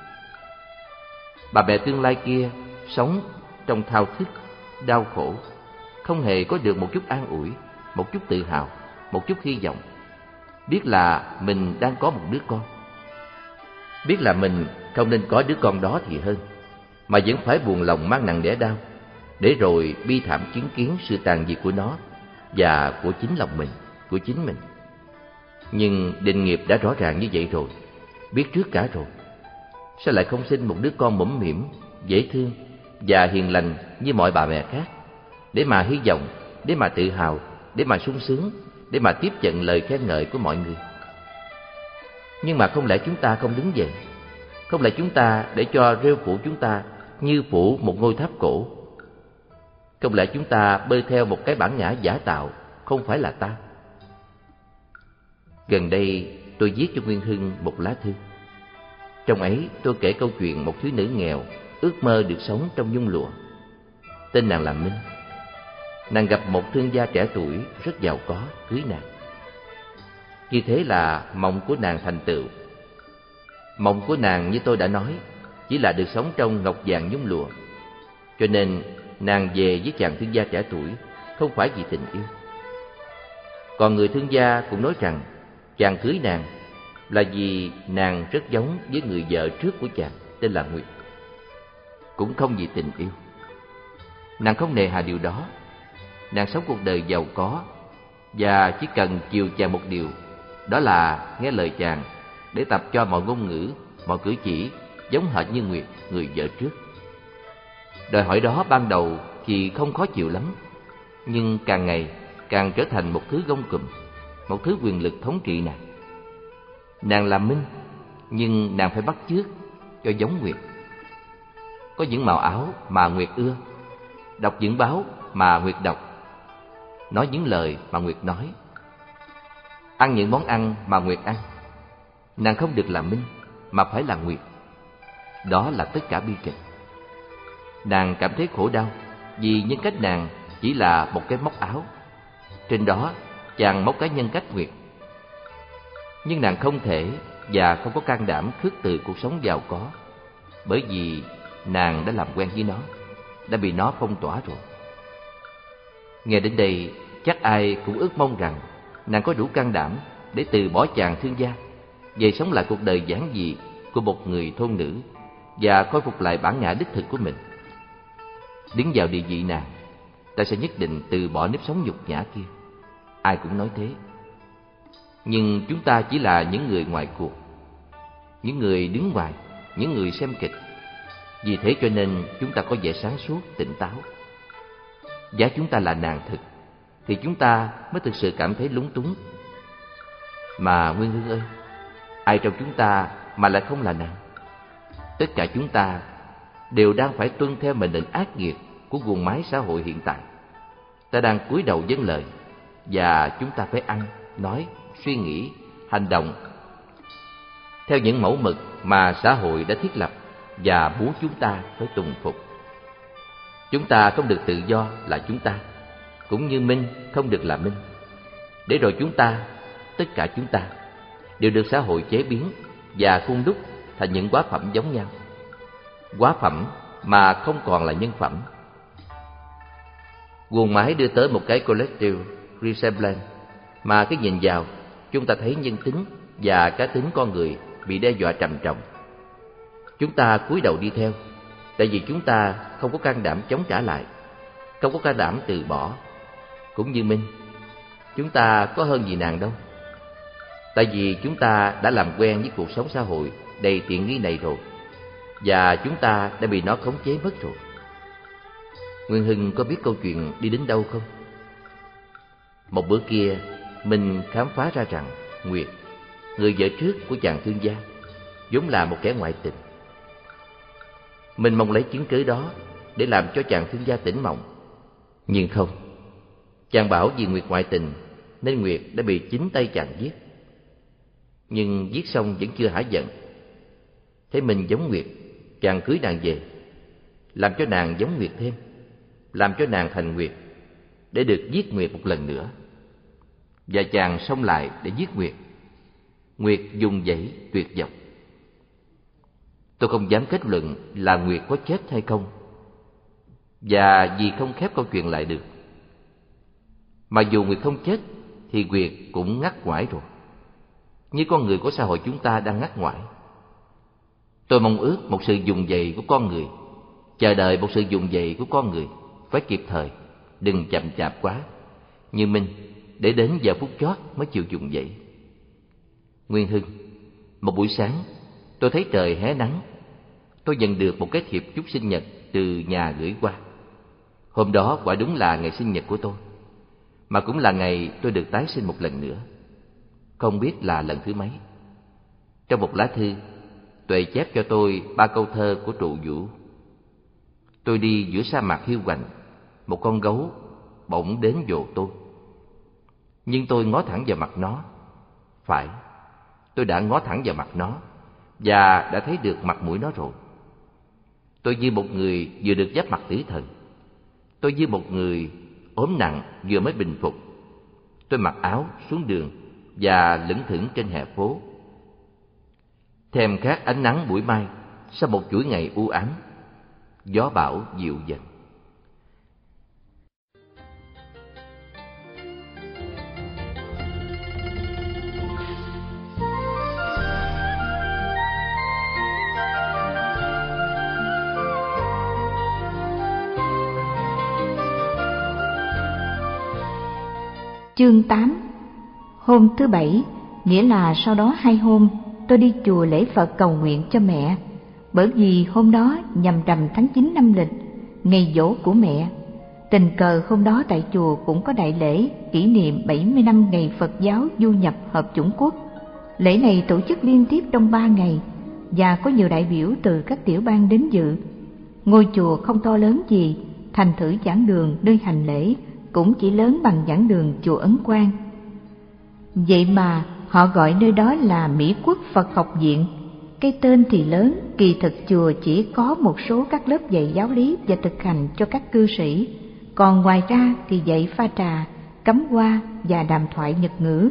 Bà mẹ tương lai kia sống trong thao thức, đau khổ, không hề có được một chút an ủi, một chút tự hào, một chút hy vọng. Biết là mình đang có một đứa con. Biết là mình không nên có đứa con đó thì hơn, mà vẫn phải buồn lòng mang nặng đẻ đau, để rồi bi thảm chứng kiến sự tàn diệt của nó và của chính lòng mình, của chính mình. Nhưng định nghiệp đã rõ ràng như vậy rồi biết trước cả rồi. Sao lại không sinh một đứa con mẫm mỉm, dễ thương và hiền lành như mọi bà mẹ khác, để mà hy vọng, để mà tự hào, để mà sung sướng, để mà tiếp nhận lời khen ngợi của mọi người. Nhưng mà không lẽ chúng ta không đứng dậy? Không lẽ chúng ta để cho rêu phủ chúng ta như phủ một ngôi tháp cổ? Không lẽ chúng ta bơi theo một cái bản ngã giả tạo, không phải là ta? Gần đây tôi viết cho Nguyên Hưng một lá thư. Trong ấy, tôi kể câu chuyện một thiếu nữ nghèo, ước mơ được sống trong nhung lụa. Tên nàng là Minh. Nàng gặp một thương gia trẻ tuổi, rất giàu có, cưới nàng. Như thế là mộng của nàng thành tựu. Mộng của nàng như tôi đã nói, chỉ là được sống trong ngọc vàng nhung lụa. Cho nên, nàng về với chàng thương gia trẻ tuổi, không phải vì tình yêu. Còn người thương gia cũng nói rằng, chàng cưới nàng là vì nàng rất giống với người vợ trước của chàng tên là Nguyệt. Cũng không vì tình yêu. Nàng không nề hà điều đó. Nàng sống cuộc đời giàu có và chỉ cần chiều chàng một điều, đó là nghe lời chàng để tập cho mọi ngôn ngữ, mọi cử chỉ giống hệt như Nguyệt, người vợ trước. Đòi hỏi đó ban đầu thì không khó chịu lắm, nhưng càng ngày càng trở thành một thứ gông cùm, một thứ quyền lực thống trị nàng. Nàng làm minh, nhưng nàng phải bắt chước cho giống Nguyệt. Có những màu áo mà Nguyệt ưa, đọc những báo mà Nguyệt đọc, nói những lời mà Nguyệt nói, ăn những món ăn mà Nguyệt ăn. Nàng không được làm minh, mà phải là Nguyệt. Đó là tất cả bi kịch. Nàng cảm thấy khổ đau vì nhân cách nàng chỉ là một cái móc áo. Trên đó chàng móc cái nhân cách Nguyệt. Nhưng nàng không thể và không có can đảm khước từ cuộc sống giàu có bởi vì nàng đã làm quen với nó, đã bị nó phong tỏa rồi. Nghe đến đây, chắc ai cũng ước mong rằng nàng có đủ can đảm để từ bỏ chàng thương gia, về sống lại cuộc đời giản dị của một người thôn nữ và khôi phục lại bản ngã đích thực của mình. Đứng vào địa vị nàng, ta sẽ nhất định từ bỏ nếp sống nhục nhã kia. Ai cũng nói thế. Nhưng chúng ta chỉ là những người ngoài cuộc, những người đứng ngoài, những người xem kịch. Vì thế cho nên chúng ta có vẻ sáng suốt, tỉnh táo. Giá chúng ta là nàng thực, thì chúng ta mới thực sự cảm thấy lúng túng. Mà Nguyên Hương ơi, ai trong chúng ta mà lại không là nàng? Tất cả chúng ta đều đang phải tuân theo mệnh lệnh ác nghiệt của guồng máy xã hội hiện tại. Ta đang cúi đầu dâng lời và chúng ta phải ăn, nói, suy nghĩ, hành động theo những mẫu mực mà xã hội đã thiết lập và muốn chúng ta phải tùng phục. Chúng ta không được tự do là chúng ta, cũng như Minh không được là Minh. Để rồi chúng ta, tất cả chúng ta, đều được xã hội chế biến và khuôn đúc thành những quá phẩm giống nhau. Quá phẩm mà không còn là nhân phẩm. Guồng máy đưa tới một cái collective resemblance mà cái nhìn vào chúng ta thấy nhân tính và cá tính con người bị đe dọa trầm trọng. Chúng ta cúi đầu đi theo, tại vì chúng ta không có can đảm chống trả lại, không có can đảm từ bỏ. Cũng như Minh, chúng ta có hơn gì nàng đâu. Tại vì chúng ta đã làm quen với cuộc sống xã hội đầy tiện nghi này rồi, và chúng ta đã bị nó khống chế mất rồi. Nguyên Hưng có biết câu chuyện đi đến đâu không? Một bữa kia, mình khám phá ra rằng Nguyệt, người vợ trước của chàng thương gia, vốn là một kẻ ngoại tình. Mình mong lấy chứng cứ đó để làm cho chàng thương gia tỉnh mộng. Nhưng không, chàng bảo vì Nguyệt ngoại tình nên Nguyệt đã bị chính tay chàng giết. Nhưng giết xong vẫn chưa hả giận. Thấy mình giống Nguyệt, chàng cưới nàng về, làm cho nàng giống Nguyệt thêm, làm cho nàng thành Nguyệt, để được giết Nguyệt một lần nữa. Và chàng xông lại để giết Nguyệt. Nguyệt dùng dãy tuyệt vọng. Tôi không dám kết luận là Nguyệt có chết hay không, Và vì không khép câu chuyện lại được Mà dù Nguyệt không chết, Thì Nguyệt cũng ngắt ngoải rồi Như con người của xã hội chúng ta đang ngắt ngoải Tôi mong ước một sự dùng dậy của con người, Chờ đợi một sự dùng dậy của con người Phải kịp thời, Đừng chậm chạp quá Như Minh để đến giờ phút chót mới chịu dùng dậy Nguyên Hưng Một buổi sáng Tôi thấy trời hé nắng. Tôi nhận được một cái thiệp chúc sinh nhật từ nhà gửi qua. Hôm đó quả đúng là ngày sinh nhật của tôi, mà cũng là ngày tôi được tái sinh một lần nữa. Không biết là lần thứ mấy. Trong một lá thư, Tuệ chép cho tôi ba câu thơ của trụ vũ. Tôi đi giữa sa mạc hiu quạnh, một con gấu bỗng đến dồ tôi. Nhưng tôi ngó thẳng vào mặt nó. Phải, tôi đã ngó thẳng vào mặt nó và đã thấy được mặt mũi nó rồi. Tôi như một người vừa được giáp mặt tử thần. Tôi như một người ốm nặng vừa mới bình phục. Tôi mặc áo xuống đường và lững thững trên hè phố. Thèm khát ánh nắng buổi mai sau một chuỗi ngày u ám, gió bão dịu dần. Chương 8 Hôm thứ Bảy, nghĩa là sau đó hai hôm, tôi đi chùa lễ Phật cầu nguyện cho mẹ. Bởi vì hôm đó nhằm rằm tháng 9 năm lịch, ngày dỗ của mẹ. Tình cờ hôm đó tại chùa cũng có đại lễ kỷ niệm 70 năm ngày Phật giáo du nhập hợp chủng quốc. Lễ này tổ chức liên tiếp trong ba ngày và có nhiều đại biểu từ các tiểu bang đến dự. Ngôi chùa không to lớn gì, thành thử giảng đường nơi hành lễ cũng chỉ lớn bằng giảng đường chùa Ấn Quang. Vậy mà họ gọi nơi đó là Mỹ Quốc Phật học viện. Cái tên thì lớn, kỳ thực chùa chỉ có một số các lớp dạy giáo lý và thực hành cho các cư sĩ, còn ngoài ra thì dạy pha trà, cấm hoa và đàm thoại Nhật ngữ.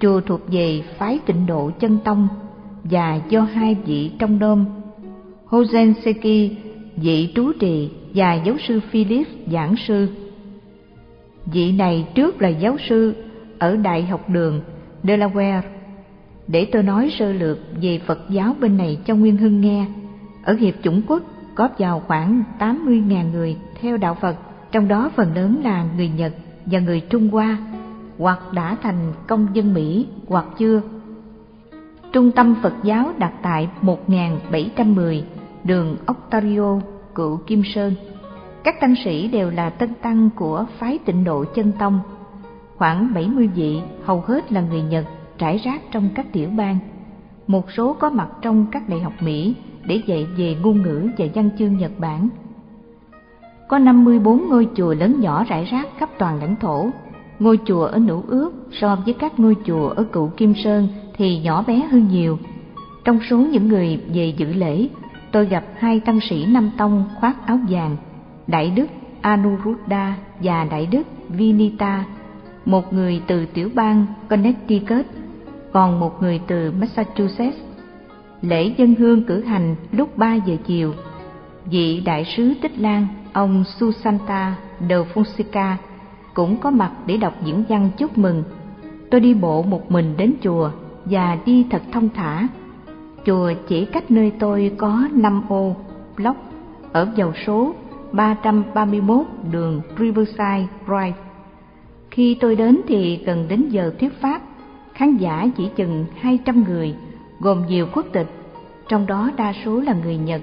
Chùa thuộc về phái tịnh độ chân tông và do hai vị trong đôm Hozenseki vị trú trì và giáo sư Philip giảng sư. Vị này trước là giáo sư ở Đại học đường Delaware. Để tôi nói sơ lược về Phật giáo bên này cho Nguyên Hưng nghe. Ở Hiệp Chủng Quốc có vào khoảng 80.000 người theo đạo Phật, trong đó phần lớn là người Nhật và người Trung Hoa, hoặc đã thành công dân Mỹ hoặc chưa. Trung tâm Phật giáo đặt tại 1710 đường Ontario, cựu Kim Sơn. Các tăng sĩ đều là tân tăng của phái tịnh độ chân tông. Khoảng 70 vị, hầu hết là người Nhật, trải rác trong các tiểu bang. Một số có mặt trong các đại học Mỹ để dạy về ngôn ngữ và văn chương Nhật Bản. Có 54 ngôi chùa lớn nhỏ rải rác khắp toàn lãnh thổ. Ngôi chùa ở Nữ Ước so với các ngôi chùa ở cựu Kim Sơn thì nhỏ bé hơn nhiều. Trong số những người về dự lễ tôi gặp hai tăng sĩ Nam Tông khoác áo vàng, Đại Đức Anuruddha và Đại Đức Vinita, một người từ tiểu bang Connecticut, còn một người từ Massachusetts. Lễ dân hương cử hành lúc 3 giờ chiều. Vị đại sứ Tích Lan, ông Susanta de Fonseca, cũng có mặt để đọc diễn văn chúc mừng. Tôi đi bộ một mình đến chùa và đi thật thông thả Chùa chỉ cách nơi tôi có 5 ô block ở dòng số 331 đường Riverside Drive. Khi tôi đến thì gần đến giờ thuyết pháp, khán giả chỉ chừng 200 người, gồm nhiều quốc tịch, trong đó đa số là người Nhật.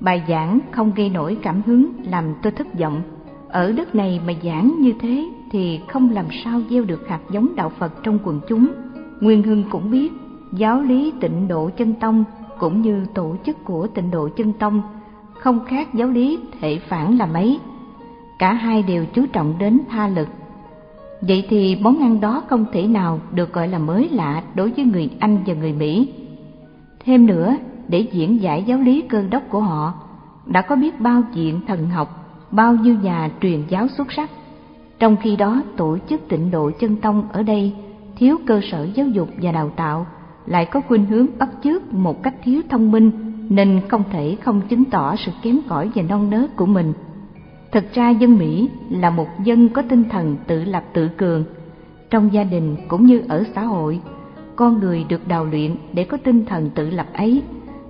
Bài giảng không gây nổi cảm hứng làm tôi thất vọng. Ở đất này mà giảng như thế thì không làm sao gieo được hạt giống đạo Phật trong quần chúng. Nguyên Hưng cũng biết giáo lý tịnh độ chân tông cũng như tổ chức của tịnh độ chân tông không khác giáo lý thể phản là mấy. Cả hai đều chú trọng đến tha lực. Vậy thì món ăn đó không thể nào được gọi là mới lạ đối với người anh và người mỹ. Thêm nữa, để diễn giải giáo lý cơ đốc của họ, đã có biết bao diện thần học, bao nhiêu nhà truyền giáo xuất sắc. Trong khi đó, tổ chức tịnh độ chân tông ở đây thiếu cơ sở giáo dục và đào tạo, lại có khuynh hướng bắt chước một cách thiếu thông minh nên không thể không chứng tỏ sự kém cỏi và non nớt của mình. Thực ra dân Mỹ là một dân có tinh thần tự lập tự cường. Trong gia đình cũng như ở xã hội, con người được đào luyện để có tinh thần tự lập ấy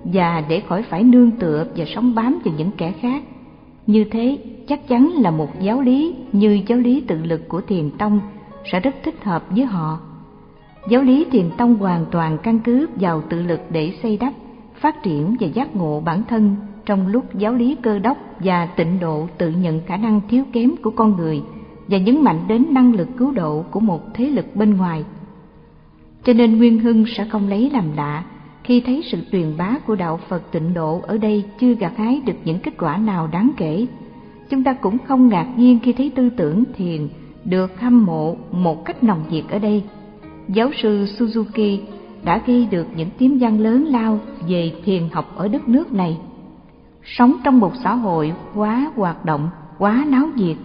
và để khỏi phải nương tựa và sống bám vào những kẻ khác. Như thế chắc chắn là một giáo lý như giáo lý tự lực của thiền tông sẽ rất thích hợp với họ. Giáo lý thiền tông hoàn toàn căn cứ vào tự lực để xây đắp, phát triển và giác ngộ bản thân trong lúc giáo lý cơ đốc và tịnh độ tự nhận khả năng thiếu kém của con người và nhấn mạnh đến năng lực cứu độ của một thế lực bên ngoài. Cho nên Nguyên Hưng sẽ không lấy làm lạ khi thấy sự truyền bá của đạo Phật tịnh độ ở đây chưa gặt hái được những kết quả nào đáng kể. Chúng ta cũng không ngạc nhiên khi thấy tư tưởng thiền được hâm mộ một cách nồng nhiệt ở đây giáo sư Suzuki đã ghi được những tiếng văn lớn lao về thiền học ở đất nước này. Sống trong một xã hội quá hoạt động, quá náo nhiệt,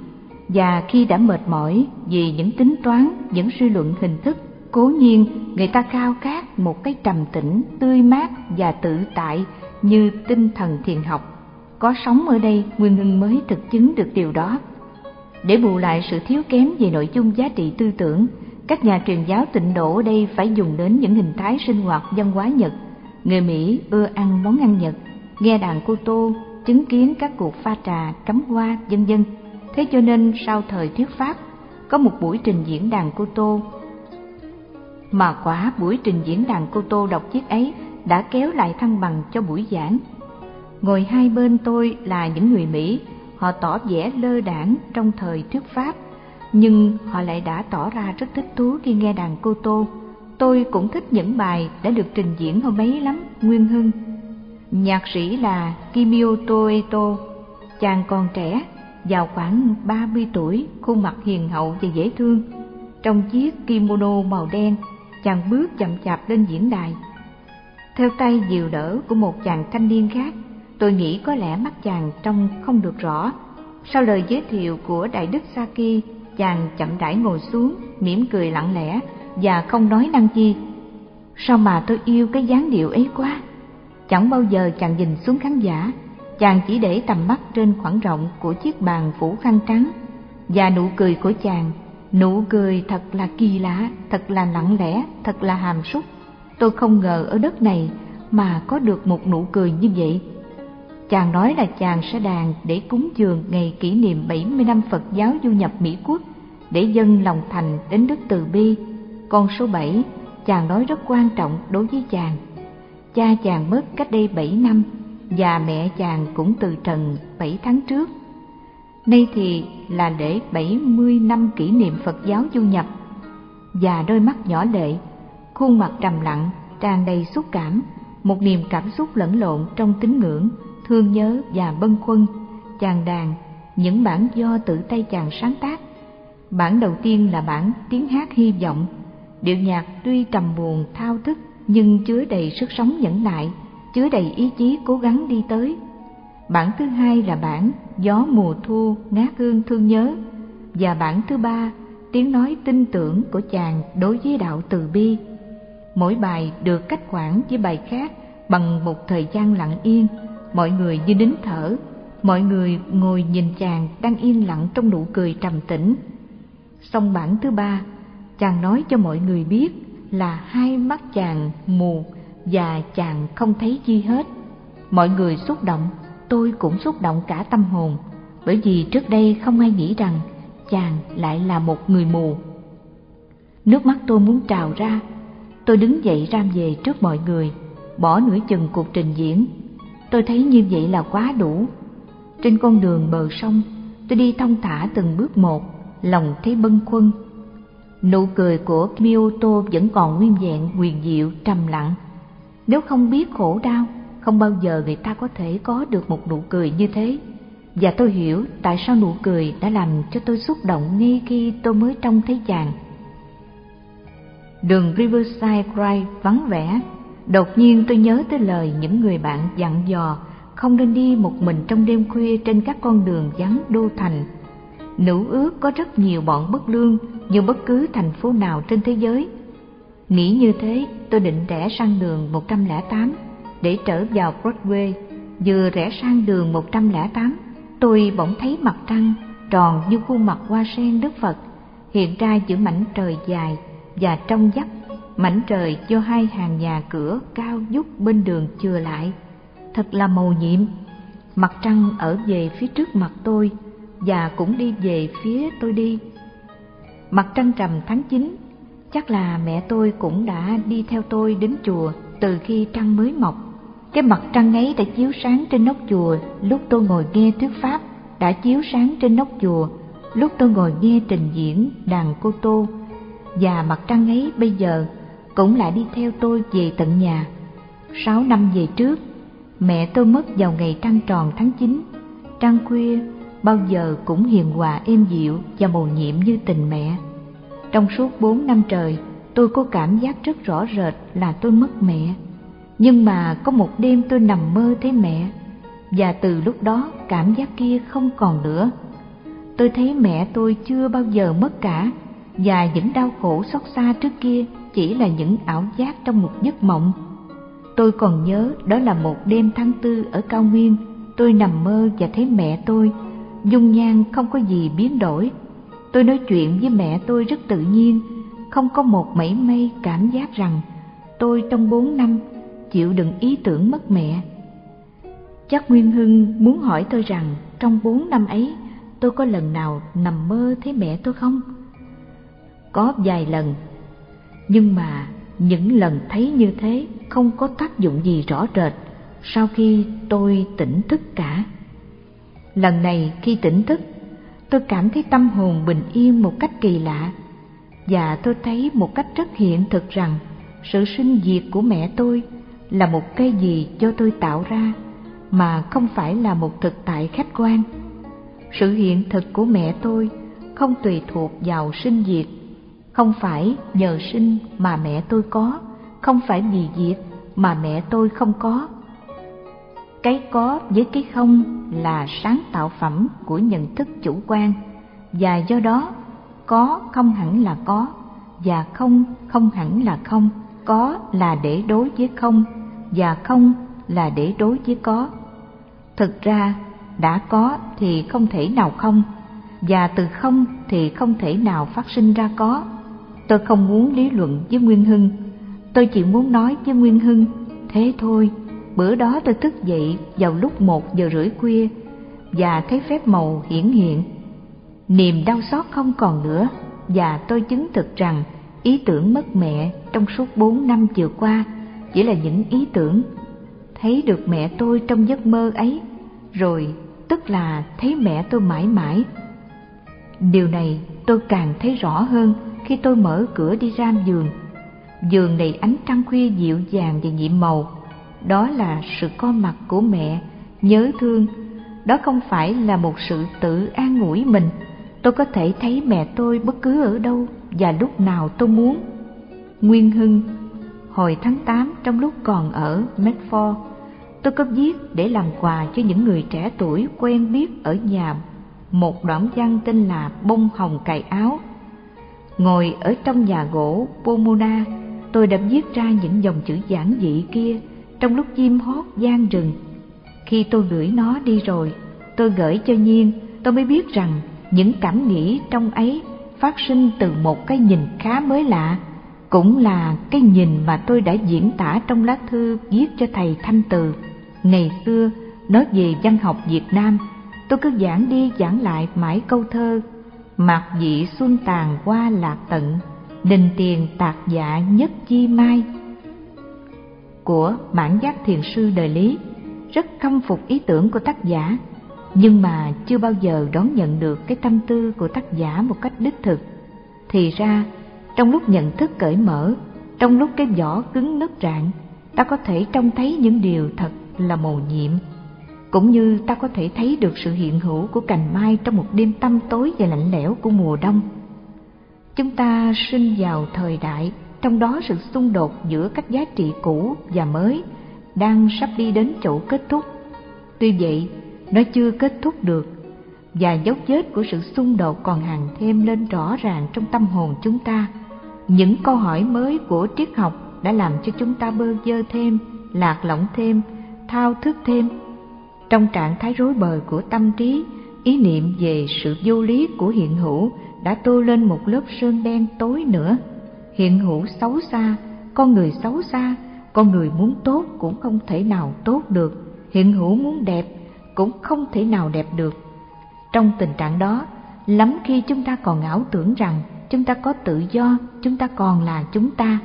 và khi đã mệt mỏi vì những tính toán, những suy luận hình thức, cố nhiên người ta cao cát một cái trầm tĩnh, tươi mát và tự tại như tinh thần thiền học. Có sống ở đây, Nguyên Hưng mới thực chứng được điều đó. Để bù lại sự thiếu kém về nội dung giá trị tư tưởng, các nhà truyền giáo tịnh độ ở đây phải dùng đến những hình thái sinh hoạt văn hóa Nhật. Người Mỹ ưa ăn món ăn Nhật, nghe đàn cô tô, chứng kiến các cuộc pha trà, cắm hoa, vân vân. Thế cho nên sau thời thuyết pháp, có một buổi trình diễn đàn cô tô. Mà quả buổi trình diễn đàn cô tô đọc chiếc ấy đã kéo lại thăng bằng cho buổi giảng. Ngồi hai bên tôi là những người Mỹ, họ tỏ vẻ lơ đảng trong thời thuyết pháp, nhưng họ lại đã tỏ ra rất thích thú khi nghe đàn cô tô. Tôi cũng thích những bài đã được trình diễn hôm ấy lắm, Nguyên Hưng. Nhạc sĩ là Kimio Toeto, chàng còn trẻ, vào khoảng 30 tuổi, khuôn mặt hiền hậu và dễ thương. Trong chiếc kimono màu đen, chàng bước chậm chạp lên diễn đài. Theo tay dìu đỡ của một chàng thanh niên khác, tôi nghĩ có lẽ mắt chàng trông không được rõ. Sau lời giới thiệu của Đại Đức Saki, chàng chậm rãi ngồi xuống, mỉm cười lặng lẽ và không nói năng chi. Sao mà tôi yêu cái dáng điệu ấy quá? Chẳng bao giờ chàng nhìn xuống khán giả, chàng chỉ để tầm mắt trên khoảng rộng của chiếc bàn phủ khăn trắng và nụ cười của chàng nụ cười thật là kỳ lạ thật là lặng lẽ thật là hàm súc tôi không ngờ ở đất này mà có được một nụ cười như vậy chàng nói là chàng sẽ đàn để cúng dường ngày kỷ niệm 70 năm Phật giáo du nhập Mỹ Quốc để dâng lòng thành đến Đức Từ Bi. Con số 7, chàng nói rất quan trọng đối với chàng. Cha chàng mất cách đây 7 năm và mẹ chàng cũng từ trần 7 tháng trước. Nay thì là để 70 năm kỷ niệm Phật giáo du nhập và đôi mắt nhỏ lệ, khuôn mặt trầm lặng, tràn đầy xúc cảm, một niềm cảm xúc lẫn lộn trong tín ngưỡng, thương nhớ và bâng khuâng, chàng đàn, những bản do tự tay chàng sáng tác. Bản đầu tiên là bản tiếng hát hy vọng, điệu nhạc tuy trầm buồn thao thức nhưng chứa đầy sức sống nhẫn nại chứa đầy ý chí cố gắng đi tới. Bản thứ hai là bản Gió mùa thu ngát hương thương nhớ và bản thứ ba tiếng nói tin tưởng của chàng đối với đạo từ bi. Mỗi bài được cách khoảng với bài khác bằng một thời gian lặng yên, mọi người như nín thở, mọi người ngồi nhìn chàng đang yên lặng trong nụ cười trầm tĩnh. Xong bản thứ ba, chàng nói cho mọi người biết là hai mắt chàng mù và chàng không thấy chi hết. Mọi người xúc động, tôi cũng xúc động cả tâm hồn, bởi vì trước đây không ai nghĩ rằng chàng lại là một người mù. Nước mắt tôi muốn trào ra, tôi đứng dậy ram về trước mọi người, bỏ nửa chừng cuộc trình diễn. Tôi thấy như vậy là quá đủ. Trên con đường bờ sông, tôi đi thong thả từng bước một, lòng thấy bâng khuâng. Nụ cười của Kyoto vẫn còn nguyên vẹn, quyền diệu, trầm lặng nếu không biết khổ đau, không bao giờ người ta có thể có được một nụ cười như thế. Và tôi hiểu tại sao nụ cười đã làm cho tôi xúc động ngay khi tôi mới trông thấy chàng. Đường Riverside Drive vắng vẻ, đột nhiên tôi nhớ tới lời những người bạn dặn dò không nên đi một mình trong đêm khuya trên các con đường vắng đô thành. Nữ ước có rất nhiều bọn bất lương như bất cứ thành phố nào trên thế giới Nghĩ như thế, tôi định rẽ sang đường 108 để trở vào Broadway. Vừa rẽ sang đường 108, tôi bỗng thấy mặt trăng tròn như khuôn mặt hoa sen Đức Phật hiện ra giữa mảnh trời dài và trong vắt mảnh trời do hai hàng nhà cửa cao vút bên đường chừa lại thật là màu nhiệm mặt trăng ở về phía trước mặt tôi và cũng đi về phía tôi đi mặt trăng trầm tháng 9 Chắc là mẹ tôi cũng đã đi theo tôi đến chùa từ khi trăng mới mọc. Cái mặt trăng ấy đã chiếu sáng trên nóc chùa lúc tôi ngồi nghe thuyết pháp, đã chiếu sáng trên nóc chùa lúc tôi ngồi nghe trình diễn đàn cô tô. Và mặt trăng ấy bây giờ cũng lại đi theo tôi về tận nhà. Sáu năm về trước, mẹ tôi mất vào ngày trăng tròn tháng 9. Trăng khuya bao giờ cũng hiền hòa êm dịu và mầu nhiệm như tình mẹ. Trong suốt bốn năm trời, tôi có cảm giác rất rõ rệt là tôi mất mẹ. Nhưng mà có một đêm tôi nằm mơ thấy mẹ, và từ lúc đó cảm giác kia không còn nữa. Tôi thấy mẹ tôi chưa bao giờ mất cả, và những đau khổ xót xa trước kia chỉ là những ảo giác trong một giấc mộng. Tôi còn nhớ đó là một đêm tháng tư ở cao nguyên, tôi nằm mơ và thấy mẹ tôi, dung nhan không có gì biến đổi, Tôi nói chuyện với mẹ tôi rất tự nhiên, không có một mảy may cảm giác rằng tôi trong bốn năm chịu đựng ý tưởng mất mẹ. Chắc Nguyên Hưng muốn hỏi tôi rằng trong bốn năm ấy tôi có lần nào nằm mơ thấy mẹ tôi không? có vài lần. Nhưng mà những lần thấy như thế không có tác dụng gì rõ rệt sau khi tôi tỉnh thức cả. Lần này khi tỉnh thức, tôi cảm thấy tâm hồn bình yên một cách kỳ lạ và tôi thấy một cách rất hiện thực rằng sự sinh diệt của mẹ tôi là một cái gì do tôi tạo ra mà không phải là một thực tại khách quan. Sự hiện thực của mẹ tôi không tùy thuộc vào sinh diệt, không phải nhờ sinh mà mẹ tôi có, không phải vì diệt mà mẹ tôi không có. Cái có với cái không là sáng tạo phẩm của nhận thức chủ quan và do đó có không hẳn là có và không không hẳn là không. Có là để đối với không và không là để đối với có. Thực ra đã có thì không thể nào không và từ không thì không thể nào phát sinh ra có tôi không muốn lý luận với nguyên hưng. Tôi chỉ muốn nói với nguyên hưng, thế thôi, bữa đó tôi thức dậy vào lúc một giờ rưỡi khuya và thấy phép màu hiển hiện. Niềm đau xót không còn nữa và tôi chứng thực rằng ý tưởng mất mẹ trong suốt bốn năm vừa qua chỉ là những ý tưởng. Thấy được mẹ tôi trong giấc mơ ấy, rồi tức là thấy mẹ tôi mãi mãi. Điều này tôi càng thấy rõ hơn khi tôi mở cửa đi ra giường. Giường này ánh trăng khuya dịu dàng và nhiệm màu. Đó là sự co mặt của mẹ. Nhớ thương đó không phải là một sự tự an ủi mình. Tôi có thể thấy mẹ tôi bất cứ ở đâu và lúc nào tôi muốn. Nguyên Hưng Hồi tháng 8 trong lúc còn ở Medford, tôi có viết để làm quà cho những người trẻ tuổi quen biết ở nhà. Một đoạn văn tên là Bông hồng cài áo. Ngồi ở trong nhà gỗ Pomona, tôi đã viết ra những dòng chữ giản dị kia trong lúc chim hót gian rừng. Khi tôi gửi nó đi rồi, tôi gửi cho Nhiên, tôi mới biết rằng những cảm nghĩ trong ấy phát sinh từ một cái nhìn khá mới lạ cũng là cái nhìn mà tôi đã diễn tả trong lá thư viết cho thầy thanh từ ngày xưa nói về văn học việt nam tôi cứ giảng đi giảng lại mãi câu thơ mạc dị xuân tàn qua lạc tận đình tiền tạc dạ nhất chi mai. Của mãn giác thiền sư đời lý, rất khâm phục ý tưởng của tác giả, nhưng mà chưa bao giờ đón nhận được cái tâm tư của tác giả một cách đích thực. Thì ra, trong lúc nhận thức cởi mở, trong lúc cái vỏ cứng nứt rạn, ta có thể trông thấy những điều thật là mầu nhiệm cũng như ta có thể thấy được sự hiện hữu của cành mai trong một đêm tăm tối và lạnh lẽo của mùa đông. Chúng ta sinh vào thời đại, trong đó sự xung đột giữa các giá trị cũ và mới đang sắp đi đến chỗ kết thúc. Tuy vậy, nó chưa kết thúc được và dấu vết của sự xung đột còn hằng thêm lên rõ ràng trong tâm hồn chúng ta. Những câu hỏi mới của triết học đã làm cho chúng ta bơ vơ thêm, lạc lõng thêm, thao thức thêm trong trạng thái rối bời của tâm trí ý niệm về sự vô lý của hiện hữu đã tô lên một lớp sơn đen tối nữa hiện hữu xấu xa con người xấu xa con người muốn tốt cũng không thể nào tốt được hiện hữu muốn đẹp cũng không thể nào đẹp được. Trong tình trạng đó, lắm khi chúng ta còn ảo tưởng rằng chúng ta có tự do, chúng ta còn là chúng ta.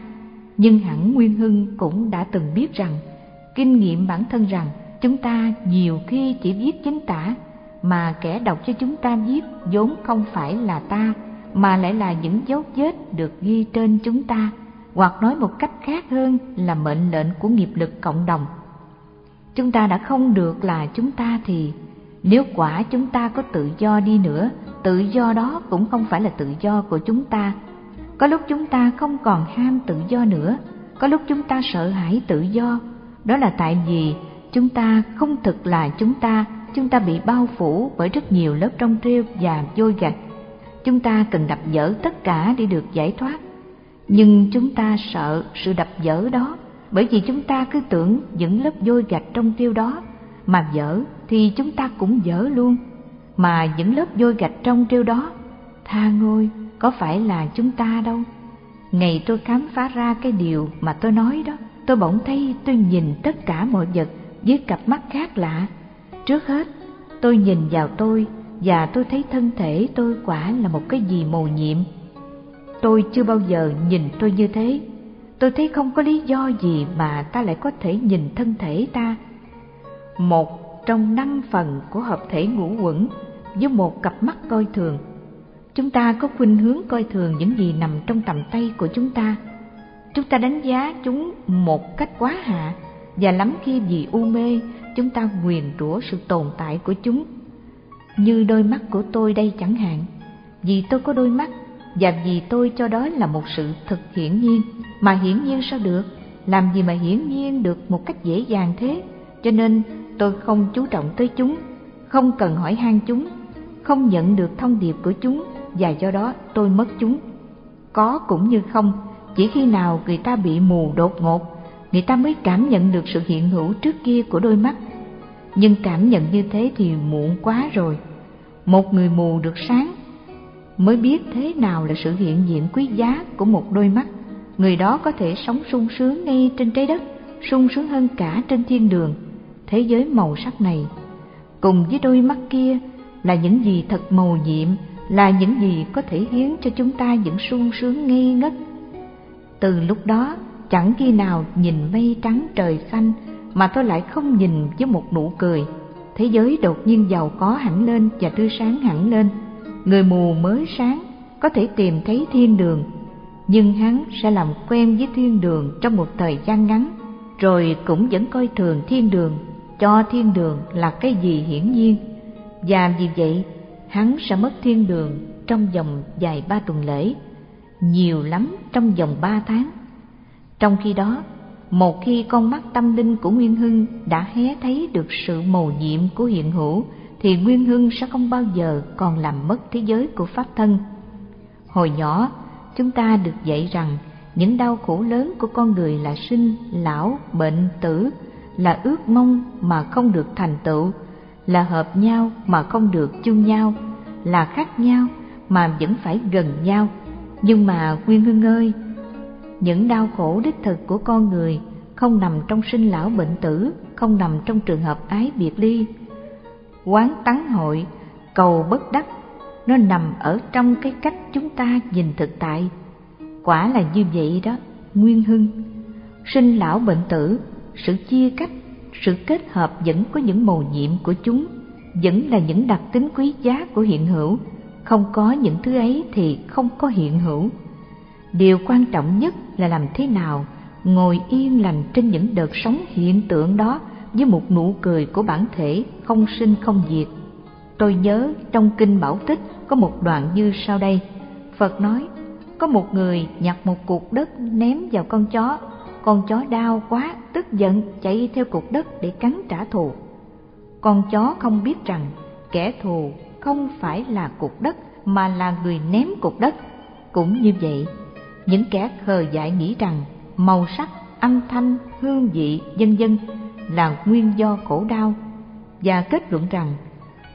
Nhưng hẳn Nguyên Hưng cũng đã từng biết rằng, kinh nghiệm bản thân rằng chúng ta nhiều khi chỉ viết chính tả, mà kẻ đọc cho chúng ta viết vốn không phải là ta, mà lại là những dấu vết được ghi trên chúng ta, hoặc nói một cách khác hơn là mệnh lệnh của nghiệp lực cộng đồng. Chúng ta đã không được là chúng ta thì nếu quả chúng ta có tự do đi nữa tự do đó cũng không phải là tự do của chúng ta. Có lúc chúng ta không còn ham tự do nữa có lúc chúng ta sợ hãi tự do. Đó là tại vì chúng ta không thực là chúng ta chúng ta bị bao phủ bởi rất nhiều lớp trong rêu và vôi gạch chúng ta cần đập dỡ tất cả để được giải thoát. Nhưng chúng ta sợ sự đập dỡ đó, bởi vì chúng ta cứ tưởng những lớp vôi gạch trong tiêu đó mà dở thì chúng ta cũng dở luôn. Mà những lớp vôi gạch trong tiêu đó, tha ngôi, có phải là chúng ta đâu? Ngày tôi khám phá ra cái điều mà tôi nói đó, tôi bỗng thấy tôi nhìn tất cả mọi vật với cặp mắt khác lạ. Trước hết, tôi nhìn vào tôi và tôi thấy thân thể tôi quả là một cái gì màu nhiệm. Tôi chưa bao giờ nhìn tôi như thế. Tôi thấy không có lý do gì mà ta lại có thể nhìn thân thể ta. Một trong năm phần của hợp thể ngũ quẩn với một cặp mắt coi thường. Chúng ta có khuynh hướng coi thường những gì nằm trong tầm tay của chúng ta. Chúng ta đánh giá chúng một cách quá hạ và lắm khi vì u mê, chúng ta nguyền rủa sự tồn tại của chúng. Như đôi mắt của tôi đây chẳng hạn. Vì tôi có đôi mắt, và vì tôi cho đó là một sự thực hiển nhiên. Mà hiển nhiên sao được? Làm gì mà hiển nhiên được một cách dễ dàng thế? Cho nên tôi không chú trọng tới chúng, không cần hỏi han chúng, không nhận được thông điệp của chúng, và do đó tôi mất chúng. Có cũng như không, chỉ khi nào người ta bị mù đột ngột người ta mới cảm nhận được sự hiện hữu trước kia của đôi mắt. Nhưng cảm nhận như thế thì muộn quá rồi. Một người mù được sáng, mới biết thế nào là sự hiện diện quý giá của một đôi mắt. Người đó có thể sống sung sướng ngay trên trái đất, sung sướng hơn cả trên thiên đường. Thế giới màu sắc này, cùng với đôi mắt kia, là những gì thật màu nhiệm, là những gì có thể hiến cho chúng ta những sung sướng ngây ngất. Từ lúc đó chẳng khi nào nhìn mây trắng trời xanh mà tôi lại không nhìn với một nụ cười. Thế giới đột nhiên giàu có hẳn lên và tươi sáng hẳn lên. Người mù mới sáng, có thể tìm thấy thiên đường. Nhưng hắn sẽ làm quen với thiên đường trong một thời gian ngắn, rồi cũng vẫn coi thường thiên đường, cho thiên đường là cái gì hiển nhiên. Và vì vậy, hắn sẽ mất thiên đường trong vòng dài ba tuần lễ. Nhiều lắm trong vòng ba tháng trong khi đó, một khi con mắt tâm linh của nguyên hưng đã hé thấy được sự màu nhiệm của hiện hữu, thì nguyên hưng sẽ không bao giờ còn làm mất thế giới của pháp thân. Hồi nhỏ, chúng ta được dạy rằng những đau khổ lớn của con người là sinh, lão, bệnh, tử, là ước mong mà không được thành tựu, là hợp nhau mà không được chung nhau, là khác nhau mà vẫn phải gần nhau. Nhưng mà nguyên hưng ơi những đau khổ đích thực của con người không nằm trong sinh lão bệnh tử, không nằm trong trường hợp ái biệt ly. Quán tán hội, cầu bất đắc, nó nằm ở trong cái cách chúng ta nhìn thực tại. Quả là như vậy đó, nguyên hưng. Sinh lão bệnh tử, sự chia cách, sự kết hợp vẫn có những màu nhiệm của chúng, vẫn là những đặc tính quý giá của hiện hữu. Không có những thứ ấy thì không có hiện hữu điều quan trọng nhất là làm thế nào ngồi yên lành trên những đợt sóng hiện tượng đó với một nụ cười của bản thể không sinh không diệt. Tôi nhớ trong kinh bảo tích có một đoạn như sau đây. Phật nói, có một người nhặt một cục đất ném vào con chó. Con chó đau quá, tức giận, chạy theo cục đất để cắn trả thù. Con chó không biết rằng kẻ thù không phải là cục đất mà là người ném cục đất. Cũng như vậy những kẻ khờ dại nghĩ rằng màu sắc, âm thanh, hương vị, vân vân là nguyên do khổ đau và kết luận rằng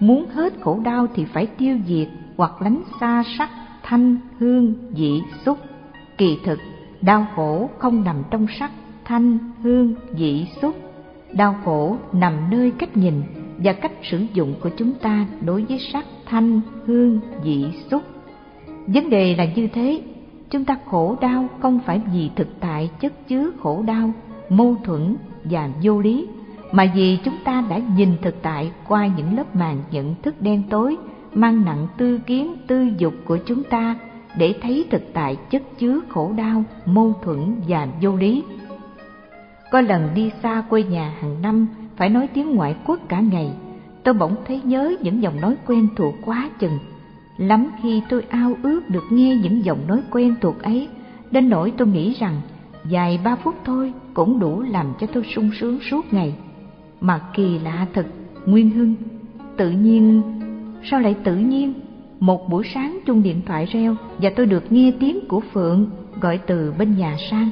muốn hết khổ đau thì phải tiêu diệt hoặc lánh xa sắc, thanh, hương, vị, xúc. Kỳ thực, đau khổ không nằm trong sắc, thanh, hương, vị, xúc. Đau khổ nằm nơi cách nhìn và cách sử dụng của chúng ta đối với sắc, thanh, hương, vị, xúc. Vấn đề là như thế chúng ta khổ đau không phải vì thực tại chất chứa khổ đau, mâu thuẫn và vô lý, mà vì chúng ta đã nhìn thực tại qua những lớp màn nhận thức đen tối, mang nặng tư kiến, tư dục của chúng ta để thấy thực tại chất chứa khổ đau, mâu thuẫn và vô lý. Có lần đi xa quê nhà hàng năm, phải nói tiếng ngoại quốc cả ngày, tôi bỗng thấy nhớ những dòng nói quen thuộc quá chừng lắm khi tôi ao ước được nghe những giọng nói quen thuộc ấy, đến nỗi tôi nghĩ rằng vài ba phút thôi cũng đủ làm cho tôi sung sướng suốt ngày. Mà kỳ lạ thật, nguyên hưng, tự nhiên, sao lại tự nhiên? Một buổi sáng chung điện thoại reo và tôi được nghe tiếng của phượng gọi từ bên nhà sang.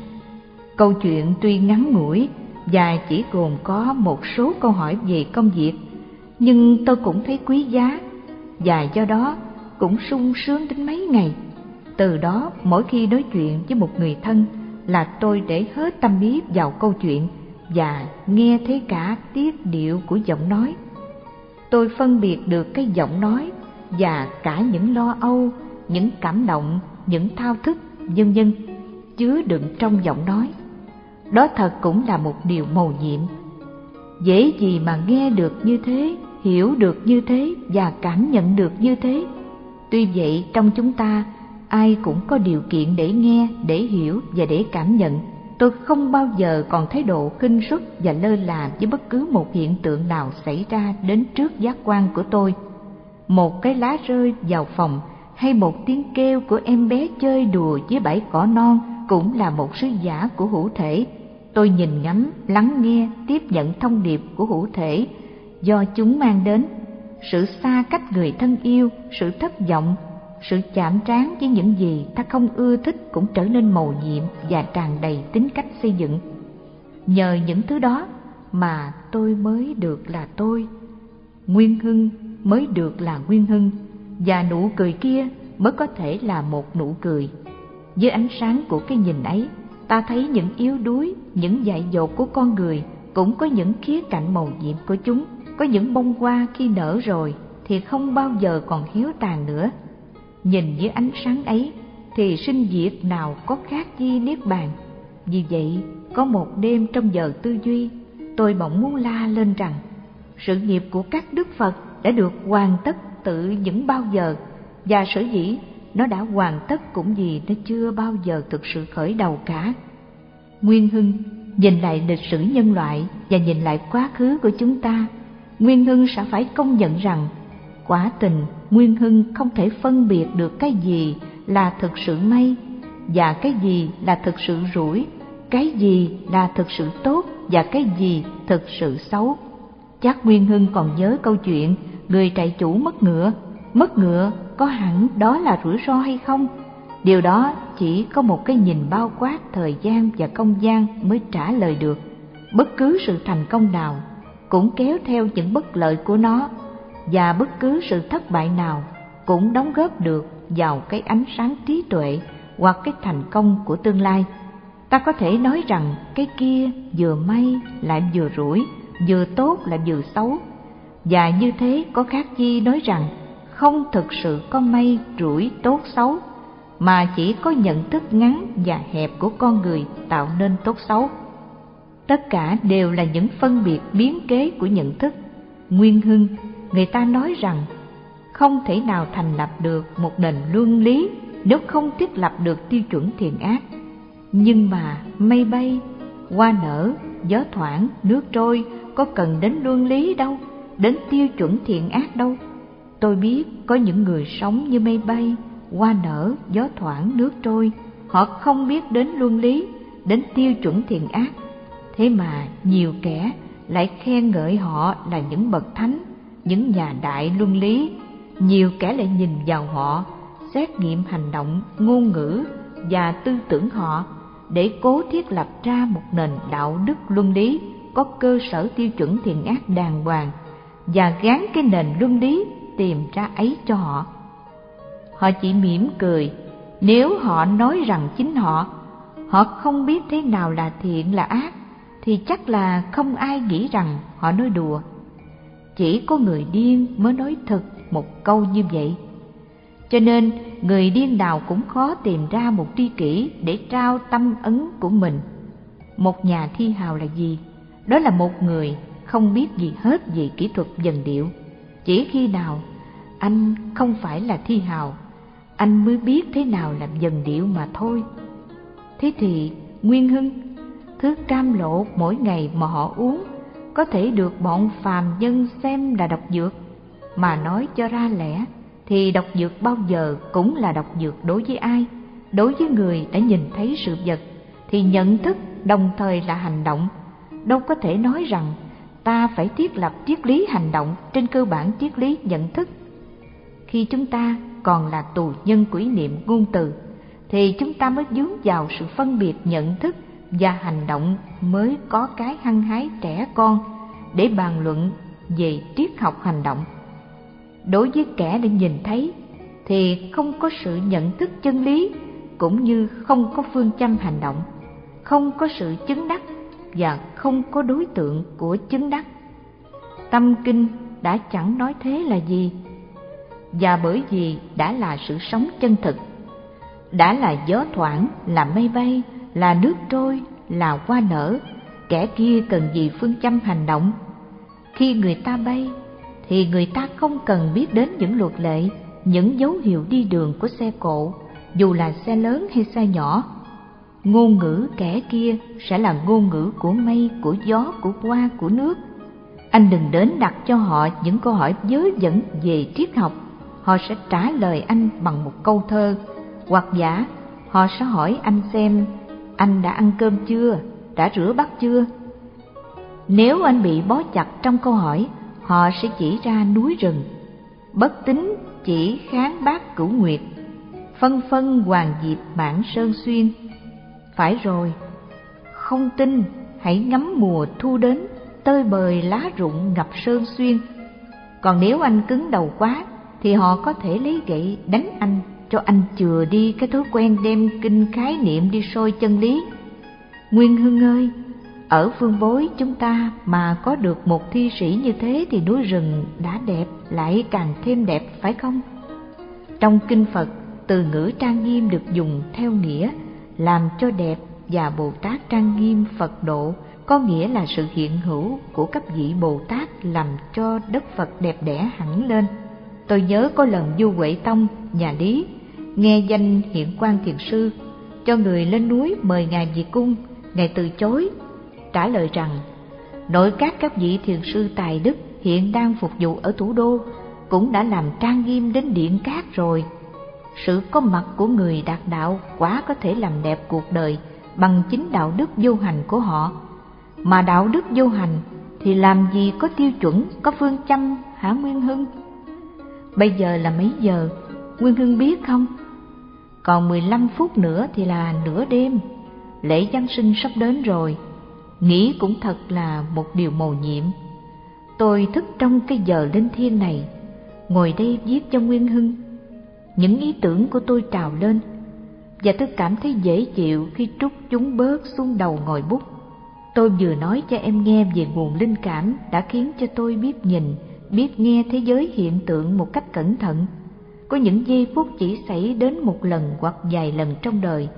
Câu chuyện tuy ngắn ngủi và chỉ gồm có một số câu hỏi về công việc, nhưng tôi cũng thấy quý giá và do đó cũng sung sướng đến mấy ngày từ đó mỗi khi nói chuyện với một người thân là tôi để hết tâm ý vào câu chuyện và nghe thấy cả tiết điệu của giọng nói tôi phân biệt được cái giọng nói và cả những lo âu những cảm động những thao thức, vân vân chứa đựng trong giọng nói. Đó thật cũng là một điều mầu nhiệm. Dễ gì mà nghe được như thế, hiểu được như thế và cảm nhận được như thế. Tuy vậy trong chúng ta ai cũng có điều kiện để nghe, để hiểu và để cảm nhận. Tôi không bao giờ còn thái độ khinh suất và lơ là với bất cứ một hiện tượng nào xảy ra đến trước giác quan của tôi. Một cái lá rơi vào phòng hay một tiếng kêu của em bé chơi đùa với bãi cỏ non cũng là một sứ giả của hữu thể. Tôi nhìn ngắm, lắng nghe, tiếp nhận thông điệp của hữu thể do chúng mang đến. Sự xa cách người thân yêu, sự thất vọng, sự chạm trán với những gì ta không ưa thích cũng trở nên màu nhiệm và tràn đầy tính cách xây dựng. Nhờ những thứ đó mà tôi mới được là tôi. Nguyên Hưng mới được là Nguyên Hưng và nụ cười kia mới có thể là một nụ cười. Dưới ánh sáng của cái nhìn ấy, ta thấy những yếu đuối, những dại dột của con người cũng có những khía cạnh màu nhiệm của chúng, có những bông hoa khi nở rồi thì không bao giờ còn héo tàn nữa. Nhìn dưới ánh sáng ấy thì sinh diệt nào có khác gì niết bàn. Vì vậy, có một đêm trong giờ tư duy, tôi bỗng muốn la lên rằng sự nghiệp của các đức Phật đã được hoàn tất tự những bao giờ và sở dĩ nó đã hoàn tất cũng vì nó chưa bao giờ thực sự khởi đầu cả. Nguyên Hưng nhìn lại lịch sử nhân loại và nhìn lại quá khứ của chúng ta, Nguyên Hưng sẽ phải công nhận rằng quả tình Nguyên Hưng không thể phân biệt được cái gì là thực sự may và cái gì là thực sự rủi, cái gì là thực sự tốt và cái gì thực sự xấu. Chắc Nguyên Hưng còn nhớ câu chuyện người trại chủ mất ngựa, mất ngựa có hẳn đó là rủi ro hay không? Điều đó chỉ có một cái nhìn bao quát thời gian và không gian mới trả lời được. Bất cứ sự thành công nào cũng kéo theo những bất lợi của nó và bất cứ sự thất bại nào cũng đóng góp được vào cái ánh sáng trí tuệ hoặc cái thành công của tương lai. Ta có thể nói rằng cái kia vừa may lại vừa rủi, vừa tốt lại vừa xấu. Và như thế có khác chi nói rằng không thực sự có may rủi tốt xấu, mà chỉ có nhận thức ngắn và hẹp của con người tạo nên tốt xấu. Tất cả đều là những phân biệt biến kế của nhận thức. Nguyên hưng, người ta nói rằng không thể nào thành lập được một nền luân lý nếu không thiết lập được tiêu chuẩn thiện ác. Nhưng mà mây bay, hoa nở, gió thoảng, nước trôi có cần đến luân lý đâu, đến tiêu chuẩn thiện ác đâu. Tôi biết có những người sống như mây bay, hoa nở, gió thoảng, nước trôi, họ không biết đến luân lý, đến tiêu chuẩn thiện ác. Thế mà nhiều kẻ lại khen ngợi họ là những bậc thánh, những nhà đại luân lý, nhiều kẻ lại nhìn vào họ, xét nghiệm hành động, ngôn ngữ và tư tưởng họ để cố thiết lập ra một nền đạo đức luân lý có cơ sở tiêu chuẩn thiện ác đàng hoàng và gán cái nền luân lý tìm ra ấy cho họ. Họ chỉ mỉm cười nếu họ nói rằng chính họ, họ không biết thế nào là thiện là ác, thì chắc là không ai nghĩ rằng họ nói đùa. Chỉ có người điên mới nói thật một câu như vậy. Cho nên người điên nào cũng khó tìm ra một tri kỷ để trao tâm ấn của mình. Một nhà thi hào là gì? Đó là một người không biết gì hết về kỹ thuật dần điệu. Chỉ khi nào anh không phải là thi hào, anh mới biết thế nào là dần điệu mà thôi. Thế thì Nguyên Hưng, thứ cam lộ mỗi ngày mà họ uống có thể được bọn phàm nhân xem là độc dược, mà nói cho ra lẽ thì độc dược bao giờ cũng là độc dược đối với ai? Đối với người đã nhìn thấy sự vật thì nhận thức đồng thời là hành động. Đâu có thể nói rằng ta phải thiết lập triết lý hành động trên cơ bản triết lý nhận thức. Khi chúng ta còn là tù nhân quỷ niệm ngôn từ, thì chúng ta mới dướng vào sự phân biệt nhận thức và hành động mới có cái hăng hái trẻ con để bàn luận về triết học hành động. Đối với kẻ đã nhìn thấy thì không có sự nhận thức chân lý cũng như không có phương châm hành động, không có sự chứng đắc và không có đối tượng của chứng đắc. Tâm kinh đã chẳng nói thế là gì, và bởi vì đã là sự sống chân thực. đã là gió thoảng là mây bay là nước trôi, là hoa nở, kẻ kia cần gì phương châm hành động. Khi người ta bay, thì người ta không cần biết đến những luật lệ, những dấu hiệu đi đường của xe cộ, dù là xe lớn hay xe nhỏ. Ngôn ngữ kẻ kia sẽ là ngôn ngữ của mây, của gió, của hoa, của nước. Anh đừng đến đặt cho họ những câu hỏi dớ dẫn về triết học. Họ sẽ trả lời anh bằng một câu thơ, hoặc giả họ sẽ hỏi anh xem anh đã ăn cơm chưa? Đã rửa bát chưa? Nếu anh bị bó chặt trong câu hỏi, họ sẽ chỉ ra núi rừng. Bất tính chỉ kháng bác cửu nguyệt. Phân phân hoàng diệp mãn sơn xuyên. Phải rồi, không tin, hãy ngắm mùa thu đến, tơi bời lá rụng ngập sơn xuyên. Còn nếu anh cứng đầu quá, thì họ có thể lấy gậy đánh anh cho anh chừa đi cái thói quen đem kinh khái niệm đi soi chân lý. Nguyên hưng ơi, ở phương bối chúng ta mà có được một thi sĩ như thế thì núi rừng đã đẹp, lại càng thêm đẹp, phải không? Trong kinh phật, từ ngữ trang nghiêm được dùng theo nghĩa làm cho đẹp và bồ tát trang nghiêm phật độ, có nghĩa là sự hiện hữu của các vị bồ tát làm cho đất phật đẹp đẽ hẳn lên. Tôi nhớ có lần du huệ tông, nhà lý nghe danh hiện quan thiền sư, cho người lên núi mời ngài về cung, ngài từ chối, trả lời rằng, nội các các vị thiền sư tài đức hiện đang phục vụ ở thủ đô, cũng đã làm trang nghiêm đến điện cát rồi. Sự có mặt của người đạt đạo quá có thể làm đẹp cuộc đời bằng chính đạo đức vô hành của họ. Mà đạo đức vô hành thì làm gì có tiêu chuẩn, có phương châm, hả nguyên hưng? Bây giờ là mấy giờ? Nguyên hưng biết không? Còn mười lăm phút nữa thì là nửa đêm. Lễ giáng sinh sắp đến rồi. Nghĩ cũng thật là một điều mầu nhiệm. Tôi thức trong cái giờ linh thiêng này, ngồi đây viết cho nguyên hưng. Những ý tưởng của tôi trào lên, và tôi cảm thấy dễ chịu khi trút chúng bớt xuống đầu ngồi bút. Tôi vừa nói cho em nghe về nguồn linh cảm đã khiến cho tôi biết nhìn, biết nghe thế giới hiện tượng một cách cẩn thận có những giây phút chỉ xảy đến một lần hoặc vài lần trong đời,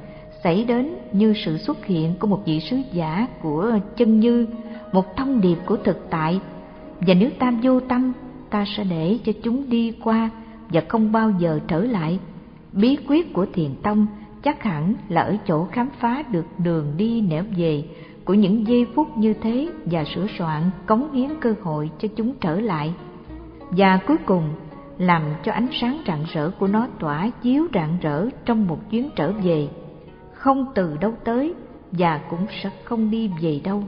xảy đến như sự xuất hiện của một vị sứ giả của chân như, một thông điệp của thực tại. Và nếu ta vô tâm, ta sẽ để cho chúng đi qua và không bao giờ trở lại. Bí quyết của thiền tông chắc hẳn là ở chỗ khám phá được đường đi nẻo về của những giây phút như thế và sửa soạn, cống hiến cơ hội cho chúng trở lại. Và cuối cùng làm cho ánh sáng rạng rỡ của nó tỏa chiếu rạng rỡ trong một chuyến trở về. Không từ đâu tới và cũng sẽ không đi về đâu.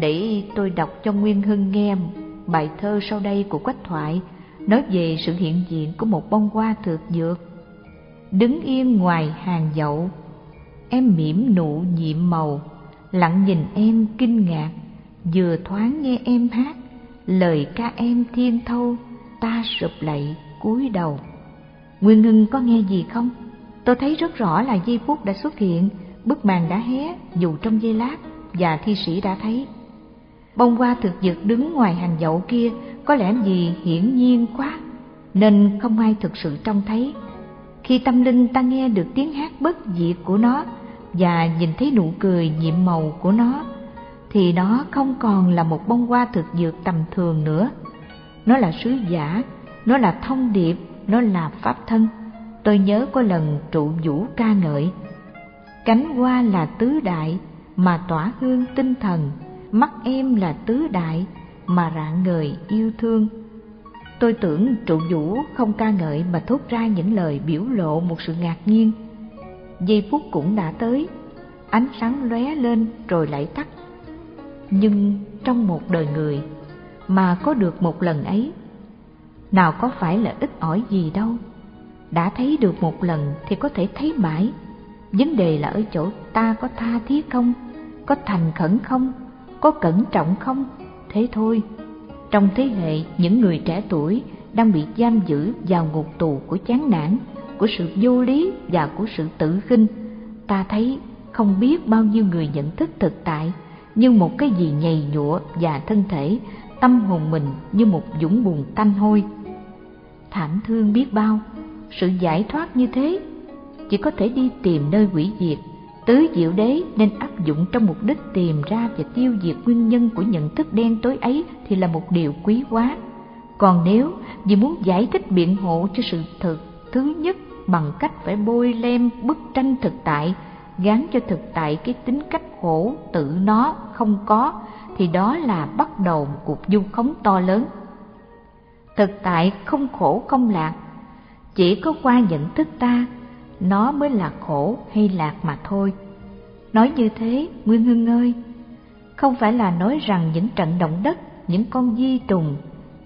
Để tôi đọc cho nguyên hưng nghe bài thơ sau đây của quách thoại, nói về sự hiện diện của một bông hoa thược dược. Đứng yên ngoài hàng dậu, em mỉm nụ nhiệm màu, lặng nhìn em kinh ngạc, vừa thoáng nghe em hát lời ca em thiên thâu ta sụp lạy, cúi đầu. Nguyên ngưng có nghe gì không? Tôi thấy rất rõ là giây phút đã xuất hiện, bức màn đã hé, dù trong giây lát, và thi sĩ đã thấy. Bông hoa thực dược đứng ngoài hàng dậu kia, có lẽ gì hiển nhiên quá, nên không ai thực sự trông thấy. Khi tâm linh ta nghe được tiếng hát bất diệt của nó, và nhìn thấy nụ cười nhiệm màu của nó, thì nó không còn là một bông hoa thực dược tầm thường nữa nó là sứ giả, nó là thông điệp, nó là pháp thân. Tôi nhớ có lần trụ vũ ca ngợi, cánh hoa là tứ đại mà tỏa hương tinh thần, mắt em là tứ đại mà rạng ngời yêu thương. Tôi tưởng trụ vũ không ca ngợi mà thốt ra những lời biểu lộ một sự ngạc nhiên. Giây phút cũng đã tới, ánh sáng lóe lên rồi lại tắt. Nhưng trong một đời người mà có được một lần ấy. Nào có phải là ít ỏi gì đâu. Đã thấy được một lần thì có thể thấy mãi. Vấn đề là ở chỗ ta có tha thiết không? Có thành khẩn không? Có cẩn trọng không? Thế thôi. Trong thế hệ những người trẻ tuổi đang bị giam giữ vào ngục tù của chán nản, của sự vô lý và của sự tự khinh, ta thấy không biết bao nhiêu người nhận thức thực tại như một cái gì nhầy nhụa và thân thể tâm hồn mình như một dũng bùn tanh hôi thảm thương biết bao, sự giải thoát như thế chỉ có thể đi tìm nơi hủy diệt, tứ diệu đế nên áp dụng trong mục đích tìm ra và tiêu diệt nguyên nhân của nhận thức đen tối ấy thì là một điều quý quá. còn nếu vì muốn giải thích biện hộ cho sự thực thứ nhất bằng cách phải bôi lem bức tranh thực tại gắn cho thực tại cái tính cách khổ tự nó không có thì đó là bắt đầu một cuộc du khống to lớn. Thực tại không khổ không lạc, chỉ có qua nhận thức ta, nó mới là khổ hay lạc mà thôi. Nói như thế, nguyên hưng ơi, không phải là nói rằng những trận động đất, những con di trùng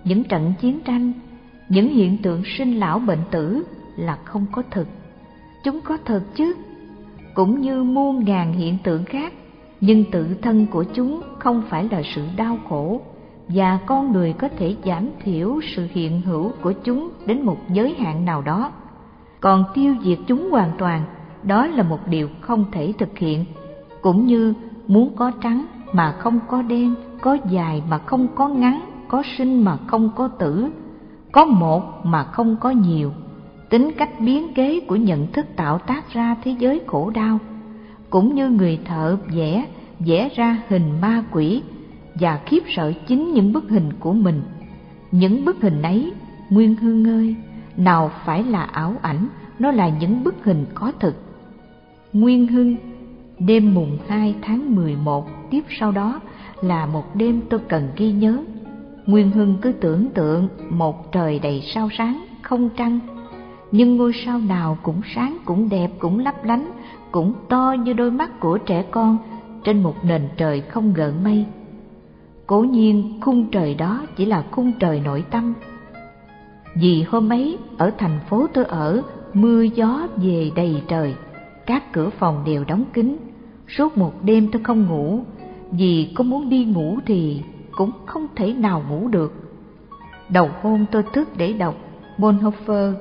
những trận chiến tranh, những hiện tượng sinh lão bệnh tử là không có thực. Chúng có thực chứ, cũng như muôn ngàn hiện tượng khác nhưng tự thân của chúng không phải là sự đau khổ, và con người có thể giảm thiểu sự hiện hữu của chúng đến một giới hạn nào đó. Còn tiêu diệt chúng hoàn toàn, đó là một điều không thể thực hiện, cũng như muốn có trắng mà không có đen, có dài mà không có ngắn, có sinh mà không có tử, có một mà không có nhiều. Tính cách biến kế của nhận thức tạo tác ra thế giới khổ đau cũng như người thợ vẽ vẽ ra hình ma quỷ và khiếp sợ chính những bức hình của mình. Những bức hình ấy, nguyên hương ơi, nào phải là ảo ảnh, nó là những bức hình có thực. Nguyên hưng đêm mùng hai tháng mười một, tiếp sau đó là một đêm tôi cần ghi nhớ. Nguyên hưng cứ tưởng tượng một trời đầy sao sáng không trăng, nhưng ngôi sao nào cũng sáng cũng đẹp cũng lấp lánh cũng to như đôi mắt của trẻ con trên một nền trời không gợn mây. Cố nhiên, khung trời đó chỉ là khung trời nội tâm. Vì hôm ấy, ở thành phố tôi ở, mưa gió về đầy trời, các cửa phòng đều đóng kín. Suốt một đêm tôi không ngủ, vì có muốn đi ngủ thì cũng không thể nào ngủ được. Đầu hôm tôi thức để đọc bonhoeffer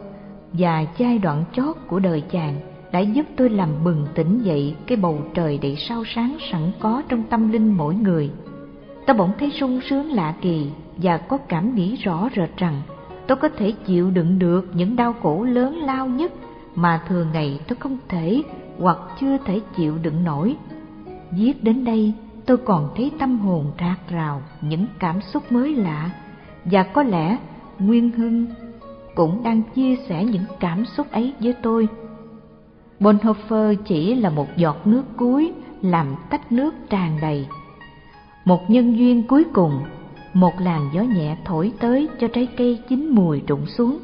và giai đoạn chót của đời chàng đã giúp tôi làm bừng tỉnh dậy cái bầu trời đầy sao sáng sẵn có trong tâm linh mỗi người. Tôi bỗng thấy sung sướng lạ kỳ và có cảm nghĩ rõ rệt rằng tôi có thể chịu đựng được những đau khổ lớn lao nhất mà thường ngày tôi không thể hoặc chưa thể chịu đựng nổi. Viết đến đây, tôi còn thấy tâm hồn rạc rào những cảm xúc mới lạ và có lẽ nguyên hưng cũng đang chia sẻ những cảm xúc ấy với tôi bonhoeffer chỉ là một giọt nước cuối làm tách nước tràn đầy. Một nhân duyên cuối cùng, một làn gió nhẹ thổi tới cho trái cây chín mùi rụng xuống.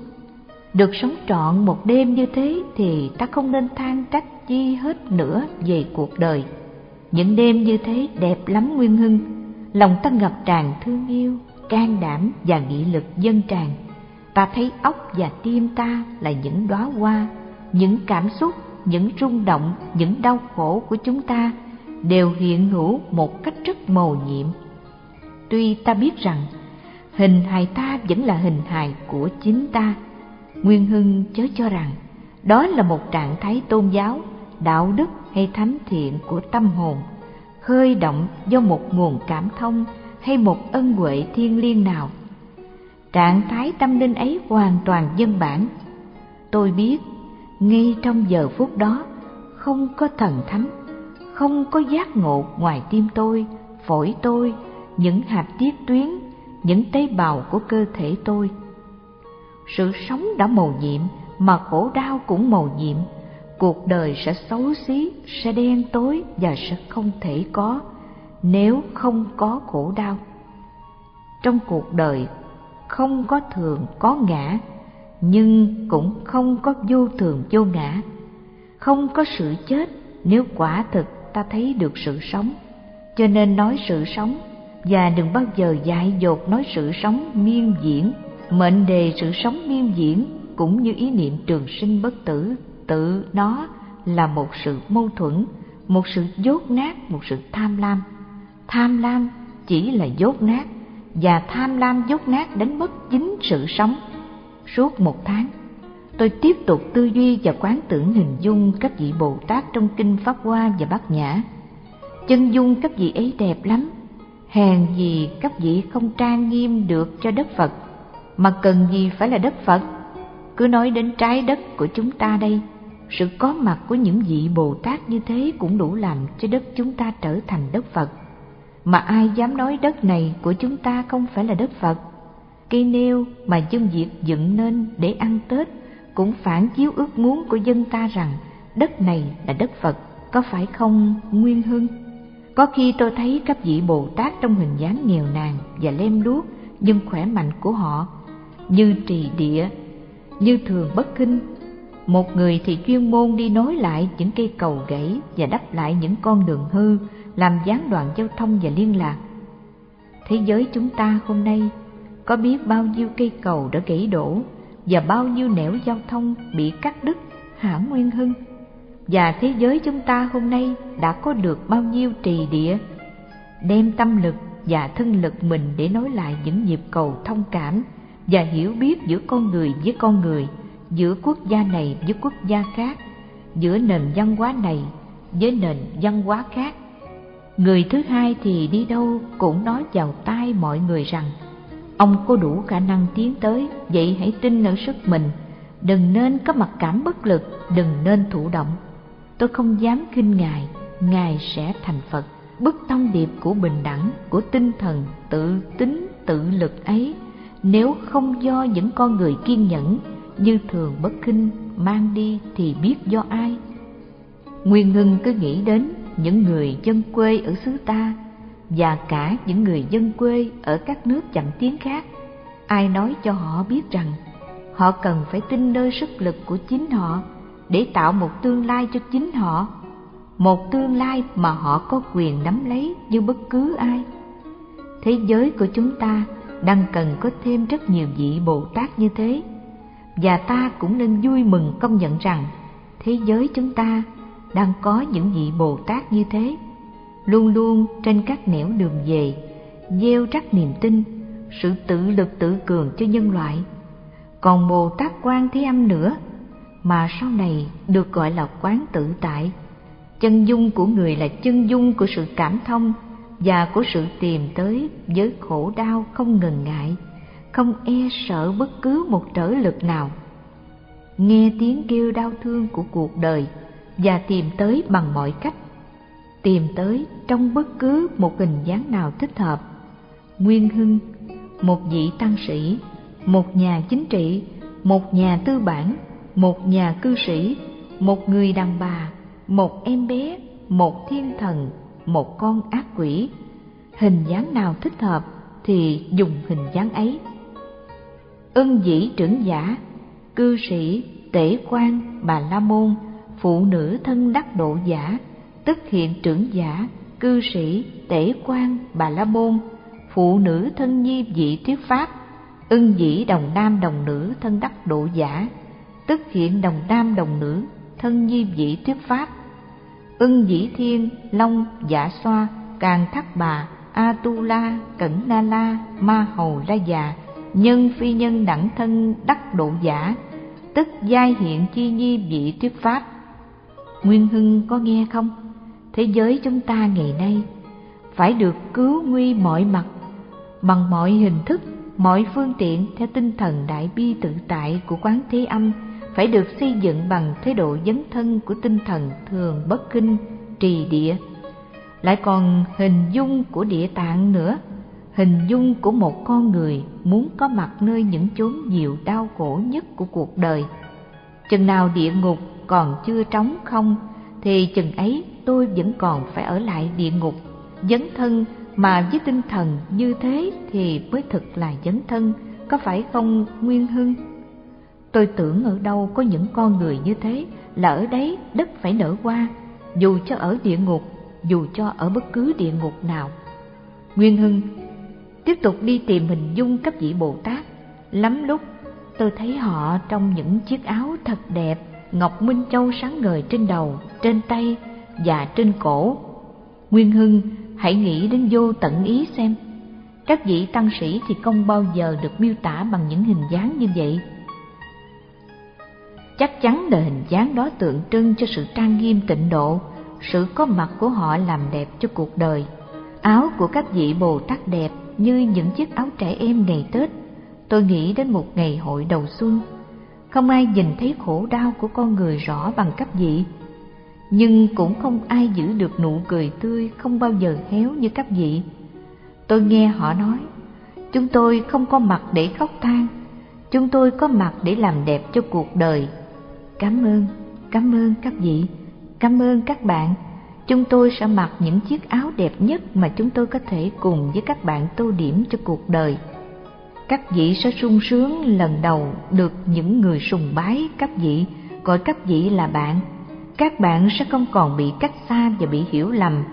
Được sống trọn một đêm như thế thì ta không nên than trách chi hết nữa về cuộc đời. Những đêm như thế đẹp lắm nguyên hưng. Lòng ta ngập tràn thương yêu, can đảm và nghị lực dân tràn. Ta thấy óc và tim ta là những đóa hoa, những cảm xúc những rung động, những đau khổ của chúng ta đều hiện hữu một cách rất mầu nhiệm. Tuy ta biết rằng, hình hài ta vẫn là hình hài của chính ta. Nguyên hưng chớ cho rằng, đó là một trạng thái tôn giáo, đạo đức hay thánh thiện của tâm hồn, khơi động do một nguồn cảm thông hay một ân huệ thiên liêng nào. Trạng thái tâm linh ấy hoàn toàn dân bản. Tôi biết ngay trong giờ phút đó, không có thần thánh, không có giác ngộ ngoài tim tôi, phổi tôi, những hạt tiết tuyến, những tế bào của cơ thể tôi. Sự sống đã màu nhiệm, mà khổ đau cũng màu nhiệm. Cuộc đời sẽ xấu xí, sẽ đen tối và sẽ không thể có, nếu không có khổ đau. Trong cuộc đời, không có thường, có ngã nhưng cũng không có vô thường vô ngã. Không có sự chết nếu quả thực ta thấy được sự sống. Cho nên nói sự sống, và đừng bao giờ dại dột nói sự sống miên diễn. Mệnh đề sự sống miên diễn cũng như ý niệm trường sinh bất tử, tự nó là một sự mâu thuẫn, một sự dốt nát, một sự tham lam. Tham lam chỉ là dốt nát, và tham lam dốt nát đến mất chính sự sống suốt một tháng, tôi tiếp tục tư duy và quán tưởng hình dung các vị bồ tát trong kinh pháp hoa và bát nhã chân dung các vị ấy đẹp lắm, hèn gì các vị không trang nghiêm được cho đất phật mà cần gì phải là đất phật cứ nói đến trái đất của chúng ta đây, sự có mặt của những vị Bồ Tát như thế cũng đủ làm cho đất chúng ta trở thành đất Phật. Mà ai dám nói đất này của chúng ta không phải là đất Phật? Cây nêu mà dân Việt dựng nên để ăn Tết cũng phản chiếu ước muốn của dân ta rằng đất này là đất Phật, có phải không Nguyên Hưng? Có khi tôi thấy các vị Bồ Tát trong hình dáng nghèo nàn và lem luốc nhưng khỏe mạnh của họ như trì địa, như thường bất kinh. Một người thì chuyên môn đi nối lại những cây cầu gãy và đắp lại những con đường hư, làm gián đoạn giao thông và liên lạc. Thế giới chúng ta hôm nay có biết bao nhiêu cây cầu đã gãy đổ và bao nhiêu nẻo giao thông bị cắt đứt hả Nguyên Hưng? Và thế giới chúng ta hôm nay đã có được bao nhiêu trì địa, đem tâm lực và thân lực mình để nối lại những nhịp cầu thông cảm và hiểu biết giữa con người với con người, giữa quốc gia này với quốc gia khác, giữa nền văn hóa này với nền văn hóa khác. Người thứ hai thì đi đâu cũng nói vào tai mọi người rằng Ông có đủ khả năng tiến tới, vậy hãy tin ở sức mình, đừng nên có mặc cảm bất lực, đừng nên thụ động. Tôi không dám khinh Ngài, Ngài sẽ thành Phật. Bức thông điệp của bình đẳng, của tinh thần tự tính tự lực ấy, nếu không do những con người kiên nhẫn như thường bất khinh mang đi thì biết do ai. Nguyên ngưng cứ nghĩ đến những người dân quê ở xứ ta và cả những người dân quê ở các nước chậm tiến khác. Ai nói cho họ biết rằng, họ cần phải tin nơi sức lực của chính họ để tạo một tương lai cho chính họ. Một tương lai mà họ có quyền nắm lấy như bất cứ ai. Thế giới của chúng ta đang cần có thêm rất nhiều vị bồ tát như thế. Và ta cũng nên vui mừng công nhận rằng thế giới chúng ta đang có những vị bồ tát như thế luôn luôn trên các nẻo đường về, gieo rắc niềm tin, sự tự lực tự cường cho nhân loại. Còn bồ tát quan thế âm nữa, mà sau này được gọi là quán tự tại. Chân dung của người là chân dung của sự cảm thông và của sự tìm tới với khổ đau không ngần ngại, không e sợ bất cứ một trở lực nào. Nghe tiếng kêu đau thương của cuộc đời và tìm tới bằng mọi cách tìm tới trong bất cứ một hình dáng nào thích hợp. Nguyên Hưng, một vị tăng sĩ, một nhà chính trị, một nhà tư bản, một nhà cư sĩ, một người đàn bà, một em bé, một thiên thần, một con ác quỷ. Hình dáng nào thích hợp thì dùng hình dáng ấy. Ân dĩ trưởng giả, cư sĩ, tể quan, bà la môn, phụ nữ thân đắc độ giả, tức hiện trưởng giả, cư sĩ, tể quan, bà la môn, phụ nữ thân nhi vị thuyết pháp, ưng dĩ đồng nam đồng nữ thân đắc độ giả, tức hiện đồng nam đồng nữ thân nhi vị thuyết pháp, ưng dĩ thiên, long, giả xoa, càng thắc bà, a tu la, cẩn na la, ma hầu la già, nhân phi nhân đẳng thân đắc độ giả, tức giai hiện chi nhi vị thuyết pháp. Nguyên Hưng có nghe không? Thế giới chúng ta ngày nay, phải được cứu nguy mọi mặt bằng mọi hình thức, mọi phương tiện theo tinh thần đại bi tự tại của quán thế âm, phải được xây dựng bằng thái độ dấn thân của tinh thần thường bất kinh, trì địa. Lại còn hình dung của địa tạng nữa, hình dung của một con người muốn có mặt nơi những chốn nhiều đau khổ nhất của cuộc đời. Chừng nào địa ngục còn chưa trống không, thì chừng ấy tôi vẫn còn phải ở lại địa ngục. Dấn thân mà với tinh thần như thế thì mới thực là dấn thân, có phải không, nguyên hưng? Tôi tưởng ở đâu có những con người như thế, là ở đấy đất phải nở hoa. Dù cho ở địa ngục, dù cho ở bất cứ địa ngục nào. Nguyên hưng, tiếp tục đi tìm hình dung các vị bồ tát. Lắm lúc, tôi thấy họ trong những chiếc áo thật đẹp, ngọc minh châu sáng ngời trên đầu, trên tay và trên cổ. Nguyên Hưng hãy nghĩ đến vô tận ý xem. Các vị tăng sĩ thì không bao giờ được miêu tả bằng những hình dáng như vậy. Chắc chắn là hình dáng đó tượng trưng cho sự trang nghiêm tịnh độ, sự có mặt của họ làm đẹp cho cuộc đời. Áo của các vị Bồ Tát đẹp như những chiếc áo trẻ em ngày Tết. Tôi nghĩ đến một ngày hội đầu xuân. không ai nhìn thấy khổ đau của con người rõ bằng cấp vị nhưng cũng không ai giữ được nụ cười tươi không bao giờ héo như các vị. Tôi nghe họ nói, chúng tôi không có mặt để khóc than, chúng tôi có mặt để làm đẹp cho cuộc đời. Cảm ơn cảm ơn các vị, cảm ơn các bạn. Chúng tôi sẽ mặc những chiếc áo đẹp nhất mà chúng tôi có thể cùng với các bạn tô điểm cho cuộc đời. Các vị sẽ sung sướng lần đầu được những người sùng bái các vị, gọi các vị là bạn các bạn sẽ không còn bị cách xa và bị hiểu lầm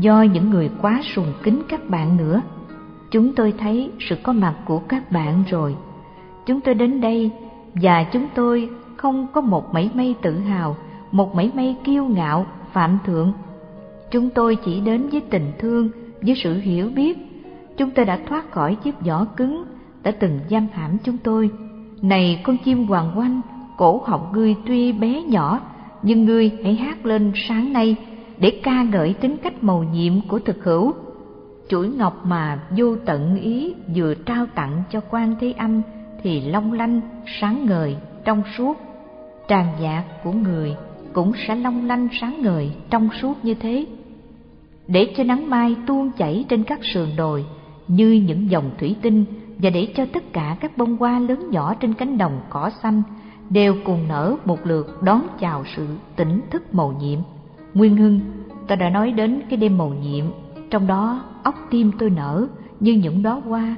do những người quá sùng kính các bạn nữa. Chúng tôi thấy sự có mặt của các bạn rồi. Chúng tôi đến đây và chúng tôi không có một mảy may tự hào, một mảy may kiêu ngạo, phạm thượng. Chúng tôi chỉ đến với tình thương, với sự hiểu biết. Chúng tôi đã thoát khỏi chiếc vỏ cứng đã từng giam hãm chúng tôi. Này con chim hoàng oanh, cổ họng ngươi tuy bé nhỏ nhưng ngươi hãy hát lên sáng nay để ca ngợi tính cách màu nhiệm của thực hữu. Chuỗi ngọc mà vô tận ý vừa trao tặng cho quan thế âm thì long lanh sáng ngời trong suốt. Tràn dạc của người cũng sẽ long lanh sáng ngời trong suốt như thế. Để cho nắng mai tuôn chảy trên các sườn đồi như những dòng thủy tinh và để cho tất cả các bông hoa lớn nhỏ trên cánh đồng cỏ xanh đều cùng nở một lượt đón chào sự tỉnh thức màu nhiệm. Nguyên Hưng, tôi đã nói đến cái đêm màu nhiệm, trong đó óc tim tôi nở như những đóa hoa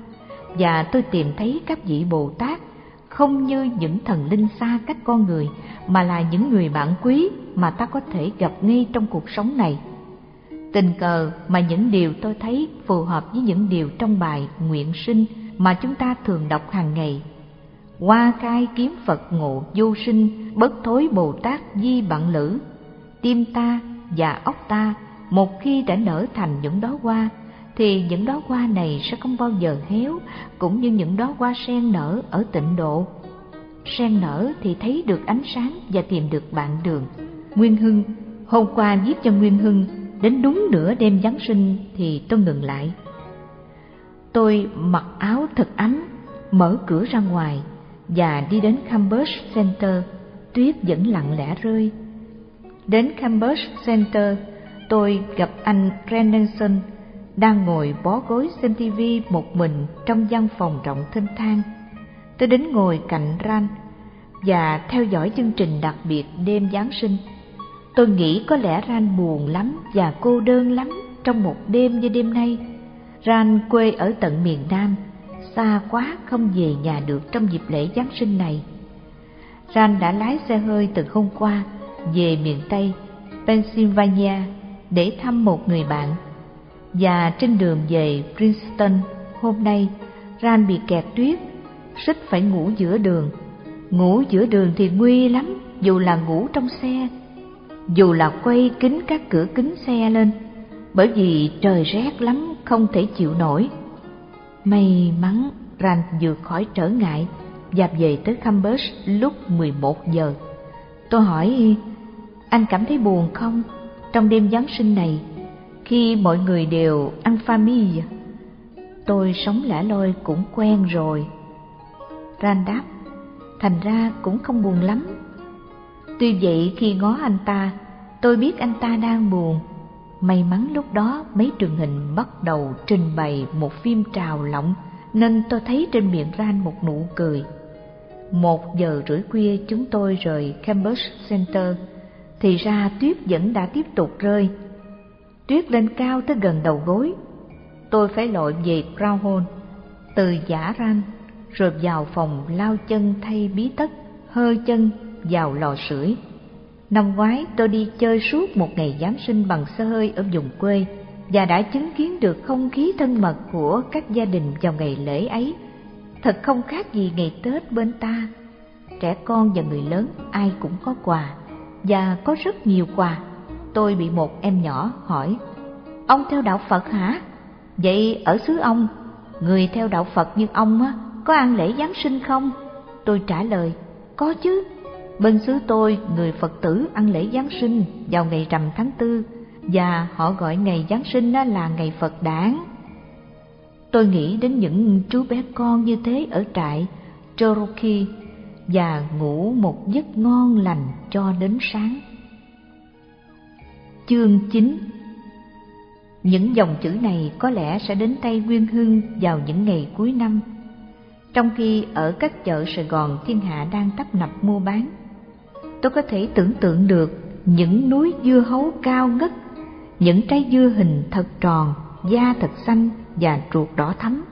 và tôi tìm thấy các vị Bồ Tát không như những thần linh xa cách con người mà là những người bạn quý mà ta có thể gặp ngay trong cuộc sống này. Tình cờ mà những điều tôi thấy phù hợp với những điều trong bài nguyện sinh mà chúng ta thường đọc hàng ngày. Hoa cai kiếm Phật ngộ vô sinh, bất thối Bồ Tát di bạn lữ. Tim ta và óc ta một khi đã nở thành những đóa hoa, thì những đóa hoa này sẽ không bao giờ héo, cũng như những đóa hoa sen nở ở tịnh độ. Sen nở thì thấy được ánh sáng và tìm được bạn đường. Nguyên Hưng, hôm qua viết cho Nguyên Hưng, đến đúng nửa đêm Giáng sinh thì tôi ngừng lại Tôi mặc áo thật ấm, mở cửa ra ngoài và đi đến Campus Center, tuyết vẫn lặng lẽ rơi. Đến Campus Center, tôi gặp anh Renenson đang ngồi bó gối xem TV một mình trong văn phòng rộng thênh thang. Tôi đến ngồi cạnh Ran và theo dõi chương trình đặc biệt đêm Giáng sinh. Tôi nghĩ có lẽ Ran buồn lắm và cô đơn lắm trong một đêm như đêm nay Ran quê ở tận miền Nam, xa quá không về nhà được trong dịp lễ Giáng sinh này. Ran đã lái xe hơi từ hôm qua về miền Tây, Pennsylvania để thăm một người bạn. Và trên đường về Princeton hôm nay, Ran bị kẹt tuyết, xích phải ngủ giữa đường. Ngủ giữa đường thì nguy lắm, dù là ngủ trong xe, dù là quay kính các cửa kính xe lên bởi vì trời rét lắm không thể chịu nổi. May mắn Rand vượt khỏi trở ngại và về tới Cambridge lúc 11 giờ. Tôi hỏi, anh cảm thấy buồn không trong đêm Giáng sinh này khi mọi người đều ăn famille? Tôi sống lẻ loi cũng quen rồi. Rand đáp, thành ra cũng không buồn lắm. Tuy vậy khi ngó anh ta, tôi biết anh ta đang buồn May mắn lúc đó mấy truyền hình bắt đầu trình bày một phim trào lộng nên tôi thấy trên miệng Ran một nụ cười. Một giờ rưỡi khuya chúng tôi rời Campus Center, thì ra tuyết vẫn đã tiếp tục rơi. Tuyết lên cao tới gần đầu gối. Tôi phải lội về Crown Hall, từ giả Ran, rồi vào phòng lao chân thay bí tất, hơi chân vào lò sưởi. Năm ngoái tôi đi chơi suốt một ngày Giáng sinh bằng xe hơi ở vùng quê và đã chứng kiến được không khí thân mật của các gia đình vào ngày lễ ấy. Thật không khác gì ngày Tết bên ta. Trẻ con và người lớn ai cũng có quà và có rất nhiều quà. Tôi bị một em nhỏ hỏi, ông theo đạo Phật hả? Vậy ở xứ ông, người theo đạo Phật như ông á, có ăn lễ Giáng sinh không? Tôi trả lời, có chứ Bên xứ tôi, người Phật tử ăn lễ Giáng sinh vào ngày rằm tháng tư và họ gọi ngày Giáng sinh là ngày Phật đản. Tôi nghĩ đến những chú bé con như thế ở trại Cherokee và ngủ một giấc ngon lành cho đến sáng. Chương 9 Những dòng chữ này có lẽ sẽ đến tay Nguyên Hưng vào những ngày cuối năm, trong khi ở các chợ Sài Gòn thiên hạ đang tấp nập mua bán. Tôi có thể tưởng tượng được những núi dưa hấu cao ngất, những trái dưa hình thật tròn, da thật xanh và ruột đỏ thắm.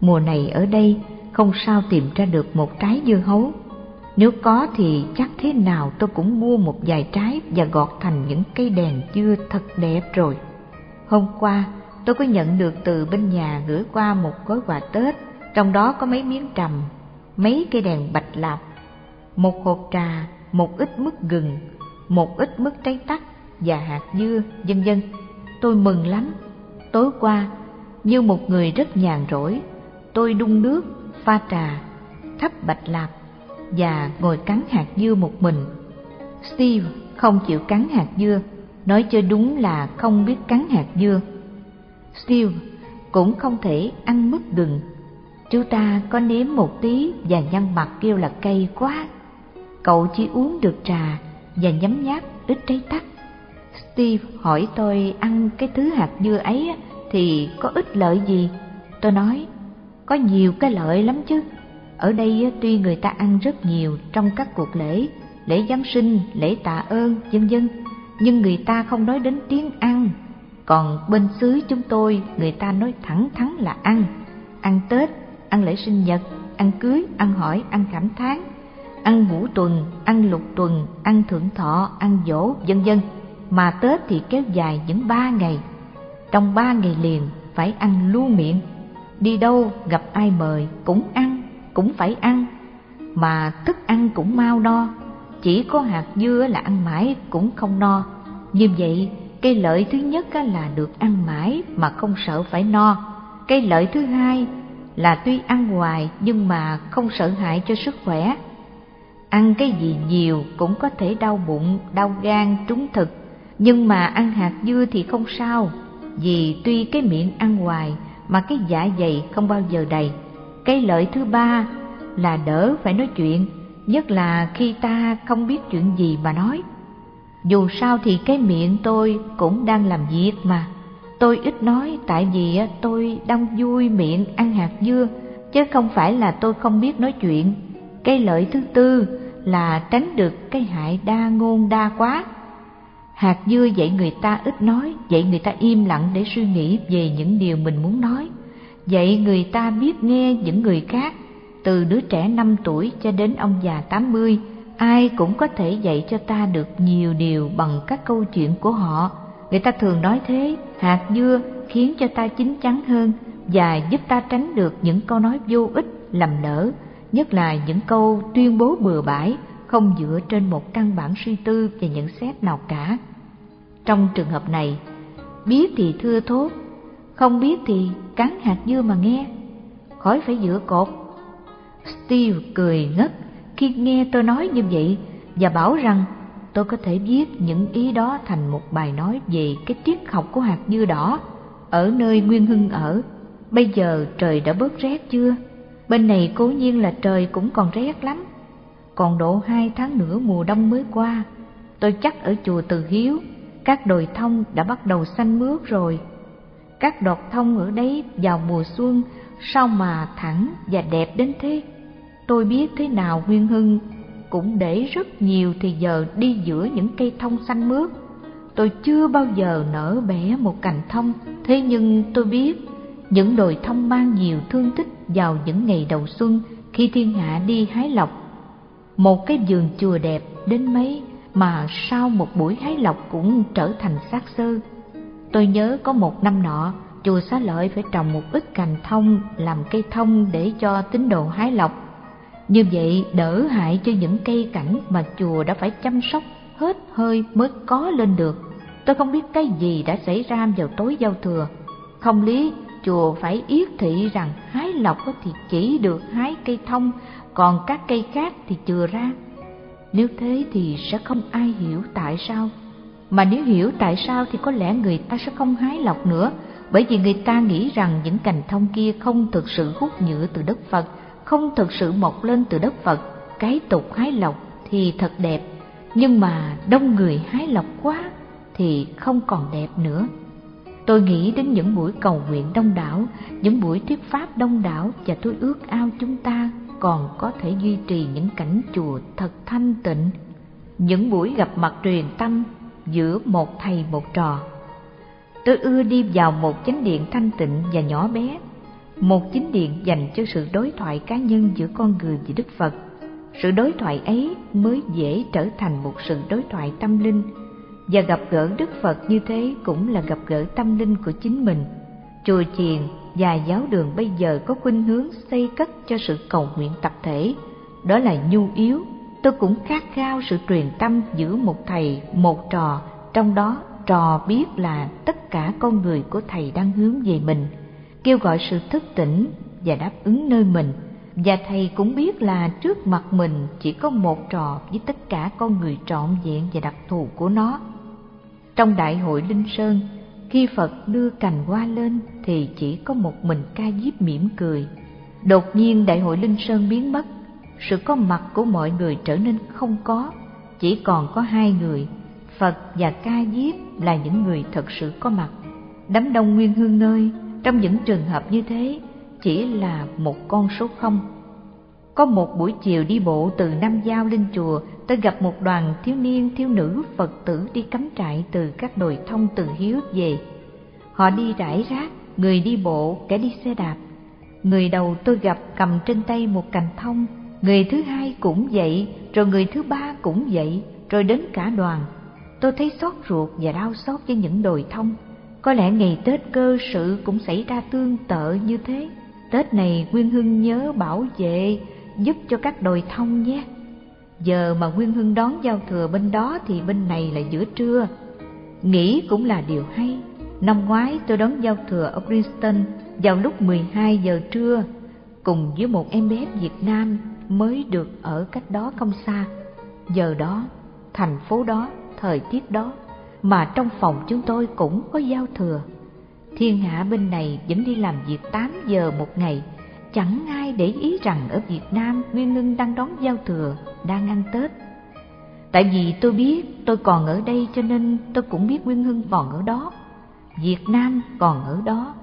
Mùa này ở đây không sao tìm ra được một trái dưa hấu. Nếu có thì chắc thế nào tôi cũng mua một vài trái và gọt thành những cây đèn dưa thật đẹp rồi. Hôm qua tôi có nhận được từ bên nhà gửi qua một gói quà Tết, trong đó có mấy miếng trầm, mấy cây đèn bạch lạp, một hộp trà, một ít mứt gừng, một ít mứt trái tắc và hạt dưa, vân vân. Tôi mừng lắm. Tối qua, như một người rất nhàn rỗi, tôi đun nước, pha trà, thắp bạch lạp và ngồi cắn hạt dưa một mình. Steve không chịu cắn hạt dưa, nói cho đúng là không biết cắn hạt dưa. Steve cũng không thể ăn mứt gừng. Chú ta có nếm một tí và nhăn mặt kêu là cay quá. Cậu chỉ uống được trà và nhấm nháp ít trái tắc. Steve hỏi tôi ăn cái thứ hạt dưa ấy thì có ích lợi gì? Tôi nói, có nhiều cái lợi lắm chứ. Ở đây tuy người ta ăn rất nhiều trong các cuộc lễ, lễ Giáng sinh, lễ tạ ơn, vân vân, nhưng người ta không nói đến tiếng ăn. Còn bên xứ chúng tôi, người ta nói thẳng thắn là ăn. Ăn Tết, ăn lễ sinh nhật, ăn cưới, ăn hỏi, ăn cảm thán, ăn ngũ tuần, ăn lục tuần, ăn thượng thọ, ăn dỗ, vân vân. Mà Tết thì kéo dài những ba ngày. Trong ba ngày liền phải ăn luôn miệng. Đi đâu gặp ai mời cũng ăn, cũng phải ăn. Mà thức ăn cũng mau no, chỉ có hạt dưa là ăn mãi cũng không no. Như vậy, cái lợi thứ nhất là được ăn mãi mà không sợ phải no. Cái lợi thứ hai là tuy ăn hoài nhưng mà không sợ hại cho sức khỏe. Ăn cái gì nhiều cũng có thể đau bụng, đau gan, trúng thực, nhưng mà ăn hạt dưa thì không sao, vì tuy cái miệng ăn hoài mà cái dạ dày không bao giờ đầy. Cái lợi thứ ba là đỡ phải nói chuyện, nhất là khi ta không biết chuyện gì mà nói. Dù sao thì cái miệng tôi cũng đang làm việc mà. Tôi ít nói tại vì tôi đang vui miệng ăn hạt dưa, chứ không phải là tôi không biết nói chuyện. Cái lợi thứ tư là tránh được cái hại đa ngôn đa quá. Hạt dưa dạy người ta ít nói, dạy người ta im lặng để suy nghĩ về những điều mình muốn nói. Dạy người ta biết nghe những người khác, từ đứa trẻ 5 tuổi cho đến ông già 80, ai cũng có thể dạy cho ta được nhiều điều bằng các câu chuyện của họ. Người ta thường nói thế, hạt dưa khiến cho ta chín chắn hơn và giúp ta tránh được những câu nói vô ích, lầm lỡ, nhất là những câu tuyên bố bừa bãi, không dựa trên một căn bản suy tư và nhận xét nào cả. Trong trường hợp này, biết thì thưa thốt, không biết thì cắn hạt dưa mà nghe, khỏi phải dựa cột. Steve cười ngất khi nghe tôi nói như vậy và bảo rằng tôi có thể viết những ý đó thành một bài nói về cái triết học của hạt dưa đỏ ở nơi Nguyên Hưng ở. Bây giờ trời đã bớt rét chưa? Bên này cố nhiên là trời cũng còn rét lắm. Còn độ hai tháng nữa mùa đông mới qua, tôi chắc ở chùa Từ Hiếu, các đồi thông đã bắt đầu xanh mướt rồi. Các đọt thông ở đấy vào mùa xuân sao mà thẳng và đẹp đến thế? Tôi biết thế nào Nguyên Hưng cũng để rất nhiều thì giờ đi giữa những cây thông xanh mướt. Tôi chưa bao giờ nở bẻ một cành thông, thế nhưng tôi biết những đồi thông mang nhiều thương tích vào những ngày đầu xuân khi thiên hạ đi hái lộc. Một cái vườn chùa đẹp đến mấy mà sau một buổi hái lộc cũng trở thành xác xơ. Tôi nhớ có một năm nọ, chùa xá lợi phải trồng một ít cành thông làm cây thông để cho tín đồ hái lộc. Như vậy đỡ hại cho những cây cảnh mà chùa đã phải chăm sóc hết hơi mới có lên được. Tôi không biết cái gì đã xảy ra vào tối giao thừa. Không lý chùa phải yết thị rằng hái lộc thì chỉ được hái cây thông, còn các cây khác thì chừa ra. Nếu thế thì sẽ không ai hiểu tại sao. Mà nếu hiểu tại sao thì có lẽ người ta sẽ không hái lộc nữa, bởi vì người ta nghĩ rằng những cành thông kia không thực sự hút nhựa từ đất Phật, không thực sự mọc lên từ đất Phật. cái tục hái lộc thì thật đẹp, nhưng mà đông người hái lộc quá thì không còn đẹp nữa. Tôi nghĩ đến những buổi cầu nguyện đông đảo, những buổi thuyết pháp đông đảo và tôi ước ao chúng ta còn có thể duy trì những cảnh chùa thật thanh tịnh, những buổi gặp mặt truyền tâm giữa một thầy một trò. Tôi ưa đi vào một chánh điện thanh tịnh và nhỏ bé, một chính điện dành cho sự đối thoại cá nhân giữa con người và Đức Phật. Sự đối thoại ấy mới dễ trở thành một sự đối thoại tâm linh và gặp gỡ Đức Phật như thế cũng là gặp gỡ tâm linh của chính mình. Chùa chiền và giáo đường bây giờ có khuynh hướng xây cất cho sự cầu nguyện tập thể, đó là nhu yếu. Tôi cũng khát khao sự truyền tâm giữa một thầy, một trò, trong đó trò biết là tất cả con người của thầy đang hướng về mình, kêu gọi sự thức tỉnh và đáp ứng nơi mình. Và thầy cũng biết là trước mặt mình chỉ có một trò với tất cả con người trọn vẹn và đặc thù của nó. Trong đại hội Linh Sơn, khi Phật đưa cành hoa lên thì chỉ có một mình ca diếp mỉm cười. Đột nhiên đại hội Linh Sơn biến mất, sự có mặt của mọi người trở nên không có, chỉ còn có hai người, Phật và ca diếp là những người thật sự có mặt. Đám đông nguyên hương nơi, trong những trường hợp như thế, chỉ là một con số không. Có một buổi chiều đi bộ từ Nam Giao lên chùa, tôi gặp một đoàn thiếu niên thiếu nữ Phật tử đi cắm trại từ các đồi thông từ Hiếu về. Họ đi rải rác, người đi bộ, kẻ đi xe đạp. Người đầu tôi gặp cầm trên tay một cành thông, người thứ hai cũng vậy, rồi người thứ ba cũng vậy, rồi đến cả đoàn. Tôi thấy xót ruột và đau xót với những đồi thông. Có lẽ ngày Tết cơ sự cũng xảy ra tương tự như thế. Tết này Nguyên Hưng nhớ bảo vệ giúp cho các đồi thông nhé. Giờ mà Nguyên Hưng đón giao thừa bên đó thì bên này là giữa trưa. Nghĩ cũng là điều hay. Năm ngoái tôi đón giao thừa ở Princeton vào lúc 12 giờ trưa cùng với một em bé Việt Nam mới được ở cách đó không xa. Giờ đó, thành phố đó, thời tiết đó mà trong phòng chúng tôi cũng có giao thừa. Thiên hạ bên này vẫn đi làm việc 8 giờ một ngày chẳng ai để ý rằng ở Việt Nam Nguyên Ngân đang đón giao thừa, đang ăn Tết. Tại vì tôi biết tôi còn ở đây cho nên tôi cũng biết Nguyên Hưng còn ở đó. Việt Nam còn ở đó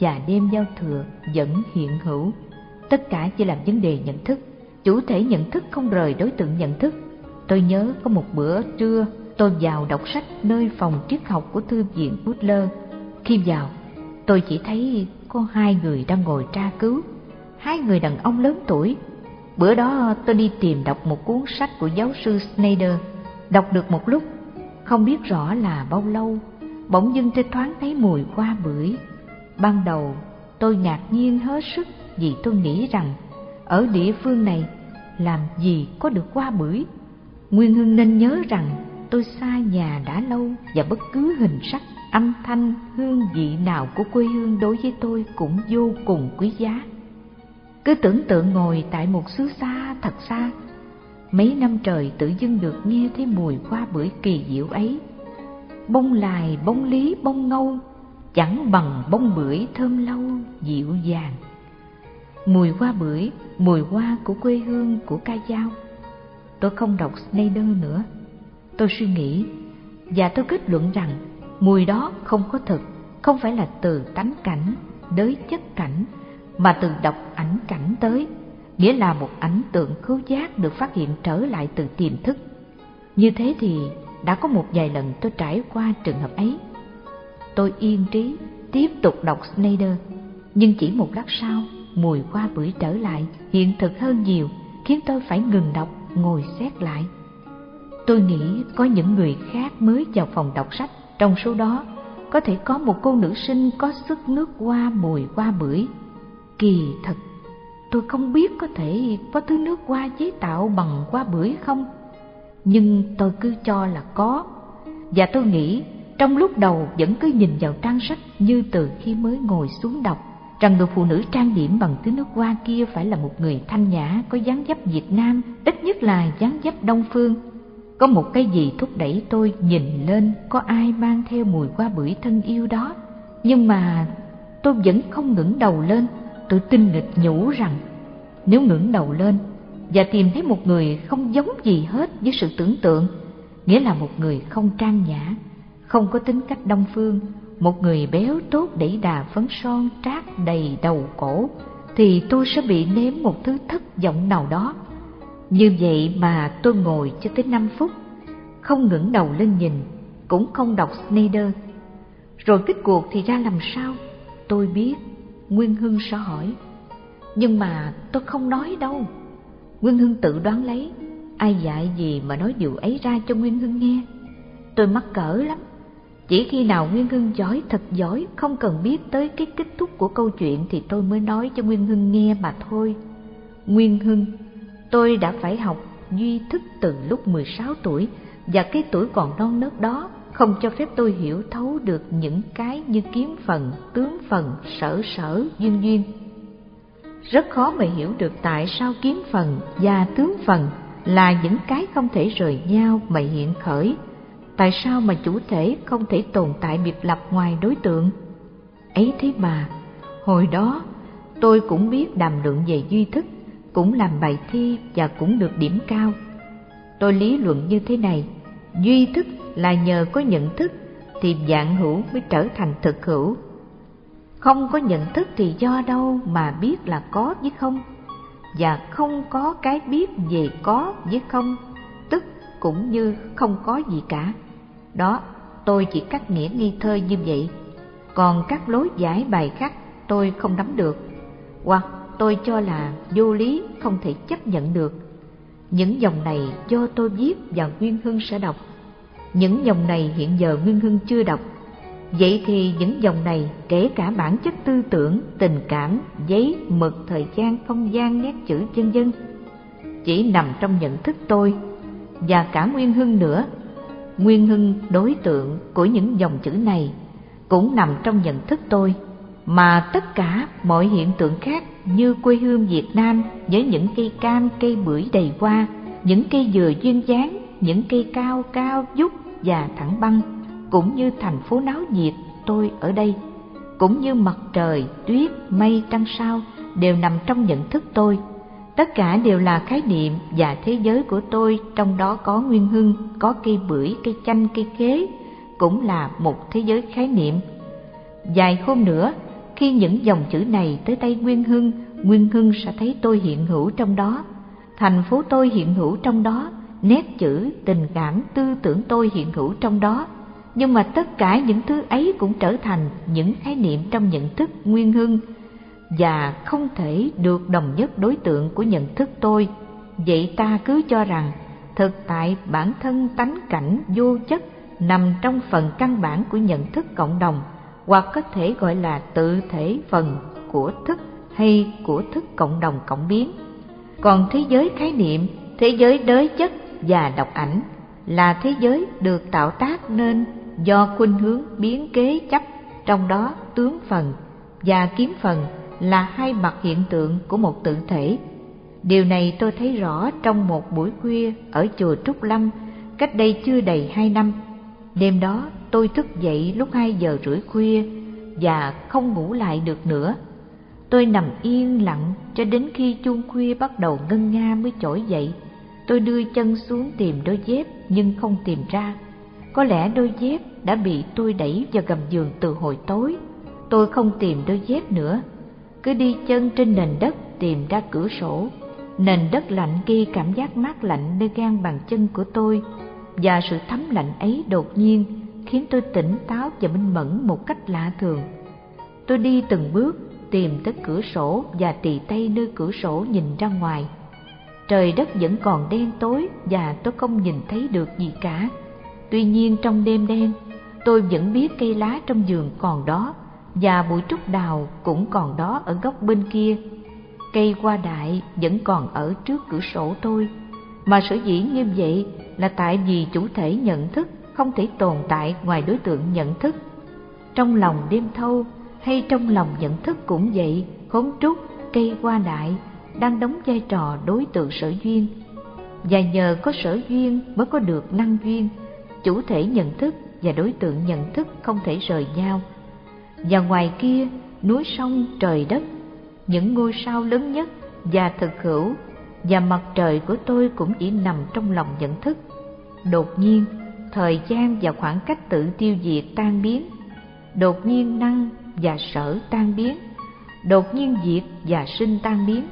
và đêm giao thừa vẫn hiện hữu. Tất cả chỉ là vấn đề nhận thức, chủ thể nhận thức không rời đối tượng nhận thức. Tôi nhớ có một bữa trưa tôi vào đọc sách nơi phòng triết học của thư viện Butler. Khi vào, tôi chỉ thấy có hai người đang ngồi tra cứu hai người đàn ông lớn tuổi. Bữa đó tôi đi tìm đọc một cuốn sách của giáo sư Snyder, đọc được một lúc, không biết rõ là bao lâu, bỗng dưng tôi thoáng thấy mùi hoa bưởi. Ban đầu tôi ngạc nhiên hết sức vì tôi nghĩ rằng ở địa phương này làm gì có được hoa bưởi. Nguyên Hưng nên nhớ rằng tôi xa nhà đã lâu và bất cứ hình sắc, âm thanh, hương vị nào của quê hương đối với tôi cũng vô cùng quý giá cứ tưởng tượng ngồi tại một xứ xa thật xa. Mấy năm trời tự dưng được nghe thấy mùi hoa bưởi kỳ diệu ấy. Bông lài, bông lý, bông ngâu, chẳng bằng bông bưởi thơm lâu, dịu dàng. Mùi hoa bưởi, mùi hoa của quê hương của ca dao. Tôi không đọc Snyder nữa. Tôi suy nghĩ, và tôi kết luận rằng mùi đó không có thực không phải là từ tánh cảnh, đới chất cảnh mà từ đọc ảnh cảnh tới, nghĩa là một ảnh tượng khứu giác được phát hiện trở lại từ tiềm thức. Như thế thì đã có một vài lần tôi trải qua trường hợp ấy. Tôi yên trí, tiếp tục đọc Snyder, nhưng chỉ một lát sau, mùi hoa bưởi trở lại, hiện thực hơn nhiều, khiến tôi phải ngừng đọc, ngồi xét lại. Tôi nghĩ có những người khác mới vào phòng đọc sách, trong số đó có thể có một cô nữ sinh có sức nước hoa mùi hoa bưởi Kỳ thực tôi không biết có thể có thứ nước hoa chế tạo bằng hoa bưởi không, nhưng tôi cứ cho là có. Và tôi nghĩ trong lúc đầu vẫn cứ nhìn vào trang sách như từ khi mới ngồi xuống đọc rằng người phụ nữ trang điểm bằng thứ nước hoa kia phải là một người thanh nhã có dáng dấp Việt Nam, ít nhất là dáng dấp Đông phương. Có một cái gì thúc đẩy tôi nhìn lên có ai mang theo mùi hoa bưởi thân yêu đó, nhưng mà tôi vẫn không ngẩng đầu lên tôi tinh nghịch nhủ rằng nếu ngẩng đầu lên và tìm thấy một người không giống gì hết với sự tưởng tượng, nghĩa là một người không trang nhã, không có tính cách đông phương, một người béo tốt đẩy đà phấn son trát đầy đầu cổ, thì tôi sẽ bị nếm một thứ thất vọng nào đó. Như vậy mà tôi ngồi cho tới năm phút, không ngẩng đầu lên nhìn, cũng không đọc Snyder. Rồi kết cuộc thì ra làm sao? Tôi biết, Nguyên Hưng sẽ hỏi. Nhưng mà tôi không nói đâu. Nguyên Hưng tự đoán lấy, ai dạy gì mà nói điều ấy ra cho Nguyên Hưng nghe. Tôi mắc cỡ lắm. Chỉ khi nào Nguyên Hưng giỏi thật giỏi, không cần biết tới cái kết thúc của câu chuyện thì tôi mới nói cho Nguyên Hưng nghe mà thôi. Nguyên Hưng, tôi đã phải học duy thức từ lúc 16 tuổi và cái tuổi còn non nớt đó không cho phép tôi hiểu thấu được những cái như kiếm phần, tướng phần, sở sở, duyên duyên. Rất khó mà hiểu được tại sao kiếm phần và tướng phần là những cái không thể rời nhau mà hiện khởi. Tại sao mà chủ thể không thể tồn tại biệt lập ngoài đối tượng? Ấy thế mà, hồi đó tôi cũng biết đàm luận về duy thức, cũng làm bài thi và cũng được điểm cao. Tôi lý luận như thế này, duy thức là nhờ có nhận thức thì dạng hữu mới trở thành thực hữu. Không có nhận thức thì do đâu mà biết là có với không, và không có cái biết về có với không, tức cũng như không có gì cả. Đó, tôi chỉ cắt nghĩa nghi thơ như vậy, còn các lối giải bài khác tôi không nắm được, hoặc tôi cho là vô lý không thể chấp nhận được. Những dòng này do tôi viết và Nguyên Hưng sẽ đọc những dòng này hiện giờ Nguyên Hưng chưa đọc. Vậy thì những dòng này kể cả bản chất tư tưởng, tình cảm, giấy, mực, thời gian, không gian, nét chữ chân dân chỉ nằm trong nhận thức tôi và cả Nguyên Hưng nữa. Nguyên Hưng đối tượng của những dòng chữ này cũng nằm trong nhận thức tôi mà tất cả mọi hiện tượng khác như quê hương Việt Nam với những cây cam, cây bưởi đầy hoa, những cây dừa duyên dáng, những cây cao cao dúc và thẳng băng cũng như thành phố náo nhiệt tôi ở đây. Cũng như mặt trời tuyết mây trăng sao đều nằm trong nhận thức tôi. Tất cả đều là khái niệm và thế giới của tôi trong đó có nguyên hưng có cây bưởi cây chanh cây khế cũng là một thế giới khái niệm. Vài hôm nữa khi những dòng chữ này tới tay nguyên hưng nguyên hưng sẽ thấy tôi hiện hữu trong đó thành phố tôi hiện hữu trong đó nét chữ, tình cảm, tư tưởng tôi hiện hữu trong đó. Nhưng mà tất cả những thứ ấy cũng trở thành những khái niệm trong nhận thức nguyên hưng và không thể được đồng nhất đối tượng của nhận thức tôi. Vậy ta cứ cho rằng thực tại bản thân tánh cảnh vô chất nằm trong phần căn bản của nhận thức cộng đồng hoặc có thể gọi là tự thể phần của thức hay của thức cộng đồng cộng biến. Còn thế giới khái niệm, thế giới đới chất và độc ảnh là thế giới được tạo tác nên do khuynh hướng biến kế chấp trong đó tướng phần và kiếm phần là hai mặt hiện tượng của một tự thể điều này tôi thấy rõ trong một buổi khuya ở chùa trúc lâm cách đây chưa đầy hai năm đêm đó tôi thức dậy lúc hai giờ rưỡi khuya và không ngủ lại được nữa tôi nằm yên lặng cho đến khi chuông khuya bắt đầu ngân nga mới trỗi dậy Tôi đưa chân xuống tìm đôi dép nhưng không tìm ra. Có lẽ đôi dép đã bị tôi đẩy vào gầm giường từ hồi tối. Tôi không tìm đôi dép nữa, cứ đi chân trên nền đất tìm ra cửa sổ. Nền đất lạnh kia cảm giác mát lạnh nơi gan bàn chân của tôi và sự thấm lạnh ấy đột nhiên khiến tôi tỉnh táo và minh mẫn một cách lạ thường. Tôi đi từng bước tìm tới cửa sổ và tì tay nơi cửa sổ nhìn ra ngoài. Trời đất vẫn còn đen tối và tôi không nhìn thấy được gì cả. Tuy nhiên trong đêm đen, tôi vẫn biết cây lá trong giường còn đó và bụi trúc đào cũng còn đó ở góc bên kia. Cây hoa đại vẫn còn ở trước cửa sổ tôi mà sở dĩ như vậy là tại vì chủ thể nhận thức không thể tồn tại ngoài đối tượng nhận thức. Trong lòng đêm thâu hay trong lòng nhận thức cũng vậy, khốn trúc, cây hoa đại đang đóng vai trò đối tượng sở duyên. Và nhờ có sở duyên mới có được năng duyên, chủ thể nhận thức và đối tượng nhận thức không thể rời nhau. Và ngoài kia, núi sông, trời đất, những ngôi sao lớn nhất và thực hữu và mặt trời của tôi cũng chỉ nằm trong lòng nhận thức. Đột nhiên, thời gian và khoảng cách tự tiêu diệt tan biến. Đột nhiên năng và sở tan biến. Đột nhiên diệt và sinh tan biến.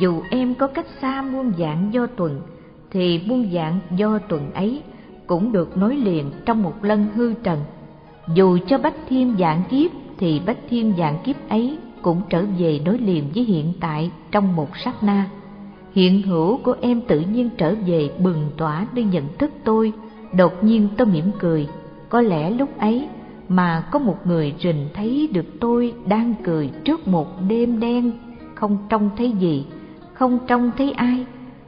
Dù em có cách xa muôn dạng do tuần, thì muôn dạng do tuần ấy cũng được nối liền trong một lần hư trần. Dù cho bách thiên dạng kiếp thì bách thiên dạng kiếp ấy cũng trở về nối liền với hiện tại trong một sát na. Hiện hữu của em tự nhiên trở về bừng tỏa nơi nhận thức tôi, đột nhiên tôi mỉm cười. Có lẽ lúc ấy mà có một người rình thấy được tôi đang cười trước một đêm đen, không trông thấy gì, không trông thấy ai,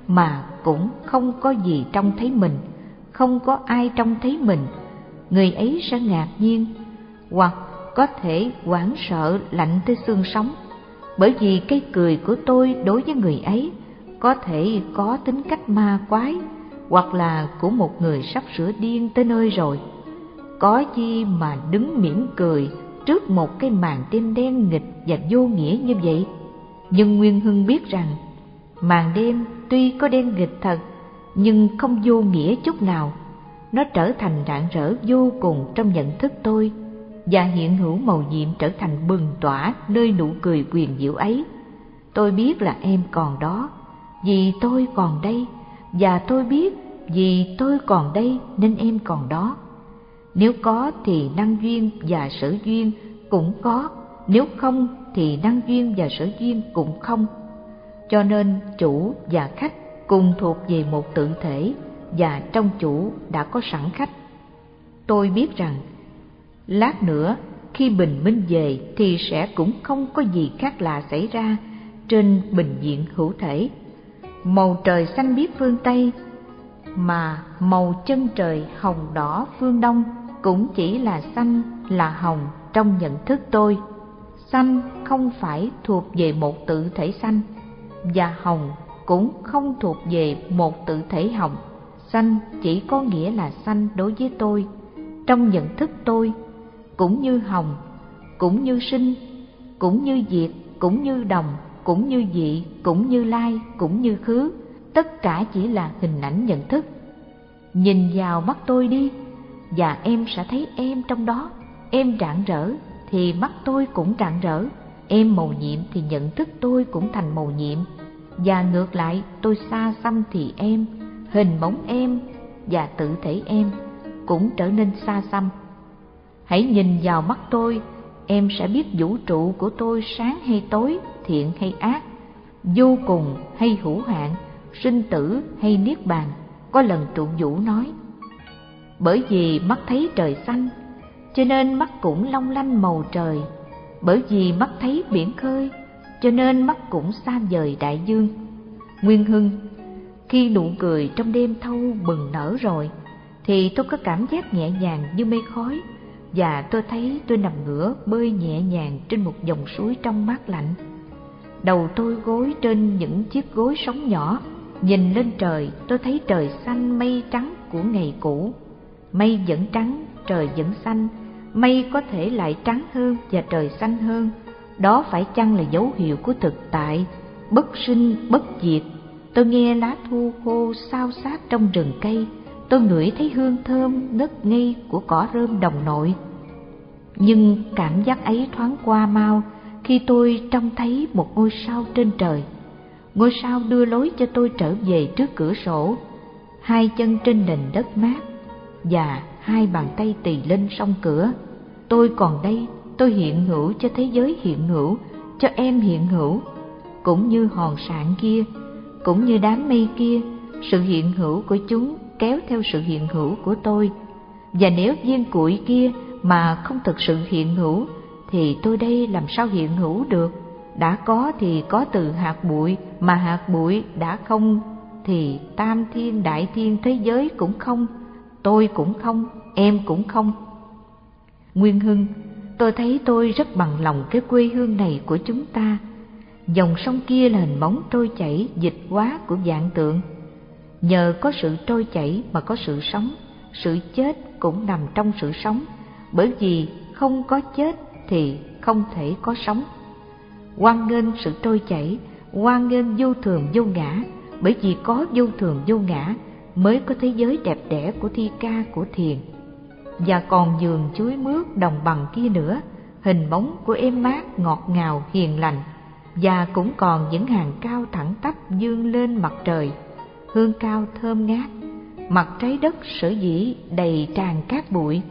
mà cũng không có gì trông thấy mình, không có ai trông thấy mình. Người ấy sẽ ngạc nhiên, hoặc có thể hoảng sợ lạnh tới xương sống, bởi vì cái cười của tôi đối với người ấy có thể có tính cách ma quái hoặc là của một người sắp sửa điên tới nơi rồi. Có chi mà đứng mỉm cười trước một cái màn đêm đen nghịch và vô nghĩa như vậy. Nhưng Nguyên Hưng biết rằng màn đêm tuy có đen nghịch thật nhưng không vô nghĩa chút nào. Nó trở thành rạng rỡ vô cùng trong nhận thức tôi và hiện hữu màu nhiệm trở thành bừng tỏa nơi nụ cười quyền diệu ấy. Tôi biết là em còn đó, vì tôi còn đây, và tôi biết vì tôi còn đây nên em còn đó. Nếu có thì năng duyên và sở duyên cũng có, nếu không thì năng duyên và sở duyên cũng không. Cho nên chủ và khách cùng thuộc về một tự thể và trong chủ đã có sẵn khách. Tôi biết rằng lát nữa khi bình minh về thì sẽ cũng không có gì khác lạ xảy ra trên bình diện hữu thể. Màu trời xanh biếc phương Tây mà màu chân trời hồng đỏ phương Đông cũng chỉ là xanh là hồng trong nhận thức tôi. Xanh không phải thuộc về một tự thể xanh và hồng cũng không thuộc về một tự thể hồng. Xanh chỉ có nghĩa là xanh đối với tôi, trong nhận thức tôi cũng như hồng, cũng như sinh, cũng như diệt, cũng như đồng, cũng như dị, cũng như lai, cũng như khứ, tất cả chỉ là hình ảnh nhận thức. Nhìn vào mắt tôi đi, và em sẽ thấy em trong đó, em rạng rỡ thì mắt tôi cũng rạng rỡ, em màu nhiệm thì nhận thức tôi cũng thành màu nhiệm, và ngược lại tôi xa xăm thì em, hình bóng em và tự thể em cũng trở nên xa xăm. Hãy nhìn vào mắt tôi, em sẽ biết vũ trụ của tôi sáng hay tối, thiện hay ác, vô cùng hay hữu hạn, sinh tử hay niết bàn. Có lần trụ vũ nói, bởi vì mắt thấy trời xanh, cho nên mắt cũng long lanh màu trời, bởi vì mắt thấy biển khơi, cho nên mắt cũng xa vời đại dương. Nguyên Hưng, khi nụ cười trong đêm thâu bừng nở rồi, thì tôi có cảm giác nhẹ nhàng như mây khói, và tôi thấy tôi nằm ngửa bơi nhẹ nhàng trên một dòng suối trong mát lạnh. Đầu tôi gối trên những chiếc gối sóng nhỏ, nhìn lên trời tôi thấy trời xanh mây trắng của ngày cũ. Mây vẫn trắng, trời vẫn xanh, mây có thể lại trắng hơn và trời xanh hơn. Đó phải chăng là dấu hiệu của thực tại, bất sinh, bất diệt. Tôi nghe lá thu khô sao sát trong rừng cây, tôi ngửi thấy hương thơm ngất ngây của cỏ rơm đồng nội. Nhưng cảm giác ấy thoáng qua mau khi tôi trông thấy một ngôi sao trên trời. Ngôi sao đưa lối cho tôi trở về trước cửa sổ, hai chân trên nền đất mát và hai bàn tay tì lên song cửa. Tôi còn đây, tôi hiện hữu cho thế giới hiện hữu, cho em hiện hữu, cũng như hòn sạn kia, cũng như đám mây kia, sự hiện hữu của chúng kéo theo sự hiện hữu của tôi và nếu viên củi kia mà không thực sự hiện hữu thì tôi đây làm sao hiện hữu được? Đã có thì có từ hạt bụi, mà hạt bụi đã không thì tam thiên, đại thiên thế giới cũng không, tôi cũng không, em cũng không. Nguyên hưng, tôi thấy tôi rất bằng lòng cái quê hương này của chúng ta. Dòng sông kia là hình bóng trôi chảy, dịch quá của dạng tượng. Nhờ có sự trôi chảy mà có sự sống, sự chết cũng nằm trong sự sống. Bởi vì không có chết thì không thể có sống. Quan nghênh sự trôi chảy quan nghênh vô thường vô ngã, bởi vì có vô thường vô ngã mới có thế giới đẹp đẽ của thi ca, của thiền. Và còn giường chuối mướt đồng bằng kia nữa, hình bóng của êm mát, ngọt ngào, hiền lành. Và cũng còn những hàng cao thẳng tắp dương lên mặt trời, hương cao thơm ngát. Mặt trái đất sở dĩ đầy tràn cát bụi,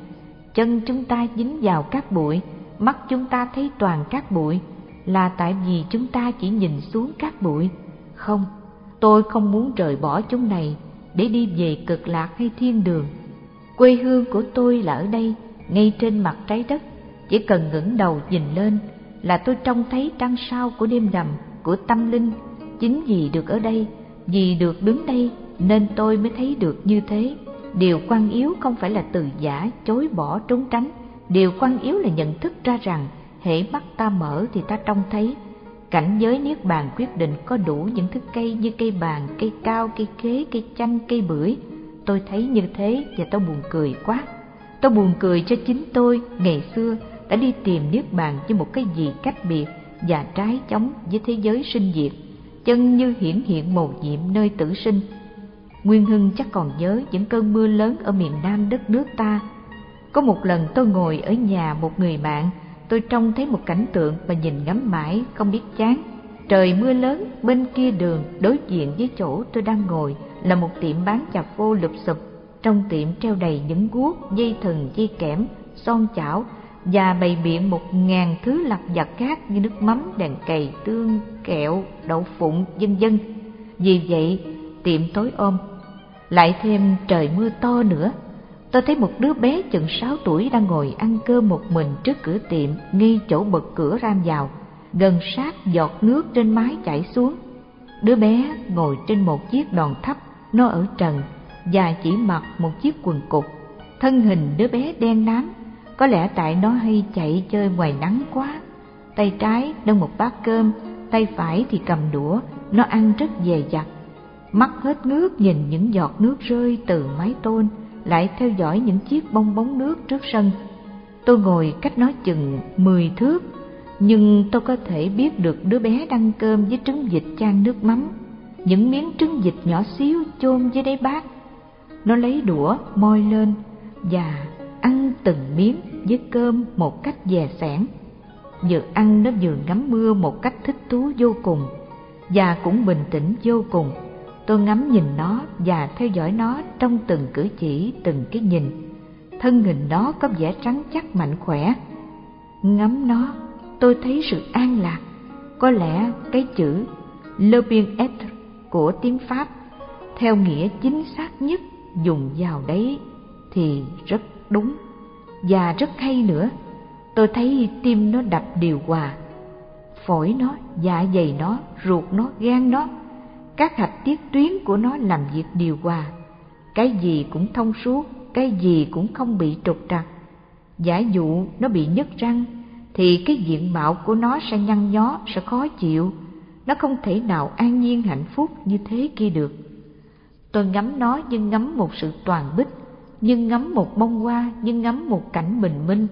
chân chúng ta dính vào cát bụi mắt chúng ta thấy toàn cát bụi, là tại vì chúng ta chỉ nhìn xuống cát bụi. Không, tôi không muốn rời bỏ chúng này để đi về cực lạc hay thiên đường. Quê hương của tôi là ở đây, ngay trên mặt trái đất. Chỉ cần ngẩng đầu nhìn lên là tôi trông thấy trăng sao của đêm đầm của tâm linh. Chính vì được ở đây, vì được đứng đây nên tôi mới thấy được như thế. Điều quan yếu không phải là từ giả, chối bỏ, trốn tránh điều quan yếu là nhận thức ra rằng, hễ mắt ta mở thì ta trông thấy. Cảnh giới niết bàn quyết định có đủ những thứ cây như cây bàn, cây cao, cây khế, cây chanh, cây bưởi. Tôi thấy như thế và tôi buồn cười quá. Tôi buồn cười cho chính tôi, ngày xưa, đã đi tìm niết bàn như một cái gì cách biệt và trái chống với thế giới sinh diệt. Chân như hiển hiện màu nhiệm nơi tử sinh. Nguyên hưng chắc còn nhớ những cơn mưa lớn ở miền nam đất nước ta có một lần tôi ngồi ở nhà một người bạn, tôi trông thấy một cảnh tượng mà nhìn ngắm mãi, không biết chán. Trời mưa lớn, bên kia đường đối diện với chỗ tôi đang ngồi là một tiệm bán chà phô lụp xụp trong tiệm treo đầy những guốc, dây thừng, dây kẽm, son chảo và bày biện một ngàn thứ lặt vặt khác như nước mắm đèn cầy tương, kẹo, đậu phụng, vân vân. Vì vậy, tiệm tối ôm lại thêm trời mưa to nữa tôi thấy một đứa bé chừng sáu tuổi đang ngồi ăn cơm một mình trước cửa tiệm, ngay chỗ bật cửa ram vào. Gần sát giọt nước trên mái chảy xuống. Đứa bé ngồi trên một chiếc đòn thấp, nó ở trần, và chỉ mặc một chiếc quần cục thân hình đứa bé đen nám, có lẽ tại nó hay chạy chơi ngoài nắng quá. Tay trái nâng một bát cơm, tay phải thì cầm đũa, nó ăn rất dè dặt. Mắt hết ngước nhìn những giọt nước rơi từ mái tôn lại theo dõi những chiếc bong bóng nước trước sân. Tôi ngồi cách nó chừng mười thước, nhưng tôi có thể biết được đứa bé đang cơm với trứng vịt chan nước mắm. Những miếng trứng vịt nhỏ xíu chôn dưới đáy bát. Nó lấy đũa, moi lên và ăn từng miếng với cơm một cách dè sẻn. Vừa ăn nó vừa ngắm mưa một cách thích thú vô cùng và cũng bình tĩnh vô cùng tôi ngắm nhìn nó và theo dõi nó trong từng cử chỉ, từng cái nhìn. Thân hình nó có vẻ trắng chắc, mạnh khỏe. Ngắm nó, tôi thấy sự an lạc. Có lẽ cái chữ le bien-être của tiếng pháp theo nghĩa chính xác nhất dùng vào đấy thì rất đúng. Và rất hay nữa, tôi thấy tim nó đập điều hòa, phổi nó dạ dày nó, ruột nó gan nó các hạch tiết tuyến của nó làm việc điều hòa. Cái gì cũng thông suốt, cái gì cũng không bị trục trặc. Giả dụ nó bị nhức răng, thì cái diện mạo của nó sẽ nhăn nhó, sẽ khó chịu. Nó không thể nào an nhiên, hạnh phúc như thế kia được. Tôi ngắm nó như ngắm một sự toàn bích, như ngắm một bông hoa, như ngắm một cảnh bình minh.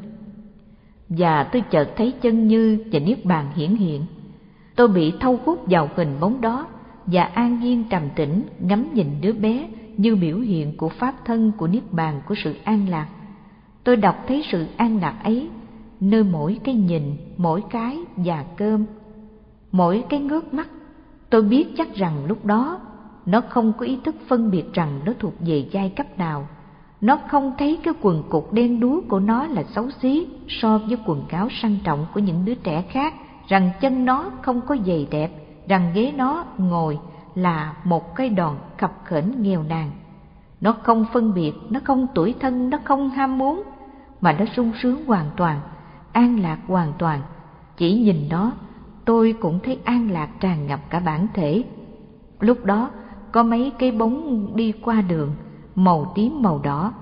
Và tôi chợt thấy chân như và niết bàn hiển hiện. Tôi bị thâu hút vào hình bóng đó và an nhiên trầm tĩnh, ngắm nhìn đứa bé như biểu hiện của pháp thân của niết bàn của sự an lạc. Tôi đọc thấy sự an lạc ấy, nơi mỗi cái nhìn, mỗi cái và cơm, mỗi cái ngước mắt, tôi biết chắc rằng lúc đó nó không có ý thức phân biệt rằng nó thuộc về giai cấp nào. Nó không thấy cái quần cục đen đúa của nó là xấu xí so với quần áo sang trọng của những đứa trẻ khác, rằng chân nó không có giày đẹp rằng ghế nó ngồi là một cái đòn khập khểnh nghèo nàn. Nó không phân biệt, nó không tuổi thân, nó không ham muốn, mà nó sung sướng hoàn toàn, an lạc hoàn toàn. Chỉ nhìn nó, tôi cũng thấy an lạc tràn ngập cả bản thể. Lúc đó, có mấy cái bóng đi qua đường, màu tím màu đỏ.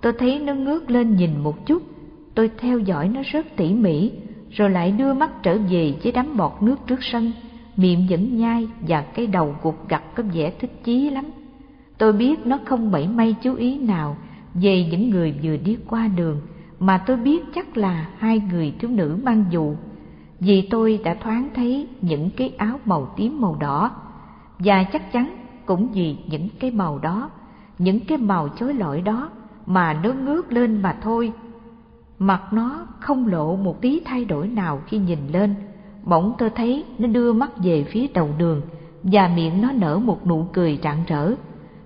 Tôi thấy nó ngước lên nhìn một chút, tôi theo dõi nó rất tỉ mỉ, rồi lại đưa mắt trở về với đám bọt nước trước sân miệng vẫn nhai và cái đầu gục gặt có vẻ thích chí lắm. Tôi biết nó không mảy may chú ý nào về những người vừa đi qua đường, mà tôi biết chắc là hai người thiếu nữ mang dù, vì tôi đã thoáng thấy những cái áo màu tím màu đỏ, và chắc chắn cũng vì những cái màu đó, những cái màu chói lọi đó mà nó ngước lên mà thôi. Mặt nó không lộ một tí thay đổi nào khi nhìn lên bỗng tôi thấy nó đưa mắt về phía đầu đường, và miệng nó nở một nụ cười rạng rỡ.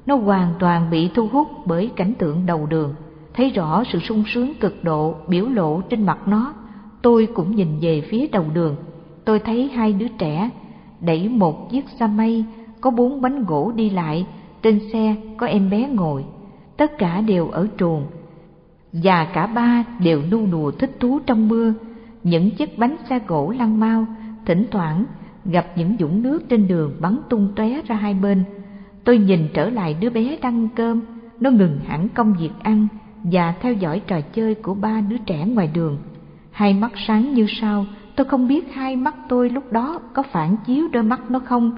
Nó hoàn toàn bị thu hút bởi cảnh tượng đầu đường, thấy rõ sự sung sướng cực độ biểu lộ trên mặt nó. Tôi cũng nhìn về phía đầu đường, tôi thấy hai đứa trẻ đẩy một chiếc xa mây có bốn bánh gỗ đi lại, trên xe có em bé ngồi. Tất cả đều ở chuồng, và cả ba đều nu nùa thích thú trong mưa những chiếc bánh xe gỗ lăn mau thỉnh thoảng gặp những dũng nước trên đường bắn tung tóe ra hai bên. Tôi nhìn trở lại đứa bé đang cơm, nó ngừng hẳn công việc ăn và theo dõi trò chơi của ba đứa trẻ ngoài đường. Hai mắt sáng như sao, tôi không biết hai mắt tôi lúc đó có phản chiếu đôi mắt nó không.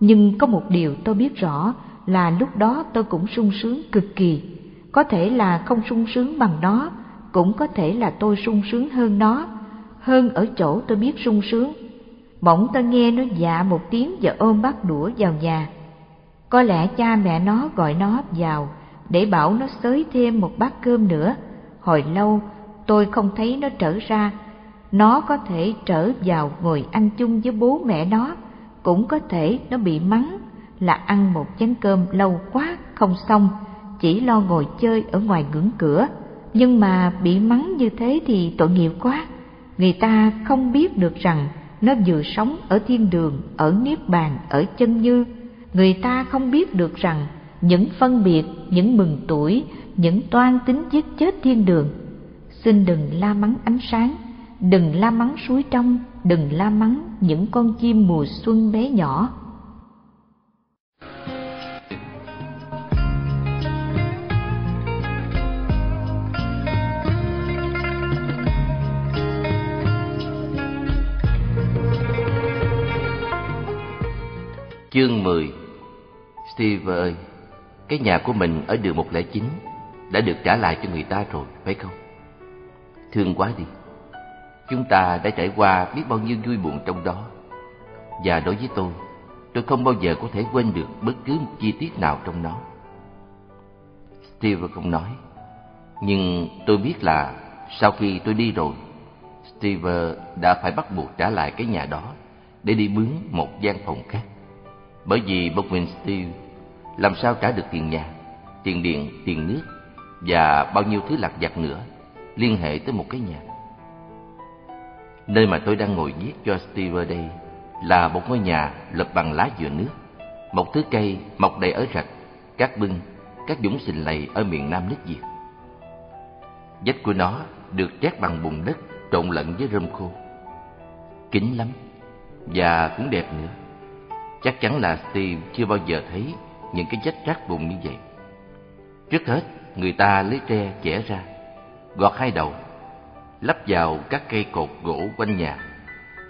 Nhưng có một điều tôi biết rõ là lúc đó tôi cũng sung sướng cực kỳ. Có thể là không sung sướng bằng nó, cũng có thể là tôi sung sướng hơn nó hơn ở chỗ tôi biết sung sướng. Bỗng tôi nghe nó dạ một tiếng và ôm bát đũa vào nhà. Có lẽ cha mẹ nó gọi nó vào để bảo nó xới thêm một bát cơm nữa. Hồi lâu, tôi không thấy nó trở ra. Nó có thể trở vào ngồi ăn chung với bố mẹ nó. Cũng có thể nó bị mắng là ăn một chén cơm lâu quá không xong, chỉ lo ngồi chơi ở ngoài ngưỡng cửa. Nhưng mà bị mắng như thế thì tội nghiệp quá người ta không biết được rằng nó vừa sống ở thiên đường, ở niết bàn, ở chân như. Người ta không biết được rằng những phân biệt, những mừng tuổi, những toan tính giết chết thiên đường. Xin đừng la mắng ánh sáng, đừng la mắng suối trong, đừng la mắng những con chim mùa xuân bé nhỏ. Chương 10 Steve ơi, cái nhà của mình ở đường 109 đã được trả lại cho người ta rồi, phải không? Thương quá đi. Chúng ta đã trải qua biết bao nhiêu vui buồn trong đó. Và đối với tôi, tôi không bao giờ có thể quên được bất cứ một chi tiết nào trong nó. Steve không nói. Nhưng tôi biết là sau khi tôi đi rồi, Steve đã phải bắt buộc trả lại cái nhà đó để đi mướn một gian phòng khác. Bởi vì Baldwin mình Steve làm sao trả được tiền nhà, tiền điện, tiền nước và bao nhiêu thứ lặt vặt nữa liên hệ tới một cái nhà. Nơi mà tôi đang ngồi viết cho Steve ở đây là một ngôi nhà lập bằng lá dừa nước, một thứ cây mọc đầy ở rạch, các bưng, các dũng xình lầy ở miền Nam nước Việt. Vách của nó được trét bằng bùn đất trộn lẫn với rơm khô. Kín lắm và cũng đẹp nữa. Chắc chắn là Steve chưa bao giờ thấy những cái vách rác bùn như vậy. Trước hết, người ta lấy tre chẻ ra, gọt hai đầu, lắp vào các cây cột gỗ quanh nhà,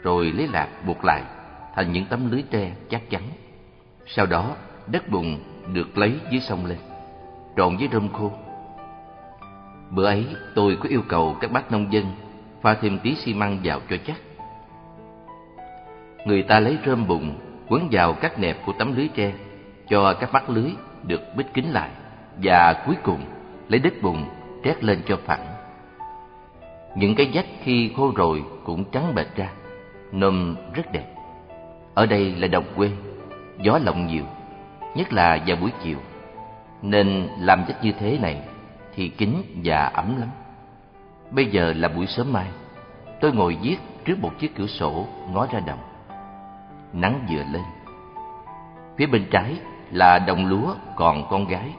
rồi lấy lạc buộc lại thành những tấm lưới tre chắc chắn. Sau đó, đất bùn được lấy dưới sông lên, trộn với rơm khô. Bữa ấy, tôi có yêu cầu các bác nông dân pha thêm tí xi măng vào cho chắc. Người ta lấy rơm bùn quấn vào các nẹp của tấm lưới tre cho các mắt lưới được bít kín lại và cuối cùng lấy đất bùn trét lên cho phẳng. Những cái vách khi khô rồi cũng trắng bệch ra, nôm rất đẹp. Ở đây là đồng quê, gió lộng nhiều, nhất là vào buổi chiều, nên làm vách như thế này thì kín và ấm lắm. Bây giờ là buổi sớm mai, tôi ngồi viết trước một chiếc cửa sổ ngó ra đồng. Nắng vừa lên. Phía bên trái là đồng lúa còn con gái.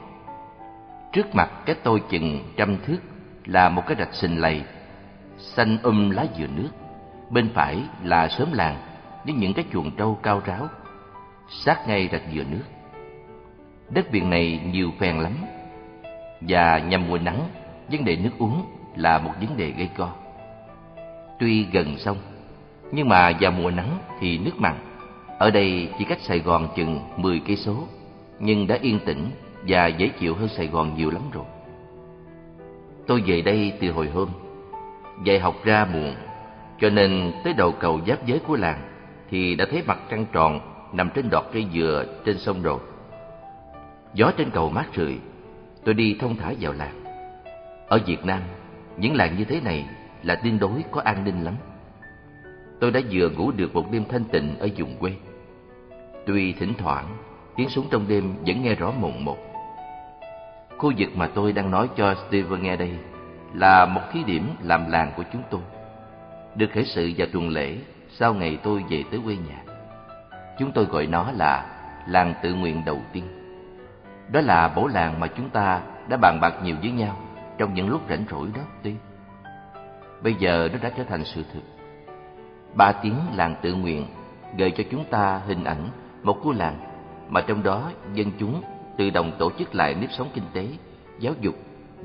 Trước mặt cái tôi chừng trăm thước là một cái rạch sình lầy, xanh um lá dừa nước. Bên phải là xóm làng với những cái chuồng trâu cao ráo, sát ngay rạch dừa nước. Đất biển này nhiều phèn lắm, và nhằm mùa nắng, vấn đề nước uống là một vấn đề gây co. Tuy gần sông, nhưng mà vào mùa nắng thì nước mặn ở đây chỉ cách Sài Gòn chừng 10 cây số, nhưng đã yên tĩnh và dễ chịu hơn Sài Gòn nhiều lắm rồi. Tôi về đây từ hồi hôm, dạy học ra muộn, Cho nên tới đầu cầu giáp giới của làng thì đã thấy mặt trăng tròn nằm trên đọt cây dừa trên sông rồi. Gió trên cầu mát rượi, tôi đi thông thả vào làng. Ở Việt Nam, những làng như thế này là tương đối có an ninh lắm. Tôi đã vừa ngủ được một đêm thanh tịnh ở vùng quê. Tuy thỉnh thoảng, tiếng súng trong đêm vẫn nghe rõ mồn một. Khu vực mà tôi đang nói cho Steven nghe đây là một thí điểm làm làng của chúng tôi. Được khởi sự vào tuần lễ sau ngày tôi về tới quê nhà. Chúng tôi gọi nó là làng tự nguyện đầu tiên. Đó là bổ làng mà chúng ta đã bàn bạc nhiều với nhau trong những lúc rảnh rỗi đó tuy. Bây giờ nó đã trở thành sự thực. Ba tiếng làng tự nguyện gợi cho chúng ta hình ảnh một khu làng mà trong đó dân chúng tự động tổ chức lại nếp sống kinh tế, giáo dục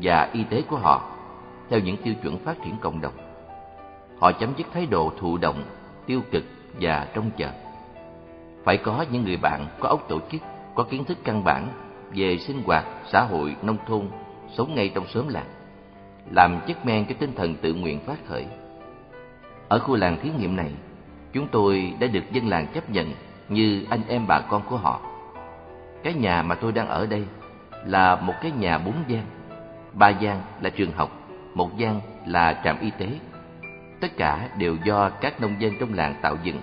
và y tế của họ theo những tiêu chuẩn phát triển cộng đồng. Họ chấm dứt thái độ thụ động, tiêu cực và trông chờ. Phải có những người bạn có óc tổ chức, có kiến thức căn bản về sinh hoạt xã hội nông thôn, sống ngay trong xóm làng, làm chất men cho tinh thần tự nguyện phát khởi. Ở khu làng thí nghiệm này, chúng tôi đã được dân làng chấp nhận như anh em bà con của họ. Cái nhà mà tôi đang ở đây là một cái nhà bốn gian, ba gian là trường học, một gian là trạm y tế. Tất cả đều do các nông dân trong làng tạo dựng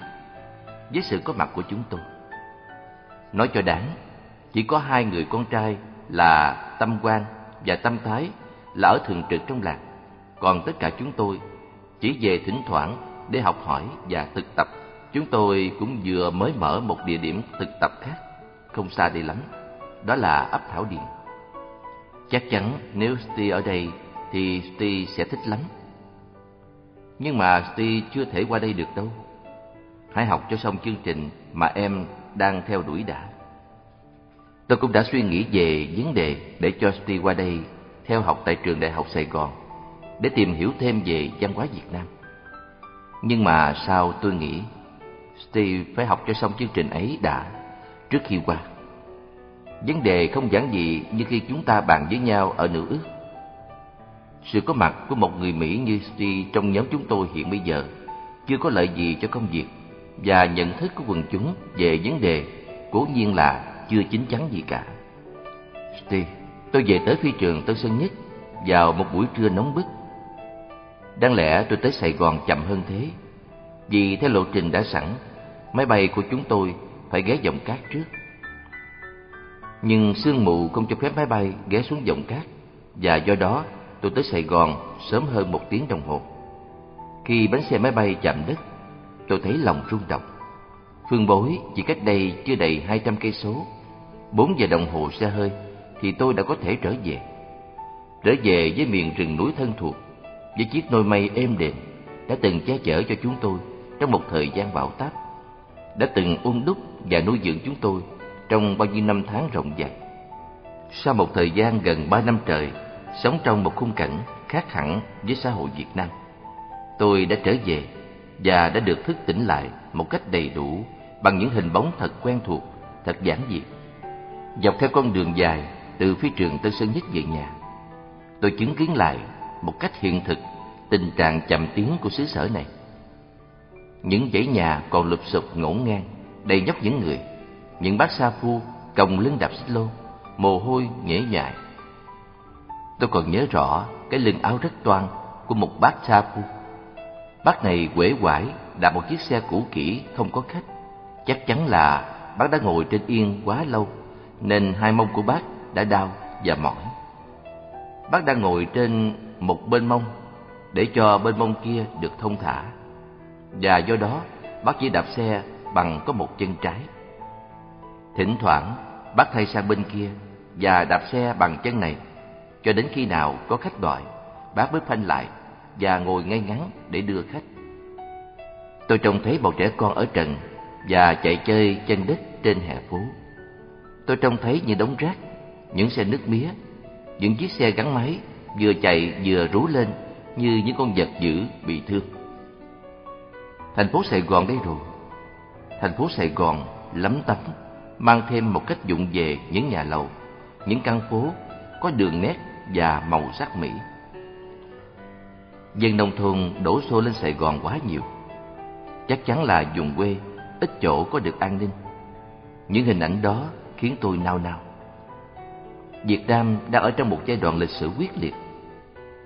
với sự có mặt của chúng tôi. Nói cho đáng, chỉ có hai người con trai là Tâm Quang và Tâm Thái là ở thường trực trong làng, còn tất cả chúng tôi chỉ về thỉnh thoảng để học hỏi và thực tập. Chúng tôi cũng vừa mới mở một địa điểm thực tập khác, không xa đây lắm, đó là ấp Thảo Điền. Chắc chắn nếu Steve ở đây thì Steve sẽ thích lắm. Nhưng mà Steve chưa thể qua đây được đâu. Hãy học cho xong chương trình mà em đang theo đuổi đã. Tôi cũng đã suy nghĩ về vấn đề để cho Steve qua đây theo học tại trường Đại học Sài Gòn để tìm hiểu thêm về văn hóa Việt Nam. Nhưng mà sao tôi nghĩ Steve phải học cho xong chương trình ấy đã trước khi qua. Vấn đề không giản dị như khi chúng ta bàn với nhau ở nửa ước. Sự có mặt của một người Mỹ như Steve trong nhóm chúng tôi hiện bây giờ chưa có lợi gì cho công việc và nhận thức của quần chúng về vấn đề cố nhiên là chưa chín chắn gì cả. Steve, tôi về tới phi trường Tân Sơn Nhất vào một buổi trưa nóng bức. Đáng lẽ tôi tới Sài Gòn chậm hơn thế, vì theo lộ trình đã sẵn, máy bay của chúng tôi phải ghé dòng cát trước. Nhưng sương mù không cho phép máy bay ghé xuống dòng cát, và do đó tôi tới Sài Gòn sớm hơn một tiếng đồng hồ. Khi bánh xe máy bay chạm đất, tôi thấy lòng rung động. Phương Bối chỉ cách đây chưa đầy hai trăm cây số, bốn giờ đồng hồ xe hơi thì tôi đã có thể trở về. Trở về với miền rừng núi thân thuộc, với chiếc nôi mây êm đềm đã từng che chở cho chúng tôi trong một thời gian bão táp, đã từng ôn đúc và nuôi dưỡng chúng tôi trong bao nhiêu năm tháng rộng dài. Sau một thời gian gần ba năm trời sống trong một khung cảnh khác hẳn với xã hội Việt Nam, tôi đã trở về và đã được thức tỉnh lại một cách đầy đủ bằng những hình bóng thật quen thuộc, thật giản dị. Dọc theo con đường dài từ phía trường Tân Sơn Nhất về nhà, tôi chứng kiến lại một cách hiện thực tình trạng chậm tiến của xứ sở này. Những dãy nhà còn lụp sụp ngổn ngang, đầy nhóc những người, những bác sa phu còng lưng đạp xích lô, mồ hôi nhễ nhại. Tôi còn nhớ rõ cái lưng áo rất toan của một bác sa phu. Bác này quể quải đạp một chiếc xe cũ kỹ không có khách. Chắc chắn là bác đã ngồi trên yên quá lâu, nên hai mông của bác đã đau và mỏi. Bác đang ngồi trên một bên mông để cho bên mông kia được thông thả. Và do đó, bác chỉ đạp xe bằng có một chân trái. Thỉnh thoảng, bác thay sang bên kia và đạp xe bằng chân này, cho đến khi nào có khách gọi, bác mới phanh lại và ngồi ngay ngắn để đưa khách. Tôi trông thấy bọn trẻ con ở trần và chạy chơi chân đất trên hè phố. Tôi trông thấy những đống rác, những xe nước mía, những chiếc xe gắn máy vừa chạy vừa rú lên như những con vật dữ bị thương. Thành phố Sài Gòn đây rồi. Thành phố Sài Gòn lắm tấm, mang thêm một cách dụng về những nhà lầu, những căn phố có đường nét và màu sắc mỹ. Dân nông thôn đổ xô lên Sài Gòn quá nhiều. Chắc chắn là vùng quê, ít chỗ có được an ninh. Những hình ảnh đó khiến tôi nao nao. Việt Nam đang ở trong một giai đoạn lịch sử quyết liệt.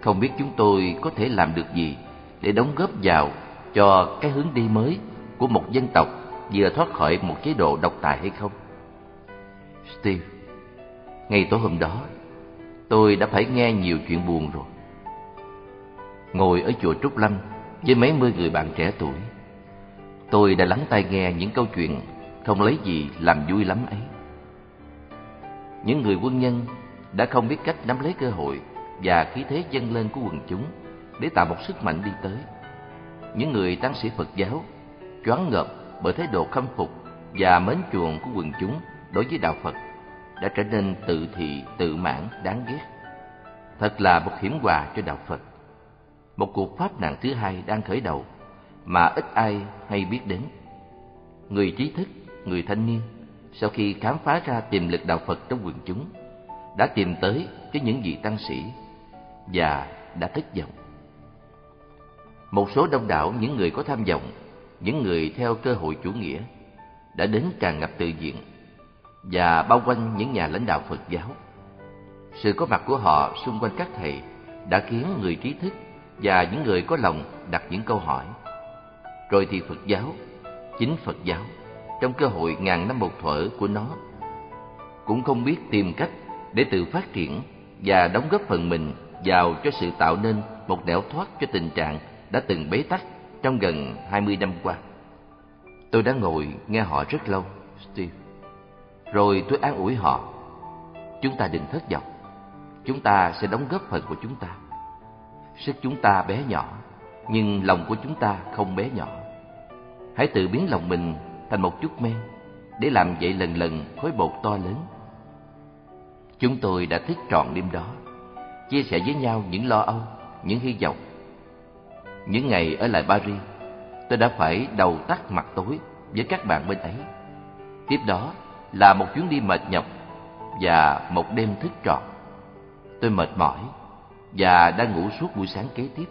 Không biết chúng tôi có thể làm được gì để đóng góp vào cho cái hướng đi mới của một dân tộc vừa thoát khỏi một chế độ độc tài hay không? Steve, ngày tối hôm đó, tôi đã phải nghe nhiều chuyện buồn rồi. Ngồi ở chùa Trúc Lâm với mấy mươi người bạn trẻ tuổi, tôi đã lắng tai nghe những câu chuyện không lấy gì làm vui lắm ấy. Những người quân nhân đã không biết cách nắm lấy cơ hội và khí thế dâng lên của quần chúng để tạo một sức mạnh đi tới. Những người tăng sĩ Phật giáo choáng ngợp bởi thái độ khâm phục và mến chuộng của quần chúng đối với đạo Phật đã trở nên tự thị, tự mãn, đáng ghét. Thật là một hiểm họa cho đạo Phật. Một cuộc pháp nạn thứ hai đang khởi đầu mà ít ai hay biết đến. Người trí thức, người thanh niên sau khi khám phá ra tiềm lực đạo Phật trong quần chúng đã tìm tới với những vị tăng sĩ và đã thất vọng. Một số đông đảo những người có tham vọng, những người theo cơ hội chủ nghĩa đã đến tràn ngập tự diện và bao quanh những nhà lãnh đạo Phật giáo. Sự có mặt của họ xung quanh các thầy đã khiến người trí thức và những người có lòng đặt những câu hỏi. Rồi thì Phật giáo, chính Phật giáo, trong cơ hội ngàn năm một thuở của nó, cũng không biết tìm cách để tự phát triển và đóng góp phần mình vào cho sự tạo nên một nẻo thoát cho tình trạng đã từng bế tắc trong gần 20 năm qua. Tôi đã ngồi nghe họ rất lâu, Steve. Rồi tôi an ủi họ. Chúng ta đừng thất vọng. Chúng ta sẽ đóng góp phần của chúng ta. Sức chúng ta bé nhỏ, nhưng lòng của chúng ta không bé nhỏ. Hãy tự biến lòng mình thành một chút men để làm dậy lần lần khối bột to lớn. Chúng tôi đã thức trọn đêm đó, chia sẻ với nhau những lo âu, những hy vọng. Những ngày ở lại Paris, tôi đã phải đầu tắt mặt tối với các bạn bên ấy. Tiếp đó là một chuyến đi mệt nhọc và một đêm thức trọn. Tôi mệt mỏi và đã ngủ suốt buổi sáng kế tiếp.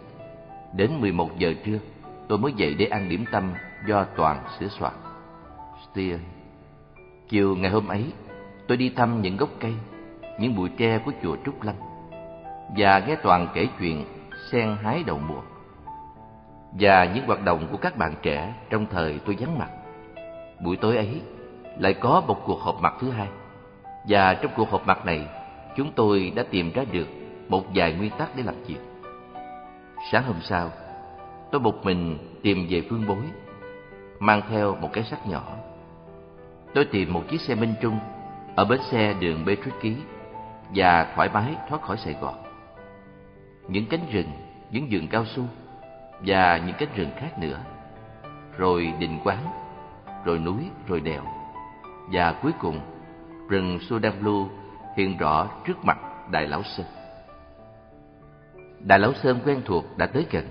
Đến 11 giờ trưa, tôi mới dậy để ăn điểm tâm do Toàn sửa soạn. Steer Chiều ngày hôm ấy, tôi đi thăm những gốc cây, những bụi tre của chùa Trúc Lâm và nghe Toàn kể chuyện sen hái đầu mùa và những hoạt động của các bạn trẻ trong thời tôi vắng mặt. Buổi tối ấy, lại có một cuộc họp mặt thứ hai. Và trong cuộc họp mặt này, chúng tôi đã tìm ra được một vài nguyên tắc để làm việc. Sáng hôm sau, tôi một mình tìm về phương bối, mang theo một cái sắt nhỏ. Tôi tìm một chiếc xe Minh Trung ở bến xe đường Bê Trích Ký và thoải mái thoát khỏi Sài Gòn. Những cánh rừng, những vườn cao su và những cánh rừng khác nữa. Rồi định quán, rồi núi, rồi đèo và cuối cùng rừng Sudan Blue hiện rõ trước mặt Đại Lão Sơn. Đại Lão Sơn quen thuộc đã tới gần.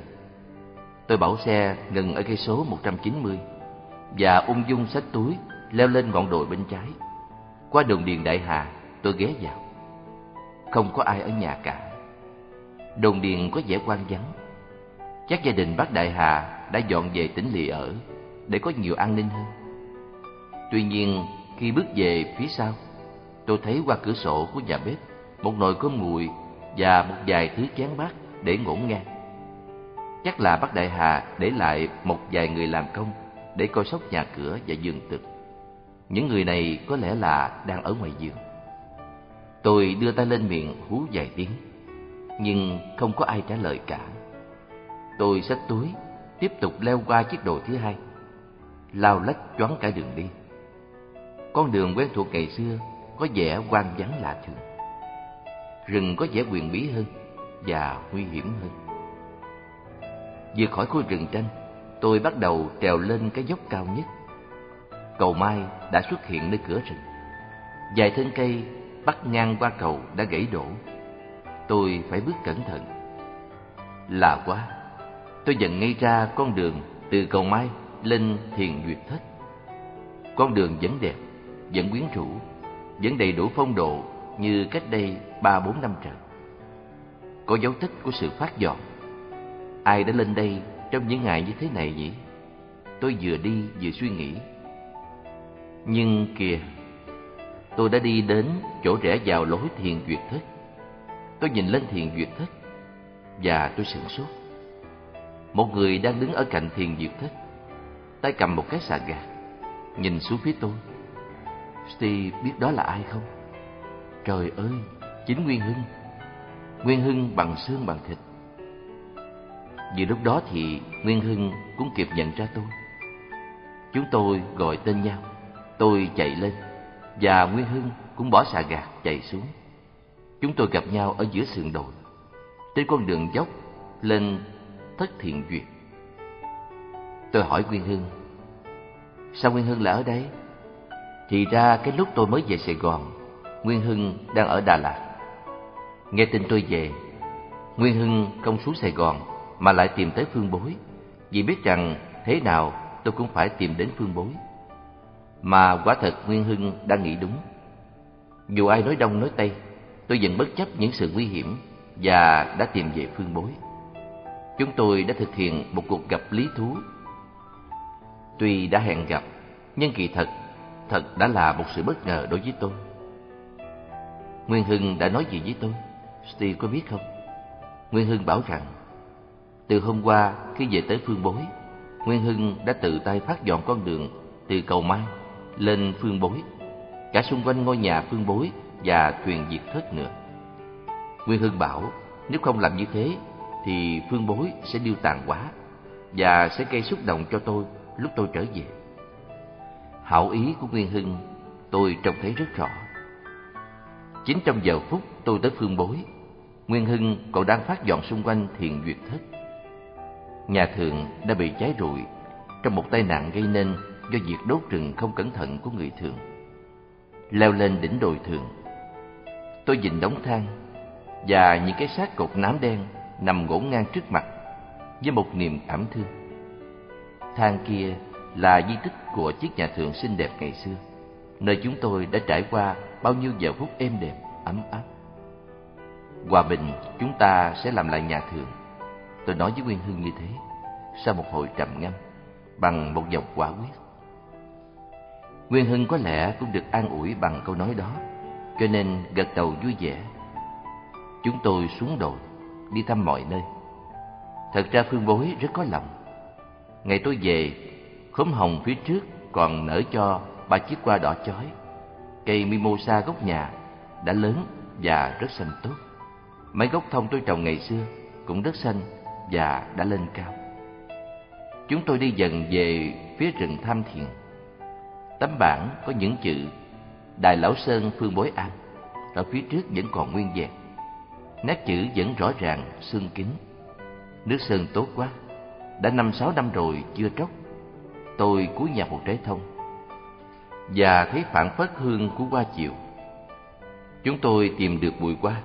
Tôi bảo xe ngừng ở cây số 190 và ung dung xách túi leo lên ngọn đồi bên trái. Qua đường điền Đại Hà, tôi ghé vào. Không có ai ở nhà cả. Đồn điền có vẻ quan vắng. Chắc gia đình bác Đại Hà đã dọn về tỉnh lỵ ở để có nhiều an ninh hơn. Tuy nhiên, khi bước về phía sau, tôi thấy qua cửa sổ của nhà bếp một nồi cơm nguội và một vài thứ chén bát để ngổn ngang. Chắc là bác Đại Hà để lại một vài người làm công để coi sóc nhà cửa và giường tực. Những người này có lẽ là đang ở ngoài giường. Tôi đưa tay lên miệng hú vài tiếng, nhưng không có ai trả lời cả. Tôi xách túi, tiếp tục leo qua chiếc đồ thứ hai, lao lách choáng cả đường đi. Con đường quen thuộc ngày xưa có vẻ hoang vắng lạ thường. Rừng có vẻ quyền bí hơn và nguy hiểm hơn. Vừa khỏi khu rừng tranh, tôi bắt đầu trèo lên cái dốc cao nhất. Cầu mai đã xuất hiện nơi cửa rừng. Vài thân cây bắt ngang qua cầu đã gãy đổ. Tôi phải bước cẩn thận. Lạ quá, tôi dần ngay ra con đường từ cầu mai lên thiền duyệt thất. Con đường vẫn đẹp, vẫn quyến rũ, vẫn đầy đủ phong độ như cách đây ba bốn năm trời. Có dấu tích của sự phát dọn. ai đã lên đây trong những ngày như thế này nhỉ? Tôi vừa đi vừa suy nghĩ. Nhưng kìa, tôi đã đi đến chỗ rẽ vào lối thiền duyệt thất Tôi nhìn lên thiền duyệt thất và tôi sửng sốt. Một người đang đứng ở cạnh thiền diệt thích tay cầm một cái xà gà, nhìn xuống phía tôi. Steve biết đó là ai không? Trời ơi, chính Nguyên Hưng. Nguyên Hưng bằng xương bằng thịt. Vừa lúc đó thì Nguyên Hưng cũng kịp nhận ra tôi. Chúng tôi gọi tên nhau. Tôi chạy lên và Nguyên Hưng cũng bỏ xà gạt chạy xuống. Chúng tôi gặp nhau ở giữa sườn đồi, trên con đường dốc lên thất thiện duyệt. Tôi hỏi Nguyên Hưng, sao Nguyên Hưng lại ở đây? Thì ra cái lúc tôi mới về Sài Gòn, Nguyên Hưng đang ở Đà Lạt. Nghe tin tôi về, Nguyên Hưng không xuống Sài Gòn mà lại tìm tới Phương Bối, vì biết rằng thế nào tôi cũng phải tìm đến Phương Bối. Mà quả thật Nguyên Hưng đang nghĩ đúng. Dù ai nói đông nói tây, tôi vẫn bất chấp những sự nguy hiểm và đã tìm về Phương Bối. Chúng tôi đã thực hiện một cuộc gặp lý thú. Tuy đã hẹn gặp, nhưng kỳ thật, thật đã là một sự bất ngờ đối với tôi. Nguyên Hưng đã nói gì với tôi? Steve có biết không? Nguyên Hưng bảo rằng, từ hôm qua khi về tới Phương Bối, Nguyên Hưng đã tự tay phát dọn con đường từ cầu Mai lên Phương Bối, cả xung quanh ngôi nhà Phương Bối và thuyền diệt thất nữa. Nguyên Hưng bảo nếu không làm như thế thì Phương Bối sẽ điêu tàn quá và sẽ gây xúc động cho tôi lúc tôi trở về. Hảo ý của Nguyên Hưng tôi trông thấy rất rõ. Chính trong giờ phút tôi tới Phương Bối, Nguyên Hưng còn đang phát dọn xung quanh thiền duyệt thất. Nhà thường đã bị cháy rụi trong một tai nạn gây nên do việc đốt rừng không cẩn thận của người thường. Leo lên đỉnh đồi thường, tôi nhìn đống than và những cái xác cột nám đen nằm ngổn ngang trước mặt với một niềm cảm thương. Thang kia là di tích của chiếc nhà thượng xinh đẹp ngày xưa, nơi chúng tôi đã trải qua bao nhiêu giờ phút êm đềm, ấm áp. Hòa bình, chúng ta sẽ làm lại nhà thượng. Tôi nói với Nguyên Hưng như thế, sau một hồi trầm ngâm, bằng một giọng quả quyết. Nguyên Hưng có lẽ cũng được an ủi bằng câu nói đó, cho nên gật đầu vui vẻ. Chúng tôi xuống đồi, đi thăm mọi nơi. Thật ra Phương Bối rất có lòng. Ngày tôi về, khóm hồng phía trước còn nở cho ba chiếc hoa đỏ chói. Cây mimosa gốc nhà đã lớn và rất xanh tốt. Mấy gốc thông tôi trồng ngày xưa cũng rất xanh và đã lên cao. Chúng tôi đi dần về phía rừng Tham Thiền. Tấm bảng có những chữ Đài Lão Sơn Phương Bối An ở phía trước vẫn còn nguyên vẹn. Nét chữ vẫn rõ ràng, xương kín. Nước sơn tốt quá, đã năm sáu năm rồi chưa tróc. Tôi cúi nhặt một trái thông và thấy phản phất hương của hoa chiều. Chúng tôi tìm được bụi hoa,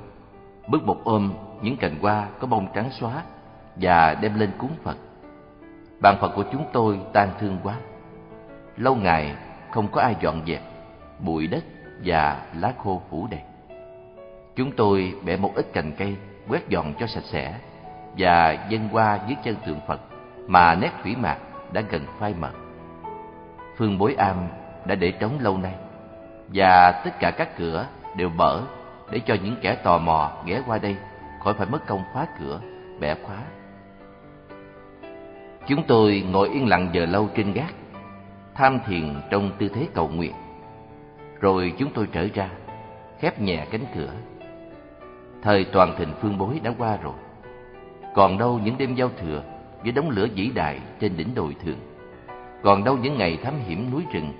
bước một ôm những cành hoa có bông trắng xóa và đem lên cúng Phật. Bàn Phật của chúng tôi tan thương quá. Lâu ngày không có ai dọn dẹp, bụi đất và lá khô phủ đầy. Chúng tôi bẻ một ít cành cây, quét dọn cho sạch sẽ và dâng qua dưới chân tượng Phật mà nét thủy mạc đã gần phai mờ. Phương Bối Am đã để trống lâu nay và tất cả các cửa đều mở để cho những kẻ tò mò ghé qua đây khỏi phải mất công khóa cửa, bẻ khóa. Chúng tôi ngồi yên lặng giờ lâu trên gác, tham thiền trong tư thế cầu nguyện. Rồi chúng tôi trở ra, khép nhẹ cánh cửa. Thời toàn thịnh phương bối đã qua rồi. Còn đâu những đêm giao thừa với đống lửa vĩ đại trên đỉnh đồi thường. Còn đâu những ngày thám hiểm núi rừng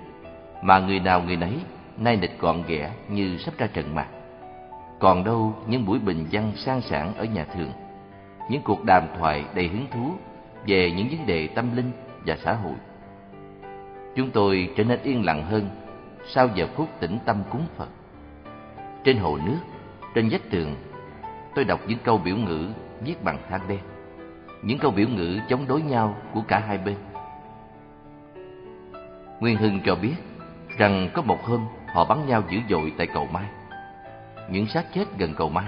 mà người nào người nấy nay nịch gọn ghẽ như sắp ra trận mà, Còn đâu những buổi bình văn sang sảng ở nhà thường, những cuộc đàm thoại đầy hứng thú về những vấn đề tâm linh và xã hội. Chúng tôi trở nên yên lặng hơn sau giờ phút tĩnh tâm cúng Phật. Trên hồ nước, trên vách tường, tôi đọc những câu biểu ngữ viết bằng than đen, những câu biểu ngữ chống đối nhau của cả hai bên. Nguyên Hưng cho biết rằng có một hôm họ bắn nhau dữ dội tại cầu Mai. Những xác chết gần cầu Mai,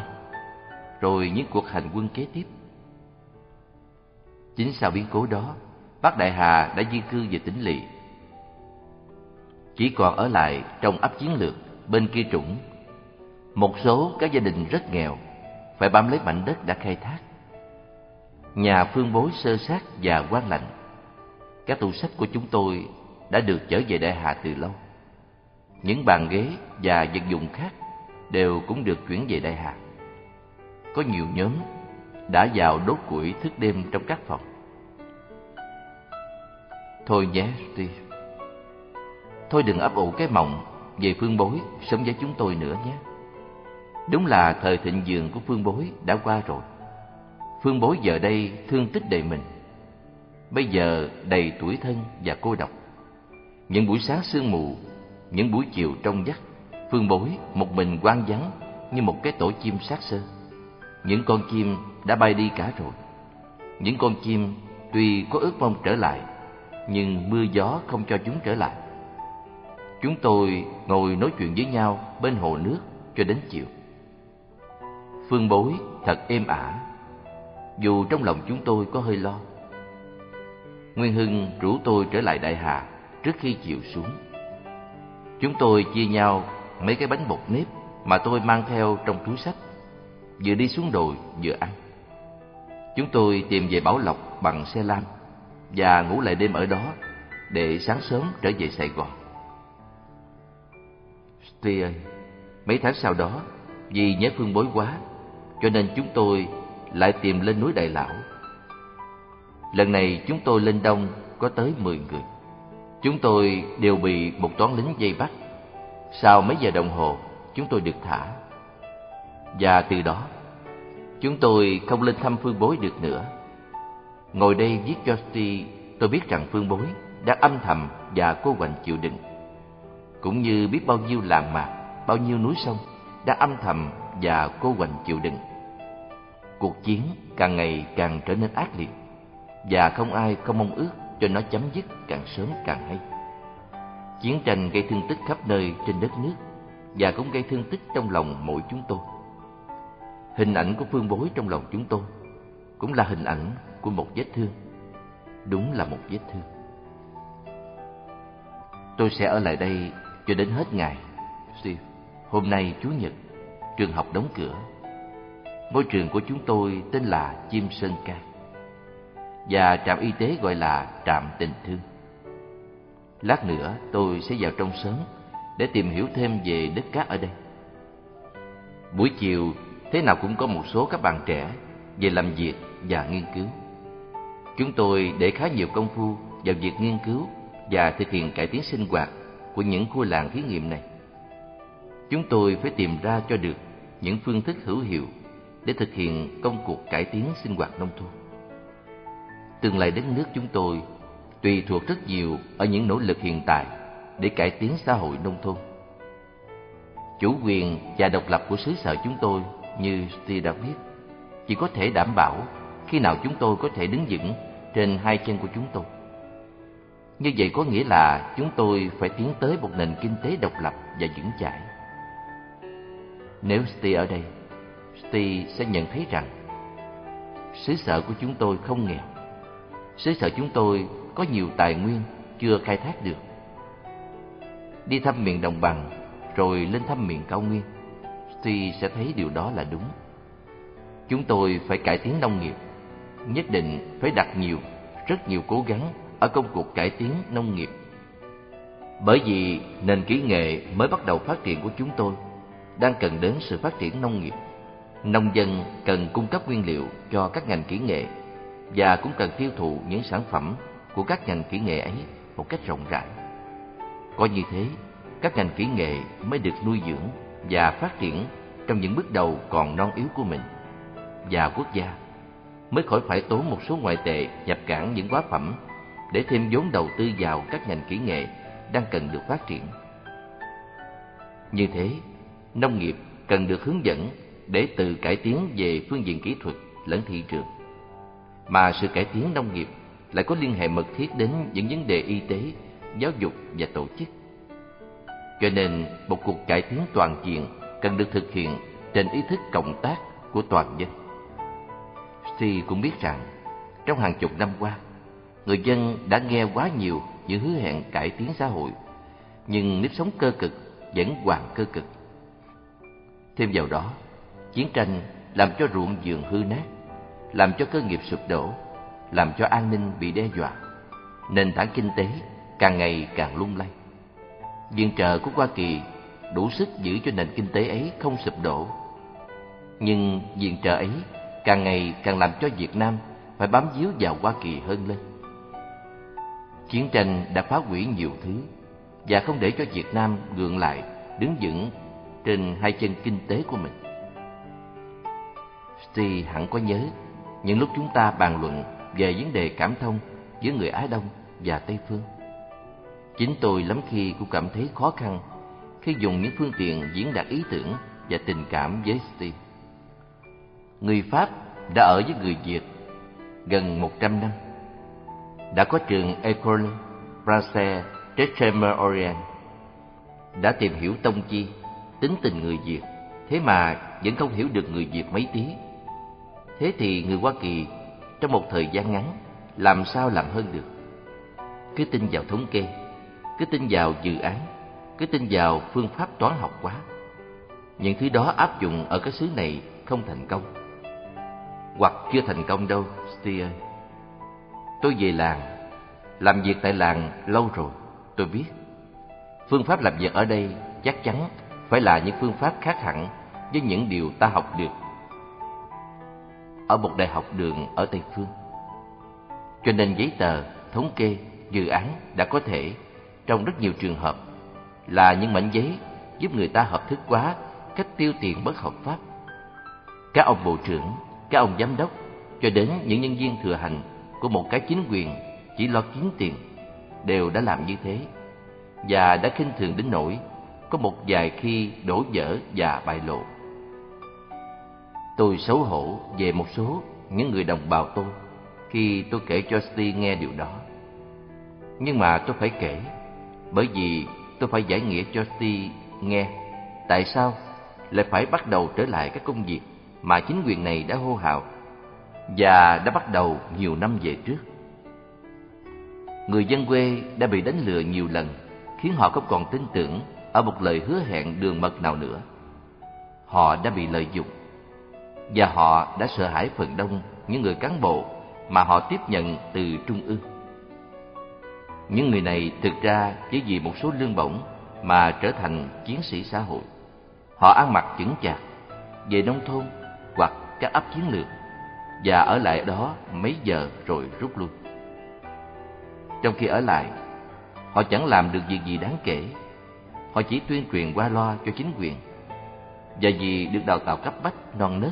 rồi những cuộc hành quân kế tiếp. Chính sau biến cố đó, bác Đại Hà đã di cư về tỉnh Lỵ. Chỉ còn ở lại trong ấp chiến lược bên kia trũng. Một số các gia đình rất nghèo, phải bám lấy mảnh đất đã khai thác. Nhà phương bối sơ sát và quan lạnh. Các tủ sách của chúng tôi đã được trở về Đại Hà từ lâu. Những bàn ghế và vật dụng khác đều cũng được chuyển về Đại Hà. Có nhiều nhóm đã vào đốt củi thức đêm trong các phòng. Thôi nhé, Steve. Thôi đừng ấp ủ cái mộng về phương bối sống với chúng tôi nữa nhé. Đúng là thời thịnh vượng của phương bối đã qua rồi. Phương bối giờ đây thương tích đầy mình. Bây giờ đầy tuổi thân và cô độc. Những buổi sáng sương mù, những buổi chiều trong vắt, phương bối một mình quan vắng như một cái tổ chim sát sơ. Những con chim đã bay đi cả rồi. Những con chim tuy có ước mong trở lại, nhưng mưa gió không cho chúng trở lại. Chúng tôi ngồi nói chuyện với nhau bên hồ nước cho đến chiều. Phương bối thật êm ả, dù trong lòng chúng tôi có hơi lo. Nguyên Hưng rủ tôi trở lại Đại Hà trước khi chiều xuống. Chúng tôi chia nhau mấy cái bánh bột nếp mà tôi mang theo trong túi sách, vừa đi xuống đồi vừa ăn. Chúng tôi tìm về Bảo Lộc bằng xe lam và ngủ lại đêm ở đó để sáng sớm trở về Sài Gòn. Tuy ơi, mấy tháng sau đó, vì nhớ Phương bối quá, cho nên chúng tôi lại tìm lên núi Đại Lão. Lần này chúng tôi lên đông có tới 10 người. Chúng tôi đều bị một toán lính dây bắt. Sau mấy giờ đồng hồ, chúng tôi được thả. Và từ đó, chúng tôi không lên thăm Phương Bối được nữa. Ngồi đây viết cho Steve, tôi biết rằng Phương Bối đã âm thầm và cô quạnh chịu đựng. Cũng như biết bao nhiêu làng mạc, bao nhiêu núi sông đã âm thầm và cô quạnh chịu đựng. Cuộc chiến càng ngày càng trở nên ác liệt và không ai không mong ước cho nó chấm dứt càng sớm càng hay. Chiến tranh gây thương tích khắp nơi trên đất nước và cũng gây thương tích trong lòng mỗi chúng tôi. Hình ảnh của phương bối trong lòng chúng tôi cũng là hình ảnh của một vết thương. Đúng là một vết thương. Tôi sẽ ở lại đây cho đến hết ngày. Steve, hôm nay Chủ nhật, trường học đóng cửa. Môi trường của chúng tôi tên là Chim Sơn Ca và trạm y tế gọi là trạm tình thương. Lát nữa tôi sẽ vào trong sớm để tìm hiểu thêm về đất cát ở đây. Buổi chiều, thế nào cũng có một số các bạn trẻ về làm việc và nghiên cứu. Chúng tôi để khá nhiều công phu vào việc nghiên cứu và thực hiện cải tiến sinh hoạt của những khu làng thí nghiệm này. Chúng tôi phải tìm ra cho được những phương thức hữu hiệu để thực hiện công cuộc cải tiến sinh hoạt nông thôn. Tương lai đất nước chúng tôi tùy thuộc rất nhiều ở những nỗ lực hiện tại để cải tiến xã hội nông thôn. Chủ quyền và độc lập của xứ sở chúng tôi, như Steve đã biết, chỉ có thể đảm bảo khi nào chúng tôi có thể đứng vững trên hai chân của chúng tôi. Như vậy có nghĩa là chúng tôi phải tiến tới một nền kinh tế độc lập và vững chãi. Nếu Steve ở đây, Steve sẽ nhận thấy rằng xứ sở của chúng tôi không nghèo. Xứ sở chúng tôi có nhiều tài nguyên chưa khai thác được. Đi thăm miền đồng bằng rồi lên thăm miền cao nguyên, Steve sẽ thấy điều đó là đúng. Chúng tôi phải cải tiến nông nghiệp, nhất định phải đặt nhiều, rất nhiều cố gắng ở công cuộc cải tiến nông nghiệp. Bởi vì nền kỹ nghệ mới bắt đầu phát triển của chúng tôi đang cần đến sự phát triển nông nghiệp. Nông dân cần cung cấp nguyên liệu cho các ngành kỹ nghệ và cũng cần tiêu thụ những sản phẩm của các ngành kỹ nghệ ấy một cách rộng rãi. Có như thế, các ngành kỹ nghệ mới được nuôi dưỡng và phát triển trong những bước đầu còn non yếu của mình. Và quốc gia mới khỏi phải tốn một số ngoại tệ nhập cản những quá phẩm để thêm vốn đầu tư vào các ngành kỹ nghệ đang cần được phát triển. Như thế, nông nghiệp cần được hướng dẫn để từ cải tiến về phương diện kỹ thuật lẫn thị trường. Mà sự cải tiến nông nghiệp lại có liên hệ mật thiết đến những vấn đề y tế, giáo dục và tổ chức. Cho nên, một cuộc cải tiến toàn diện cần được thực hiện trên ý thức cộng tác của toàn dân. Steve cũng biết rằng, trong hàng chục năm qua, người dân đã nghe quá nhiều những hứa hẹn cải tiến xã hội, nhưng nếp sống cơ cực vẫn hoàn cơ cực. Thêm vào đó, chiến tranh làm cho ruộng vườn hư nát, làm cho cơ nghiệp sụp đổ, làm cho an ninh bị đe dọa, nền tảng kinh tế càng ngày càng lung lay. Viện trợ của Hoa Kỳ đủ sức giữ cho nền kinh tế ấy không sụp đổ. Nhưng viện trợ ấy càng ngày càng làm cho Việt Nam phải bám víu vào Hoa Kỳ hơn lên. Chiến tranh đã phá hủy nhiều thứ và không để cho Việt Nam gượng lại, đứng vững trên hai chân kinh tế của mình. Steve hẳn có nhớ những lúc chúng ta bàn luận về vấn đề cảm thông giữa người Á Đông và Tây Phương. Chính tôi lắm khi cũng cảm thấy khó khăn khi dùng những phương tiện diễn đạt ý tưởng và tình cảm với Steve. Người Pháp đã ở với người Việt gần 100 năm. Đã có trường École Française de Chemin Orient. Đã tìm hiểu tông chi, tính tình người Việt, thế mà vẫn không hiểu được người Việt mấy tí. Thế thì người Hoa Kỳ trong một thời gian ngắn làm sao làm hơn được? Cứ tin vào thống kê, cứ tin vào dự án, cứ tin vào phương pháp toán học quá. Những thứ đó áp dụng ở cái xứ này không thành công. Hoặc chưa thành công đâu, Steve. Tôi về làng, làm việc tại làng lâu rồi, tôi biết. Phương pháp làm việc ở đây chắc chắn phải là những phương pháp khác hẳn với những điều ta học được ở một đại học đường ở Tây Phương. Cho nên giấy tờ, thống kê, dự án đã có thể, trong rất nhiều trường hợp, là những mảnh giấy giúp người ta hợp thức hóa cách tiêu tiền bất hợp pháp. Các ông bộ trưởng, các ông giám đốc, cho đến những nhân viên thừa hành của một cái chính quyền chỉ lo kiếm tiền, đều đã làm như thế, và đã khinh thường đến nỗi có một vài khi đổ vỡ và bại lộ. Tôi xấu hổ về một số những người đồng bào tôi khi tôi kể cho Steve nghe điều đó. Nhưng mà tôi phải kể, bởi vì tôi phải giải nghĩa cho Steve nghe tại sao lại phải bắt đầu trở lại các công việc mà chính quyền này đã hô hào và đã bắt đầu nhiều năm về trước. Người dân quê đã bị đánh lừa nhiều lần, khiến họ không còn tin tưởng ở một lời hứa hẹn đường mật nào nữa. Họ đã bị lợi dụng và họ đã sợ hãi phần đông những người cán bộ mà họ tiếp nhận từ trung ương. Những người này thực ra chỉ vì một số lương bổng mà trở thành chiến sĩ xã hội. Họ ăn mặc chững chạc, về nông thôn hoặc các ấp chiến lược và ở lại đó mấy giờ rồi rút lui. Trong khi ở lại, họ chẳng làm được việc gì đáng kể. Họ chỉ tuyên truyền qua loa cho chính quyền. Và vì được đào tạo cấp bách non nớt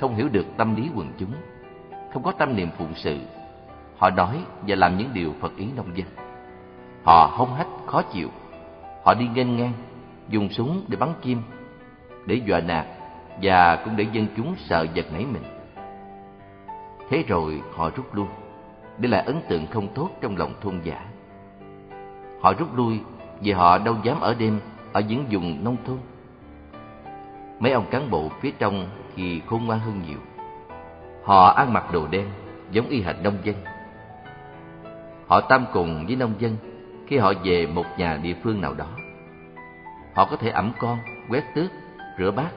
không hiểu được tâm lý quần chúng, không có tâm niệm phụng sự. Họ nói và làm những điều phật ý nông dân. Họ hông hách, khó chịu. Họ đi nghênh ngang, dùng súng để bắn chim, để dọa nạt và cũng để dân chúng sợ giật nảy mình. Thế rồi họ rút lui, để lại ấn tượng không tốt trong lòng thôn giả. Họ rút lui vì họ đâu dám ở đêm ở những vùng nông thôn. Mấy ông cán bộ phía trong thì khôn ngoan hơn nhiều. Họ ăn mặc đồ đen, giống y hệt nông dân. Họ tam cùng với nông dân khi họ về một nhà địa phương nào đó. Họ có thể ẩm con, quét tước, rửa bát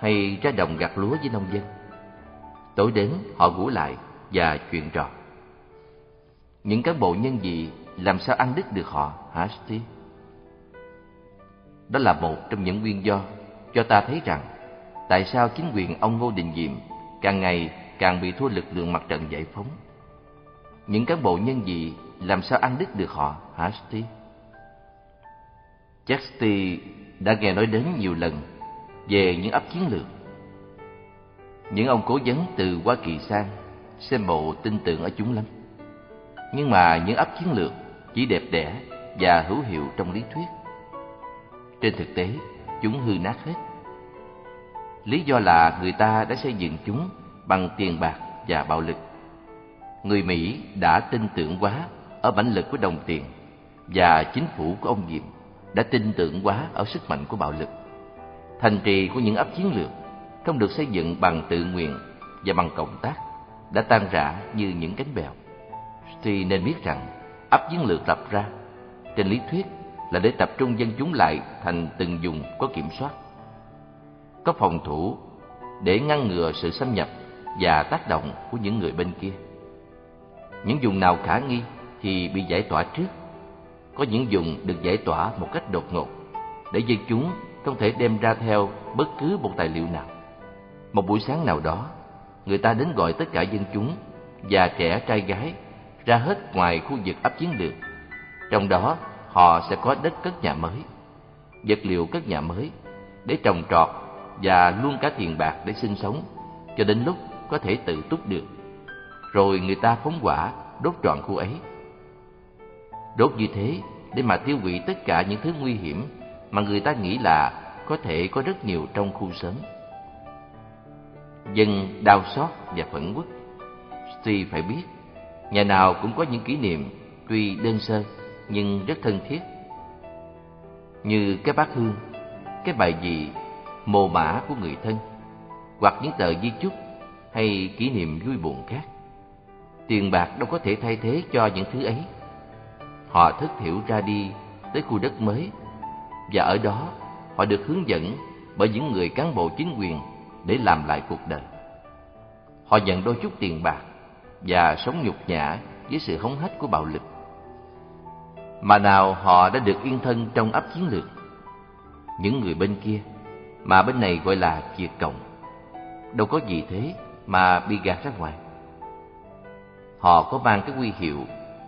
hay ra đồng gặt lúa với nông dân. Tối đến họ ngủ lại và chuyện trò. Những cán bộ nhân dị làm sao ăn đứt được họ hả Steve? Đó là một trong những nguyên do cho ta thấy rằng tại sao chính quyền ông Ngô Đình Diệm càng ngày càng bị thua lực lượng mặt trận giải phóng. Những cán bộ nhân dị làm sao ăn đứt được họ hả Steve? Chắc Steve đã nghe nói đến nhiều lần về những ấp chiến lược. Những ông cố vấn từ Hoa Kỳ sang xem bộ tin tưởng ở chúng lắm. Nhưng mà những ấp chiến lược chỉ đẹp đẽ và hữu hiệu trong lý thuyết. Trên thực tế, chúng hư nát hết. Lý do là người ta đã xây dựng chúng bằng tiền bạc và bạo lực. Người Mỹ đã tin tưởng quá ở mãnh lực của đồng tiền và chính phủ của ông Diệm đã tin tưởng quá ở sức mạnh của bạo lực. Thành trì của những ấp chiến lược không được xây dựng bằng tự nguyện và bằng cộng tác, đã tan rã như những cánh bèo. Thì nên biết rằng ấp chiến lược lập ra trên lý thuyết là để tập trung dân chúng lại thành từng vùng có kiểm soát, có phòng thủ để ngăn ngừa sự xâm nhập và tác động của những người bên kia. Những vùng nào khả nghi thì bị giải tỏa trước, có những vùng được giải tỏa một cách đột ngột để dân chúng không thể đem ra theo bất cứ một tài liệu nào. Một buổi sáng nào đó, người ta đến gọi tất cả dân chúng, già trẻ trai gái ra hết ngoài khu vực ấp chiến lược. Trong đó, họ sẽ có đất cất nhà mới, vật liệu cất nhà mới để trồng trọt và luôn cả tiền bạc để sinh sống cho đến lúc có thể tự túc được. Rồi người ta phóng hỏa đốt trọn khu ấy. Đốt như thế để mà tiêu hủy tất cả những thứ nguy hiểm mà người ta nghĩ là có thể có rất nhiều trong khu sớm. Dân đau xót và phẫn uất. Steve phải biết, nhà nào cũng có những kỷ niệm tuy đơn sơ nhưng rất thân thiết. Như cái bát hương, cái bài gì mồ mã của người thân, hoặc những tờ di chúc hay kỷ niệm vui buồn khác. Tiền bạc đâu có thể thay thế cho những thứ ấy. Họ thất thiểu ra đi tới khu đất mới và ở đó họ được hướng dẫn bởi những người cán bộ chính quyền để làm lại cuộc đời. Họ nhận đôi chút tiền bạc và sống nhục nhã với sự hống hách của bạo lực. Mà nào họ đã được yên thân trong ấp chiến lược. Những người bên kia, mà bên này gọi là chia cộng, đâu có gì thế mà bị gạt ra ngoài. Họ có mang cái huy hiệu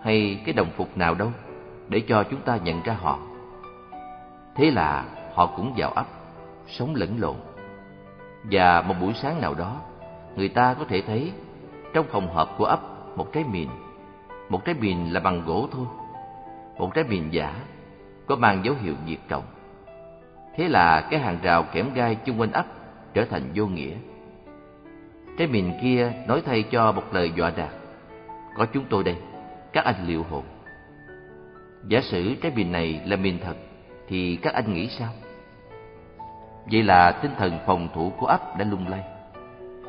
hay cái đồng phục nào đâu để cho chúng ta nhận ra họ. Thế là họ cũng vào ấp, sống lẫn lộn. Và một buổi sáng nào đó, người ta có thể thấy trong phòng họp của ấp một cái mìn. Một cái mìn là bằng gỗ thôi. Một cái miền giả, có mang dấu hiệu diệt trọng Thế là cái hàng rào kẽm gai chung quanh ấp trở thành vô nghĩa. Cái miền kia nói thay cho một lời dọa đạt. Có chúng tôi đây, các anh liệu hồn. Giả sử cái miền này là miền thật, thì các anh nghĩ sao? Vậy là tinh thần phòng thủ của ấp đã lung lay.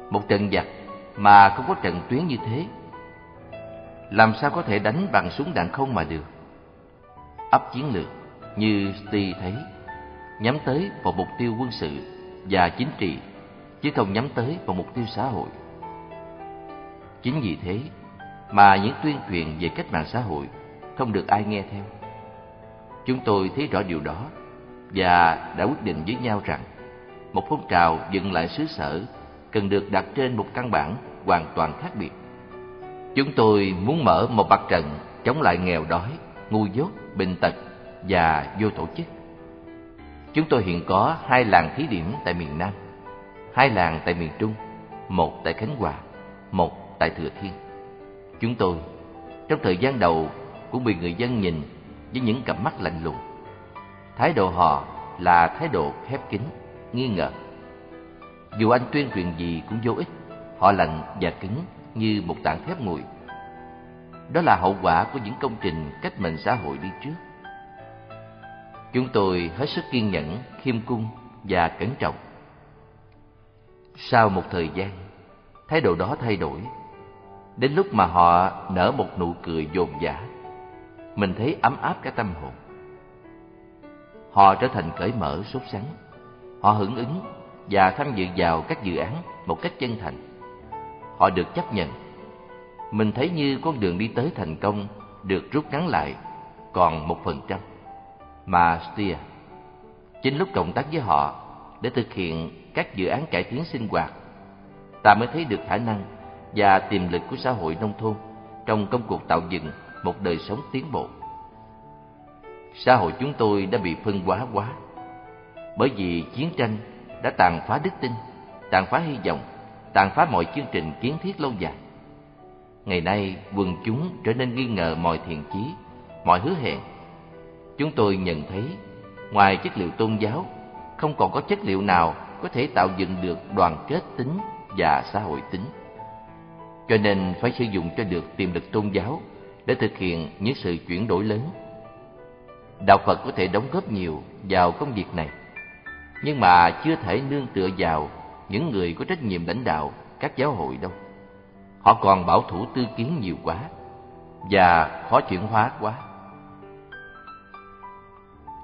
Một trận giặc mà không có trận tuyến như thế. Làm sao có thể đánh bằng súng đạn không mà được? Ấp chiến lược như Steve thấy, nhắm tới vào mục tiêu quân sự và chính trị, chứ không nhắm tới vào mục tiêu xã hội. Chính vì thế mà những tuyên truyền về cách mạng xã hội không được ai nghe theo. Chúng tôi thấy rõ điều đó và đã quyết định với nhau rằng một phong trào dựng lại xứ sở cần được đặt trên một căn bản hoàn toàn khác biệt. Chúng tôi muốn mở một mặt trận chống lại nghèo đói, ngu dốt, bệnh tật và vô tổ chức. Chúng tôi hiện có hai làng thí điểm tại miền Nam, hai làng tại miền Trung, một tại Khánh Hòa, một tại Thừa Thiên. Chúng tôi, trong thời gian đầu, cũng bị người dân nhìn với những cặp mắt lạnh lùng. Thái độ họ là thái độ khép kín, nghi ngờ. Dù anh tuyên truyền gì cũng vô ích, họ lạnh và cứng như một tảng thép nguội. Đó là hậu quả của những công trình cách mệnh xã hội đi trước. Chúng tôi hết sức kiên nhẫn, khiêm cung và cẩn trọng. Sau một thời gian, thái độ đó thay đổi. Đến lúc mà họ nở một nụ cười dồn dã, mình thấy ấm áp cả tâm hồn. Họ trở thành cởi mở, sốt sắng. Họ hưởng ứng và tham dự vào các dự án một cách chân thành. Họ được chấp nhận. Mình thấy như con đường đi tới thành công được rút ngắn lại còn một phần trăm. Mà Steer, chính lúc cộng tác với họ để thực hiện các dự án cải tiến sinh hoạt, ta mới thấy được khả năng và tiềm lực của xã hội nông thôn trong công cuộc tạo dựng một đời sống tiến bộ. Xã hội chúng tôi đã bị phân hóa quá, bởi vì chiến tranh đã tàn phá đức tin, tàn phá hy vọng, tàn phá mọi chương trình kiến thiết lâu dài. Ngày nay, quần chúng trở nên nghi ngờ mọi thiện chí, mọi hứa hẹn. Chúng tôi nhận thấy, ngoài chất liệu tôn giáo, không còn có chất liệu nào có thể tạo dựng được đoàn kết tính và xã hội tính. Cho nên phải sử dụng cho được tiềm lực tôn giáo để thực hiện những sự chuyển đổi lớn. Đạo Phật có thể đóng góp nhiều vào công việc này, nhưng mà chưa thể nương tựa vào những người có trách nhiệm lãnh đạo các giáo hội đâu. Họ còn bảo thủ tư kiến nhiều quá và khó chuyển hóa quá.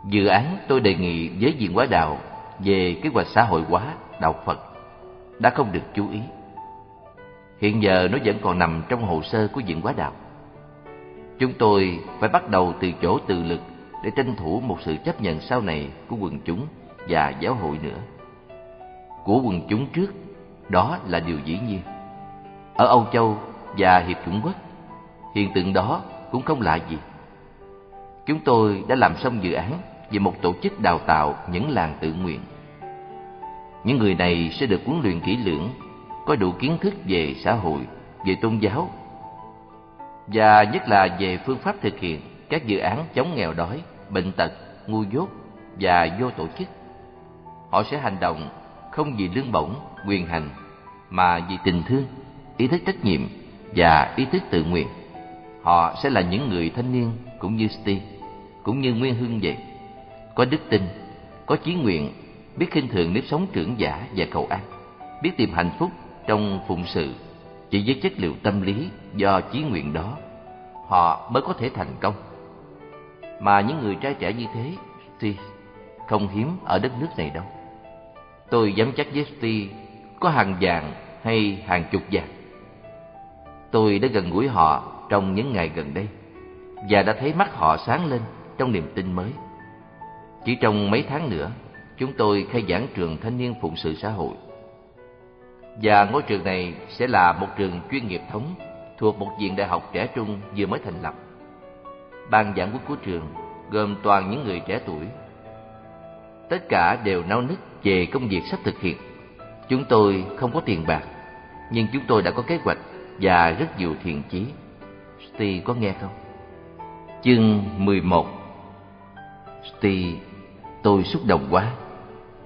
Dự án tôi đề nghị với Viện Hóa Đạo về kế hoạch xã hội hóa đạo Phật đã không được chú ý. Hiện giờ nó vẫn còn nằm trong hồ sơ của Viện Hóa Đạo. Chúng tôi phải bắt đầu từ chỗ tự lực để tranh thủ một sự chấp nhận sau này của quần chúng và giáo hội nữa. Của quần chúng trước, đó là điều dĩ nhiên. Ở Âu Châu và Hiệp chủng quốc, hiện tượng đó cũng không lạ gì. Chúng tôi đã làm xong dự án về một tổ chức đào tạo những làng tự nguyện. Những người này sẽ được huấn luyện kỹ lưỡng, có đủ kiến thức về xã hội, về tôn giáo và nhất là về phương pháp thực hiện các dự án chống nghèo đói, bệnh tật, ngu dốt và vô tổ chức. Họ sẽ hành động không vì lương bổng, quyền hành mà vì tình thương, ý thức trách nhiệm và ý thức tự nguyện. Họ sẽ là những người thanh niên cũng như Steve, cũng như Nguyên Hưng vậy. Có đức tin, có chí nguyện, biết khinh thường nếp sống trưởng giả và cầu an, biết tìm hạnh phúc trong phụng sự chỉ với chất liệu tâm lý do chí nguyện đó họ mới có thể thành công mà những người trai trẻ như thế Steve không hiếm ở đất nước này đâu tôi dám chắc với Steve có hàng vàng hay hàng chục vàng tôi đã gần gũi họ trong những ngày gần đây và đã thấy mắt họ sáng lên trong niềm tin mới chỉ trong mấy tháng nữa chúng tôi khai giảng trường thanh niên phụng sự xã hội và ngôi trường này sẽ là một trường chuyên nghiệp thống thuộc một viện đại học trẻ trung vừa mới thành lập. Ban giảng quốc của trường gồm toàn những người trẻ tuổi. Tất cả đều nao nức về công việc sắp thực hiện. Chúng tôi không có tiền bạc, nhưng chúng tôi đã có kế hoạch và rất nhiều thiện chí. Steve có nghe không? Chương 11 Steve, tôi xúc động quá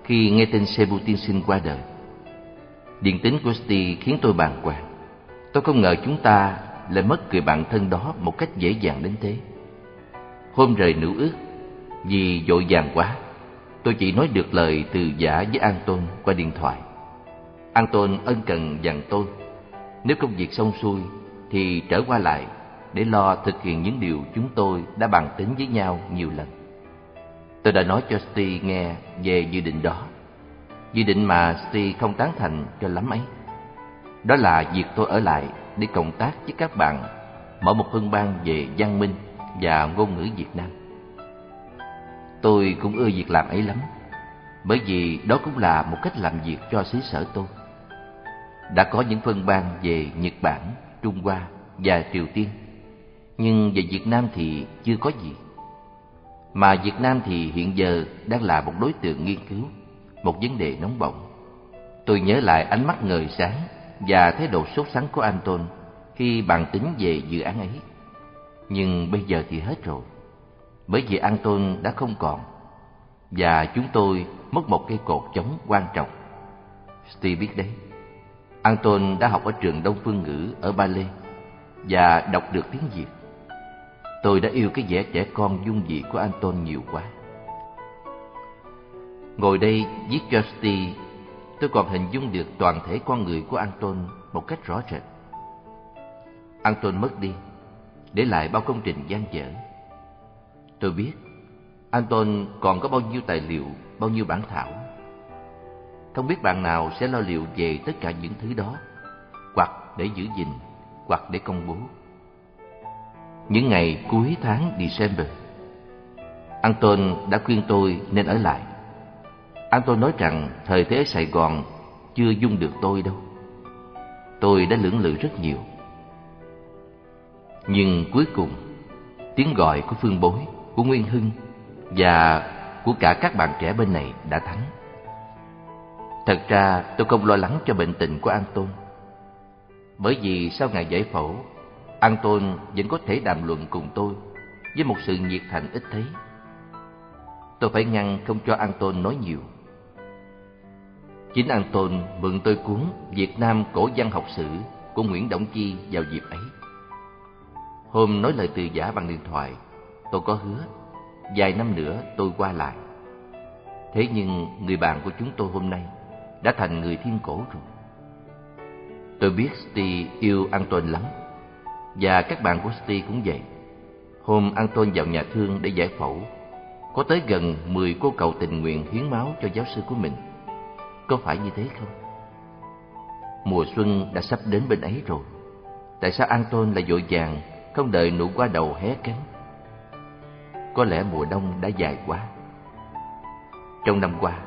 khi nghe tin Sebu tiên sinh qua đời. Điện tính của Steve khiến tôi bàng hoàng. Tôi không ngờ chúng ta lại mất người bạn thân đó một cách dễ dàng đến thế. Hôm rời nữ ước, vì vội vàng quá, tôi chỉ nói được lời từ giả với Anton qua điện thoại. Anton ân cần dặn tôi, nếu công việc xong xuôi, thì trở qua lại để lo thực hiện những điều chúng tôi đã bàn tính với nhau nhiều lần. Tôi đã nói cho Steve nghe về dự định đó. Dự định mà Steve không tán thành cho lắm ấy. Đó là việc tôi ở lại để cộng tác với các bạn Mở một phân ban về văn minh và ngôn ngữ Việt Nam. Tôi cũng ưa việc làm ấy lắm, Bởi vì đó cũng là một cách làm việc cho xứ sở tôi. Đã có những phân ban về Nhật Bản, Trung Hoa và Triều Tiên Nhưng về Việt Nam thì chưa có gì Mà Việt Nam thì hiện giờ đang là một đối tượng nghiên cứu một vấn đề nóng bỏng. Tôi nhớ lại ánh mắt ngời sáng và thái độ sốt sắng của Anton khi bàn tính về dự án ấy. Nhưng bây giờ thì hết rồi, bởi vì Anton đã không còn, và chúng tôi mất một cây cột chống quan trọng. Steve biết đấy, Anton đã học ở trường Đông Phương Ngữ ở Ba Lê và đọc được tiếng Việt. Tôi đã yêu cái vẻ trẻ con dung dị của Anton nhiều quá. Ngồi đây viết cho Steve, tôi còn hình dung được toàn thể con người của Anton một cách rõ rệt. Anton mất đi, để lại bao công trình gian dở. Tôi biết, Anton còn có bao nhiêu tài liệu, bao nhiêu bản thảo. Không biết bạn nào sẽ lo liệu về tất cả những thứ đó, hoặc để giữ gìn, hoặc để công bố. Những ngày cuối tháng December, Anton đã khuyên tôi nên ở lại. Anton nói rằng thời thế Sài Gòn chưa dung được tôi đâu. Tôi đã lưỡng lự rất nhiều. Nhưng cuối cùng, tiếng gọi của Phương Bối, của Nguyên Hưng và của cả các bạn trẻ bên này đã thắng. Thật ra tôi không lo lắng cho bệnh tình của an tôn, Bởi vì sau ngày giải phẫu, an tôn vẫn có thể đàm luận cùng tôi với một sự nhiệt thành ít thấy. Tôi phải ngăn không cho an tôn nói nhiều. Chính an tôn mượn tôi cuốn Việt Nam cổ văn học sử của Nguyễn Động Chi vào dịp ấy. Hôm nói lời từ giả bằng điện thoại, tôi có hứa vài năm nữa tôi qua lại. Thế nhưng người bạn của chúng tôi hôm nay đã thành người thiên cổ rồi. Tôi biết Steve yêu Anton lắm, và các bạn của Steve cũng vậy. Hôm Anton vào nhà thương để giải phẫu, có tới gần 10 cô cậu tình nguyện hiến máu cho giáo sư của mình. Có phải như thế không? Mùa xuân đã sắp đến bên ấy rồi. Tại sao Anton lại vội vàng, không đợi nụ qua đầu hé cánh? Có lẽ mùa đông đã dài quá. Trong năm qua,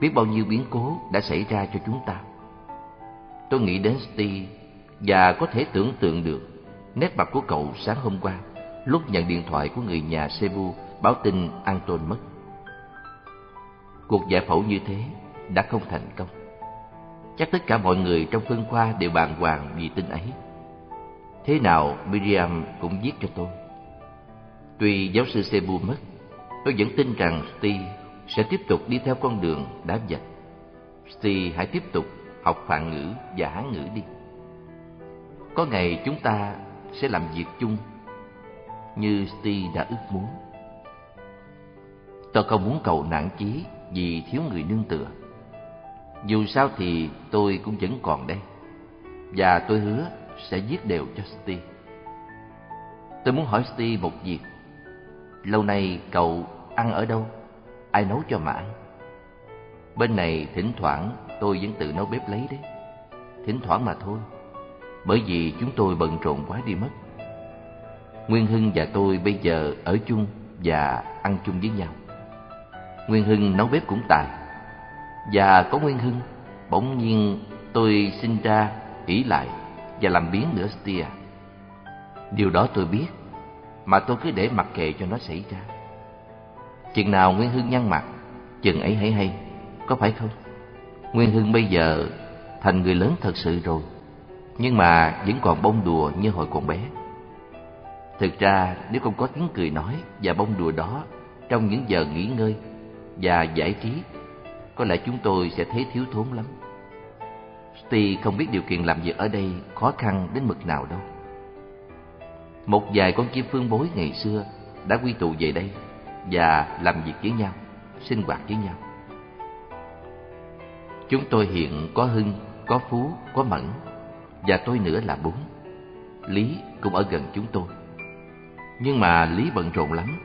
biết bao nhiêu biến cố đã xảy ra cho chúng ta. Tôi nghĩ đến Steve và có thể tưởng tượng được nét mặt của cậu sáng hôm qua lúc nhận điện thoại của người nhà Cebu báo tin Anton mất. Cuộc giải phẫu như thế đã không thành công. Chắc tất cả mọi người trong phân khoa đều bàng hoàng vì tin ấy. Thế nào Miriam cũng viết cho tôi. Tuy giáo sư Cebu mất, tôi vẫn tin rằng Steve sẽ tiếp tục đi theo con đường đã vạch thì hãy tiếp tục học Phạn ngữ và Hán ngữ đi. Có ngày chúng ta sẽ làm việc chung, như Steve đã ước muốn. Tôi không muốn cầu nản chí vì thiếu người nương tựa. Dù sao thì tôi cũng vẫn còn đây. Và tôi hứa sẽ viết đều cho Steve. Tôi muốn hỏi Steve một việc. Lâu nay cậu ăn ở đâu? Ai nấu cho mà ăn? Bên này thỉnh thoảng tôi vẫn tự nấu bếp lấy đấy. Thỉnh thoảng mà thôi. Bởi vì chúng tôi bận rộn quá đi mất. Nguyên Hưng và tôi bây giờ ở chung và ăn chung với nhau. Nguyên Hưng nấu bếp cũng tài. Và có Nguyên Hưng, bỗng nhiên tôi sinh ra, ỷ lại và làm biến nửa Stia. Điều đó tôi biết, mà tôi cứ để mặc kệ cho nó xảy ra. Chừng nào Nguyên Hưng nhăn mặt, chừng ấy hãy hay, có phải không? Nguyên Hưng bây giờ thành người lớn thật sự rồi, nhưng mà vẫn còn bông đùa như hồi còn bé. Thực ra nếu không có tiếng cười nói và bông đùa đó trong những giờ nghỉ ngơi và giải trí, có lẽ chúng tôi sẽ thấy thiếu thốn lắm. Steve không biết điều kiện làm việc ở đây khó khăn đến mực nào đâu. Một vài con chim phương bối ngày xưa đã quy tụ về đây và làm việc với nhau, sinh hoạt với nhau. Chúng tôi hiện có Hưng, có Phú, có Mẫn và tôi nữa là bốn. Lý cũng ở gần chúng tôi. Nhưng mà Lý bận rộn lắm.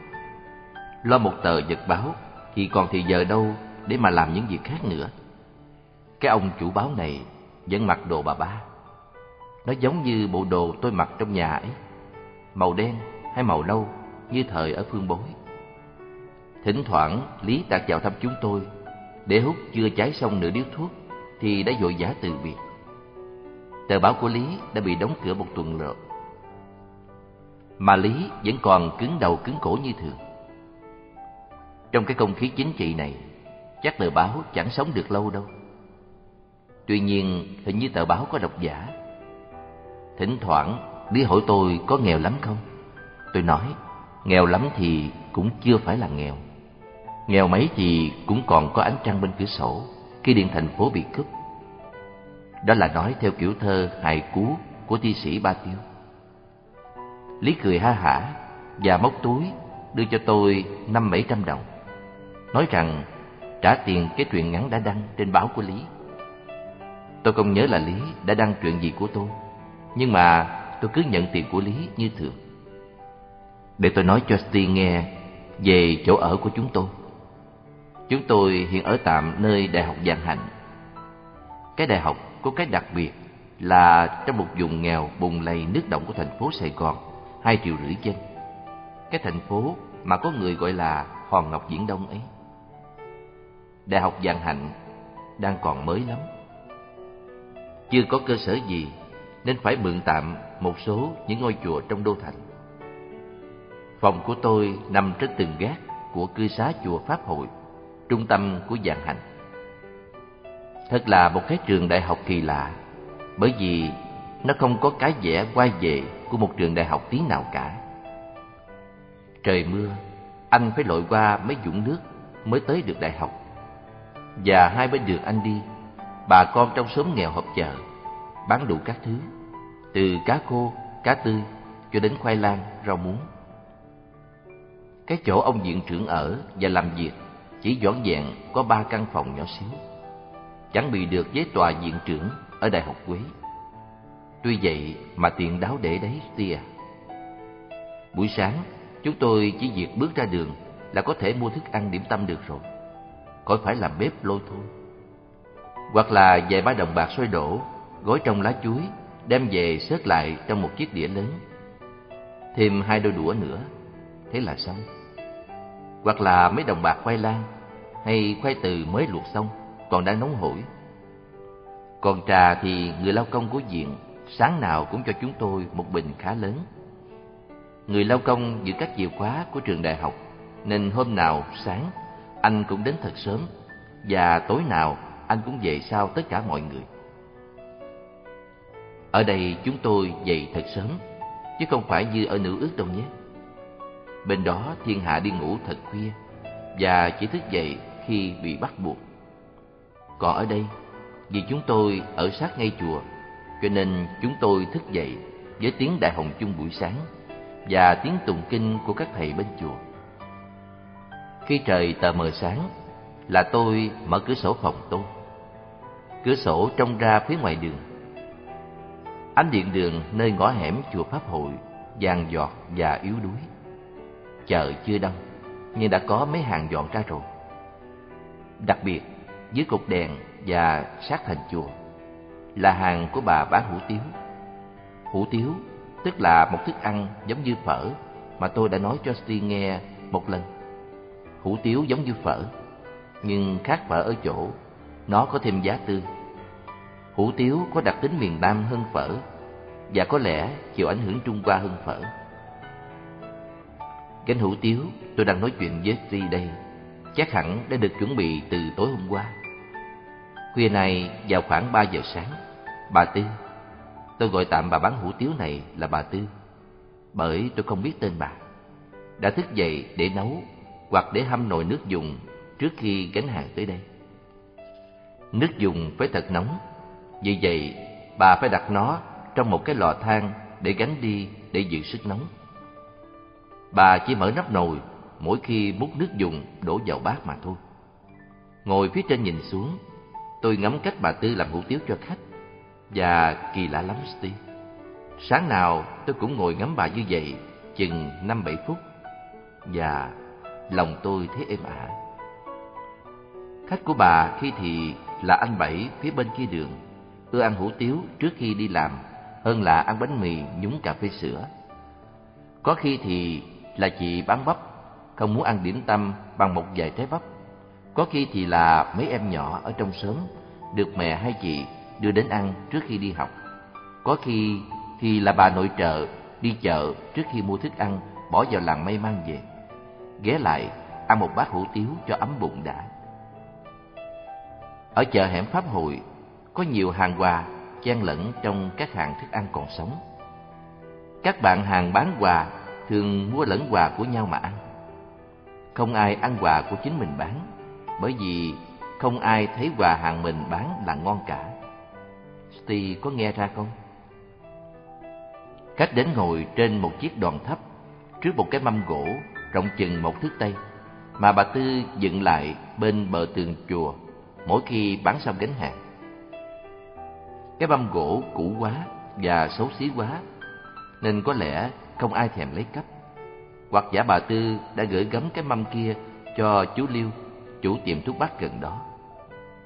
Lo một tờ vật báo thì còn thì giờ đâu để mà làm những việc khác nữa. Cái ông chủ báo này vẫn mặc đồ bà ba. Nó giống như bộ đồ tôi mặc trong nhà ấy. Màu đen hay màu nâu như thời ở phương bối. Thỉnh thoảng Lý Tạc vào thăm chúng tôi để hút chưa cháy xong nửa điếu thuốc thì đã vội vã từ biệt. Tờ báo của Lý đã bị đóng cửa một tuần rồi. Mà Lý vẫn còn cứng đầu cứng cổ như thường. Trong cái không khí chính trị này, chắc tờ báo chẳng sống được lâu đâu. Tuy nhiên, hình như tờ báo có độc giả. Thỉnh thoảng, Lý hỏi tôi có nghèo lắm không? Tôi nói, nghèo lắm thì cũng chưa phải là nghèo. Nghèo mấy thì cũng còn có ánh trăng bên cửa sổ khi điện thành phố bị cướp. Đó là nói theo kiểu thơ hài cú của thi sĩ Ba Tiêu. Lý cười ha hả và móc túi đưa cho tôi năm bảy trăm đồng. Nói rằng trả tiền cái truyện ngắn đã đăng trên báo của Lý. Tôi không nhớ là Lý đã đăng chuyện gì của tôi, nhưng mà tôi cứ nhận tiền của Lý như thường. Để tôi nói cho Steve nghe về chỗ ở của chúng tôi. Chúng tôi hiện ở tạm nơi Đại học Giang Hạnh. Cái đại học có cái đặc biệt là trong một vùng nghèo bùng lầy nước động của thành phố Sài Gòn, hai triệu rưỡi dân. Cái thành phố mà có người gọi là Hòn Ngọc Viễn Đông ấy. Đại học Giang Hạnh đang còn mới lắm. Chưa có cơ sở gì nên phải mượn tạm một số những ngôi chùa trong đô thành. Phòng của tôi nằm trên từng gác của cư xá chùa Pháp Hội, trung tâm của dạng Hạnh. Thật là một cái trường đại học kỳ lạ, bởi vì nó không có cái vẻ quay về của một trường đại học tiếng nào cả. Trời mưa, anh phải lội qua mấy dũng nước mới tới được đại học. Và hai bên đường anh đi, bà con trong xóm nghèo họp chợ, bán đủ các thứ, từ cá khô, cá tươi cho đến khoai lang, rau muống. Cái chỗ ông viện trưởng ở và làm việc chỉ dọn dẹn có ba căn phòng nhỏ xíu chẳng bị được với tòa viện trưởng ở Đại học Quế. Tuy vậy mà tiện đáo để đấy tia. Buổi sáng, chúng tôi chỉ việc bước ra đường là có thể mua thức ăn điểm tâm được rồi. Khỏi phải làm bếp lôi thôi. Hoặc là vài ba đồng bạc sôi đổ, gói trong lá chuối, đem về xếp lại trong một chiếc đĩa lớn. Thêm hai đôi đũa nữa, thế là xong. Hoặc là mấy đồng bạc khoai lang hay khoai từ mới luộc xong, còn đang nóng hổi. Còn trà thì người lao công của viện sáng nào cũng cho chúng tôi một bình khá lớn. Người lao công giữ các chìa khóa của trường đại học, nên hôm nào sáng anh cũng đến thật sớm, và tối nào anh cũng về sau tất cả mọi người. Ở đây chúng tôi dậy thật sớm, chứ không phải như ở nữ ước đâu nhé. Bên đó thiên hạ đi ngủ thật khuya, và chỉ thức dậy khi bị bắt buộc. Còn ở đây, vì chúng tôi ở sát ngay chùa, cho nên chúng tôi thức dậy với tiếng đại hồng chung buổi sáng và tiếng tụng kinh của các thầy bên chùa. Khi trời tờ mờ sáng là tôi mở cửa sổ phòng tôi. Cửa sổ trông ra phía ngoài đường. Ánh điện đường nơi ngõ hẻm chùa Pháp Hội vàng giọt và yếu đuối. Chợ chưa đông, nhưng đã có mấy hàng dọn ra rồi. Đặc biệt, dưới cột đèn và sát thành chùa là hàng của bà bán hủ tiếu. Hủ tiếu tức là một thức ăn giống như phở mà tôi đã nói cho Steve nghe một lần. Hủ tiếu giống như phở, nhưng khác phở ở chỗ nó có thêm giá tươi. Hủ tiếu có đặc tính miền Nam hơn phở và có lẽ chịu ảnh hưởng Trung Hoa hơn phở. Cánh hủ tiếu tôi đang nói chuyện với Tri đây chắc hẳn đã được chuẩn bị từ tối hôm qua. Khuya này vào khoảng 3 giờ sáng, bà Tư, tôi gọi tạm bà bán hủ tiếu này là bà Tư, bởi tôi không biết tên bà, đã thức dậy để nấu hoặc để hâm nồi nước dùng trước khi gánh hàng tới đây. Nước dùng phải thật nóng, vì vậy bà phải đặt nó trong một cái lò than để gánh đi để giữ sức nóng. Bà chỉ mở nắp nồi mỗi khi múc nước dùng đổ vào bát mà thôi. Ngồi phía trên nhìn xuống, tôi ngắm cách bà Tư làm hủ tiếu cho khách, và kỳ lạ lắm Steve. Sáng nào tôi cũng ngồi ngắm bà như vậy, chừng năm bảy phút, và lòng tôi thấy êm ả. Khách của bà khi thì là anh Bảy phía bên kia đường, ưa ăn hủ tiếu trước khi đi làm hơn là ăn bánh mì nhúng cà phê sữa. Có khi thì là chị bán bắp, không muốn ăn điểm tâm bằng một vài trái bắp. Có khi thì là mấy em nhỏ ở trong xóm được mẹ hay chị đưa đến ăn trước khi đi học. Có khi thì là bà nội trợ đi chợ trước khi mua thức ăn bỏ vào làng may mang về. Ghé lại ăn một bát hủ tiếu cho ấm bụng đã. Ở chợ hẻm Pháp Hội, có nhiều hàng quà chen lẫn trong các hàng thức ăn còn sống. Các bạn hàng bán quà thường mua lẫn quà của nhau mà ăn. Không ai ăn quà của chính mình bán, bởi vì không ai thấy quà hàng mình bán là ngon cả. Steve có nghe ra không? Cách đến ngồi trên một chiếc đòn thấp trước một cái mâm gỗ rộng chừng một thước tây mà bà Tư dựng lại bên bờ tường chùa mỗi khi bán xong gánh hàng. Cái mâm gỗ cũ quá và xấu xí quá nên có lẽ không ai thèm lấy cắp hoặc giả bà Tư đã gửi gắm cái mâm kia cho chú Liêu, chủ tiệm thuốc bắc gần đó.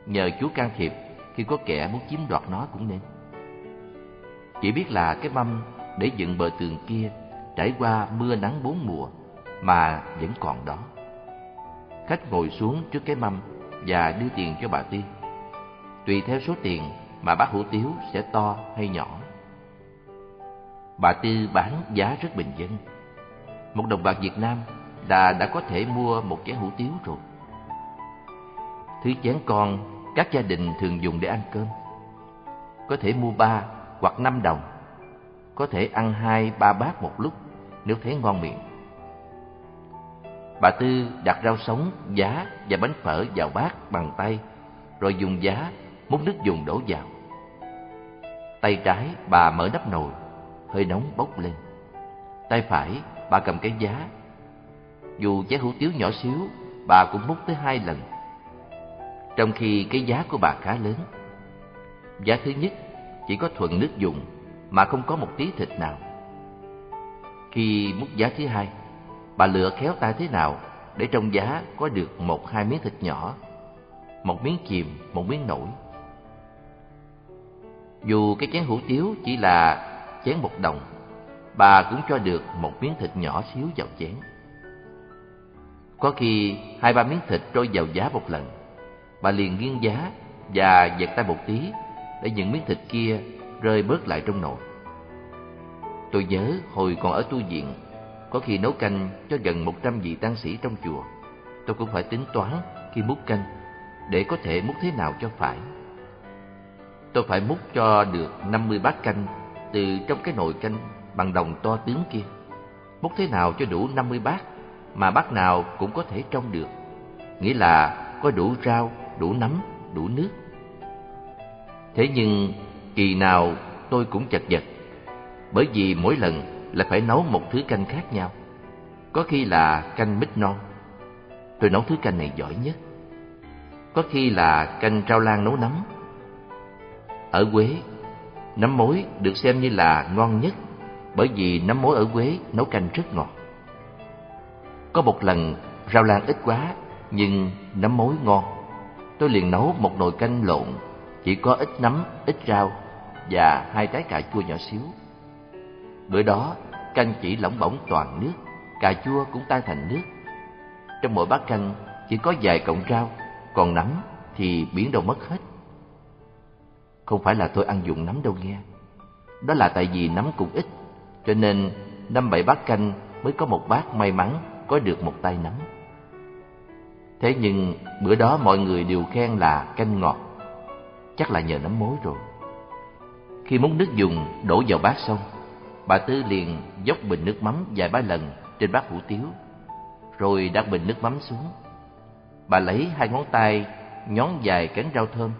Nhờ chú can thiệp khi có kẻ muốn chiếm đoạt nó cũng nên. Chỉ biết là cái mâm để dựng bờ tường kia trải qua mưa nắng bốn mùa mà vẫn còn đó. Khách ngồi xuống trước cái mâm và đưa tiền cho bà Tư. Tùy theo số tiền mà bác hủ tiếu sẽ to hay nhỏ. Bà Tư bán giá rất bình dân một đồng bạc Việt Nam đã đã có thể mua một chén hủ tiếu rồi. Thứ chén con các gia đình thường dùng để ăn cơm. Có thể mua ba hoặc năm đồng. Có thể ăn hai ba bát một lúc nếu thấy ngon miệng. Bà Tư đặt rau sống, giá và bánh phở vào bát bằng tay, rồi dùng giá múc nước dùng đổ vào. Tay trái bà mở nắp nồi, hơi nóng bốc lên. Tay phải bà cầm cái giá. Dù chén hủ tiếu nhỏ xíu, bà cũng múc tới hai lần. Trong khi cái giá của bà khá lớn. Giá thứ nhất chỉ có thuần nước dùng, mà không có một tí thịt nào. Khi múc giá thứ hai, bà lựa khéo tay thế nào để trong giá có được một hai miếng thịt nhỏ, một miếng chìm, một miếng nổi. Dù cái chén hủ tiếu chỉ là chén một đồng, bà cũng cho được một miếng thịt nhỏ xíu vào chén. Có khi hai ba miếng thịt trôi vào giá một lần, bà liền nghiêng giá và giật tay một tí để những miếng thịt kia rơi bớt lại trong nồi. Tôi nhớ hồi còn ở tu viện, có khi nấu canh cho gần một trăm vị tăng sĩ trong chùa, tôi cũng phải tính toán khi múc canh để có thể múc thế nào cho phải. Tôi phải múc cho được năm mươi bát canh từ trong cái nồi canh bằng đồng to tướng kia. Múc thế nào cho đủ năm mươi bát mà bát nào cũng có thể trong được. Nghĩa là có đủ rau, đủ nấm, đủ nước. Thế nhưng kỳ nào tôi cũng chật vật, bởi vì mỗi lần là phải nấu một thứ canh khác nhau. Có khi là canh mít non, tôi nấu thứ canh này giỏi nhất. Có khi là canh rau lan nấu nấm. Ở Quế, nấm mối được xem như là ngon nhất bởi vì nấm mối ở Quế nấu canh rất ngọt. Có một lần rau lan ít quá nhưng nấm mối ngon. Tôi liền nấu một nồi canh lộn, chỉ có ít nấm, ít rau và hai trái cà chua nhỏ xíu. Bữa đó, canh chỉ lỏng bỏng toàn nước, cà chua cũng tan thành nước. Trong mỗi bát canh chỉ có vài cọng rau, còn nấm thì biến đâu mất hết. Không phải là tôi ăn dụng nấm đâu nghe. Đó là tại vì nấm cũng ít, cho nên năm bảy bát canh mới có một bát may mắn có được một tay nấm. Thế nhưng bữa đó mọi người đều khen là canh ngọt, chắc là nhờ nấm mối rồi. Khi múc nước dùng đổ vào bát xong, bà Tư liền dốc bình nước mắm vài ba lần trên bát hủ tiếu, rồi đặt bình nước mắm xuống. Bà lấy hai ngón tay nhón dài cánh rau thơm,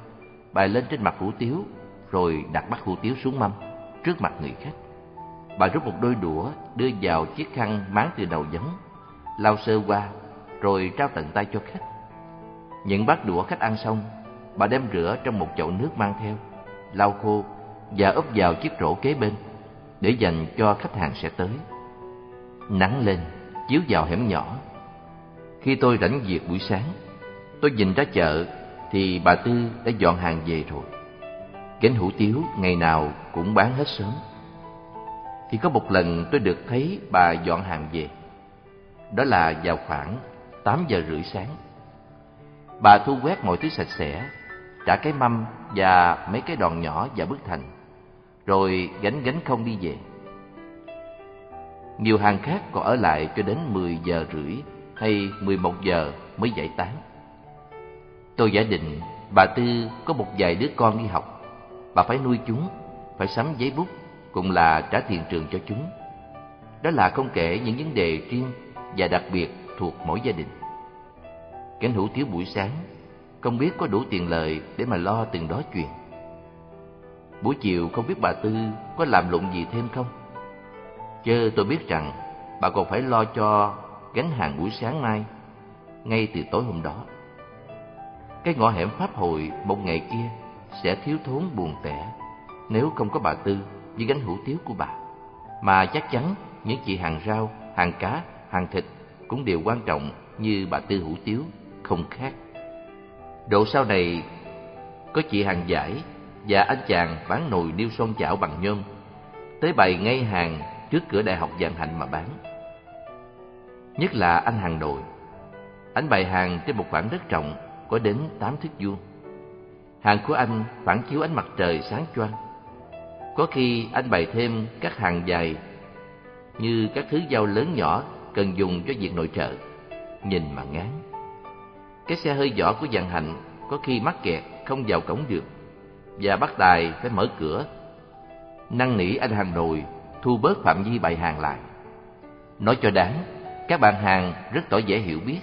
bài lên trên mặt hủ tiếu, rồi đặt bát hủ tiếu xuống mâm trước mặt người khách. Bà rút một đôi đũa đưa vào chiếc khăn máng từ đầu giấm, lau sơ qua, rồi trao tận tay cho khách. Những bát đũa khách ăn xong, bà đem rửa trong một chậu nước mang theo, lau khô và úp vào chiếc rổ kế bên để dành cho khách hàng sẽ tới. Nắng lên, chiếu vào hẻm nhỏ. Khi tôi rảnh việc buổi sáng, tôi nhìn ra chợ thì bà Tư đã dọn hàng về rồi. Gánh hủ tiếu ngày nào cũng bán hết sớm. Thì có một lần tôi được thấy bà dọn hàng về. Đó là vào khoảng 8 giờ rưỡi sáng. Bà thu quét mọi thứ sạch sẽ, trả cái mâm và mấy cái đòn nhỏ và bức thành rồi gánh gánh không đi về. Nhiều hàng khác còn ở lại cho đến 10 giờ rưỡi hay 11 giờ mới giải tán. Tôi giả định bà Tư có một vài đứa con đi học, bà phải nuôi chúng, phải sắm giấy bút, cũng là trả tiền trường cho chúng. Đó là không kể những vấn đề riêng và đặc biệt thuộc mỗi gia đình. Cảnh hữu thiếu buổi sáng, không biết có đủ tiền lời để mà lo từng đó chuyện. Buổi chiều không biết bà Tư có làm lụng gì thêm không? chớ tôi biết rằng bà còn phải lo cho gánh hàng buổi sáng mai, ngay từ tối hôm đó. Cái ngõ hẻm Pháp Hội một ngày kia sẽ thiếu thốn buồn tẻ nếu không có bà Tư với gánh hủ tiếu của bà. Mà chắc chắn những chị hàng rau, hàng cá, hàng thịt cũng đều quan trọng như bà Tư hủ tiếu, không khác. Độ sau này có chị hàng giải và anh chàng bán nồi niêu son chảo bằng nhôm tới bày ngay hàng trước cửa đại học Vạn Hạnh mà bán. Nhất là anh hàng đồi. Anh bày hàng trên một khoảng đất rộng có đến tám thước vuông. Hàng của anh phản chiếu ánh mặt trời sáng choang. Có khi anh bày thêm các hàng dài như các thứ dao lớn nhỏ cần dùng cho việc nội trợ. Nhìn mà ngán. Cái xe hơi vỏ của dàn Hạnh có khi mắc kẹt không vào cổng được và bắt tài phải mở cửa. Năn nỉ anh hàng đồi thu bớt phạm vi bày hàng lại. Nói cho đáng, các bạn hàng rất tỏ vẻ hiểu biết.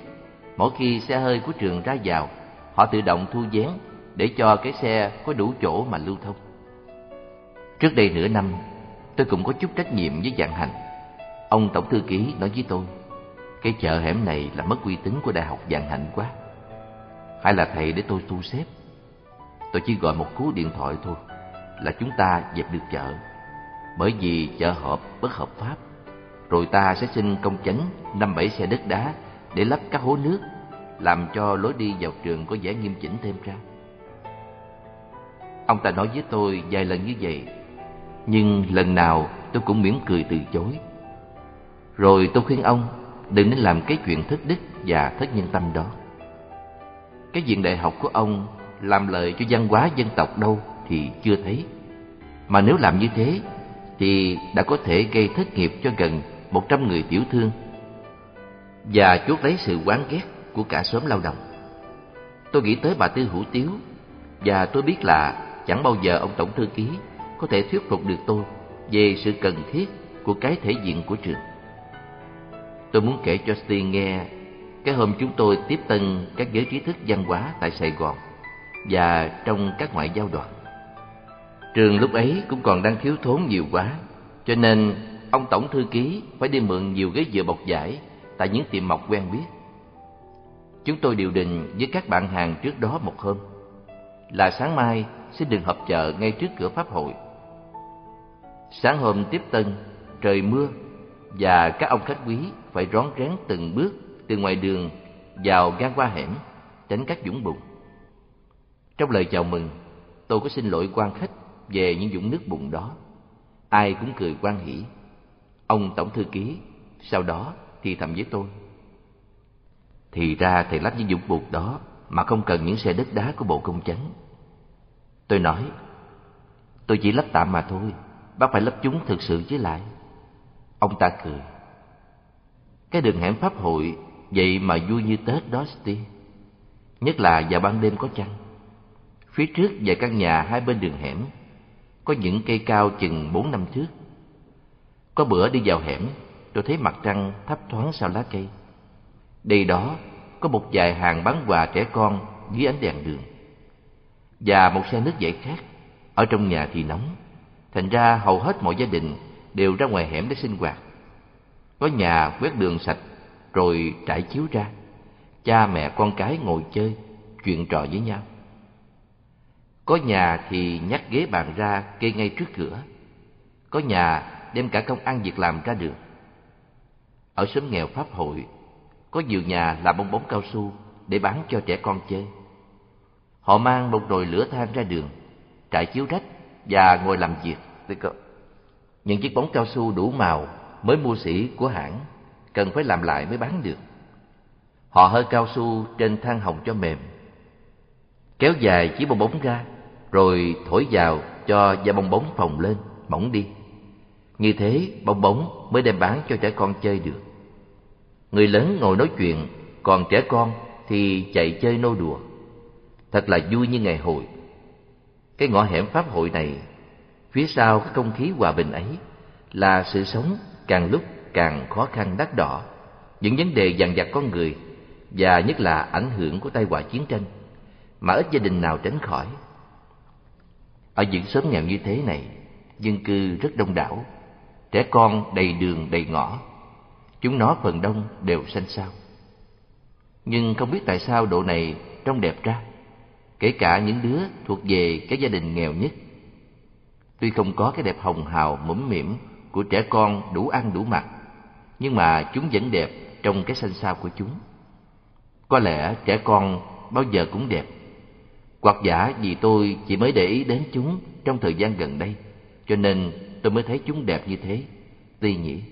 Mỗi khi xe hơi của trường ra vào, họ tự động thu vén để cho cái xe có đủ chỗ mà lưu thông. Trước đây nửa năm, tôi cũng có chút trách nhiệm với dạng hành. Ông tổng thư ký nói với tôi, cái chợ hẻm này là mất uy tín của đại học dạng hạnh quá. Hay là thầy để tôi thu xếp Tôi chỉ gọi một cú điện thoại thôi Là chúng ta dẹp được chợ bởi vì chợ họp bất hợp pháp. Rồi ta sẽ xin công chánh năm bảy xe đất đá để lấp các hố nước, làm cho lối đi vào trường có vẻ nghiêm chỉnh thêm ra. Ông ta nói với tôi vài lần như vậy, nhưng lần nào tôi cũng mỉm cười từ chối. Rồi tôi khuyên ông đừng nên làm cái chuyện thất đức và thất nhân tâm đó. Cái viện đại học của ông làm lợi cho văn hóa dân tộc đâu thì chưa thấy. Mà nếu làm như thế thì đã có thể gây thất nghiệp cho gần một trăm người tiểu thương và chuốc lấy sự oán ghét của cả xóm lao động. Tôi nghĩ tới bà Tư Hữu Tiếu và tôi biết là chẳng bao giờ ông tổng thư ký có thể thuyết phục được tôi về sự cần thiết của cái thể diện của trường. Tôi muốn kể cho Steve nghe cái hôm chúng tôi tiếp tân các giới trí thức văn hóa tại Sài Gòn và trong các ngoại giao đoàn. Trường lúc ấy cũng còn đang thiếu thốn nhiều quá, cho nên ông tổng thư ký phải đi mượn nhiều ghế dựa bọc giải tại những tiệm mộc quen biết. Chúng tôi điều đình với các bạn hàng trước đó một hôm là sáng mai xin đừng họp chợ ngay trước cửa pháp hội. Sáng hôm tiếp tân, trời mưa và các ông khách quý phải rón rén từng bước từ ngoài đường vào gan qua hẻm, tránh các dũng bùn. Trong lời chào mừng, tôi có xin lỗi quan khách về những dũng nước bùn đó. Ai cũng cười quan hỷ. Ông tổng thư ký sau đó thì thầm với tôi. Thì ra thầy lắp những dụng buộc đó mà không cần những xe đất đá của bộ công chánh. Tôi nói, tôi chỉ lắp tạm mà thôi, bác phải lắp chúng thực sự chứ lại. Ông ta cười. Cái đường hẻm pháp hội vậy mà vui như Tết đó Steve. Nhất là vào ban đêm có trăng. Phía trước và căn nhà hai bên đường hẻm có những cây cao chừng bốn năm thước. Có bữa đi vào hẻm, tôi thấy mặt trăng thấp thoáng sau lá cây. Đây đó có một vài hàng bán quà trẻ con dưới ánh đèn đường. Và một xe nước giải khác, ở trong nhà thì nóng. Thành ra hầu hết mọi gia đình đều ra ngoài hẻm để sinh hoạt. Có nhà quét đường sạch rồi trải chiếu ra. Cha mẹ con cái ngồi chơi, chuyện trò với nhau. Có nhà thì nhắc ghế bàn ra kê ngay trước cửa. Có nhà đem cả công ăn việc làm ra đường. Ở xóm nghèo Pháp hội, có nhiều nhà làm bong bóng cao su để bán cho trẻ con chơi. Họ mang một nồi lửa than ra đường, trải chiếu rách và ngồi làm việc. Những chiếc bóng cao su đủ màu mới mua sỉ của hãng cần phải làm lại mới bán được. Họ hơi cao su trên than hồng cho mềm, kéo dài chiếc bong bóng ra, rồi thổi vào cho da bong bóng phồng lên, mỏng đi. Như thế bong bóng mới đem bán cho trẻ con chơi được. Người lớn ngồi nói chuyện, còn trẻ con thì chạy chơi nô đùa. Thật là vui như ngày hội. Cái ngõ hẻm pháp hội này, phía sau cái không khí hòa bình ấy là sự sống càng lúc càng khó khăn đắt đỏ, những vấn đề dằn vặt con người và nhất là ảnh hưởng của tai họa chiến tranh mà ít gia đình nào tránh khỏi. Ở những xóm nghèo như thế này, dân cư rất đông đảo, trẻ con đầy đường đầy ngõ, chúng nó phần đông đều xanh xao. Nhưng không biết tại sao độ này trông đẹp ra, kể cả những đứa thuộc về cái gia đình nghèo nhất. Tuy không có cái đẹp hồng hào mũm mỉm của trẻ con đủ ăn đủ mặc, nhưng mà chúng vẫn đẹp trong cái xanh xao của chúng. Có lẽ trẻ con bao giờ cũng đẹp, hoặc giả vì tôi chỉ mới để ý đến chúng trong thời gian gần đây, cho nên tôi mới thấy chúng đẹp như thế. Tuy nhỉ?